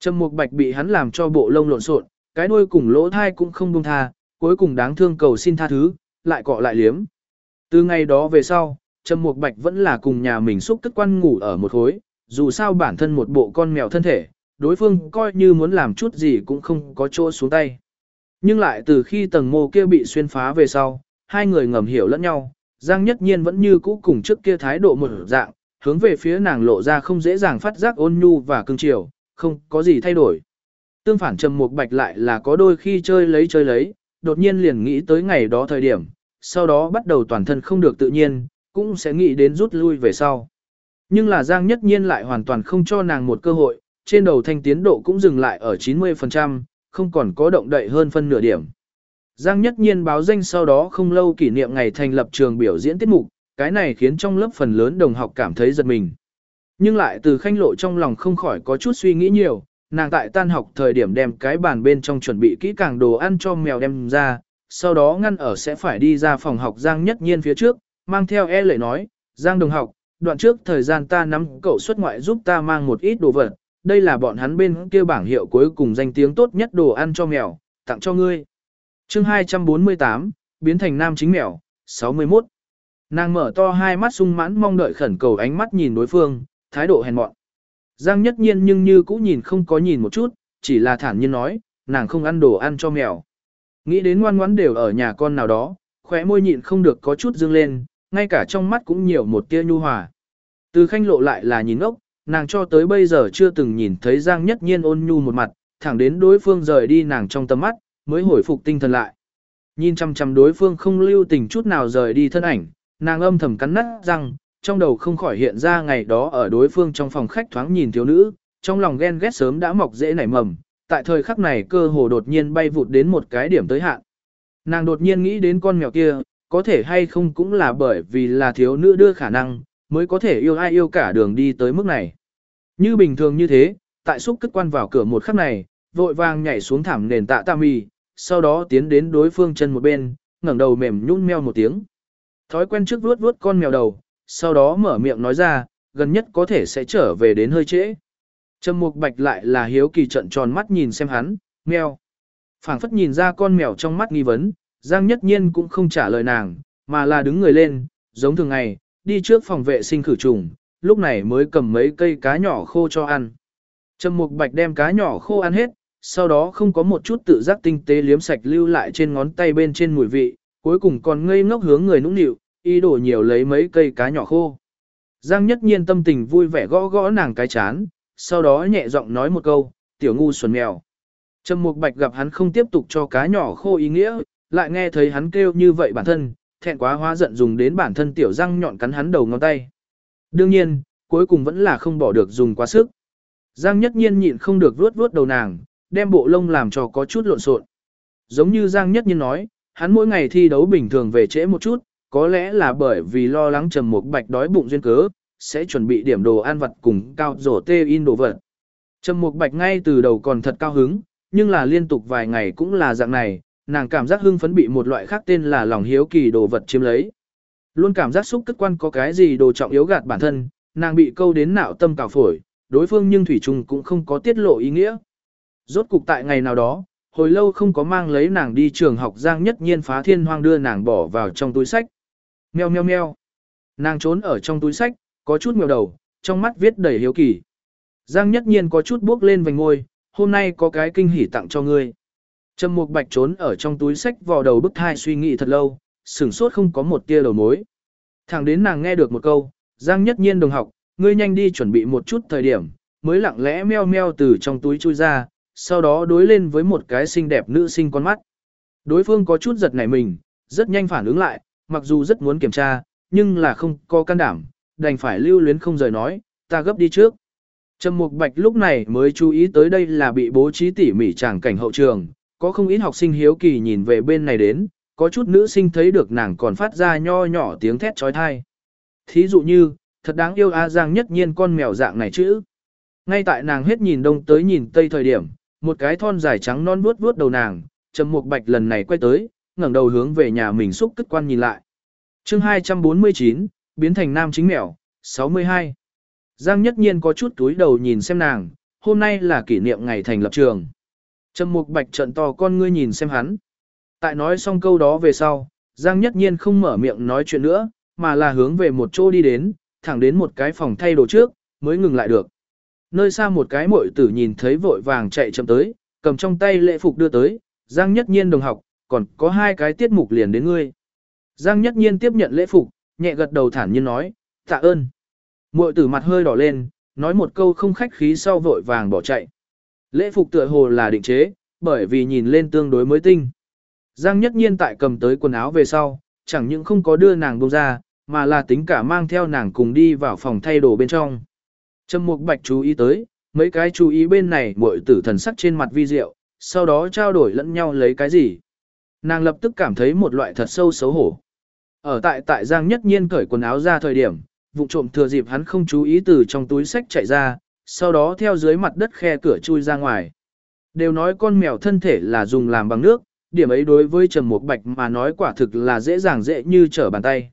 A: Trầm Mục Bạch bị hắn làm cho bộ lông lộn xộn, cái đuôi cùng lỗ thai cũng không buông tha, cuối cùng đáng thương cầu xin tha thứ, lại cọ lại liếm. Từ ngày đó về sau, Trầm Mục Bạch vẫn là cùng nhà mình xúc tức quan ngủ ở một khối, dù sao bản thân một bộ con mèo thân thể, đối phương coi như muốn làm chút gì cũng không có chỗ xuống tay. Nhưng lại từ khi tầng mô kia bị xuyên phá về sau, hai người ngầm hiểu lẫn nhau, Giang Nhất Nhiên vẫn như cũ cùng trước kia thái độ một dạng, hướng về phía nàng lộ ra không dễ dàng phát giác ôn nhu và cưng chiều, không có gì thay đổi. Tương phản Trầm Mục Bạch lại là có đôi khi chơi lấy chơi lấy, đột nhiên liền nghĩ tới ngày đó thời điểm, sau đó bắt đầu toàn thân không được tự nhiên, cũng sẽ nghĩ đến rút lui về sau. Nhưng là Giang Nhất Nhiên lại hoàn toàn không cho nàng một cơ hội, trên đầu thanh tiến độ cũng dừng lại ở 90%, không còn có động đậy hơn phân nửa điểm. Giang Nhất Nhiên báo danh sau đó không lâu kỷ niệm ngày thành lập trường biểu diễn tiết mục, cái này khiến trong lớp phần lớn đồng học cảm thấy giật mình. Nhưng lại từ khanh lộ trong lòng không khỏi có chút suy nghĩ nhiều, nàng tại tan học thời điểm đem cái bàn bên trong chuẩn bị kỹ càng đồ ăn cho mèo đem ra, sau đó ngăn ở sẽ phải đi ra phòng học Giang Nhất Nhiên phía trước, mang theo e lệ nói, Giang đồng học, đoạn trước thời gian ta nắm cậu xuất ngoại giúp ta mang một ít đồ vật, đây là bọn hắn bên kia bảng hiệu cuối cùng danh tiếng tốt nhất đồ ăn cho mèo, tặng cho ngươi. chương 248, biến thành nam chính mèo, 61. Nàng mở to hai mắt sung mãn mong đợi khẩn cầu ánh mắt nhìn đối phương, thái độ hèn mọn. Giang nhất nhiên nhưng như cũ nhìn không có nhìn một chút, chỉ là thản nhiên nói, nàng không ăn đồ ăn cho mèo. Nghĩ đến ngoan ngoãn đều ở nhà con nào đó, khóe môi nhịn không được có chút dương lên, ngay cả trong mắt cũng nhiều một tia nhu hòa. Từ khanh lộ lại là nhìn ốc, nàng cho tới bây giờ chưa từng nhìn thấy Giang nhất nhiên ôn nhu một mặt, thẳng đến đối phương rời đi nàng trong tầm mắt, mới hồi phục tinh thần lại. Nhìn chăm chăm đối phương không lưu tình chút nào rời đi thân ảnh, nàng âm thầm cắn nát răng, trong đầu không khỏi hiện ra ngày đó ở đối phương trong phòng khách thoáng nhìn thiếu nữ, trong lòng ghen ghét sớm đã mọc dễ nảy mầm, tại thời khắc này cơ hồ đột nhiên bay vụt đến một cái điểm tới hạn. Nàng đột nhiên nghĩ đến con mèo kia, có thể hay không cũng là bởi vì là thiếu nữ đưa khả năng, mới có thể yêu ai yêu cả đường đi tới mức này. Như bình thường như thế, tại xúc cất quan vào cửa một khắc này, vội vàng nhảy xuống thảm nền tạ tam mì, sau đó tiến đến đối phương chân một bên, ngẩng đầu mềm nhún meo một tiếng. Thói quen trước vuốt vuốt con mèo đầu, sau đó mở miệng nói ra, gần nhất có thể sẽ trở về đến hơi trễ. Trầm Mục Bạch lại là hiếu kỳ trận tròn mắt nhìn xem hắn, mèo. Phảng phất nhìn ra con mèo trong mắt nghi vấn, Giang Nhất Nhiên cũng không trả lời nàng, mà là đứng người lên, giống thường ngày, đi trước phòng vệ sinh khử trùng, lúc này mới cầm mấy cây cá nhỏ khô cho ăn. Trầm Mục Bạch đem cá nhỏ khô ăn hết, sau đó không có một chút tự giác tinh tế liếm sạch lưu lại trên ngón tay bên trên mùi vị, cuối cùng còn ngây ngốc hướng người nũng nịu, ý đồ nhiều lấy mấy cây cá nhỏ khô. Giang Nhất Nhiên tâm tình vui vẻ gõ gõ nàng cái chán, sau đó nhẹ giọng nói một câu, tiểu ngu xuẩn mèo. Trầm Mục Bạch gặp hắn không tiếp tục cho cá nhỏ khô ý nghĩa, lại nghe thấy hắn kêu như vậy bản thân, thẹn quá hóa giận dùng đến bản thân tiểu răng nhọn cắn hắn đầu ngón tay. Đương nhiên, cuối cùng vẫn là không bỏ được dùng quá sức. Giang Nhất Nhiên nhịn không được vuốt vuốt đầu nàng, đem bộ lông làm cho có chút lộn xộn. Giống như Giang Nhất Nhiên nói, hắn mỗi ngày thi đấu bình thường về trễ một chút, có lẽ là bởi vì lo lắng Trầm Mục Bạch đói bụng duyên cớ, sẽ chuẩn bị điểm đồ ăn vặt cùng cao rổ tê in đồ vật. Trầm Mục Bạch ngay từ đầu còn thật cao hứng, nhưng là liên tục vài ngày cũng là dạng này, nàng cảm giác hưng phấn bị một loại khác tên là lòng hiếu kỳ đồ vật chiếm lấy. Luôn cảm giác xúc cất quan có cái gì đồ trọng yếu gạt bản thân, nàng bị câu đến não tâm cào phổi, đối phương nhưng thủy trùng cũng không có tiết lộ ý nghĩa. Rốt cục tại ngày nào đó, hồi lâu không có mang lấy nàng đi trường học Giang Nhất Nhiên phá thiên hoang đưa nàng bỏ vào trong túi sách. Meo meo meo. Nàng trốn ở trong túi sách, có chút mèo đầu, trong mắt viết đầy hiếu kỳ. Giang Nhất Nhiên có chút bước lên vành ngôi, hôm nay có cái kinh hỉ tặng cho ngươi. Trầm Mục Bạch trốn ở trong túi sách vò đầu bức thai suy nghĩ thật lâu, sửng sốt không có một tia đầu mối. Thẳng đến nàng nghe được một câu, Giang Nhất Nhiên đồng học, ngươi nhanh đi chuẩn bị một chút thời điểm, mới lặng lẽ meo meo từ trong túi chui ra, sau đó đối lên với một cái xinh đẹp nữ sinh con mắt. Đối phương có chút giật nảy mình, rất nhanh phản ứng lại, mặc dù rất muốn kiểm tra, nhưng là không có can đảm, đành phải lưu luyến không rời nói, ta gấp đi trước. Trầm Mục Bạch lúc này mới chú ý tới đây là bị bố trí tỉ mỉ tràng cảnh hậu trường, có không ít học sinh hiếu kỳ nhìn về bên này đến, có chút nữ sinh thấy được nàng còn phát ra nho nhỏ tiếng thét trói thai. Thí dụ như, thật đáng yêu A Giang nhất nhiên con mèo dạng này chứ. Ngay tại nàng hết nhìn đông tới nhìn tây thời điểm, một cái thon dài trắng non vuốt vuốt đầu nàng, Trầm Mục Bạch lần này quay tới, ngẩng đầu hướng về nhà mình xúc cất quan nhìn lại. Chương 249, biến thành nam chính mèo, 62. Giang Nhất Nhiên có chút túi đầu nhìn xem nàng, hôm nay là kỷ niệm ngày thành lập trường. Trầm Mục Bạch trận to con ngươi nhìn xem hắn. Tại nói xong câu đó về sau, Giang Nhất Nhiên không mở miệng nói chuyện nữa, mà là hướng về một chỗ đi đến, thẳng đến một cái phòng thay đồ trước, mới ngừng lại được. Nơi xa một cái muội tử nhìn thấy vội vàng chạy chậm tới, cầm trong tay lễ phục đưa tới, Giang Nhất Nhiên đồng học, còn có hai cái tiết mục liền đến ngươi. Giang Nhất Nhiên tiếp nhận lễ phục, nhẹ gật đầu thản nhiên nói, tạ ơn. Muội tử mặt hơi đỏ lên, nói một câu không khách khí sau vội vàng bỏ chạy. Lễ phục tựa hồ là định chế, bởi vì nhìn lên tương đối mới tinh. Giang Nhất Nhiên tại cầm tới quần áo về sau, chẳng những không có đưa nàng buông ra, mà là tính cả mang theo nàng cùng đi vào phòng thay đồ bên trong. Trầm Mục Bạch chú ý tới, mấy cái chú ý bên này muội tử thần sắc trên mặt vi diệu, sau đó trao đổi lẫn nhau lấy cái gì. Nàng lập tức cảm thấy một loại thật sâu xấu hổ. Ở tại tại Giang Nhất Nhiên cởi quần áo ra thời điểm, vụ trộm thừa dịp hắn không chú ý từ trong túi sách chạy ra, sau đó theo dưới mặt đất khe cửa chui ra ngoài. Đều nói con mèo thân thể là dùng làm bằng nước, điểm ấy đối với Trầm Mục Bạch mà nói quả thực là dễ dàng dễ như trở bàn tay.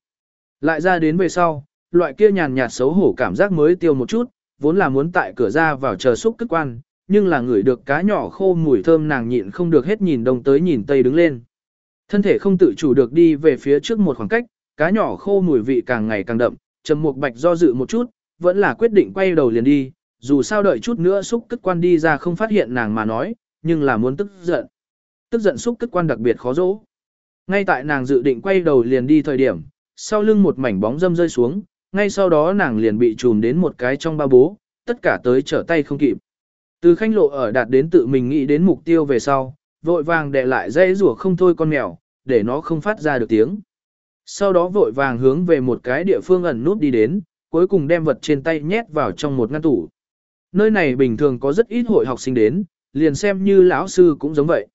A: Lại ra đến về sau, loại kia nhàn nhạt xấu hổ cảm giác mới tiêu một chút, vốn là muốn tại cửa ra vào chờ xúc cất quan, nhưng là người được cá nhỏ khô mùi thơm nàng nhịn không được hết nhìn đông tới nhìn tây đứng lên. Thân thể không tự chủ được đi về phía trước một khoảng cách, cá nhỏ khô mùi vị càng ngày càng đậm, Trầm Mục Bạch do dự một chút, vẫn là quyết định quay đầu liền đi, dù sao đợi chút nữa xúc cất quan đi ra không phát hiện nàng mà nói, nhưng là muốn tức giận. Tức giận xúc cất quan đặc biệt khó dỗ. Ngay tại nàng dự định quay đầu liền đi thời điểm, sau lưng một mảnh bóng dâm rơi xuống, ngay sau đó nàng liền bị trùm đến một cái trong ba bố, tất cả tới trở tay không kịp. Từ khanh lộ ở đạt đến tự mình nghĩ đến mục tiêu về sau, vội vàng đè lại dây rủa không thôi con mèo, để nó không phát ra được tiếng. Sau đó vội vàng hướng về một cái địa phương ẩn nút đi đến, cuối cùng đem vật trên tay nhét vào trong một ngăn tủ. Nơi này bình thường có rất ít hội học sinh đến, liền xem như lão sư cũng giống vậy.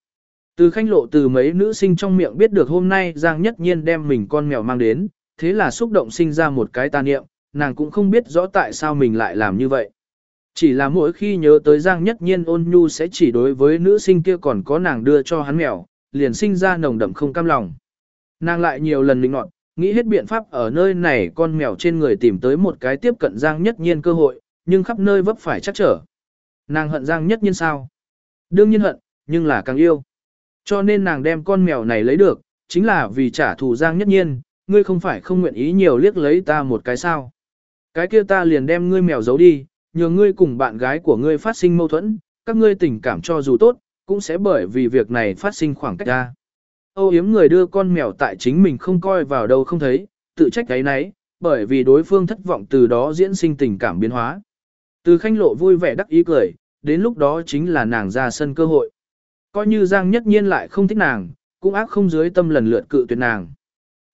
A: Từ khanh lộ từ mấy nữ sinh trong miệng biết được hôm nay Giang Nhất Nhiên đem mình con mèo mang đến, thế là xúc động sinh ra một cái tà niệm, nàng cũng không biết rõ tại sao mình lại làm như vậy. Chỉ là mỗi khi nhớ tới Giang Nhất Nhiên ôn nhu sẽ chỉ đối với nữ sinh kia còn có nàng đưa cho hắn mèo, liền sinh ra nồng đậm không cam lòng. Nàng lại nhiều lần linh nọt, nghĩ hết biện pháp ở nơi này con mèo trên người tìm tới một cái tiếp cận Giang Nhất Nhiên cơ hội, nhưng khắp nơi vấp phải chắc trở. Nàng hận Giang Nhất Nhiên sao? Đương nhiên hận, nhưng là càng yêu. Cho nên nàng đem con mèo này lấy được, chính là vì trả thù Giang Nhất Nhiên, ngươi không phải không nguyện ý nhiều liếc lấy ta một cái sao. Cái kia ta liền đem ngươi mèo giấu đi, nhờ ngươi cùng bạn gái của ngươi phát sinh mâu thuẫn, các ngươi tình cảm cho dù tốt, cũng sẽ bởi vì việc này phát sinh khoảng cách ra. Âu yếm người đưa con mèo tại chính mình không coi vào đâu không thấy, tự trách cái nấy, bởi vì đối phương thất vọng từ đó diễn sinh tình cảm biến hóa. Từ khanh lộ vui vẻ đắc ý cười, đến lúc đó chính là nàng ra sân cơ hội. Coi như Giang nhất nhiên lại không thích nàng, cũng ác không dưới tâm lần lượt cự tuyệt nàng.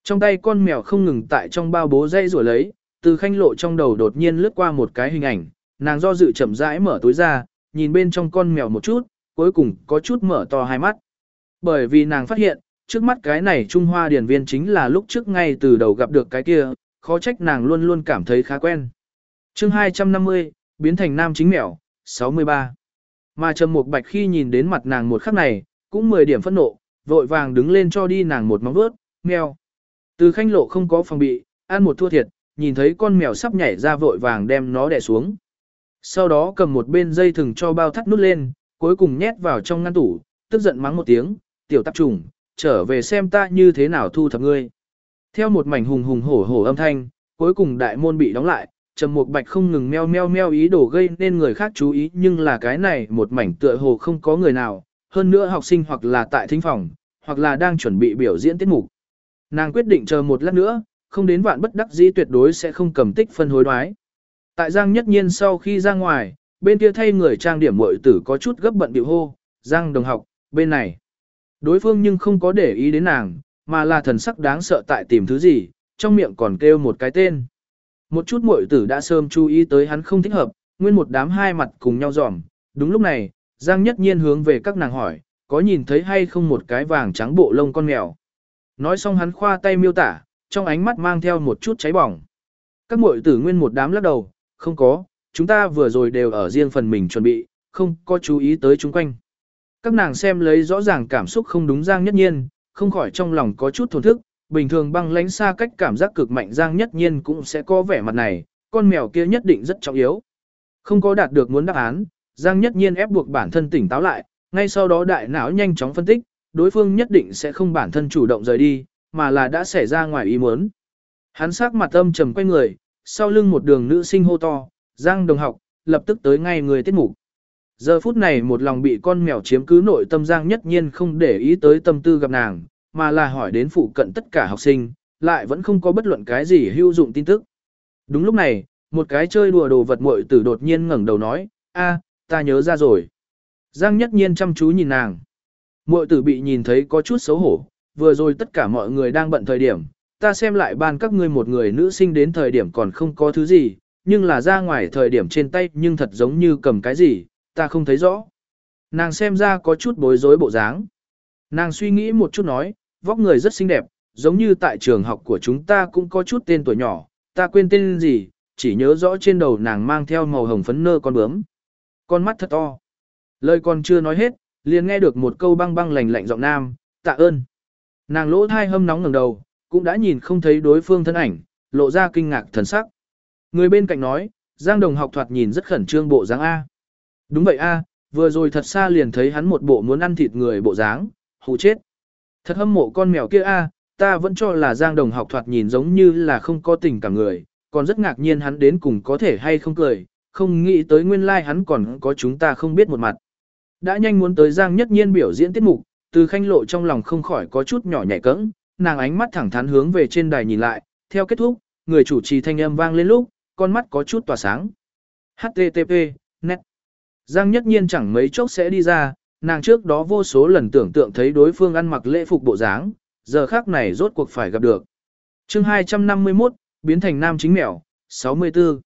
A: Trong tay con mèo không ngừng tại trong bao bố dây rồi lấy, từ khanh lộ trong đầu đột nhiên lướt qua một cái hình ảnh, nàng do dự chậm rãi mở túi ra, nhìn bên trong con mèo một chút, cuối cùng có chút mở to hai mắt. Bởi vì nàng phát hiện, trước mắt cái này Trung Hoa điển viên chính là lúc trước ngay từ đầu gặp được cái kia, khó trách nàng luôn luôn cảm thấy khá quen. chương 250, biến thành nam chính mèo, 63. Mà Trầm Mục Bạch khi nhìn đến mặt nàng một khắc này, cũng 10 điểm phẫn nộ, vội vàng đứng lên cho đi nàng một móng vuốt, mèo. Từ khanh lộ không có phòng bị, ăn một thua thiệt, nhìn thấy con mèo sắp nhảy ra vội vàng đem nó đè xuống. Sau đó cầm một bên dây thừng cho bao thắt nút lên, cuối cùng nhét vào trong ngăn tủ, tức giận mắng một tiếng, tiểu tạp trùng, trở về xem ta như thế nào thu thập ngươi. Theo một mảnh hùng hùng hổ hổ âm thanh, cuối cùng đại môn bị đóng lại, Trầm Mục Bạch không ngừng meo meo meo ý đồ gây nên người khác chú ý, nhưng là cái này một mảnh tựa hồ không có người nào, hơn nữa học sinh hoặc là tại thính phòng, hoặc là đang chuẩn bị biểu diễn tiết mục. Nàng quyết định chờ một lát nữa, không đến vạn bất đắc dĩ tuyệt đối sẽ không cầm tích phân hối đoái. Tại Giang Nhất Nhiên sau khi ra ngoài, bên kia thay người trang điểm muội tử có chút gấp bận biểu hô, Giang đồng học, bên này. Đối phương nhưng không có để ý đến nàng, mà là thần sắc đáng sợ tại tìm thứ gì, trong miệng còn kêu một cái tên. Một chút muội tử đã sớm chú ý tới hắn không thích hợp, Nguyên một đám hai mặt cùng nhau dòm, đúng lúc này, Giang Nhất Nhiên hướng về các nàng hỏi, có nhìn thấy hay không một cái vàng trắng bộ lông con mèo. Nói xong hắn khoa tay miêu tả, trong ánh mắt mang theo một chút cháy bỏng. Các muội tử nguyên một đám lắc đầu, không có, chúng ta vừa rồi đều ở riêng phần mình chuẩn bị, không có chú ý tới chúng quanh. Các nàng xem lấy rõ ràng cảm xúc không đúng Giang Nhất Nhiên, không khỏi trong lòng có chút thổn thức, bình thường băng lánh xa cách cảm giác cực mạnh Giang Nhất Nhiên cũng sẽ có vẻ mặt này, con mèo kia nhất định rất trọng yếu. Không có đạt được muốn đáp án, Giang Nhất Nhiên ép buộc bản thân tỉnh táo lại, ngay sau đó đại não nhanh chóng phân tích, đối phương nhất định sẽ không bản thân chủ động rời đi, mà là đã xảy ra ngoài ý muốn. Hắn sắc mặt âm trầm quay người, sau lưng một đường nữ sinh hô to, Giang đồng học, lập tức tới ngay người tiết mục. Giờ phút này một lòng bị con mèo chiếm cứ nội tâm Giang nhất nhiên không để ý tới tâm tư gặp nàng, mà là hỏi đến phụ cận tất cả học sinh, lại vẫn không có bất luận cái gì hữu dụng tin tức. Đúng lúc này, một cái chơi đùa đồ vật muội tử đột nhiên ngẩng đầu nói, a, ta nhớ ra rồi. Giang nhất nhiên chăm chú nhìn nàng. Muội tử bị nhìn thấy có chút xấu hổ, vừa rồi tất cả mọi người đang bận thời điểm, ta xem lại ban các ngươi một người nữ sinh đến thời điểm còn không có thứ gì, nhưng là ra ngoài thời điểm trên tay nhưng thật giống như cầm cái gì, ta không thấy rõ. Nàng xem ra có chút bối rối bộ dáng. Nàng suy nghĩ một chút nói, vóc người rất xinh đẹp, giống như tại trường học của chúng ta cũng có chút tên tuổi nhỏ, ta quên tên gì, chỉ nhớ rõ trên đầu nàng mang theo màu hồng phấn nơ con bướm. Con mắt thật to. Lời còn chưa nói hết, liền nghe được một câu băng băng lạnh lạnh giọng nam, tạ ơn. Nàng lỗ thai hâm nóng ngẩng đầu, cũng đã nhìn không thấy đối phương thân ảnh, lộ ra kinh ngạc thần sắc. Người bên cạnh nói, Giang Đồng học thoạt nhìn rất khẩn trương bộ dáng A. Đúng vậy A, vừa rồi thật xa liền thấy hắn một bộ muốn ăn thịt người bộ dáng, hù chết. Thật hâm mộ con mèo kia A, ta vẫn cho là Giang Đồng học thoạt nhìn giống như là không có tình cảm người, còn rất ngạc nhiên hắn đến cùng có thể hay không cười, không nghĩ tới nguyên lai like hắn còn có chúng ta không biết một mặt. Đã nhanh muốn tới Giang Nhất Nhiên biểu diễn tiết mục, từ khanh lộ trong lòng không khỏi có chút nhỏ nhảy cẫng, nàng ánh mắt thẳng thắn hướng về trên đài nhìn lại, theo kết thúc, người chủ trì thanh âm vang lên lúc, con mắt có chút tỏa sáng. HTTP, net. Giang Nhất Nhiên chẳng mấy chốc sẽ đi ra, nàng trước đó vô số lần tưởng tượng thấy đối phương ăn mặc lễ phục bộ dáng, giờ khác này rốt cuộc phải gặp được. chương 251, biến thành nam chính mèo, 64.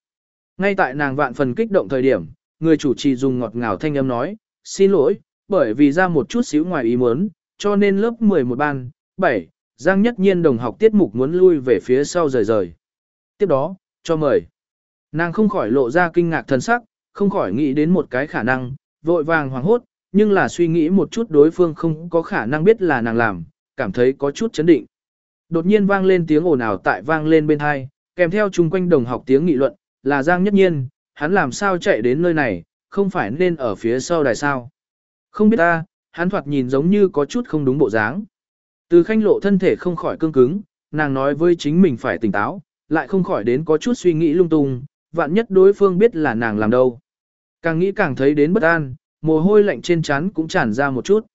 A: Ngay tại nàng vạn phần kích động thời điểm, người chủ trì dùng ngọt ngào thanh âm nói, xin lỗi, bởi vì ra một chút xíu ngoài ý muốn, cho nên lớp 11 ban, 7, Giang Nhất Nhiên đồng học tiết mục muốn lui về phía sau rời rời. Tiếp đó, cho mời. Nàng không khỏi lộ ra kinh ngạc thần sắc, không khỏi nghĩ đến một cái khả năng, vội vàng hoảng hốt, nhưng là suy nghĩ một chút đối phương không có khả năng biết là nàng làm, cảm thấy có chút chấn định. Đột nhiên vang lên tiếng ồn ào tại vang lên bên hai, kèm theo chung quanh đồng học tiếng nghị luận, là Giang Nhất Nhiên, hắn làm sao chạy đến nơi này, không phải nên ở phía sau đài sao. Không biết ta, hắn thoạt nhìn giống như có chút không đúng bộ dáng. Từ khanh lộ thân thể không khỏi cương cứng, nàng nói với chính mình phải tỉnh táo, lại không khỏi đến có chút suy nghĩ lung tung, vạn nhất đối phương biết là nàng làm đâu. Càng nghĩ càng thấy đến bất an, mồ hôi lạnh trên trán cũng tràn ra một chút.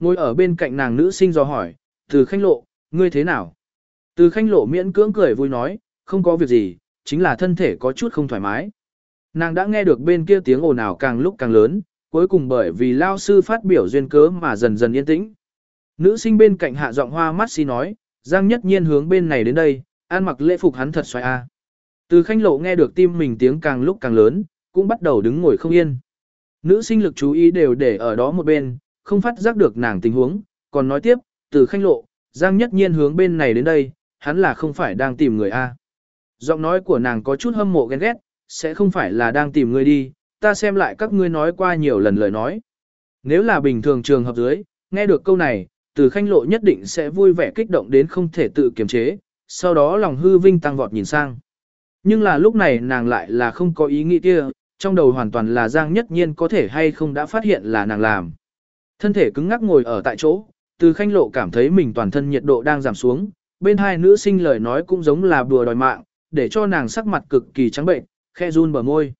A: Ngồi ở bên cạnh nàng nữ sinh dò hỏi, từ khanh lộ, ngươi thế nào? Từ khanh lộ miễn cưỡng cười vui nói, không có việc gì, chính là thân thể có chút không thoải mái. Nàng đã nghe được bên kia tiếng ồn ào càng lúc càng lớn, cuối cùng bởi vì lao sư phát biểu duyên cớ mà dần dần yên tĩnh. Nữ sinh bên cạnh hạ giọng hoa mắt xi nói, Giang nhất nhiên hướng bên này đến đây, ăn mặc lễ phục hắn thật xoay a. Từ khanh lộ nghe được tim mình tiếng càng lúc càng lớn, cũng bắt đầu đứng ngồi không yên. Nữ sinh lực chú ý đều để ở đó một bên, không phát giác được nàng tình huống, còn nói tiếp, từ khanh lộ, Giang nhất nhiên hướng bên này đến đây, hắn là không phải đang tìm người a. Giọng nói của nàng có chút hâm mộ ghen ghét, sẽ không phải là đang tìm người đi, ta xem lại các ngươi nói qua nhiều lần lời nói. Nếu là bình thường trường hợp dưới, nghe được câu này, từ khanh lộ nhất định sẽ vui vẻ kích động đến không thể tự kiềm chế, sau đó lòng hư vinh tăng vọt nhìn sang. Nhưng là lúc này nàng lại là không có ý nghĩ kia, trong đầu hoàn toàn là Giang nhất nhiên có thể hay không đã phát hiện là nàng làm. Thân thể cứng ngắc ngồi ở tại chỗ, từ khanh lộ cảm thấy mình toàn thân nhiệt độ đang giảm xuống, bên hai nữ sinh lời nói cũng giống là đùa đòi mạng, để cho nàng sắc mặt cực kỳ trắng bệnh, khe run bờ môi.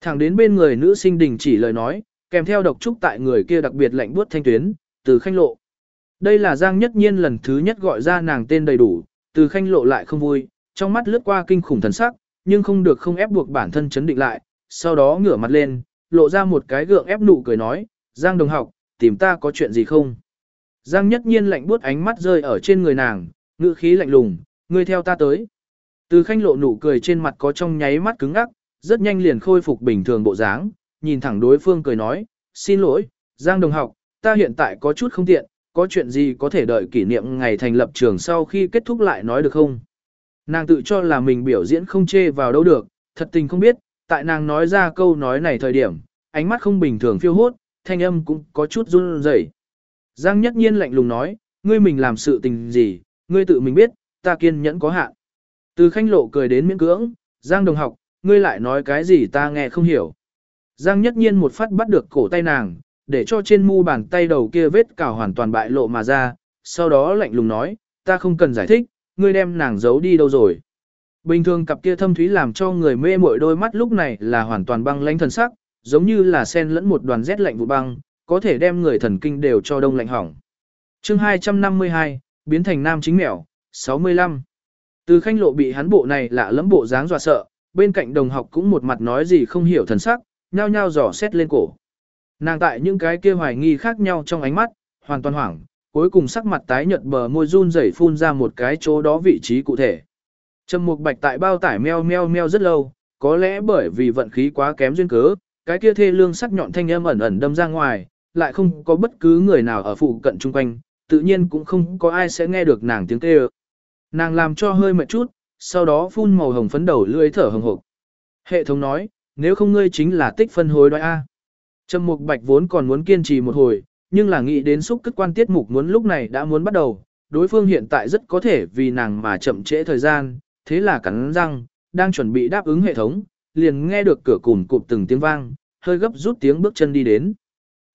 A: Thẳng đến bên người nữ sinh đình chỉ lời nói, kèm theo độc trúc tại người kia đặc biệt lạnh buốt thanh tuyến, từ khanh lộ. Đây là Giang Nhất Nhiên lần thứ nhất gọi ra nàng tên đầy đủ, từ khanh lộ lại không vui, trong mắt lướt qua kinh khủng thần sắc, nhưng không được không ép buộc bản thân chấn định lại, sau đó ngửa mặt lên, lộ ra một cái gượng ép nụ cười nói, Giang đồng học, tìm ta có chuyện gì không? Giang Nhất Nhiên lạnh buốt ánh mắt rơi ở trên người nàng, ngữ khí lạnh lùng, ngươi theo ta tới. Từ khanh lộ nụ cười trên mặt có trong nháy mắt cứng ngắc, rất nhanh liền khôi phục bình thường bộ dáng, nhìn thẳng đối phương cười nói, xin lỗi, Giang đồng học, ta hiện tại có chút không tiện, có chuyện gì có thể đợi kỷ niệm ngày thành lập trường sau khi kết thúc lại nói được không? Nàng tự cho là mình biểu diễn không chê vào đâu được, thật tình không biết, tại nàng nói ra câu nói này thời điểm, ánh mắt không bình thường phiêu hốt, thanh âm cũng có chút run rẩy. Giang nhất nhiên lạnh lùng nói, ngươi mình làm sự tình gì, ngươi tự mình biết, ta kiên nhẫn có hạn. Từ khanh lộ cười đến miễn cưỡng, Giang đồng học, ngươi lại nói cái gì ta nghe không hiểu. Giang nhất nhiên một phát bắt được cổ tay nàng, để cho trên mu bàn tay đầu kia vết cào hoàn toàn bại lộ mà ra, sau đó lạnh lùng nói, ta không cần giải thích, ngươi đem nàng giấu đi đâu rồi. Bình thường cặp kia thâm thúy làm cho người mê mội đôi mắt lúc này là hoàn toàn băng lãnh thần sắc, giống như là sen lẫn một đoàn rét lạnh vụ băng, có thể đem người thần kinh đều cho đông lạnh hỏng. chương 252, biến thành nam chính mèo, 65. Từ khanh lộ bị hắn bộ này lạ lẫm bộ dáng dọa sợ, bên cạnh đồng học cũng một mặt nói gì không hiểu thần sắc, nhao nhao dò xét lên cổ. Nàng tại những cái kia hoài nghi khác nhau trong ánh mắt, hoàn toàn hoảng, cuối cùng sắc mặt tái nhợt bờ môi run rẩy phun ra một cái chỗ đó vị trí cụ thể. Trầm Mục Bạch tại bao tải meo meo meo rất lâu, có lẽ bởi vì vận khí quá kém duyên cớ, cái kia thê lương sắc nhọn thanh âm ẩn ẩn đâm ra ngoài, lại không có bất cứ người nào ở phụ cận chung quanh, tự nhiên cũng không có ai sẽ nghe được nàng tiếng kêu. Nàng làm cho hơi mệt chút, sau đó phun màu hồng phấn đầu lưỡi thở hồng hộc. Hệ thống nói, nếu không ngươi chính là tích phân hối đoái A. Trầm Mục Bạch vốn còn muốn kiên trì một hồi, nhưng là nghĩ đến xúc cất quan tiết mục muốn lúc này đã muốn bắt đầu, đối phương hiện tại rất có thể vì nàng mà chậm trễ thời gian, thế là cắn răng, đang chuẩn bị đáp ứng hệ thống, liền nghe được cửa cùm cụp từng tiếng vang, hơi gấp rút tiếng bước chân đi đến.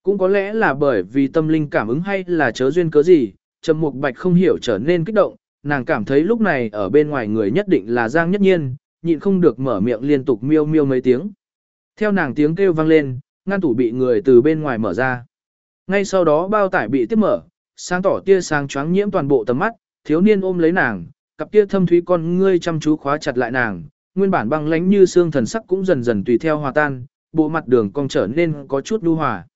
A: Cũng có lẽ là bởi vì tâm linh cảm ứng hay là chớ duyên cớ gì, Trầm Mục Bạch không hiểu trở nên kích động, nàng cảm thấy lúc này ở bên ngoài người nhất định là Giang Nhất Nhiên, nhịn không được mở miệng liên tục miêu miêu mấy tiếng. Theo nàng tiếng kêu vang lên, ngăn tủ bị người từ bên ngoài mở ra. Ngay sau đó bao tải bị tiếp mở, sáng tỏ tia sáng choáng nhiễm toàn bộ tầm mắt, thiếu niên ôm lấy nàng, cặp kia thâm thúy con ngươi chăm chú khóa chặt lại nàng, nguyên bản băng lãnh như xương thần sắc cũng dần dần tùy theo hòa tan, bộ mặt đường cong trở nên có chút nhu hòa.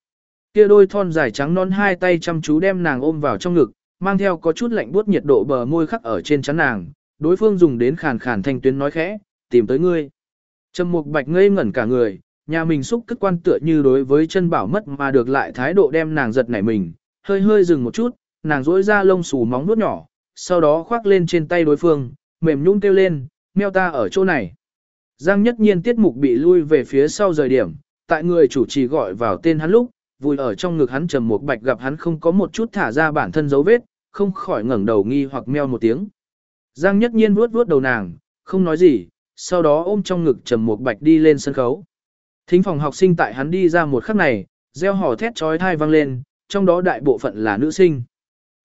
A: Kia đôi thon dài trắng non hai tay chăm chú đem nàng ôm vào trong ngực, mang theo có chút lạnh buốt nhiệt độ bờ môi khắc ở trên trán nàng, đối phương dùng đến khàn khàn thanh tuyến nói khẽ, tìm tới ngươi. Trầm Mục Bạch ngây ngẩn cả người, nhà mình xúc cất quan tựa như đối với chân bảo mất mà được lại thái độ đem nàng giật nảy mình, hơi hơi dừng một chút, nàng rỗi ra lông xù móng nuốt nhỏ, sau đó khoác lên trên tay đối phương, mềm nhũn kêu lên, meo ta ở chỗ này. Giang nhất nhiên tiết mục bị lui về phía sau rời điểm, tại người chủ trì gọi vào tên hắn lúc, vui ở trong ngực hắn trầm một bạch gặp hắn không có một chút thả ra bản thân dấu vết, không khỏi ngẩng đầu nghi hoặc meo một tiếng. Giang nhất nhiên vuốt vuốt đầu nàng, không nói gì, sau đó ôm trong ngực trầm một bạch đi lên sân khấu. Thính phòng học sinh tại hắn đi ra một khắc này, reo hò thét trói thai vang lên, trong đó đại bộ phận là nữ sinh.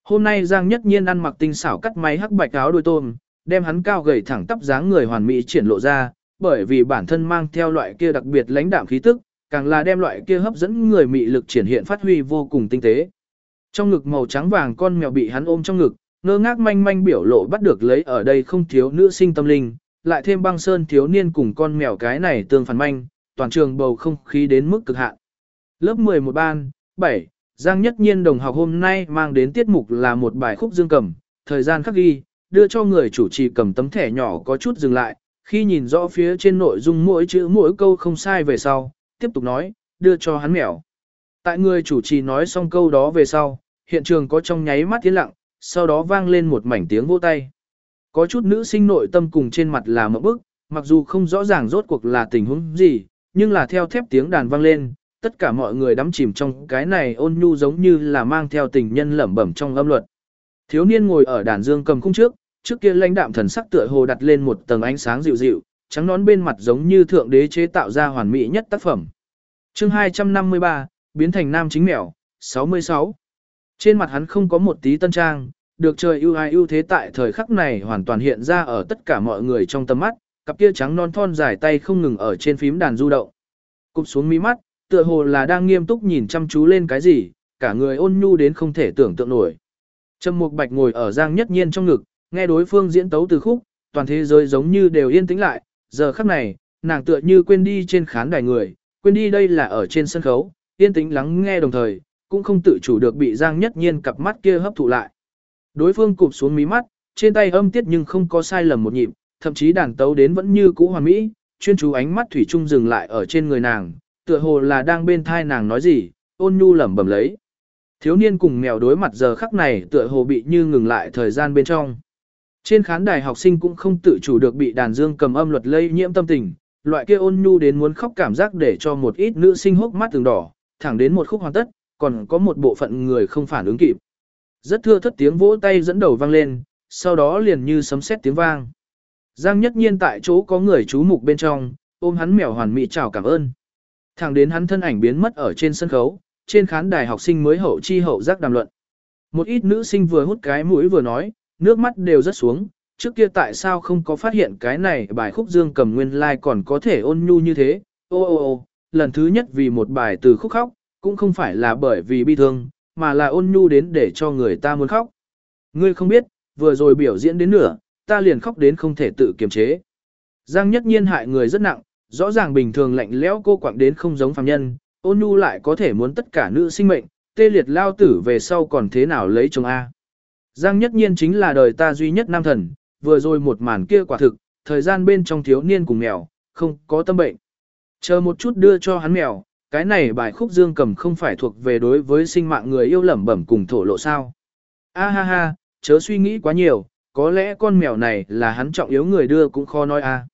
A: Hôm nay Giang Nhất Nhiên ăn mặc tinh xảo cắt máy hắc bạch áo đôi tôm, đem hắn cao gầy thẳng tắp dáng người hoàn mỹ triển lộ ra, bởi vì bản thân mang theo loại kia đặc biệt lãnh đạm khí tức, càng là đem loại kia hấp dẫn người mị lực triển hiện phát huy vô cùng tinh tế. Trong ngực màu trắng vàng con mèo bị hắn ôm trong ngực, ngơ ngác manh manh biểu lộ bắt được lấy ở đây không thiếu nữ sinh tâm linh, lại thêm băng sơn thiếu niên cùng con mèo cái này tương phản manh, toàn trường bầu không khí đến mức cực hạn. Lớp 11 ban, 7, Giang Nhất Nhiên đồng học hôm nay mang đến tiết mục là một bài khúc dương cầm, thời gian khắc ghi, đưa cho người chủ trì cầm tấm thẻ nhỏ có chút dừng lại, khi nhìn rõ phía trên nội dung mỗi chữ mỗi câu không sai về sau, tiếp tục nói, đưa cho hắn mèo. Tại người chủ trì nói xong câu đó về sau, hiện trường có trong nháy mắt tiến lặng, sau đó vang lên một mảnh tiếng vỗ tay. Có chút nữ sinh nội tâm cùng trên mặt là một bức, mặc dù không rõ ràng rốt cuộc là tình huống gì, nhưng là theo thép tiếng đàn vang lên, tất cả mọi người đắm chìm trong cái này ôn nhu giống như là mang theo tình nhân lẩm bẩm trong âm luật. Thiếu niên ngồi ở đàn dương cầm khung trước, trước kia lãnh đạm thần sắc tựa hồ đặt lên một tầng ánh sáng dịu dịu, trắng nón bên mặt giống như thượng đế chế tạo ra hoàn mỹ nhất tác phẩm. Chương 253, biến thành nam chính mèo, 66. Trên mặt hắn không có một tí tân trang, được trời ưu ai ưu thế tại thời khắc này hoàn toàn hiện ra ở tất cả mọi người trong tầm mắt, cặp kia trắng non thon dài tay không ngừng ở trên phím đàn du động. Cụp xuống mí mắt, tựa hồ là đang nghiêm túc nhìn chăm chú lên cái gì, cả người ôn nhu đến không thể tưởng tượng nổi. Trầm Mục Bạch ngồi ở Giang Nhất Nhiên trong ngực, nghe đối phương diễn tấu từ khúc, toàn thế giới giống như đều yên tĩnh lại, giờ khắc này, nàng tựa như quên đi trên khán đài người, quên đi đây là ở trên sân khấu, yên tĩnh lắng nghe đồng thời, cũng không tự chủ được bị Giang Nhất Nhiên cặp mắt kia hấp thụ lại. Đối phương cụp xuống mí mắt, trên tay âm tiết nhưng không có sai lầm một nhịp, thậm chí đàn tấu đến vẫn như cũ hoàn mỹ, chuyên chú ánh mắt thủy chung dừng lại ở trên người nàng, tựa hồ là đang bên thai nàng nói gì, ôn nhu lẩm bẩm lấy. Thiếu niên cùng mèo đối mặt giờ khắc này tựa hồ bị như ngừng lại thời gian bên trong. Trên khán đài học sinh cũng không tự chủ được bị đàn dương cầm âm luật lây nhiễm tâm tình, loại kia ôn nhu đến muốn khóc cảm giác để cho một ít nữ sinh hốc mắt từng đỏ, thẳng đến một khúc hoàn tất, còn có một bộ phận người không phản ứng kịp. Rất thưa thất tiếng vỗ tay dẫn đầu vang lên, sau đó liền như sấm sét tiếng vang. Giang nhất nhiên tại chỗ có người chú mục bên trong, ôm hắn mèo hoàn mỹ chào cảm ơn. Thẳng đến hắn thân ảnh biến mất ở trên sân khấu, trên khán đài học sinh mới hậu chi hậu giác đàm luận. Một ít nữ sinh vừa hút cái mũi vừa nói, nước mắt đều rất xuống, trước kia tại sao không có phát hiện cái này bài khúc dương cầm nguyên lai like còn có thể ôn nhu như thế, ô ô ô, lần thứ nhất vì một bài từ khúc khóc, cũng không phải là bởi vì bi thương, mà là ôn nhu đến để cho người ta muốn khóc. Ngươi không biết, vừa rồi biểu diễn đến nửa, ta liền khóc đến không thể tự kiềm chế. Giang nhất nhiên hại người rất nặng, rõ ràng bình thường lạnh lẽo cô quạng đến không giống phàm nhân, ôn nhu lại có thể muốn tất cả nữ sinh mệnh, tê liệt lao tử về sau còn thế nào lấy chồng A. Giang nhất nhiên chính là đời ta duy nhất nam thần, vừa rồi một màn kia quả thực, thời gian bên trong thiếu niên cùng mèo, không có tâm bệnh. Chờ một chút đưa cho hắn mèo, cái này bài khúc dương cầm không phải thuộc về đối với sinh mạng người yêu lẩm bẩm cùng thổ lộ sao. A ha ha, chớ suy nghĩ quá nhiều, có lẽ con mèo này là hắn trọng yếu người đưa cũng khó nói a.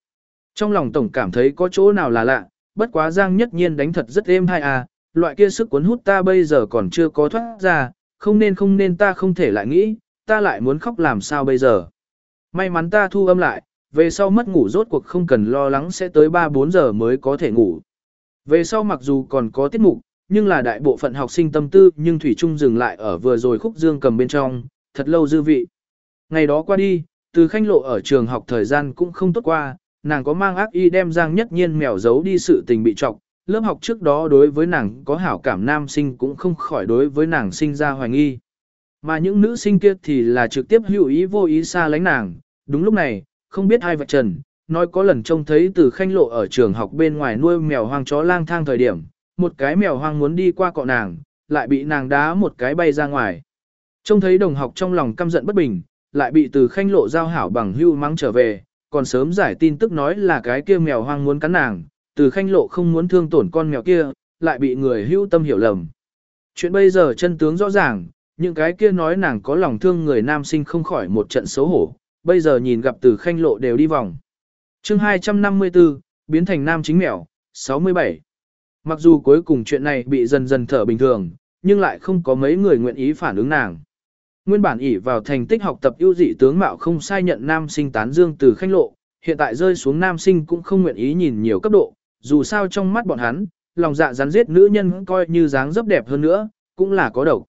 A: Trong lòng tổng cảm thấy có chỗ nào là lạ, bất quá Giang nhất nhiên đánh thật rất êm hay a, loại kia sức cuốn hút ta bây giờ còn chưa có thoát ra, không nên không nên ta không thể lại nghĩ, ta lại muốn khóc làm sao bây giờ. May mắn ta thu âm lại, về sau mất ngủ rốt cuộc không cần lo lắng sẽ tới 3-4 giờ mới có thể ngủ. Về sau mặc dù còn có tiết mục, nhưng là đại bộ phận học sinh tâm tư nhưng Thủy Trung dừng lại ở vừa rồi khúc dương cầm bên trong, thật lâu dư vị. Ngày đó qua đi, từ khanh lộ ở trường học thời gian cũng không tốt qua, nàng có mang ác y đem Giang Nhất Nhiên mèo giấu đi sự tình bị trọc, lớp học trước đó đối với nàng có hảo cảm nam sinh cũng không khỏi đối với nàng sinh ra hoài nghi. Mà những nữ sinh kia thì là trực tiếp hữu ý vô ý xa lánh nàng, đúng lúc này, không biết ai vạch trần, nói có lần trông thấy từ khanh lộ ở trường học bên ngoài nuôi mèo hoang chó lang thang thời điểm, một cái mèo hoang muốn đi qua cọ nàng, lại bị nàng đá một cái bay ra ngoài. Trông thấy đồng học trong lòng căm giận bất bình, lại bị từ khanh lộ giao hảo bằng hưu mắng trở về, còn sớm giải tin tức nói là cái kia mèo hoang muốn cắn nàng, từ khanh lộ không muốn thương tổn con mèo kia, lại bị người hưu tâm hiểu lầm. Chuyện bây giờ chân tướng rõ ràng, những cái kia nói nàng có lòng thương người nam sinh không khỏi một trận xấu hổ, bây giờ nhìn gặp từ khanh lộ đều đi vòng. chương 254, biến thành nam chính mèo, 67. Mặc dù cuối cùng chuyện này bị dần dần thở bình thường, nhưng lại không có mấy người nguyện ý phản ứng nàng. Nguyên bản ỷ vào thành tích học tập ưu dị tướng mạo không sai nhận nam sinh tán dương từ khanh lộ, hiện tại rơi xuống nam sinh cũng không nguyện ý nhìn nhiều cấp độ, dù sao trong mắt bọn hắn, lòng dạ rắn giết nữ nhân coi như dáng dấp đẹp hơn nữa, cũng là có độc.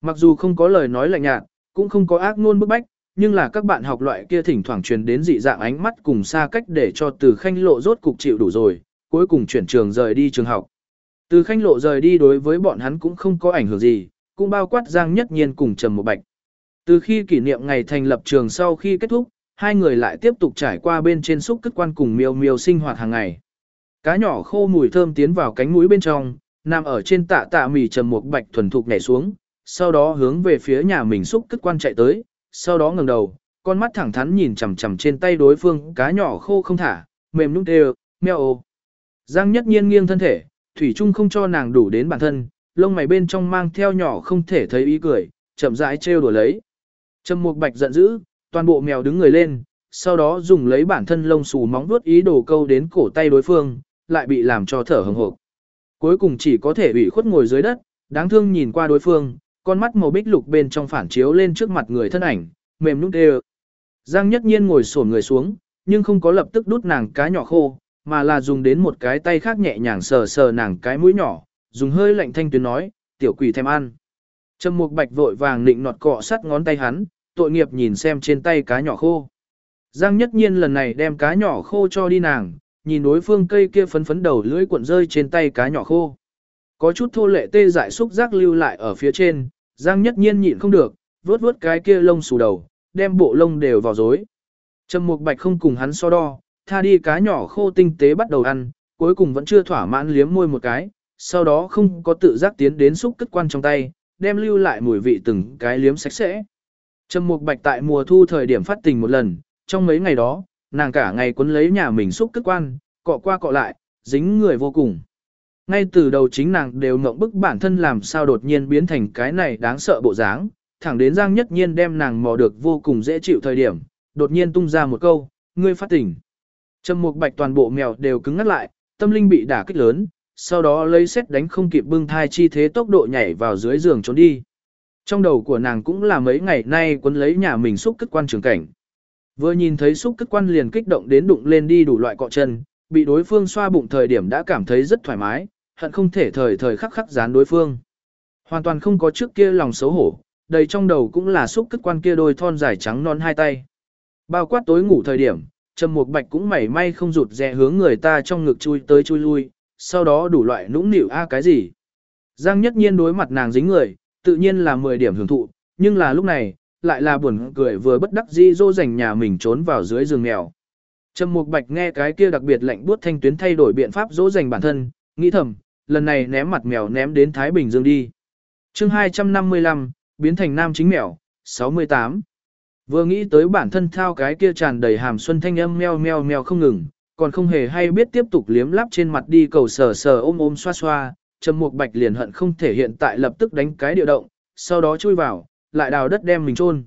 A: Mặc dù không có lời nói lạnh nhạt, cũng không có ác ngôn bức bách, nhưng là các bạn học loại kia thỉnh thoảng truyền đến dị dạng ánh mắt cùng xa cách để cho từ khanh lộ rốt cục chịu đủ rồi, cuối cùng chuyển trường rời đi trường học. Từ khanh lộ rời đi đối với bọn hắn cũng không có ảnh hưởng gì, cũng bao quát Giang Nhất Nhiên cùng Trầm Một Bạch. Từ khi kỷ niệm ngày thành lập trường sau khi kết thúc, hai người lại tiếp tục trải qua bên trên xúc cất quan cùng miêu miêu sinh hoạt hàng ngày. Cá nhỏ khô mùi thơm tiến vào cánh mũi bên trong, nằm ở trên tạ tạ mì Trầm Một Bạch thuần thục nhảy xuống, sau đó hướng về phía nhà mình xúc cất quan chạy tới, sau đó ngẩng đầu, con mắt thẳng thắn nhìn chằm chằm trên tay đối phương cá nhỏ khô không thả, mềm nhũn đều, meo ô. Giang nhất nhiên nghiêng thân thể, thủy chung không cho nàng đủ đến bản thân, lông mày bên trong mang theo nhỏ không thể thấy ý cười, chậm rãi trêu đùa lấy. Trầm Mục Bạch giận dữ, toàn bộ mèo đứng người lên, sau đó dùng lấy bản thân lông xù móng vuốt ý đồ câu đến cổ tay đối phương, lại bị làm cho thở hừng hực. Cuối cùng chỉ có thể ủy khuất ngồi dưới đất, đáng thương nhìn qua đối phương, con mắt màu bích lục bên trong phản chiếu lên trước mặt người thân ảnh, mềm nhũn đê. Giang nhất nhiên ngồi xổm người xuống, nhưng không có lập tức đút nàng cá nhỏ khô, mà là dùng đến một cái tay khác nhẹ nhàng sờ sờ nàng cái mũi nhỏ, dùng hơi lạnh thanh tuyến nói, tiểu quỷ thèm ăn. Trầm Mục Bạch vội vàng nịnh nọt cọ sắt ngón tay hắn, tội nghiệp nhìn xem trên tay cá nhỏ khô. Giang Nhất Nhiên lần này đem cá nhỏ khô cho đi nàng, nhìn đối phương cây kia phấn phấn đầu lưỡi cuộn rơi trên tay cá nhỏ khô. Có chút thô lệ tê dại xúc giác lưu lại ở phía trên, Giang Nhất Nhiên nhịn không được, vớt vớt cái kia lông xù đầu, đem bộ lông đều vào rối. Trầm Mục Bạch không cùng hắn so đo, tha đi cá nhỏ khô tinh tế bắt đầu ăn, cuối cùng vẫn chưa thỏa mãn liếm môi một cái, sau đó không có tự giác tiến đến xúc cất quan trong tay, đem lưu lại mùi vị từng cái liếm sạch sẽ. Trầm Mục Bạch tại mùa thu thời điểm phát tình một lần, trong mấy ngày đó, nàng cả ngày quấn lấy nhà mình xúc cất quan, cọ qua cọ lại, dính người vô cùng. Ngay từ đầu chính nàng đều ngộng bức bản thân làm sao đột nhiên biến thành cái này đáng sợ bộ dáng, thẳng đến Giang Nhất Nhiên đem nàng mò được vô cùng dễ chịu thời điểm, đột nhiên tung ra một câu, ngươi phát tỉnh. Trầm Mục Bạch toàn bộ mèo đều cứng ngắt lại, tâm linh bị đả kích lớn, sau đó lấy xét đánh không kịp bưng thai chi thế tốc độ nhảy vào dưới giường trốn đi. Trong đầu của nàng cũng là mấy ngày nay quấn lấy nhà mình xúc cất quan trường cảnh. Vừa nhìn thấy xúc cất quan liền kích động đến đụng lên đi đủ loại cọ chân, bị đối phương xoa bụng thời điểm đã cảm thấy rất thoải mái, hận không thể thời thời khắc khắc dán đối phương. Hoàn toàn không có trước kia lòng xấu hổ, đầy trong đầu cũng là xúc cất quan kia đôi thon dài trắng non hai tay. Bao quát tối ngủ thời điểm, Trầm Mục Bạch cũng mảy may không rụt rè hướng người ta trong ngực chui tới chui lui, sau đó đủ loại nũng nịu a cái gì. Giang Nhất Nhiên đối mặt nàng dính người, tự nhiên là 10 điểm hưởng thụ, nhưng là lúc này, lại là buồn cười vừa bất đắc dĩ dô dành nhà mình trốn vào dưới giường mèo. Trầm Mục Bạch nghe cái kia đặc biệt lạnh buốt thanh tuyến thay đổi biện pháp dỗ dành bản thân, nghĩ thầm, lần này ném mặt mèo ném đến Thái Bình Dương đi. Chương 255, biến thành nam chính mèo, 68. Vừa nghĩ tới bản thân thao cái kia tràn đầy hàm xuân thanh âm meo meo meo không ngừng, còn không hề hay biết tiếp tục liếm lắp trên mặt đi cầu sờ sờ ôm ôm xoa xoa, Trầm Mục Bạch liền hận không thể hiện tại lập tức đánh cái điệu động, sau đó chui vào, lại đào đất đem mình chôn.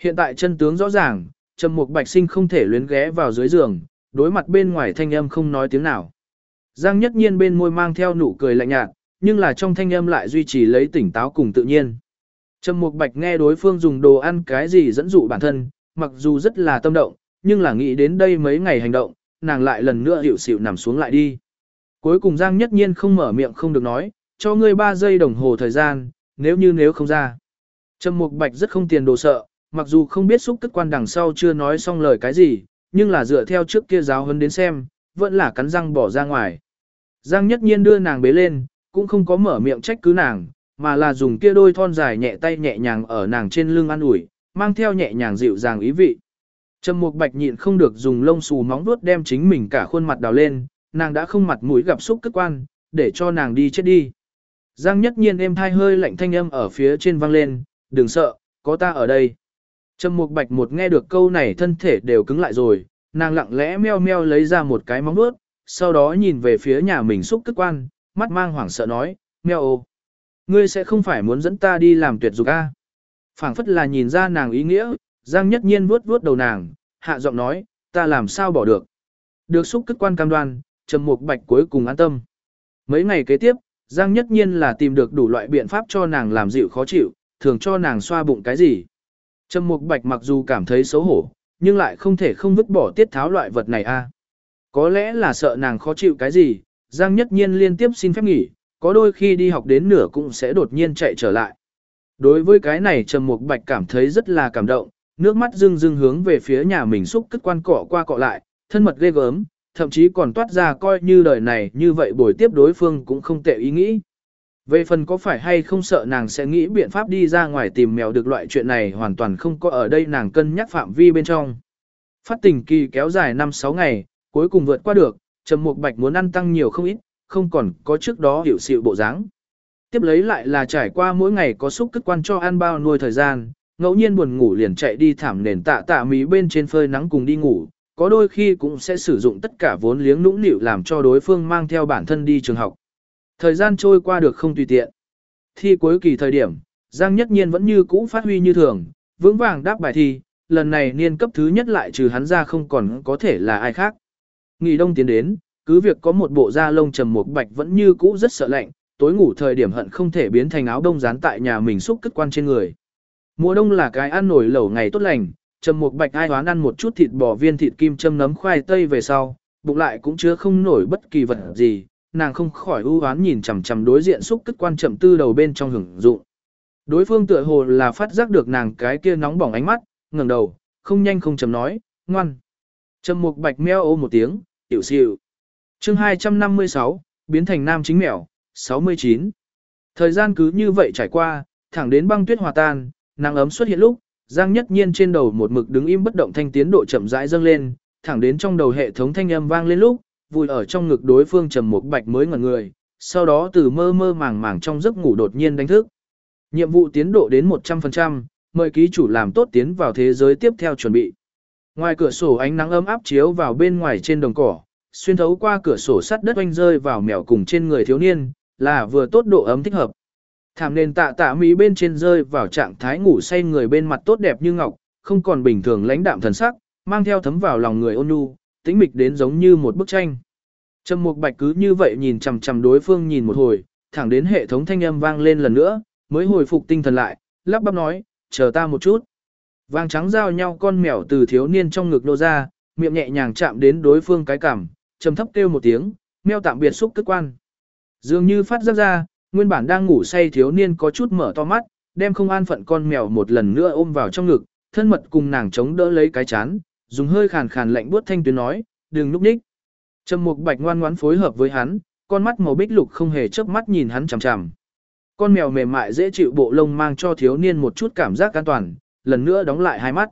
A: Hiện tại chân tướng rõ ràng, Trầm Mục Bạch Sinh không thể luyến ghé vào dưới giường, đối mặt bên ngoài thanh âm không nói tiếng nào. Giang Nhất Nhiên bên môi mang theo nụ cười lạnh nhạt, nhưng là trong thanh âm lại duy trì lấy tỉnh táo cùng tự nhiên. Trầm Mục Bạch nghe đối phương dùng đồ ăn cái gì dẫn dụ bản thân, mặc dù rất là tâm động, nhưng là nghĩ đến đây mấy ngày hành động, nàng lại lần nữa hiểu xịu nằm xuống lại đi. Cuối cùng Giang Nhất Nhiên không mở miệng không được nói, cho ngươi 3 giây đồng hồ thời gian, nếu như nếu không ra. Trầm Mục Bạch rất không tiền đồ sợ, mặc dù không biết xúc tức quan đằng sau chưa nói xong lời cái gì, nhưng là dựa theo trước kia giáo huấn đến xem, vẫn là cắn răng bỏ ra ngoài. Giang Nhất Nhiên đưa nàng bế lên, cũng không có mở miệng trách cứ nàng, mà là dùng kia đôi thon dài nhẹ tay nhẹ nhàng ở nàng trên lưng an ủi, mang theo nhẹ nhàng dịu dàng ý vị. Trầm Mục Bạch nhịn không được dùng lông xù móng vuốt đem chính mình cả khuôn mặt đào lên, nàng đã không mặt mũi gặp xúc tức quan, để cho nàng đi chết đi. Giang Nhất Nhiên êm thai hơi lạnh thanh âm ở phía trên vang lên, đừng sợ, có ta ở đây. Trầm Mục Bạch một nghe được câu này thân thể đều cứng lại rồi, nàng lặng lẽ meo meo lấy ra một cái móng vuốt, sau đó nhìn về phía nhà mình xúc tức quan, mắt mang hoảng sợ nói, meo ô. Ngươi sẽ không phải muốn dẫn ta đi làm tuyệt dục a? À? phảng phất là nhìn ra nàng ý nghĩa, Giang Nhất Nhiên vuốt vuốt đầu nàng, hạ giọng nói, ta làm sao bỏ được. Được xúc cất quan cam đoan, Trầm Mục Bạch cuối cùng an tâm. Mấy ngày kế tiếp, Giang Nhất Nhiên là tìm được đủ loại biện pháp cho nàng làm dịu khó chịu, thường cho nàng xoa bụng cái gì. Trầm Mục Bạch mặc dù cảm thấy xấu hổ, nhưng lại không thể không vứt bỏ tiết tháo loại vật này a. Có lẽ là sợ nàng khó chịu cái gì, Giang Nhất Nhiên liên tiếp xin phép nghỉ, có đôi khi đi học đến nửa cũng sẽ đột nhiên chạy trở lại. Đối với cái này Trầm Mục Bạch cảm thấy rất là cảm động, nước mắt rưng rưng hướng về phía nhà mình xúc cất quan cọ qua cọ lại, thân mật ghê gớm, thậm chí còn toát ra coi như đời này như vậy buổi tiếp đối phương cũng không tệ ý nghĩ. Về phần có phải hay không sợ nàng sẽ nghĩ biện pháp đi ra ngoài tìm mèo được loại chuyện này hoàn toàn không có ở đây nàng cân nhắc phạm vi bên trong. Phát tình kỳ kéo dài 5-6 ngày, cuối cùng vượt qua được, Trầm Mục Bạch muốn ăn tăng nhiều không ít, không còn có trước đó hiểu sự bộ dáng. Tiếp lấy lại là trải qua mỗi ngày có xúc cất quan cho ăn bao nuôi thời gian, ngẫu nhiên buồn ngủ liền chạy đi thảm nền tạ tạ mí bên trên phơi nắng cùng đi ngủ, có đôi khi cũng sẽ sử dụng tất cả vốn liếng nũng nịu làm cho đối phương mang theo bản thân đi trường học. Thời gian trôi qua được không tùy tiện. Thi cuối kỳ thời điểm, Giang Nhất Nhiên vẫn như cũ phát huy như thường, vững vàng đáp bài thi, lần này niên cấp thứ nhất lại trừ hắn ra không còn có thể là ai khác. Nghỉ đông tiến đến, cứ việc có một bộ da lông trầm một bạch vẫn như cũ rất sợ lạnh, tối ngủ thời điểm hận không thể biến thành áo đông dán tại nhà mình xúc cất quan trên người. Mùa đông là cái ăn nổi lẩu ngày tốt lành, trầm Mục bạch ai hoán ăn một chút thịt bò viên thịt kim châm nấm khoai tây về sau, bụng lại cũng chứa không nổi bất kỳ vật gì, nàng không khỏi ưu hoán nhìn chằm chằm đối diện xúc cất quan chậm tư đầu bên trong hưởng dụng. Đối phương tựa hồ là phát giác được nàng cái kia nóng bỏng ánh mắt, ngẩng đầu, không nhanh không chậm nói, ngoan. Trầm mục bạch meo ô một tiếng, tiểu xịu. chương 256, biến thành nam chính mèo, 69. Thời gian cứ như vậy trải qua, thẳng đến băng tuyết hòa tan, nắng ấm xuất hiện lúc, Giang Nhất Nhiên trên đầu một mực đứng im bất động thanh tiến độ chậm rãi dâng lên, thẳng đến trong đầu hệ thống thanh âm vang lên lúc, vùi ở trong ngực đối phương trầm một bạch mới ngẩn người, sau đó từ mơ mơ màng màng trong giấc ngủ đột nhiên đánh thức. Nhiệm vụ tiến độ đến 100%, mời ký chủ làm tốt tiến vào thế giới tiếp theo chuẩn bị. Ngoài cửa sổ ánh nắng ấm áp chiếu vào bên ngoài trên đồng cỏ, xuyên thấu qua cửa sổ sắt đất oanh rơi vào mèo cùng trên người thiếu niên, là vừa tốt độ ấm thích hợp. Thảm nền tạ tạ mỹ bên trên rơi vào trạng thái ngủ say người bên mặt tốt đẹp như ngọc, không còn bình thường lãnh đạm thần sắc, mang theo thấm vào lòng người ôn nhu, tĩnh mịch đến giống như một bức tranh. Trầm Mục Bạch cứ như vậy nhìn chằm chằm đối phương nhìn một hồi, thẳng đến hệ thống thanh âm vang lên lần nữa, mới hồi phục tinh thần lại, lắp bắp nói, chờ ta một chút. Vàng trắng giao nhau con mèo từ thiếu niên trong ngực nô ra, miệng nhẹ nhàng chạm đến đối phương cái cằm, trầm thấp kêu một tiếng, meo tạm biệt xúc cất quan. Dường như phát ra ra, nguyên bản đang ngủ say thiếu niên có chút mở to mắt, đem không an phận con mèo một lần nữa ôm vào trong ngực, thân mật cùng nàng chống đỡ lấy cái chán, dùng hơi khàn khàn lạnh buốt thanh tuyến nói, đừng núp ních. Trầm Mục Bạch ngoan ngoãn phối hợp với hắn, con mắt màu bích lục không hề chớp mắt nhìn hắn chằm chằm. Con mèo mềm mại dễ chịu bộ lông mang cho thiếu niên một chút cảm giác an toàn, lần nữa đóng lại hai mắt.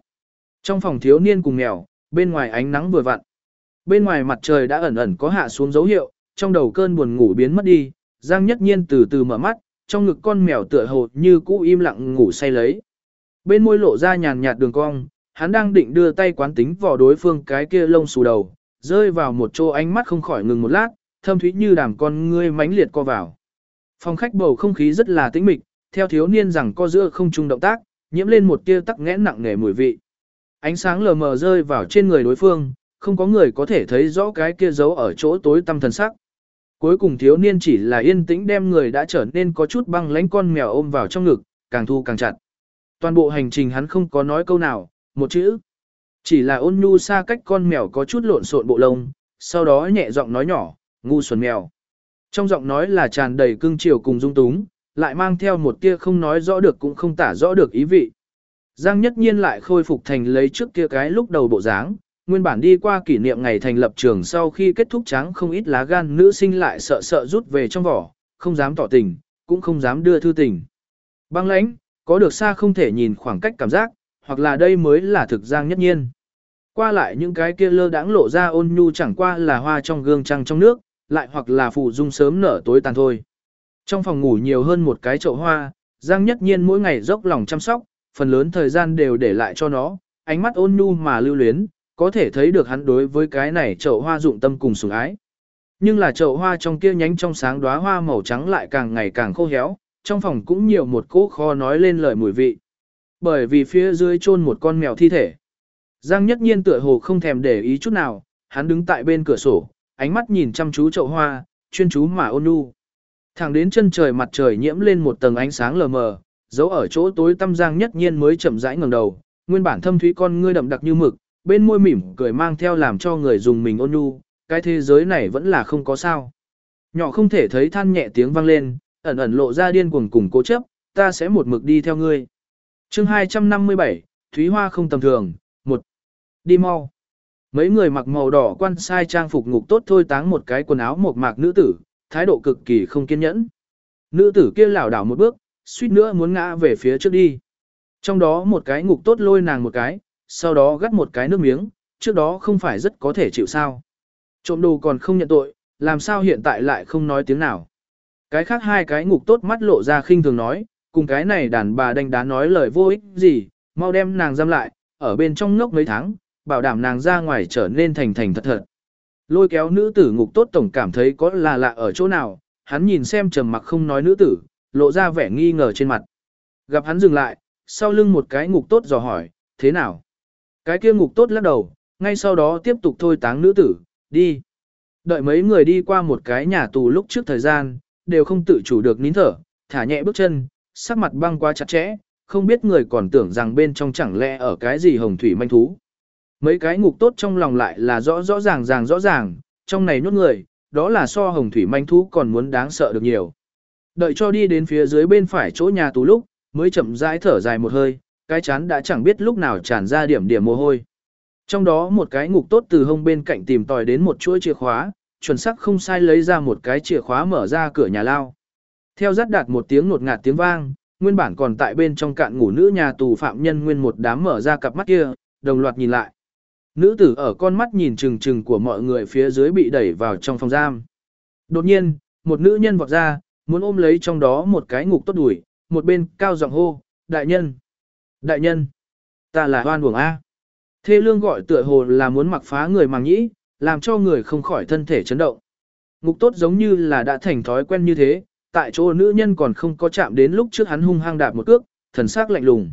A: Trong phòng thiếu niên cùng mèo, bên ngoài ánh nắng vừa vặn. Bên ngoài mặt trời đã ẩn ẩn có hạ xuống dấu hiệu, trong đầu cơn buồn ngủ biến mất đi, Giang Nhất Nhiên từ từ mở mắt, trong ngực con mèo tựa hồ như cũ im lặng ngủ say lấy. Bên môi lộ ra nhàn nhạt đường cong, hắn đang định đưa tay quán tính vào đối phương cái kia lông xù đầu, rơi vào một chỗ ánh mắt không khỏi ngừng một lát, thâm thúy như đàm con ngươi mãnh liệt co vào. Phòng khách bầu không khí rất là tĩnh mịch, theo thiếu niên rằng co giữa không trung động tác, nhiễm lên một tia tắc nghẽn nặng nề mùi vị. Ánh sáng lờ mờ rơi vào trên người đối phương, không có người có thể thấy rõ cái kia giấu ở chỗ tối tâm thần sắc. Cuối cùng thiếu niên chỉ là yên tĩnh đem người đã trở nên có chút băng lãnh con mèo ôm vào trong ngực, càng thu càng chặt. Toàn bộ hành trình hắn không có nói câu nào, một chữ. Chỉ là ôn nhu xa cách con mèo có chút lộn xộn bộ lông, sau đó nhẹ giọng nói nhỏ, ngu xuẩn mèo. Trong giọng nói là tràn đầy cưng chiều cùng dung túng, lại mang theo một tia không nói rõ được cũng không tả rõ được ý vị. Giang nhất nhiên lại khôi phục thành lấy trước kia cái lúc đầu bộ dáng, nguyên bản đi qua kỷ niệm ngày thành lập trường sau khi kết thúc tráng không ít lá gan nữ sinh lại sợ sợ rút về trong vỏ, không dám tỏ tình, cũng không dám đưa thư tình. Băng lãnh, có được xa không thể nhìn khoảng cách cảm giác, hoặc là đây mới là thực giang nhất nhiên. Qua lại những cái kia lơ đãng lộ ra ôn nhu chẳng qua là hoa trong gương trăng trong nước, lại hoặc là phụ dung sớm nở tối tàn thôi. Trong phòng ngủ nhiều hơn một cái chậu hoa, Giang Nhất Nhiên mỗi ngày dốc lòng chăm sóc, phần lớn thời gian đều để lại cho nó, ánh mắt ôn nhu mà lưu luyến, có thể thấy được hắn đối với cái này chậu hoa dụng tâm cùng sủng ái. Nhưng là chậu hoa trong kia nhánh trong sáng đóa hoa màu trắng lại càng ngày càng khô héo, trong phòng cũng nhiều một cỗ kho nói lên lời mùi vị. Bởi vì phía dưới chôn một con mèo thi thể. Giang Nhất Nhiên tựa hồ không thèm để ý chút nào, hắn đứng tại bên cửa sổ, ánh mắt nhìn chăm chú chậu hoa, chuyên chú mà ôn nhu. Thẳng đến chân trời mặt trời nhiễm lên một tầng ánh sáng lờ mờ, giấu ở chỗ tối tăm Giang Nhất Nhiên mới chậm rãi ngẩng đầu, nguyên bản thâm thúy con ngươi đậm đặc như mực, bên môi mỉm cười mang theo làm cho người dùng mình ôn nhu, cái thế giới này vẫn là không có sao. Nhỏ không thể thấy than nhẹ tiếng vang lên, ẩn ẩn lộ ra điên cuồng cùng cố chấp, ta sẽ một mực đi theo ngươi. Chương 257, Thúy Hoa không tầm thường, một Đi mau. Mấy người mặc màu đỏ quan sai trang phục ngục tốt thôi táng một cái quần áo một mạc nữ tử, thái độ cực kỳ không kiên nhẫn. Nữ tử kia lảo đảo một bước, suýt nữa muốn ngã về phía trước đi. Trong đó một cái ngục tốt lôi nàng một cái, sau đó gắt một cái nước miếng, trước đó không phải rất có thể chịu sao. Trộm đồ còn không nhận tội, làm sao hiện tại lại không nói tiếng nào. Cái khác hai cái ngục tốt mắt lộ ra khinh thường nói, cùng cái này đàn bà đánh đá nói lời vô ích gì, mau đem nàng giam lại, ở bên trong ngốc mấy tháng, bảo đảm nàng ra ngoài trở nên thành thành thật thật. Lôi kéo nữ tử ngục tốt tổng cảm thấy có là lạ ở chỗ nào, hắn nhìn xem trầm mặc không nói nữ tử, lộ ra vẻ nghi ngờ trên mặt. Gặp hắn dừng lại, sau lưng một cái ngục tốt dò hỏi, thế nào? Cái kia ngục tốt lắc đầu, ngay sau đó tiếp tục thôi táng nữ tử, đi. Đợi mấy người đi qua một cái nhà tù lúc trước thời gian, đều không tự chủ được nín thở, thả nhẹ bước chân, sắc mặt băng quá chặt chẽ, không biết người còn tưởng rằng bên trong chẳng lẽ ở cái gì hồng thủy manh thú. Mấy cái ngục tốt trong lòng lại là rõ rõ ràng ràng rõ ràng, trong này nhốt người, đó là so hồng thủy manh thú còn muốn đáng sợ được nhiều. Đợi cho đi đến phía dưới bên phải chỗ nhà tù lúc, mới chậm rãi thở dài một hơi, cái chán đã chẳng biết lúc nào tràn ra điểm điểm mồ hôi. Trong đó một cái ngục tốt từ hông bên cạnh tìm tòi đến một chuỗi chìa khóa, chuẩn xác không sai lấy ra một cái chìa khóa mở ra cửa nhà lao. Theo rắt đạt một tiếng nột ngạt tiếng vang, nguyên bản còn tại bên trong cạn ngủ nữ nhà tù phạm nhân nguyên một đám mở ra cặp mắt kia, đồng loạt nhìn lại. Nữ tử ở con mắt nhìn chừng chừng của mọi người phía dưới bị đẩy vào trong phòng giam. Đột nhiên, một nữ nhân vọt ra, muốn ôm lấy trong đó một cái ngục tốt đuổi, một bên cao giọng hô, đại nhân, đại nhân, ta là hoan buồng A. Thê lương gọi tựa hồ là muốn mặc phá người màng nhĩ, làm cho người không khỏi thân thể chấn động. Ngục tốt giống như là đã thành thói quen như thế, tại chỗ nữ nhân còn không có chạm đến lúc trước hắn hung hăng đạp một cước, thần sắc lạnh lùng.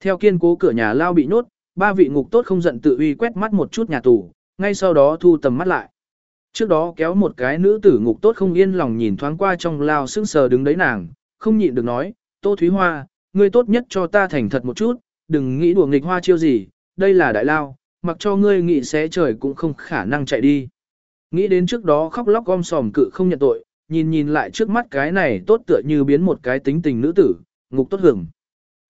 A: Theo kiên cố cửa nhà lao bị nốt, ba vị ngục tốt không giận tự uy quét mắt một chút nhà tù, ngay sau đó thu tầm mắt lại. Trước đó kéo một cái nữ tử ngục tốt không yên lòng nhìn thoáng qua trong lao sững sờ đứng đấy nàng, không nhịn được nói, Tô Thúy Hoa, ngươi tốt nhất cho ta thành thật một chút, đừng nghĩ đùa nghịch hoa chiêu gì, đây là đại lao, mặc cho ngươi nghĩ xé trời cũng không khả năng chạy đi. Nghĩ đến trước đó khóc lóc gom sòm cự không nhận tội, nhìn nhìn lại trước mắt cái này tốt tựa như biến một cái tính tình nữ tử, ngục tốt hưởng.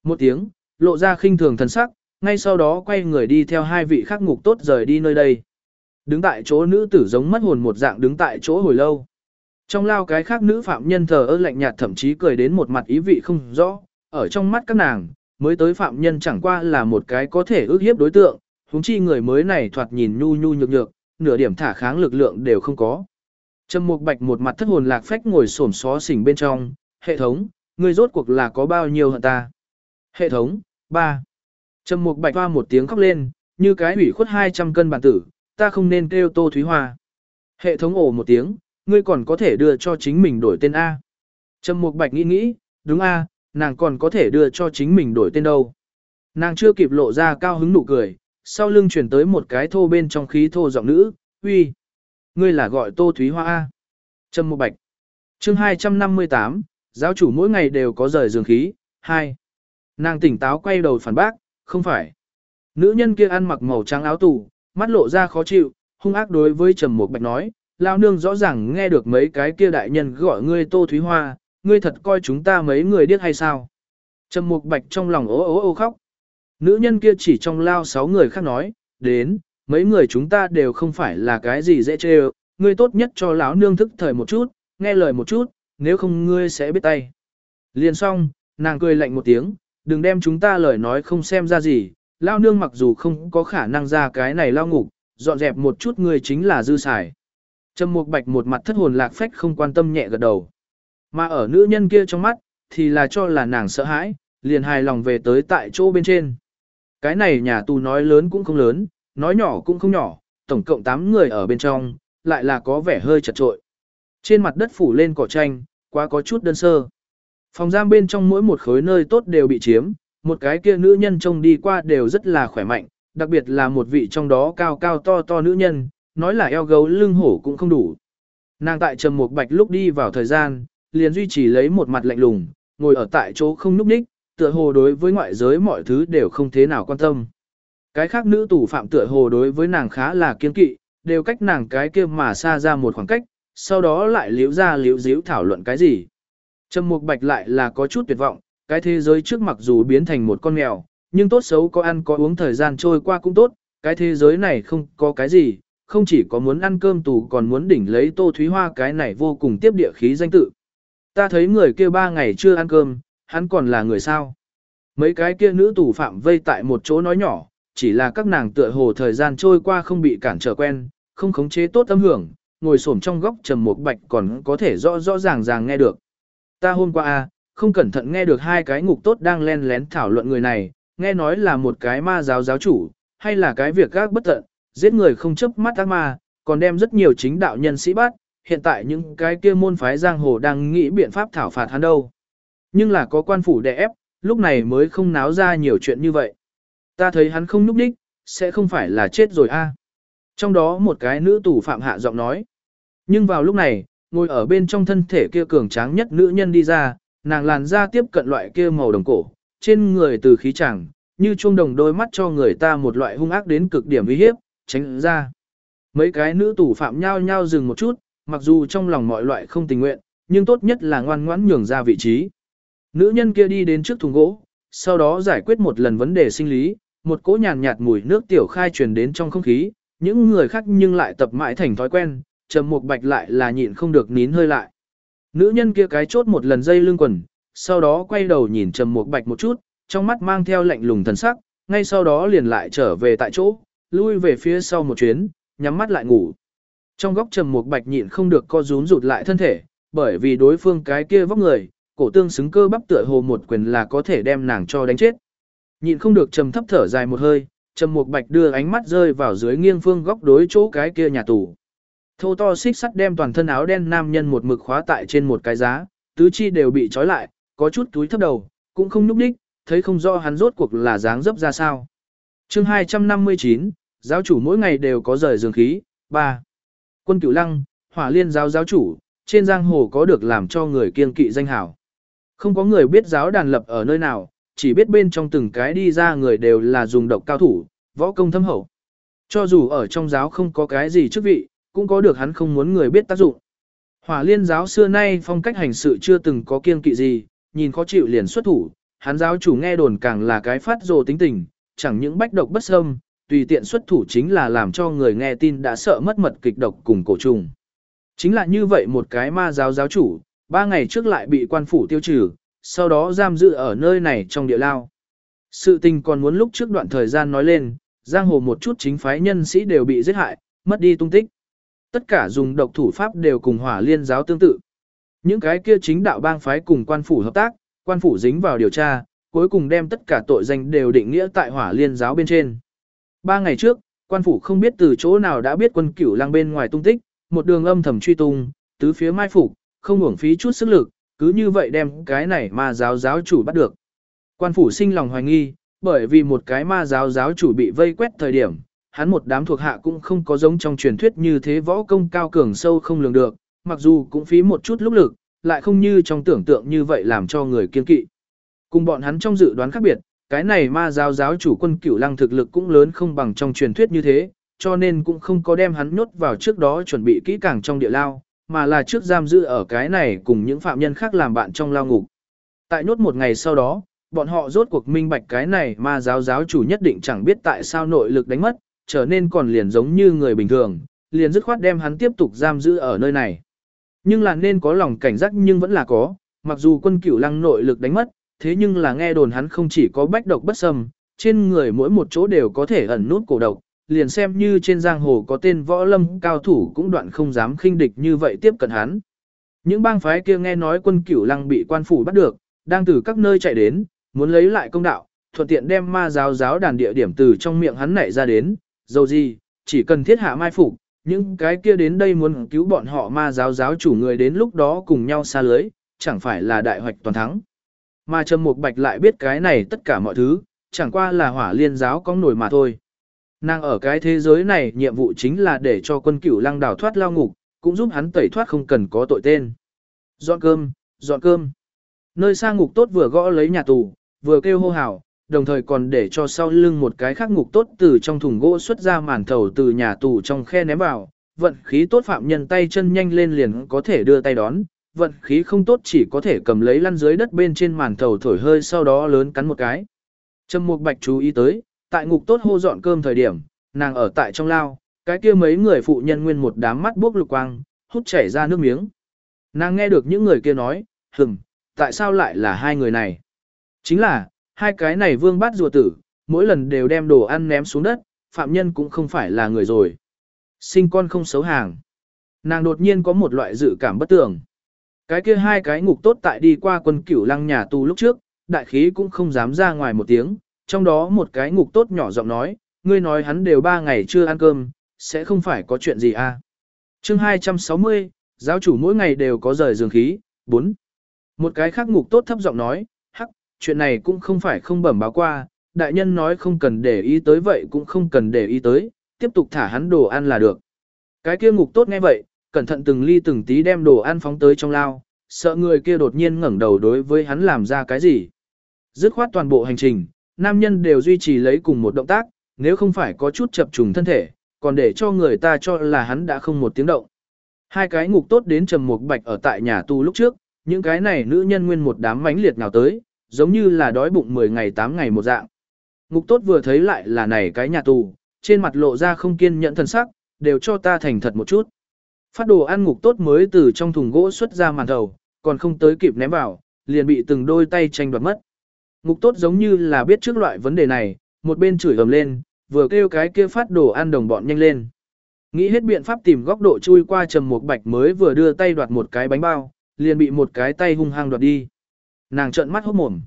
A: Một tiếng, lộ ra khinh thường thần sắc, ngay sau đó quay người đi theo hai vị khác ngục tốt rời đi nơi đây. Đứng tại chỗ nữ tử giống mất hồn một dạng đứng tại chỗ hồi lâu. Trong lao cái khác nữ phạm nhân thờ ơ lạnh nhạt thậm chí cười đến một mặt ý vị không rõ, ở trong mắt các nàng, mới tới phạm nhân chẳng qua là một cái có thể ước hiếp đối tượng, huống chi người mới này thoạt nhìn nhu nhu nhược nhược, nửa điểm thả kháng lực lượng đều không có. Trầm Mục Bạch một mặt thất hồn lạc phách ngồi xổm xó xỉnh bên trong, hệ thống, ngươi rốt cuộc là có bao nhiêu hận ta? Hệ thống, 3. Trầm Mục Bạch hoa một tiếng khóc lên, như cái hủy khuất 200 cân bản tử, ta không nên kêu Tô Thúy Hoa. Hệ thống ồ một tiếng, ngươi còn có thể đưa cho chính mình đổi tên A. Trầm Mục Bạch nghĩ nghĩ, đúng A, nàng còn có thể đưa cho chính mình đổi tên đâu. Nàng chưa kịp lộ ra cao hứng nụ cười, sau lưng chuyển tới một cái thô bên trong khí thô giọng nữ, uy, ngươi là gọi Tô Thúy Hoa A. Trầm Mộ Bạch. chương 258, giáo chủ mỗi ngày đều có rời giường khí, 2. Nàng tỉnh táo quay đầu phản bác, không phải. Nữ nhân kia ăn mặc màu trắng áo tù, mắt lộ ra khó chịu, hung ác đối với Trầm Mục Bạch nói, lao nương rõ ràng nghe được mấy cái kia đại nhân gọi ngươi Tô Thúy Hoa, ngươi thật coi chúng ta mấy người điếc hay sao? Trầm Mục Bạch trong lòng ố ố ô khóc. Nữ nhân kia chỉ trong lao sáu người khác nói, đến, mấy người chúng ta đều không phải là cái gì dễ chê ngươi tốt nhất cho lão nương thức thời một chút, nghe lời một chút, nếu không ngươi sẽ biết tay. Liền xong, nàng cười lạnh một tiếng, đừng đem chúng ta lời nói không xem ra gì, lao nương mặc dù không có khả năng ra cái này lao ngục, dọn dẹp một chút ngươi chính là dư xài. Trầm Mục Bạch một mặt thất hồn lạc phách không quan tâm nhẹ gật đầu. Mà ở nữ nhân kia trong mắt, thì là cho là nàng sợ hãi, liền hài lòng về tới tại chỗ bên trên. Cái này nhà tù nói lớn cũng không lớn, nói nhỏ cũng không nhỏ, tổng cộng 8 người ở bên trong, lại là có vẻ hơi chật trội. Trên mặt đất phủ lên cỏ tranh, quá có chút đơn sơ. Phòng giam bên trong mỗi một khối nơi tốt đều bị chiếm, một cái kia nữ nhân trông đi qua đều rất là khỏe mạnh, đặc biệt là một vị trong đó cao cao to to nữ nhân, nói là eo gấu lưng hổ cũng không đủ. Nàng tại trầm một bạch lúc đi vào thời gian, liền duy trì lấy một mặt lạnh lùng, ngồi ở tại chỗ không núp ních, tựa hồ đối với ngoại giới mọi thứ đều không thế nào quan tâm. Cái khác nữ tù phạm tựa hồ đối với nàng khá là kiên kỵ, đều cách nàng cái kia mà xa ra một khoảng cách, sau đó lại liễu ra liễu díu thảo luận cái gì. Trầm Mục Bạch lại là có chút tuyệt vọng, cái thế giới trước mặc dù biến thành một con mèo, nhưng tốt xấu có ăn có uống thời gian trôi qua cũng tốt, cái thế giới này không có cái gì, không chỉ có muốn ăn cơm tù còn muốn đỉnh lấy Tô Thúy Hoa cái này vô cùng tiếp địa khí danh tự. Ta thấy người kia ba ngày chưa ăn cơm, hắn còn là người sao. Mấy cái kia nữ tù phạm vây tại một chỗ nói nhỏ, chỉ là các nàng tựa hồ thời gian trôi qua không bị cản trở quen, không khống chế tốt âm hưởng, ngồi xổm trong góc trầm một bạch còn có thể rõ rõ ràng ràng nghe được. Ta hôm qua a không cẩn thận nghe được hai cái ngục tốt đang len lén thảo luận người này, nghe nói là một cái ma giáo giáo chủ, hay là cái việc gác bất tận, giết người không chấp mắt ác ma, còn đem rất nhiều chính đạo nhân sĩ bắt, hiện tại những cái kia môn phái giang hồ đang nghĩ biện pháp thảo phạt hắn đâu. Nhưng là có quan phủ đè ép, lúc này mới không náo ra nhiều chuyện như vậy. Ta thấy hắn không núp đích, sẽ không phải là chết rồi a. Trong đó một cái nữ tù phạm hạ giọng nói. Nhưng vào lúc này, ngồi ở bên trong thân thể kia cường tráng nhất nữ nhân đi ra, nàng làn da tiếp cận loại kia màu đồng cổ, trên người từ khí chẳng, như chuông đồng đôi mắt cho người ta một loại hung ác đến cực điểm uy hiếp, tránh ra. Mấy cái nữ tù phạm nhao nhao dừng một chút, mặc dù trong lòng mọi loại không tình nguyện, nhưng tốt nhất là ngoan ngoãn nhường ra vị trí. Nữ nhân kia đi đến trước thùng gỗ, sau đó giải quyết một lần vấn đề sinh lý, một cỗ nhàn nhạt mùi nước tiểu khai truyền đến trong không khí, những người khác nhưng lại tập mãi thành thói quen, trầm mục bạch lại là nhịn không được nín hơi lại. Nữ nhân kia cái chốt một lần dây lưng quần, sau đó quay đầu nhìn trầm mục bạch một chút, trong mắt mang theo lạnh lùng thần sắc, ngay sau đó liền lại trở về tại chỗ, lui về phía sau một chuyến, nhắm mắt lại ngủ. Trong góc trầm một bạch nhịn không được co rúm rụt lại thân thể, bởi vì đối phương cái kia vóc người, cổ tương xứng cơ bắp tựa hồ một quyền là có thể đem nàng cho đánh chết. Nhịn không được trầm thấp thở dài một hơi, Trầm một Bạch đưa ánh mắt rơi vào dưới nghiêng phương góc đối chỗ cái kia nhà tù. Thô to xích sắt đem toàn thân áo đen nam nhân một mực khóa tại trên một cái giá, tứ chi đều bị trói lại, có chút túi thấp đầu, cũng không núp đích, thấy không rõ hắn rốt cuộc là dáng dấp ra sao. chương 259, giáo chủ mỗi ngày đều có rời dường khí, 3. Quân cửu lăng, hỏa liên giáo giáo chủ, trên giang hồ có được làm cho người kiên kỵ danh hảo. Không có người biết giáo đàn lập ở nơi nào, chỉ biết bên trong từng cái đi ra người đều là dùng độc cao thủ, võ công thâm hậu. Cho dù ở trong giáo không có cái gì chức vị, cũng có được hắn không muốn người biết tác dụng. Hỏa liên giáo xưa nay phong cách hành sự chưa từng có kiên kỵ gì, nhìn khó chịu liền xuất thủ, hắn giáo chủ nghe đồn càng là cái phát rồ tính tình, chẳng những bách độc bất xâm, tùy tiện xuất thủ chính là làm cho người nghe tin đã sợ mất mật kịch độc cùng cổ trùng. Chính là như vậy một cái ma giáo giáo chủ, ba ngày trước lại bị quan phủ tiêu trừ, sau đó giam giữ ở nơi này trong địa lao. Sự tình còn muốn lúc trước đoạn thời gian nói lên, giang hồ một chút chính phái nhân sĩ đều bị giết hại, mất đi tung tích. Tất cả dùng độc thủ pháp đều cùng hỏa liên giáo tương tự. Những cái kia chính đạo bang phái cùng quan phủ hợp tác, quan phủ dính vào điều tra, cuối cùng đem tất cả tội danh đều định nghĩa tại hỏa liên giáo bên trên. Ba ngày trước, quan phủ không biết từ chỗ nào đã biết quân cửu lang bên ngoài tung tích, một đường âm thầm truy tung, tứ phía mai phục, không uổng phí chút sức lực, cứ như vậy đem cái này ma giáo giáo chủ bắt được. Quan phủ sinh lòng hoài nghi, bởi vì một cái ma giáo giáo chủ bị vây quét thời điểm, hắn một đám thuộc hạ cũng không có giống trong truyền thuyết như thế võ công cao cường sâu không lường được, mặc dù cũng phí một chút lúc lực, lại không như trong tưởng tượng như vậy làm cho người kiên kỵ. Cùng bọn hắn trong dự đoán khác biệt, cái này ma giáo giáo chủ quân cửu lăng thực lực cũng lớn không bằng trong truyền thuyết như thế, cho nên cũng không có đem hắn nhốt vào trước đó chuẩn bị kỹ càng trong địa lao, mà là trước giam giữ ở cái này cùng những phạm nhân khác làm bạn trong lao ngục. Tại nhốt một ngày sau đó, bọn họ rốt cuộc minh bạch cái này ma giáo giáo chủ nhất định chẳng biết tại sao nội lực đánh mất, trở nên còn liền giống như người bình thường, liền dứt khoát đem hắn tiếp tục giam giữ ở nơi này. Nhưng là nên có lòng cảnh giác nhưng vẫn là có, mặc dù quân cửu lăng nội lực đánh mất, thế nhưng là nghe đồn hắn không chỉ có bách độc bất sâm trên người mỗi một chỗ đều có thể ẩn nút cổ độc, liền xem như trên giang hồ có tên võ lâm cao thủ cũng đoạn không dám khinh địch như vậy tiếp cận hắn. Những bang phái kia nghe nói quân cửu lăng bị quan phủ bắt được, đang từ các nơi chạy đến, muốn lấy lại công đạo, thuận tiện đem ma giáo giáo đàn địa điểm từ trong miệng hắn nảy ra đến, dầu gì, chỉ cần thiết hạ mai phục, những cái kia đến đây muốn cứu bọn họ ma giáo giáo chủ người đến lúc đó cùng nhau xa lưới, chẳng phải là đại hoạch toàn thắng. Mà Trầm Mục Bạch lại biết cái này tất cả mọi thứ, chẳng qua là hỏa liên giáo có nổi mà thôi. Nàng ở cái thế giới này nhiệm vụ chính là để cho quân cửu lăng đảo thoát lao ngục, cũng giúp hắn tẩy thoát không cần có tội tên. Dọn cơm, dọn cơm. Nơi xa ngục tốt vừa gõ lấy nhà tù, vừa kêu hô hào, đồng thời còn để cho sau lưng một cái khác ngục tốt từ trong thùng gỗ xuất ra màn thầu từ nhà tù trong khe ném vào, vận khí tốt phạm nhân tay chân nhanh lên liền có thể đưa tay đón, vận khí không tốt chỉ có thể cầm lấy lăn dưới đất bên trên màn thầu thổi hơi sau đó lớn cắn một cái. Trầm Mục Bạch chú ý tới, tại ngục tốt hô dọn cơm thời điểm, nàng ở tại trong lao, cái kia mấy người phụ nhân nguyên một đám mắt bốc lục quang, hút chảy ra nước miếng. Nàng nghe được những người kia nói, hừm, tại sao lại là hai người này? Chính là, hai cái này vương bát rùa tử, mỗi lần đều đem đồ ăn ném xuống đất, phạm nhân cũng không phải là người rồi. Sinh con không xấu hàng. Nàng đột nhiên có một loại dự cảm bất tường. Cái kia hai cái ngục tốt tại đi qua quân cửu lăng nhà tù lúc trước, đại khí cũng không dám ra ngoài một tiếng, trong đó một cái ngục tốt nhỏ giọng nói, ngươi nói hắn đều ba ngày chưa ăn cơm, sẽ không phải có chuyện gì à. chương 260, giáo chủ mỗi ngày đều có rời giường khí, 4. Một cái khác ngục tốt thấp giọng nói, hắc, chuyện này cũng không phải không bẩm báo qua, đại nhân nói không cần để ý tới vậy cũng không cần để ý tới, tiếp tục thả hắn đồ ăn là được. Cái kia ngục tốt nghe vậy, cẩn thận từng ly từng tí đem đồ ăn phóng tới trong lao, sợ người kia đột nhiên ngẩng đầu đối với hắn làm ra cái gì. Dứt khoát toàn bộ hành trình, nam nhân đều duy trì lấy cùng một động tác, nếu không phải có chút chập trùng thân thể, còn để cho người ta cho là hắn đã không một tiếng động. Hai cái ngục tốt đến trầm một bạch ở tại nhà tù lúc trước, những cái này nữ nhân nguyên một đám mãnh liệt nào tới, giống như là đói bụng 10 ngày 8 ngày một dạng. Ngục tốt vừa thấy lại là này cái nhà tù, trên mặt lộ ra không kiên nhẫn thần sắc, đều cho ta thành thật một chút. Phát đồ ăn ngục tốt mới từ trong thùng gỗ xuất ra màn đầu, còn không tới kịp ném vào, liền bị từng đôi tay tranh đoạt mất. Ngục tốt giống như là biết trước loại vấn đề này, một bên chửi ầm lên, vừa kêu cái kia phát đồ ăn đồng bọn nhanh lên. Nghĩ hết biện pháp tìm góc độ chui qua trầm một bạch mới vừa đưa tay đoạt một cái bánh bao, liền bị một cái tay hung hăng đoạt đi. Nàng trợn mắt hốt mồm.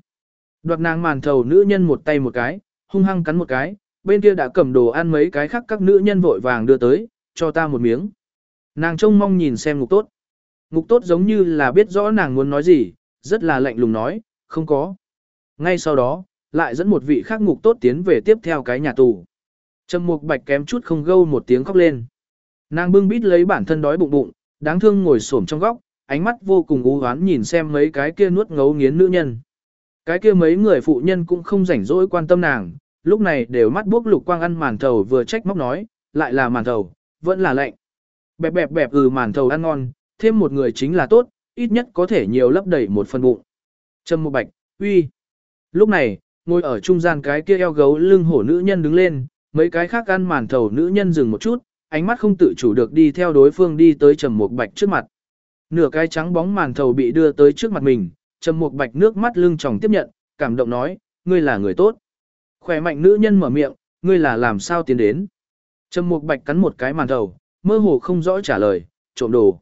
A: Đoạt nàng màn thầu nữ nhân một tay một cái, hung hăng cắn một cái, bên kia đã cầm đồ ăn mấy cái khác các nữ nhân vội vàng đưa tới, cho ta một miếng. Nàng trông mong nhìn xem ngục tốt. Ngục tốt giống như là biết rõ nàng muốn nói gì, rất là lạnh lùng nói, không có. Ngay sau đó, lại dẫn một vị khác ngục tốt tiến về tiếp theo cái nhà tù. Trầm Mục Bạch kém chút không gâu một tiếng khóc lên. Nàng bưng bít lấy bản thân đói bụng bụng, đáng thương ngồi xổm trong góc, ánh mắt vô cùng u hoán nhìn xem mấy cái kia nuốt ngấu nghiến nữ nhân. Cái kia mấy người phụ nhân cũng không rảnh rỗi quan tâm nàng, lúc này đều mắt buốc lục quang ăn màn thầu vừa trách móc nói, lại là màn thầu, vẫn là lạnh. Bẹp bẹp bẹp ừ màn thầu ăn ngon, thêm một người chính là tốt, ít nhất có thể nhiều lấp đầy một phần bụng. Trâm Mộ Bạch, uy. Lúc này, ngồi ở trung gian cái kia eo gấu lưng hổ nữ nhân đứng lên, mấy cái khác ăn màn thầu nữ nhân dừng một chút, ánh mắt không tự chủ được đi theo đối phương đi tới Trầm Mục Bạch trước mặt. Nửa cái trắng bóng màn thầu bị đưa tới trước mặt mình, Trầm Mục Bạch nước mắt lưng tròng tiếp nhận, cảm động nói, ngươi là người tốt. Khỏe mạnh nữ nhân mở miệng, ngươi là làm sao tiến đến. Trầm Mục Bạch cắn một cái màn thầu, mơ hồ không rõ trả lời, trộm đồ.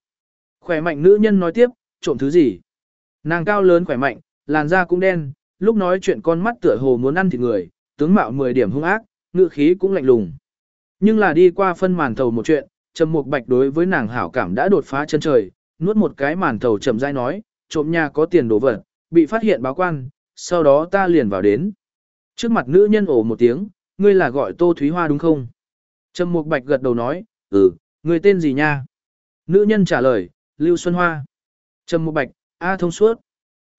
A: Khỏe mạnh nữ nhân nói tiếp, trộm thứ gì? Nàng cao lớn khỏe mạnh, làn da cũng đen, lúc nói chuyện con mắt tựa hồ muốn ăn thịt người, tướng mạo 10 điểm hung ác, ngựa khí cũng lạnh lùng. Nhưng là đi qua phân màn thầu một chuyện, Trầm Mục Bạch đối với nàng hảo cảm đã đột phá chân trời, nuốt một cái màn thầu chậm rãi nói, trộm nhà có tiền đồ vật, bị phát hiện báo quan, sau đó ta liền vào đến. Trước mặt nữ nhân ổ một tiếng, ngươi là gọi Tô Thúy Hoa đúng không? Trầm Mục Bạch gật đầu nói, ừ, Người tên gì nha? Nữ nhân trả lời, Lưu Xuân Hoa. Trầm Mục Bạch, a thông suốt.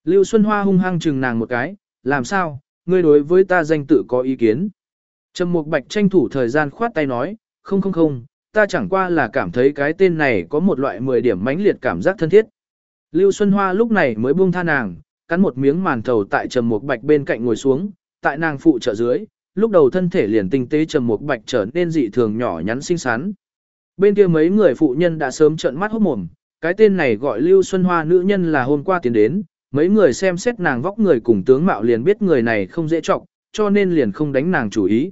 A: Lưu Xuân Hoa hung hăng chừng nàng một cái, làm sao, ngươi đối với ta danh tự có ý kiến. Trầm Mục Bạch tranh thủ thời gian khoát tay nói, không không không, ta chẳng qua là cảm thấy cái tên này có một loại 10 điểm mãnh liệt cảm giác thân thiết. Lưu Xuân Hoa lúc này mới buông tha nàng, cắn một miếng màn thầu tại Trầm Mục Bạch bên cạnh ngồi xuống, tại nàng phụ trợ dưới, lúc đầu thân thể liền tinh tế Trầm Mục Bạch trở nên dị thường nhỏ nhắn xinh xắn. Bên kia mấy người phụ nhân đã sớm trợn mắt hốt mồm, cái tên này gọi Lưu Xuân Hoa nữ nhân là hôm qua tiến đến, mấy người xem xét nàng vóc người cùng tướng mạo liền biết người này không dễ trọng, cho nên liền không đánh nàng chủ ý.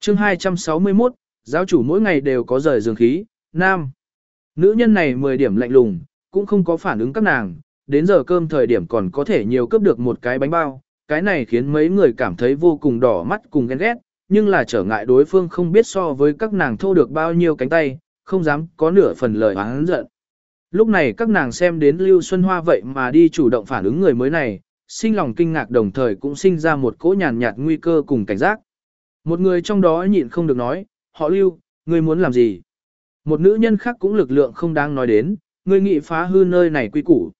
A: chương 261, giáo chủ mỗi ngày đều có rời dương khí, nam. Nữ nhân này 10 điểm lạnh lùng, cũng không có phản ứng các nàng, đến giờ cơm thời điểm còn có thể nhiều cướp được một cái bánh bao, cái này khiến mấy người cảm thấy vô cùng đỏ mắt cùng ghen ghét, nhưng là trở ngại đối phương không biết so với các nàng thô được bao nhiêu cánh tay, không dám có nửa phần lời oán giận. Lúc này các nàng xem đến Lưu Xuân Hoa vậy mà đi chủ động phản ứng người mới này, sinh lòng kinh ngạc đồng thời cũng sinh ra một cỗ nhàn nhạt nguy cơ cùng cảnh giác. Một người trong đó nhịn không được nói, họ Lưu, ngươi muốn làm gì? Một nữ nhân khác cũng lực lượng không đáng nói đến, ngươi nghị phá hư nơi này quy củ.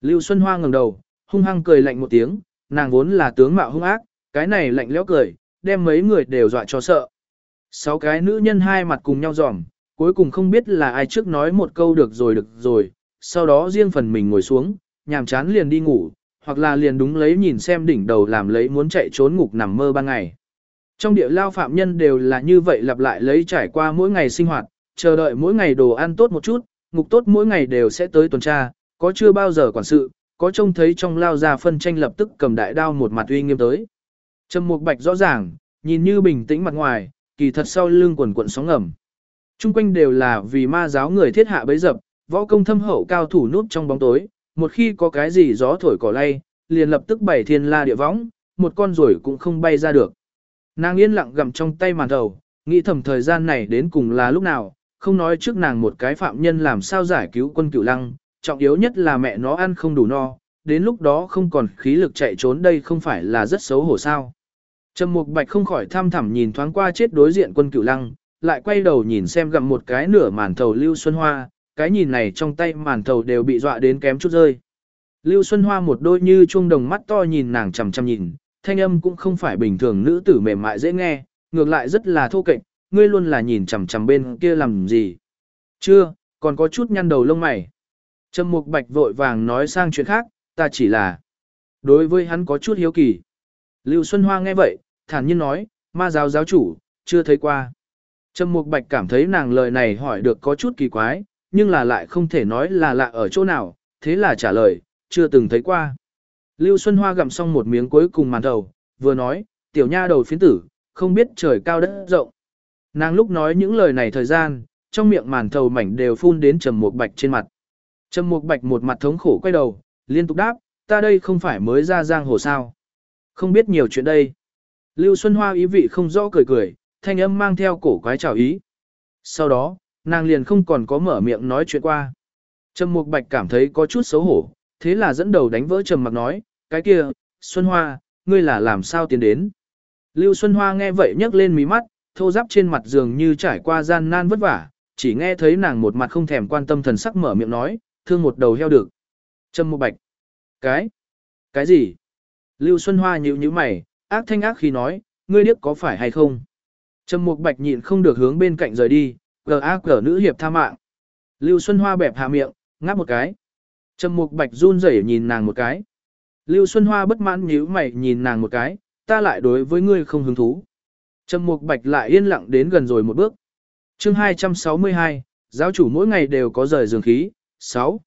A: Lưu Xuân Hoa ngẩng đầu, hung hăng cười lạnh một tiếng, nàng vốn là tướng mạo hung ác, cái này lạnh lẽo cười, đem mấy người đều dọa cho sợ. Sáu cái nữ nhân hai mặt cùng nhau giòm, cuối cùng không biết là ai trước nói một câu được rồi được rồi, sau đó riêng phần mình ngồi xuống, nhàm chán liền đi ngủ, hoặc là liền đúng lấy nhìn xem đỉnh đầu làm lấy muốn chạy trốn ngục nằm mơ ban ngày. Trong địa lao phạm nhân đều là như vậy lặp lại lấy trải qua mỗi ngày sinh hoạt, chờ đợi mỗi ngày đồ ăn tốt một chút, ngục tốt mỗi ngày đều sẽ tới tuần tra, có chưa bao giờ quản sự, có trông thấy trong lao ra phân tranh lập tức cầm đại đao một mặt uy nghiêm tới. Trầm Mục Bạch rõ ràng, nhìn như bình tĩnh mặt ngoài, kỳ thật sau lưng quần quần sóng ngầm. Trung quanh đều là vì ma giáo người thiết hạ bấy dập, võ công thâm hậu cao thủ núp trong bóng tối, một khi có cái gì gió thổi cỏ lay, liền lập tức bảy thiên la địa võng, một con rồi cũng không bay ra được. Nàng yên lặng gầm trong tay màn đầu, nghĩ thầm thời gian này đến cùng là lúc nào, không nói trước nàng một cái phạm nhân làm sao giải cứu quân cửu lăng, trọng yếu nhất là mẹ nó ăn không đủ no, đến lúc đó không còn khí lực chạy trốn đây không phải là rất xấu hổ sao. Trầm Mục Bạch không khỏi tham thẳm nhìn thoáng qua chết đối diện quân cửu lăng, lại quay đầu nhìn xem gặm một cái nửa màn thầu Lưu Xuân Hoa, cái nhìn này trong tay màn thầu đều bị dọa đến kém chút rơi. Lưu Xuân Hoa một đôi như chuông đồng mắt to nhìn nàng chằm chằm nhìn, thanh âm cũng không phải bình thường nữ tử mềm mại dễ nghe, ngược lại rất là thô kệch, ngươi luôn là nhìn chằm chằm bên kia làm gì. Chưa, còn có chút nhăn đầu lông mày. Trầm Mục Bạch vội vàng nói sang chuyện khác, ta chỉ là đối với hắn có chút hiếu kỳ. Lưu Xuân Hoa nghe vậy, thản nhiên nói, ma giáo giáo chủ, chưa thấy qua. Trầm Mục Bạch cảm thấy nàng lời này hỏi được có chút kỳ quái, nhưng là lại không thể nói là lạ ở chỗ nào, thế là trả lời, chưa từng thấy qua. Lưu Xuân Hoa gặm xong một miếng cuối cùng màn đầu, vừa nói, tiểu nha đầu phiến tử, không biết trời cao đất rộng. Nàng lúc nói những lời này thời gian, trong miệng màn thầu mảnh đều phun đến Trầm Mục Bạch trên mặt. Trầm Mục Bạch một mặt thống khổ quay đầu, liên tục đáp, ta đây không phải mới ra giang hồ sao. Không biết nhiều chuyện đây. Lưu Xuân Hoa ý vị không rõ cười cười, thanh âm mang theo cổ quái chào ý. Sau đó, nàng liền không còn có mở miệng nói chuyện qua. Trầm Mục Bạch cảm thấy có chút xấu hổ, thế là dẫn đầu đánh vỡ Trầm Mặc nói, cái kia, Xuân Hoa, ngươi là làm sao tiến đến. Lưu Xuân Hoa nghe vậy nhấc lên mí mắt, thô giáp trên mặt dường như trải qua gian nan vất vả, chỉ nghe thấy nàng một mặt không thèm quan tâm thần sắc mở miệng nói, thương một đầu heo được. Trầm Mục Bạch. Cái? Cái gì? Lưu Xuân Hoa nhíu nhíu mày, ác thanh ác khi nói, ngươi điếc có phải hay không? Trầm Mục Bạch nhịn không được hướng bên cạnh rời đi, gờ ác gờ nữ hiệp tha mạng. Lưu Xuân Hoa bẹp hạ miệng, ngáp một cái. Trầm Mục Bạch run rẩy nhìn nàng một cái. Lưu Xuân Hoa bất mãn nhíu mày nhìn nàng một cái, ta lại đối với ngươi không hứng thú. Trầm Mục Bạch lại yên lặng đến gần rồi một bước. Chương 262, giáo chủ mỗi ngày đều có rời giường khí. 6.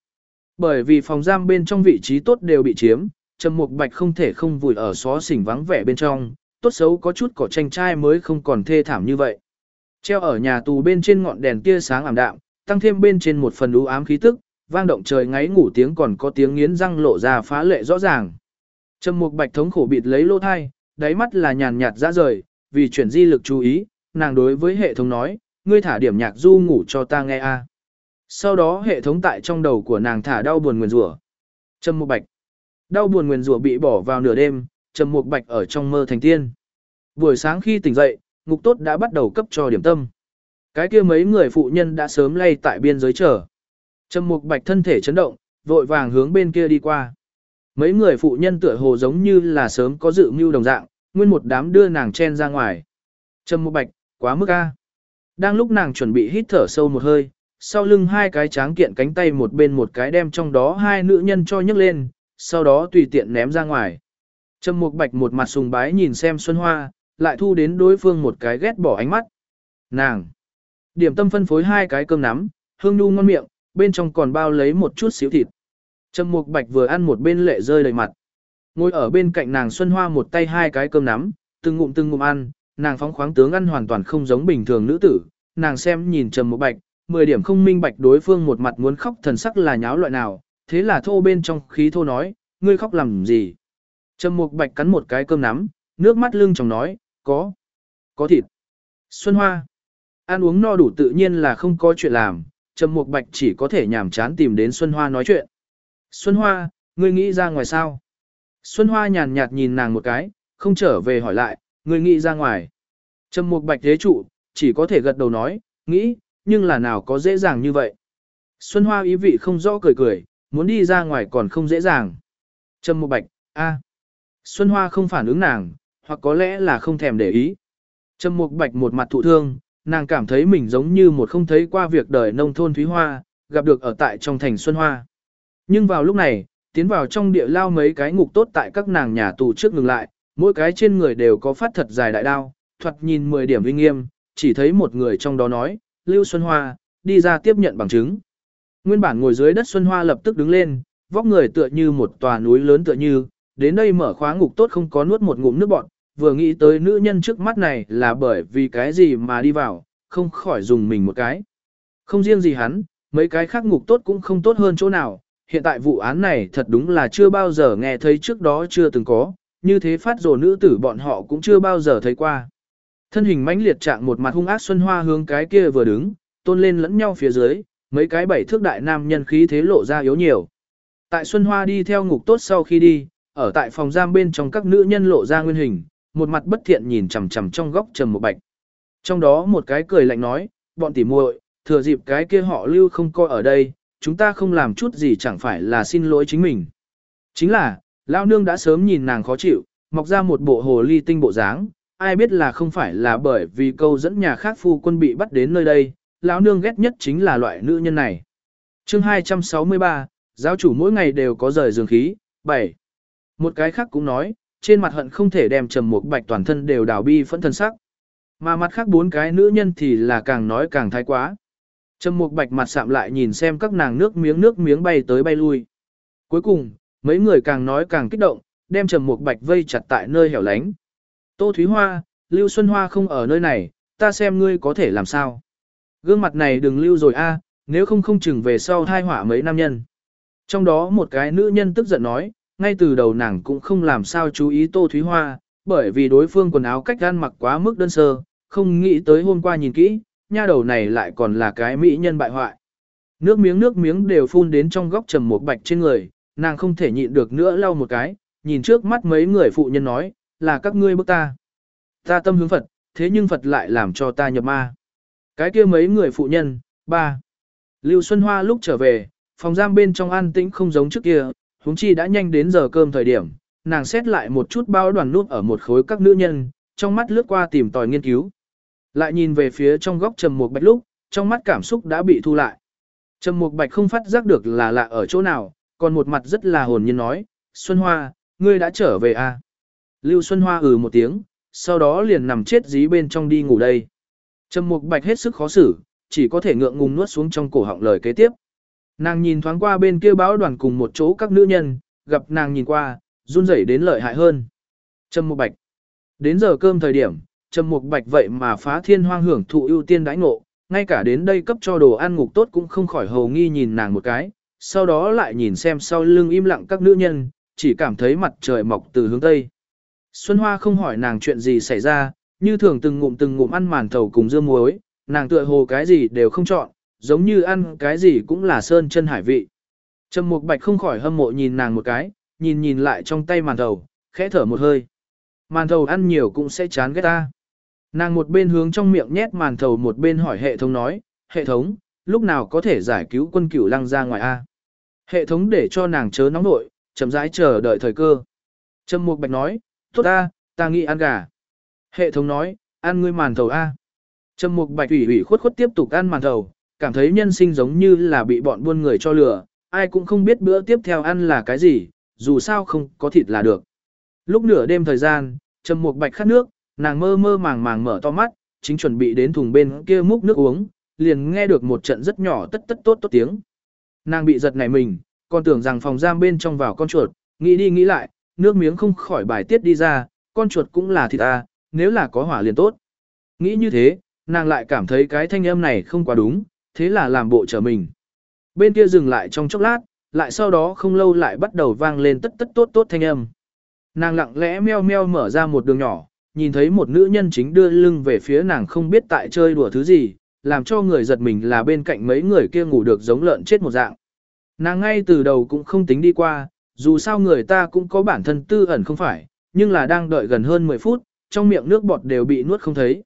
A: Bởi vì phòng giam bên trong vị trí tốt đều bị chiếm, Trầm Mục Bạch không thể không vùi ở xó xỉnh vắng vẻ bên trong, tốt xấu có chút cỏ tranh trai mới không còn thê thảm như vậy. Treo ở nhà tù bên trên ngọn đèn tia sáng ảm đạm, tăng thêm bên trên một phần u ám khí tức, vang động trời ngáy ngủ tiếng còn có tiếng nghiến răng lộ ra phá lệ rõ ràng. Trầm Mục Bạch thống khổ bịt lấy lỗ thai, đáy mắt là nhàn nhạt ra rời, vì chuyển di lực chú ý, nàng đối với hệ thống nói, ngươi thả điểm nhạc du ngủ cho ta nghe a. Sau đó hệ thống tại trong đầu của nàng thả đau buồn nguyền rủa. Trầm Mục Bạch. Đau buồn nguyền rủa bị bỏ vào nửa đêm, Trầm Mục Bạch ở trong mơ thành tiên. Buổi sáng khi tỉnh dậy, ngục tốt đã bắt đầu cấp cho điểm tâm. Cái kia mấy người phụ nhân đã sớm lay tại biên giới chờ. Trầm Mục Bạch thân thể chấn động, vội vàng hướng bên kia đi qua. Mấy người phụ nhân tựa hồ giống như là sớm có dự mưu đồng dạng, nguyên một đám đưa nàng chen ra ngoài. Trầm Mục Bạch, quá mức a. Đang lúc nàng chuẩn bị hít thở sâu một hơi, sau lưng hai cái tráng kiện cánh tay một bên một cái đem trong đó hai nữ nhân cho nhấc lên, sau đó tùy tiện ném ra ngoài. Trầm Mục Bạch một mặt sùng bái nhìn xem Xuân Hoa, lại thu đến đối phương một cái ghét bỏ ánh mắt. Nàng. Điểm tâm phân phối hai cái cơm nắm, hương nhu ngon miệng, bên trong còn bao lấy một chút xíu thịt. Trầm Mục Bạch vừa ăn một bên lệ rơi đầy mặt. Ngồi ở bên cạnh nàng Xuân Hoa một tay hai cái cơm nắm, từng ngụm từng ngụm ăn, nàng phóng khoáng tướng ăn hoàn toàn không giống bình thường nữ tử, nàng xem nhìn Trầm Mục Bạch, 10 điểm không minh bạch đối phương một mặt muốn khóc thần sắc là nháo loại nào, thế là thô bên trong khí thô nói, ngươi khóc làm gì? Trầm Mục Bạch cắn một cái cơm nắm, nước mắt lưng chồng nói, có, có thịt. Xuân Hoa, ăn uống no đủ tự nhiên là không có chuyện làm, Trầm Mục Bạch chỉ có thể nhảm chán tìm đến Xuân Hoa nói chuyện. Xuân Hoa, ngươi nghĩ ra ngoài sao? Xuân Hoa nhàn nhạt nhìn nàng một cái, không trở về hỏi lại, ngươi nghĩ ra ngoài. Trầm Mục Bạch thế trụ, chỉ có thể gật đầu nói, nghĩ, nhưng là nào có dễ dàng như vậy. Xuân Hoa ý vị không rõ cười cười, muốn đi ra ngoài còn không dễ dàng. Trầm Mục Bạch, a. Xuân Hoa không phản ứng nàng, hoặc có lẽ là không thèm để ý. Trầm Mục Bạch một mặt thụ thương, nàng cảm thấy mình giống như một không thấy qua việc đời nông thôn Thúy Hoa, gặp được ở tại trong thành Xuân Hoa. Nhưng vào lúc này, tiến vào trong địa lao mấy cái ngục tốt tại các nàng nhà tù trước ngừng lại, mỗi cái trên người đều có phát thật dài đại đao, thoạt nhìn 10 điểm uy nghiêm, chỉ thấy một người trong đó nói, Lưu Xuân Hoa, đi ra tiếp nhận bằng chứng. Nguyên bản ngồi dưới đất Xuân Hoa lập tức đứng lên, vóc người tựa như một tòa núi lớn tựa như, đến đây mở khóa ngục tốt không có nuốt một ngụm nước bọt, vừa nghĩ tới nữ nhân trước mắt này là bởi vì cái gì mà đi vào, không khỏi dùng mình một cái. Không riêng gì hắn, mấy cái khác ngục tốt cũng không tốt hơn chỗ nào, hiện tại vụ án này thật đúng là chưa bao giờ nghe thấy trước đó chưa từng có, như thế phát rồ nữ tử bọn họ cũng chưa bao giờ thấy qua. Thân hình mãnh liệt trạng một mặt hung ác xuân hoa hướng cái kia vừa đứng, tôn lên lẫn nhau phía dưới, mấy cái bảy thước đại nam nhân khí thế lộ ra yếu nhiều. Tại Xuân Hoa đi theo ngục tốt sau khi đi, ở tại phòng giam bên trong các nữ nhân lộ ra nguyên hình, một mặt bất thiện nhìn chằm chằm trong góc trầm một bạch. Trong đó một cái cười lạnh nói, bọn tỉ muội, thừa dịp cái kia họ lưu không coi ở đây, chúng ta không làm chút gì chẳng phải là xin lỗi chính mình. Chính là, lão nương đã sớm nhìn nàng khó chịu, mọc ra một bộ hồ ly tinh bộ dáng, ai biết là không phải là bởi vì câu dẫn nhà khác phu quân bị bắt đến nơi đây, lão nương ghét nhất chính là loại nữ nhân này. Chương 263, giáo chủ mỗi ngày đều có rời giường khí, 7. Một cái khác cũng nói, trên mặt hận không thể đem trầm một bạch toàn thân đều đảo bi phẫn thân sắc. Mà mặt khác bốn cái nữ nhân thì là càng nói càng thái quá. Trầm một bạch mặt sạm lại nhìn xem các nàng nước miếng nước miếng bay tới bay lui. Cuối cùng, mấy người càng nói càng kích động, đem trầm một bạch vây chặt tại nơi hẻo lánh. Tô Thúy Hoa, Lưu Xuân Hoa không ở nơi này, ta xem ngươi có thể làm sao. Gương mặt này đừng lưu rồi a, à, nếu không không chừng về sau thai họa mấy nam nhân. Trong đó một cái nữ nhân tức giận nói, ngay từ đầu nàng cũng không làm sao chú ý Tô Thúy Hoa, bởi vì đối phương quần áo cách gan mặc quá mức đơn sơ, không nghĩ tới hôm qua nhìn kỹ, nha đầu này lại còn là cái mỹ nhân bại hoại. Nước miếng nước miếng đều phun đến trong góc trầm một bạch trên người, nàng không thể nhịn được nữa lau một cái, nhìn trước mắt mấy người phụ nhân nói, là các ngươi bức ta. Ta tâm hướng Phật, thế nhưng Phật lại làm cho ta nhập ma. Cái kia mấy người phụ nhân, ba. Lưu Xuân Hoa lúc trở về, phòng giam bên trong an tĩnh không giống trước kia, huống chi đã nhanh đến giờ cơm thời điểm, nàng xét lại một chút bao đoàn nút ở một khối các nữ nhân, trong mắt lướt qua tìm tòi nghiên cứu. Lại nhìn về phía trong góc trầm mục bạch lúc, trong mắt cảm xúc đã bị thu lại. Trầm Mục Bạch không phát giác được là lạ ở chỗ nào, còn một mặt rất là hồn nhiên nói, Xuân Hoa, ngươi đã trở về à? Lưu Xuân Hoa ừ một tiếng, sau đó liền nằm chết dí bên trong đi ngủ đây. Trầm Mục Bạch hết sức khó xử, chỉ có thể ngượng ngùng nuốt xuống trong cổ họng lời kế tiếp. Nàng nhìn thoáng qua bên kia báo đoàn cùng một chỗ các nữ nhân, gặp nàng nhìn qua, run rẩy đến lợi hại hơn. Trầm Mục Bạch. Đến giờ cơm thời điểm, Trầm Mục Bạch vậy mà phá thiên hoang hưởng thụ ưu tiên đãi ngộ, ngay cả đến đây cấp cho đồ ăn ngục tốt cũng không khỏi hầu nghi nhìn nàng một cái, sau đó lại nhìn xem sau lưng im lặng các nữ nhân, chỉ cảm thấy mặt trời mọc từ hướng tây. Xuân Hoa không hỏi nàng chuyện gì xảy ra, như thường từng ngụm từng ngụm ăn màn thầu cùng dưa muối, nàng tựa hồ cái gì đều không chọn, giống như ăn cái gì cũng là sơn chân hải vị. Trầm Mục Bạch không khỏi hâm mộ nhìn nàng một cái, nhìn nhìn lại trong tay màn thầu, khẽ thở một hơi. Màn thầu ăn nhiều cũng sẽ chán ghét ta. Nàng một bên hướng trong miệng nhét màn thầu một bên hỏi hệ thống nói, hệ thống, lúc nào có thể giải cứu quân cửu lăng ra ngoài A. Hệ thống để cho nàng chớ nóng nội, chậm rãi chờ đợi thời cơ. Trâm Mục Bạch nói, tốt ta, ta nghĩ ăn gà. Hệ thống nói, ăn ngươi màn thầu A. Trâm Mục Bạch ủy ủy khuất khuất tiếp tục ăn màn thầu, cảm thấy nhân sinh giống như là bị bọn buôn người cho lừa, ai cũng không biết bữa tiếp theo ăn là cái gì, dù sao không có thịt là được. Lúc nửa đêm thời gian, trầm Mục Bạch khát nước, Nàng mơ mơ màng màng mở to mắt, chính chuẩn bị đến thùng bên kia múc nước uống, liền nghe được một trận rất nhỏ tất tất tốt tốt tiếng. Nàng bị giật nảy mình, còn tưởng rằng phòng giam bên trong vào con chuột, nghĩ đi nghĩ lại, nước miếng không khỏi bài tiết đi ra, con chuột cũng là thịt ta, nếu là có hỏa liền tốt. Nghĩ như thế, nàng lại cảm thấy cái thanh âm này không quá đúng, thế là làm bộ trở mình. Bên kia dừng lại trong chốc lát, lại sau đó không lâu lại bắt đầu vang lên tất tất tốt tốt thanh âm. Nàng lặng lẽ meo meo mở ra một đường nhỏ, nhìn thấy một nữ nhân chính đưa lưng về phía nàng không biết tại chơi đùa thứ gì, làm cho người giật mình là bên cạnh mấy người kia ngủ được giống lợn chết một dạng. Nàng ngay từ đầu cũng không tính đi qua, dù sao người ta cũng có bản thân tư ẩn không phải, nhưng là đang đợi gần hơn 10 phút, trong miệng nước bọt đều bị nuốt không thấy.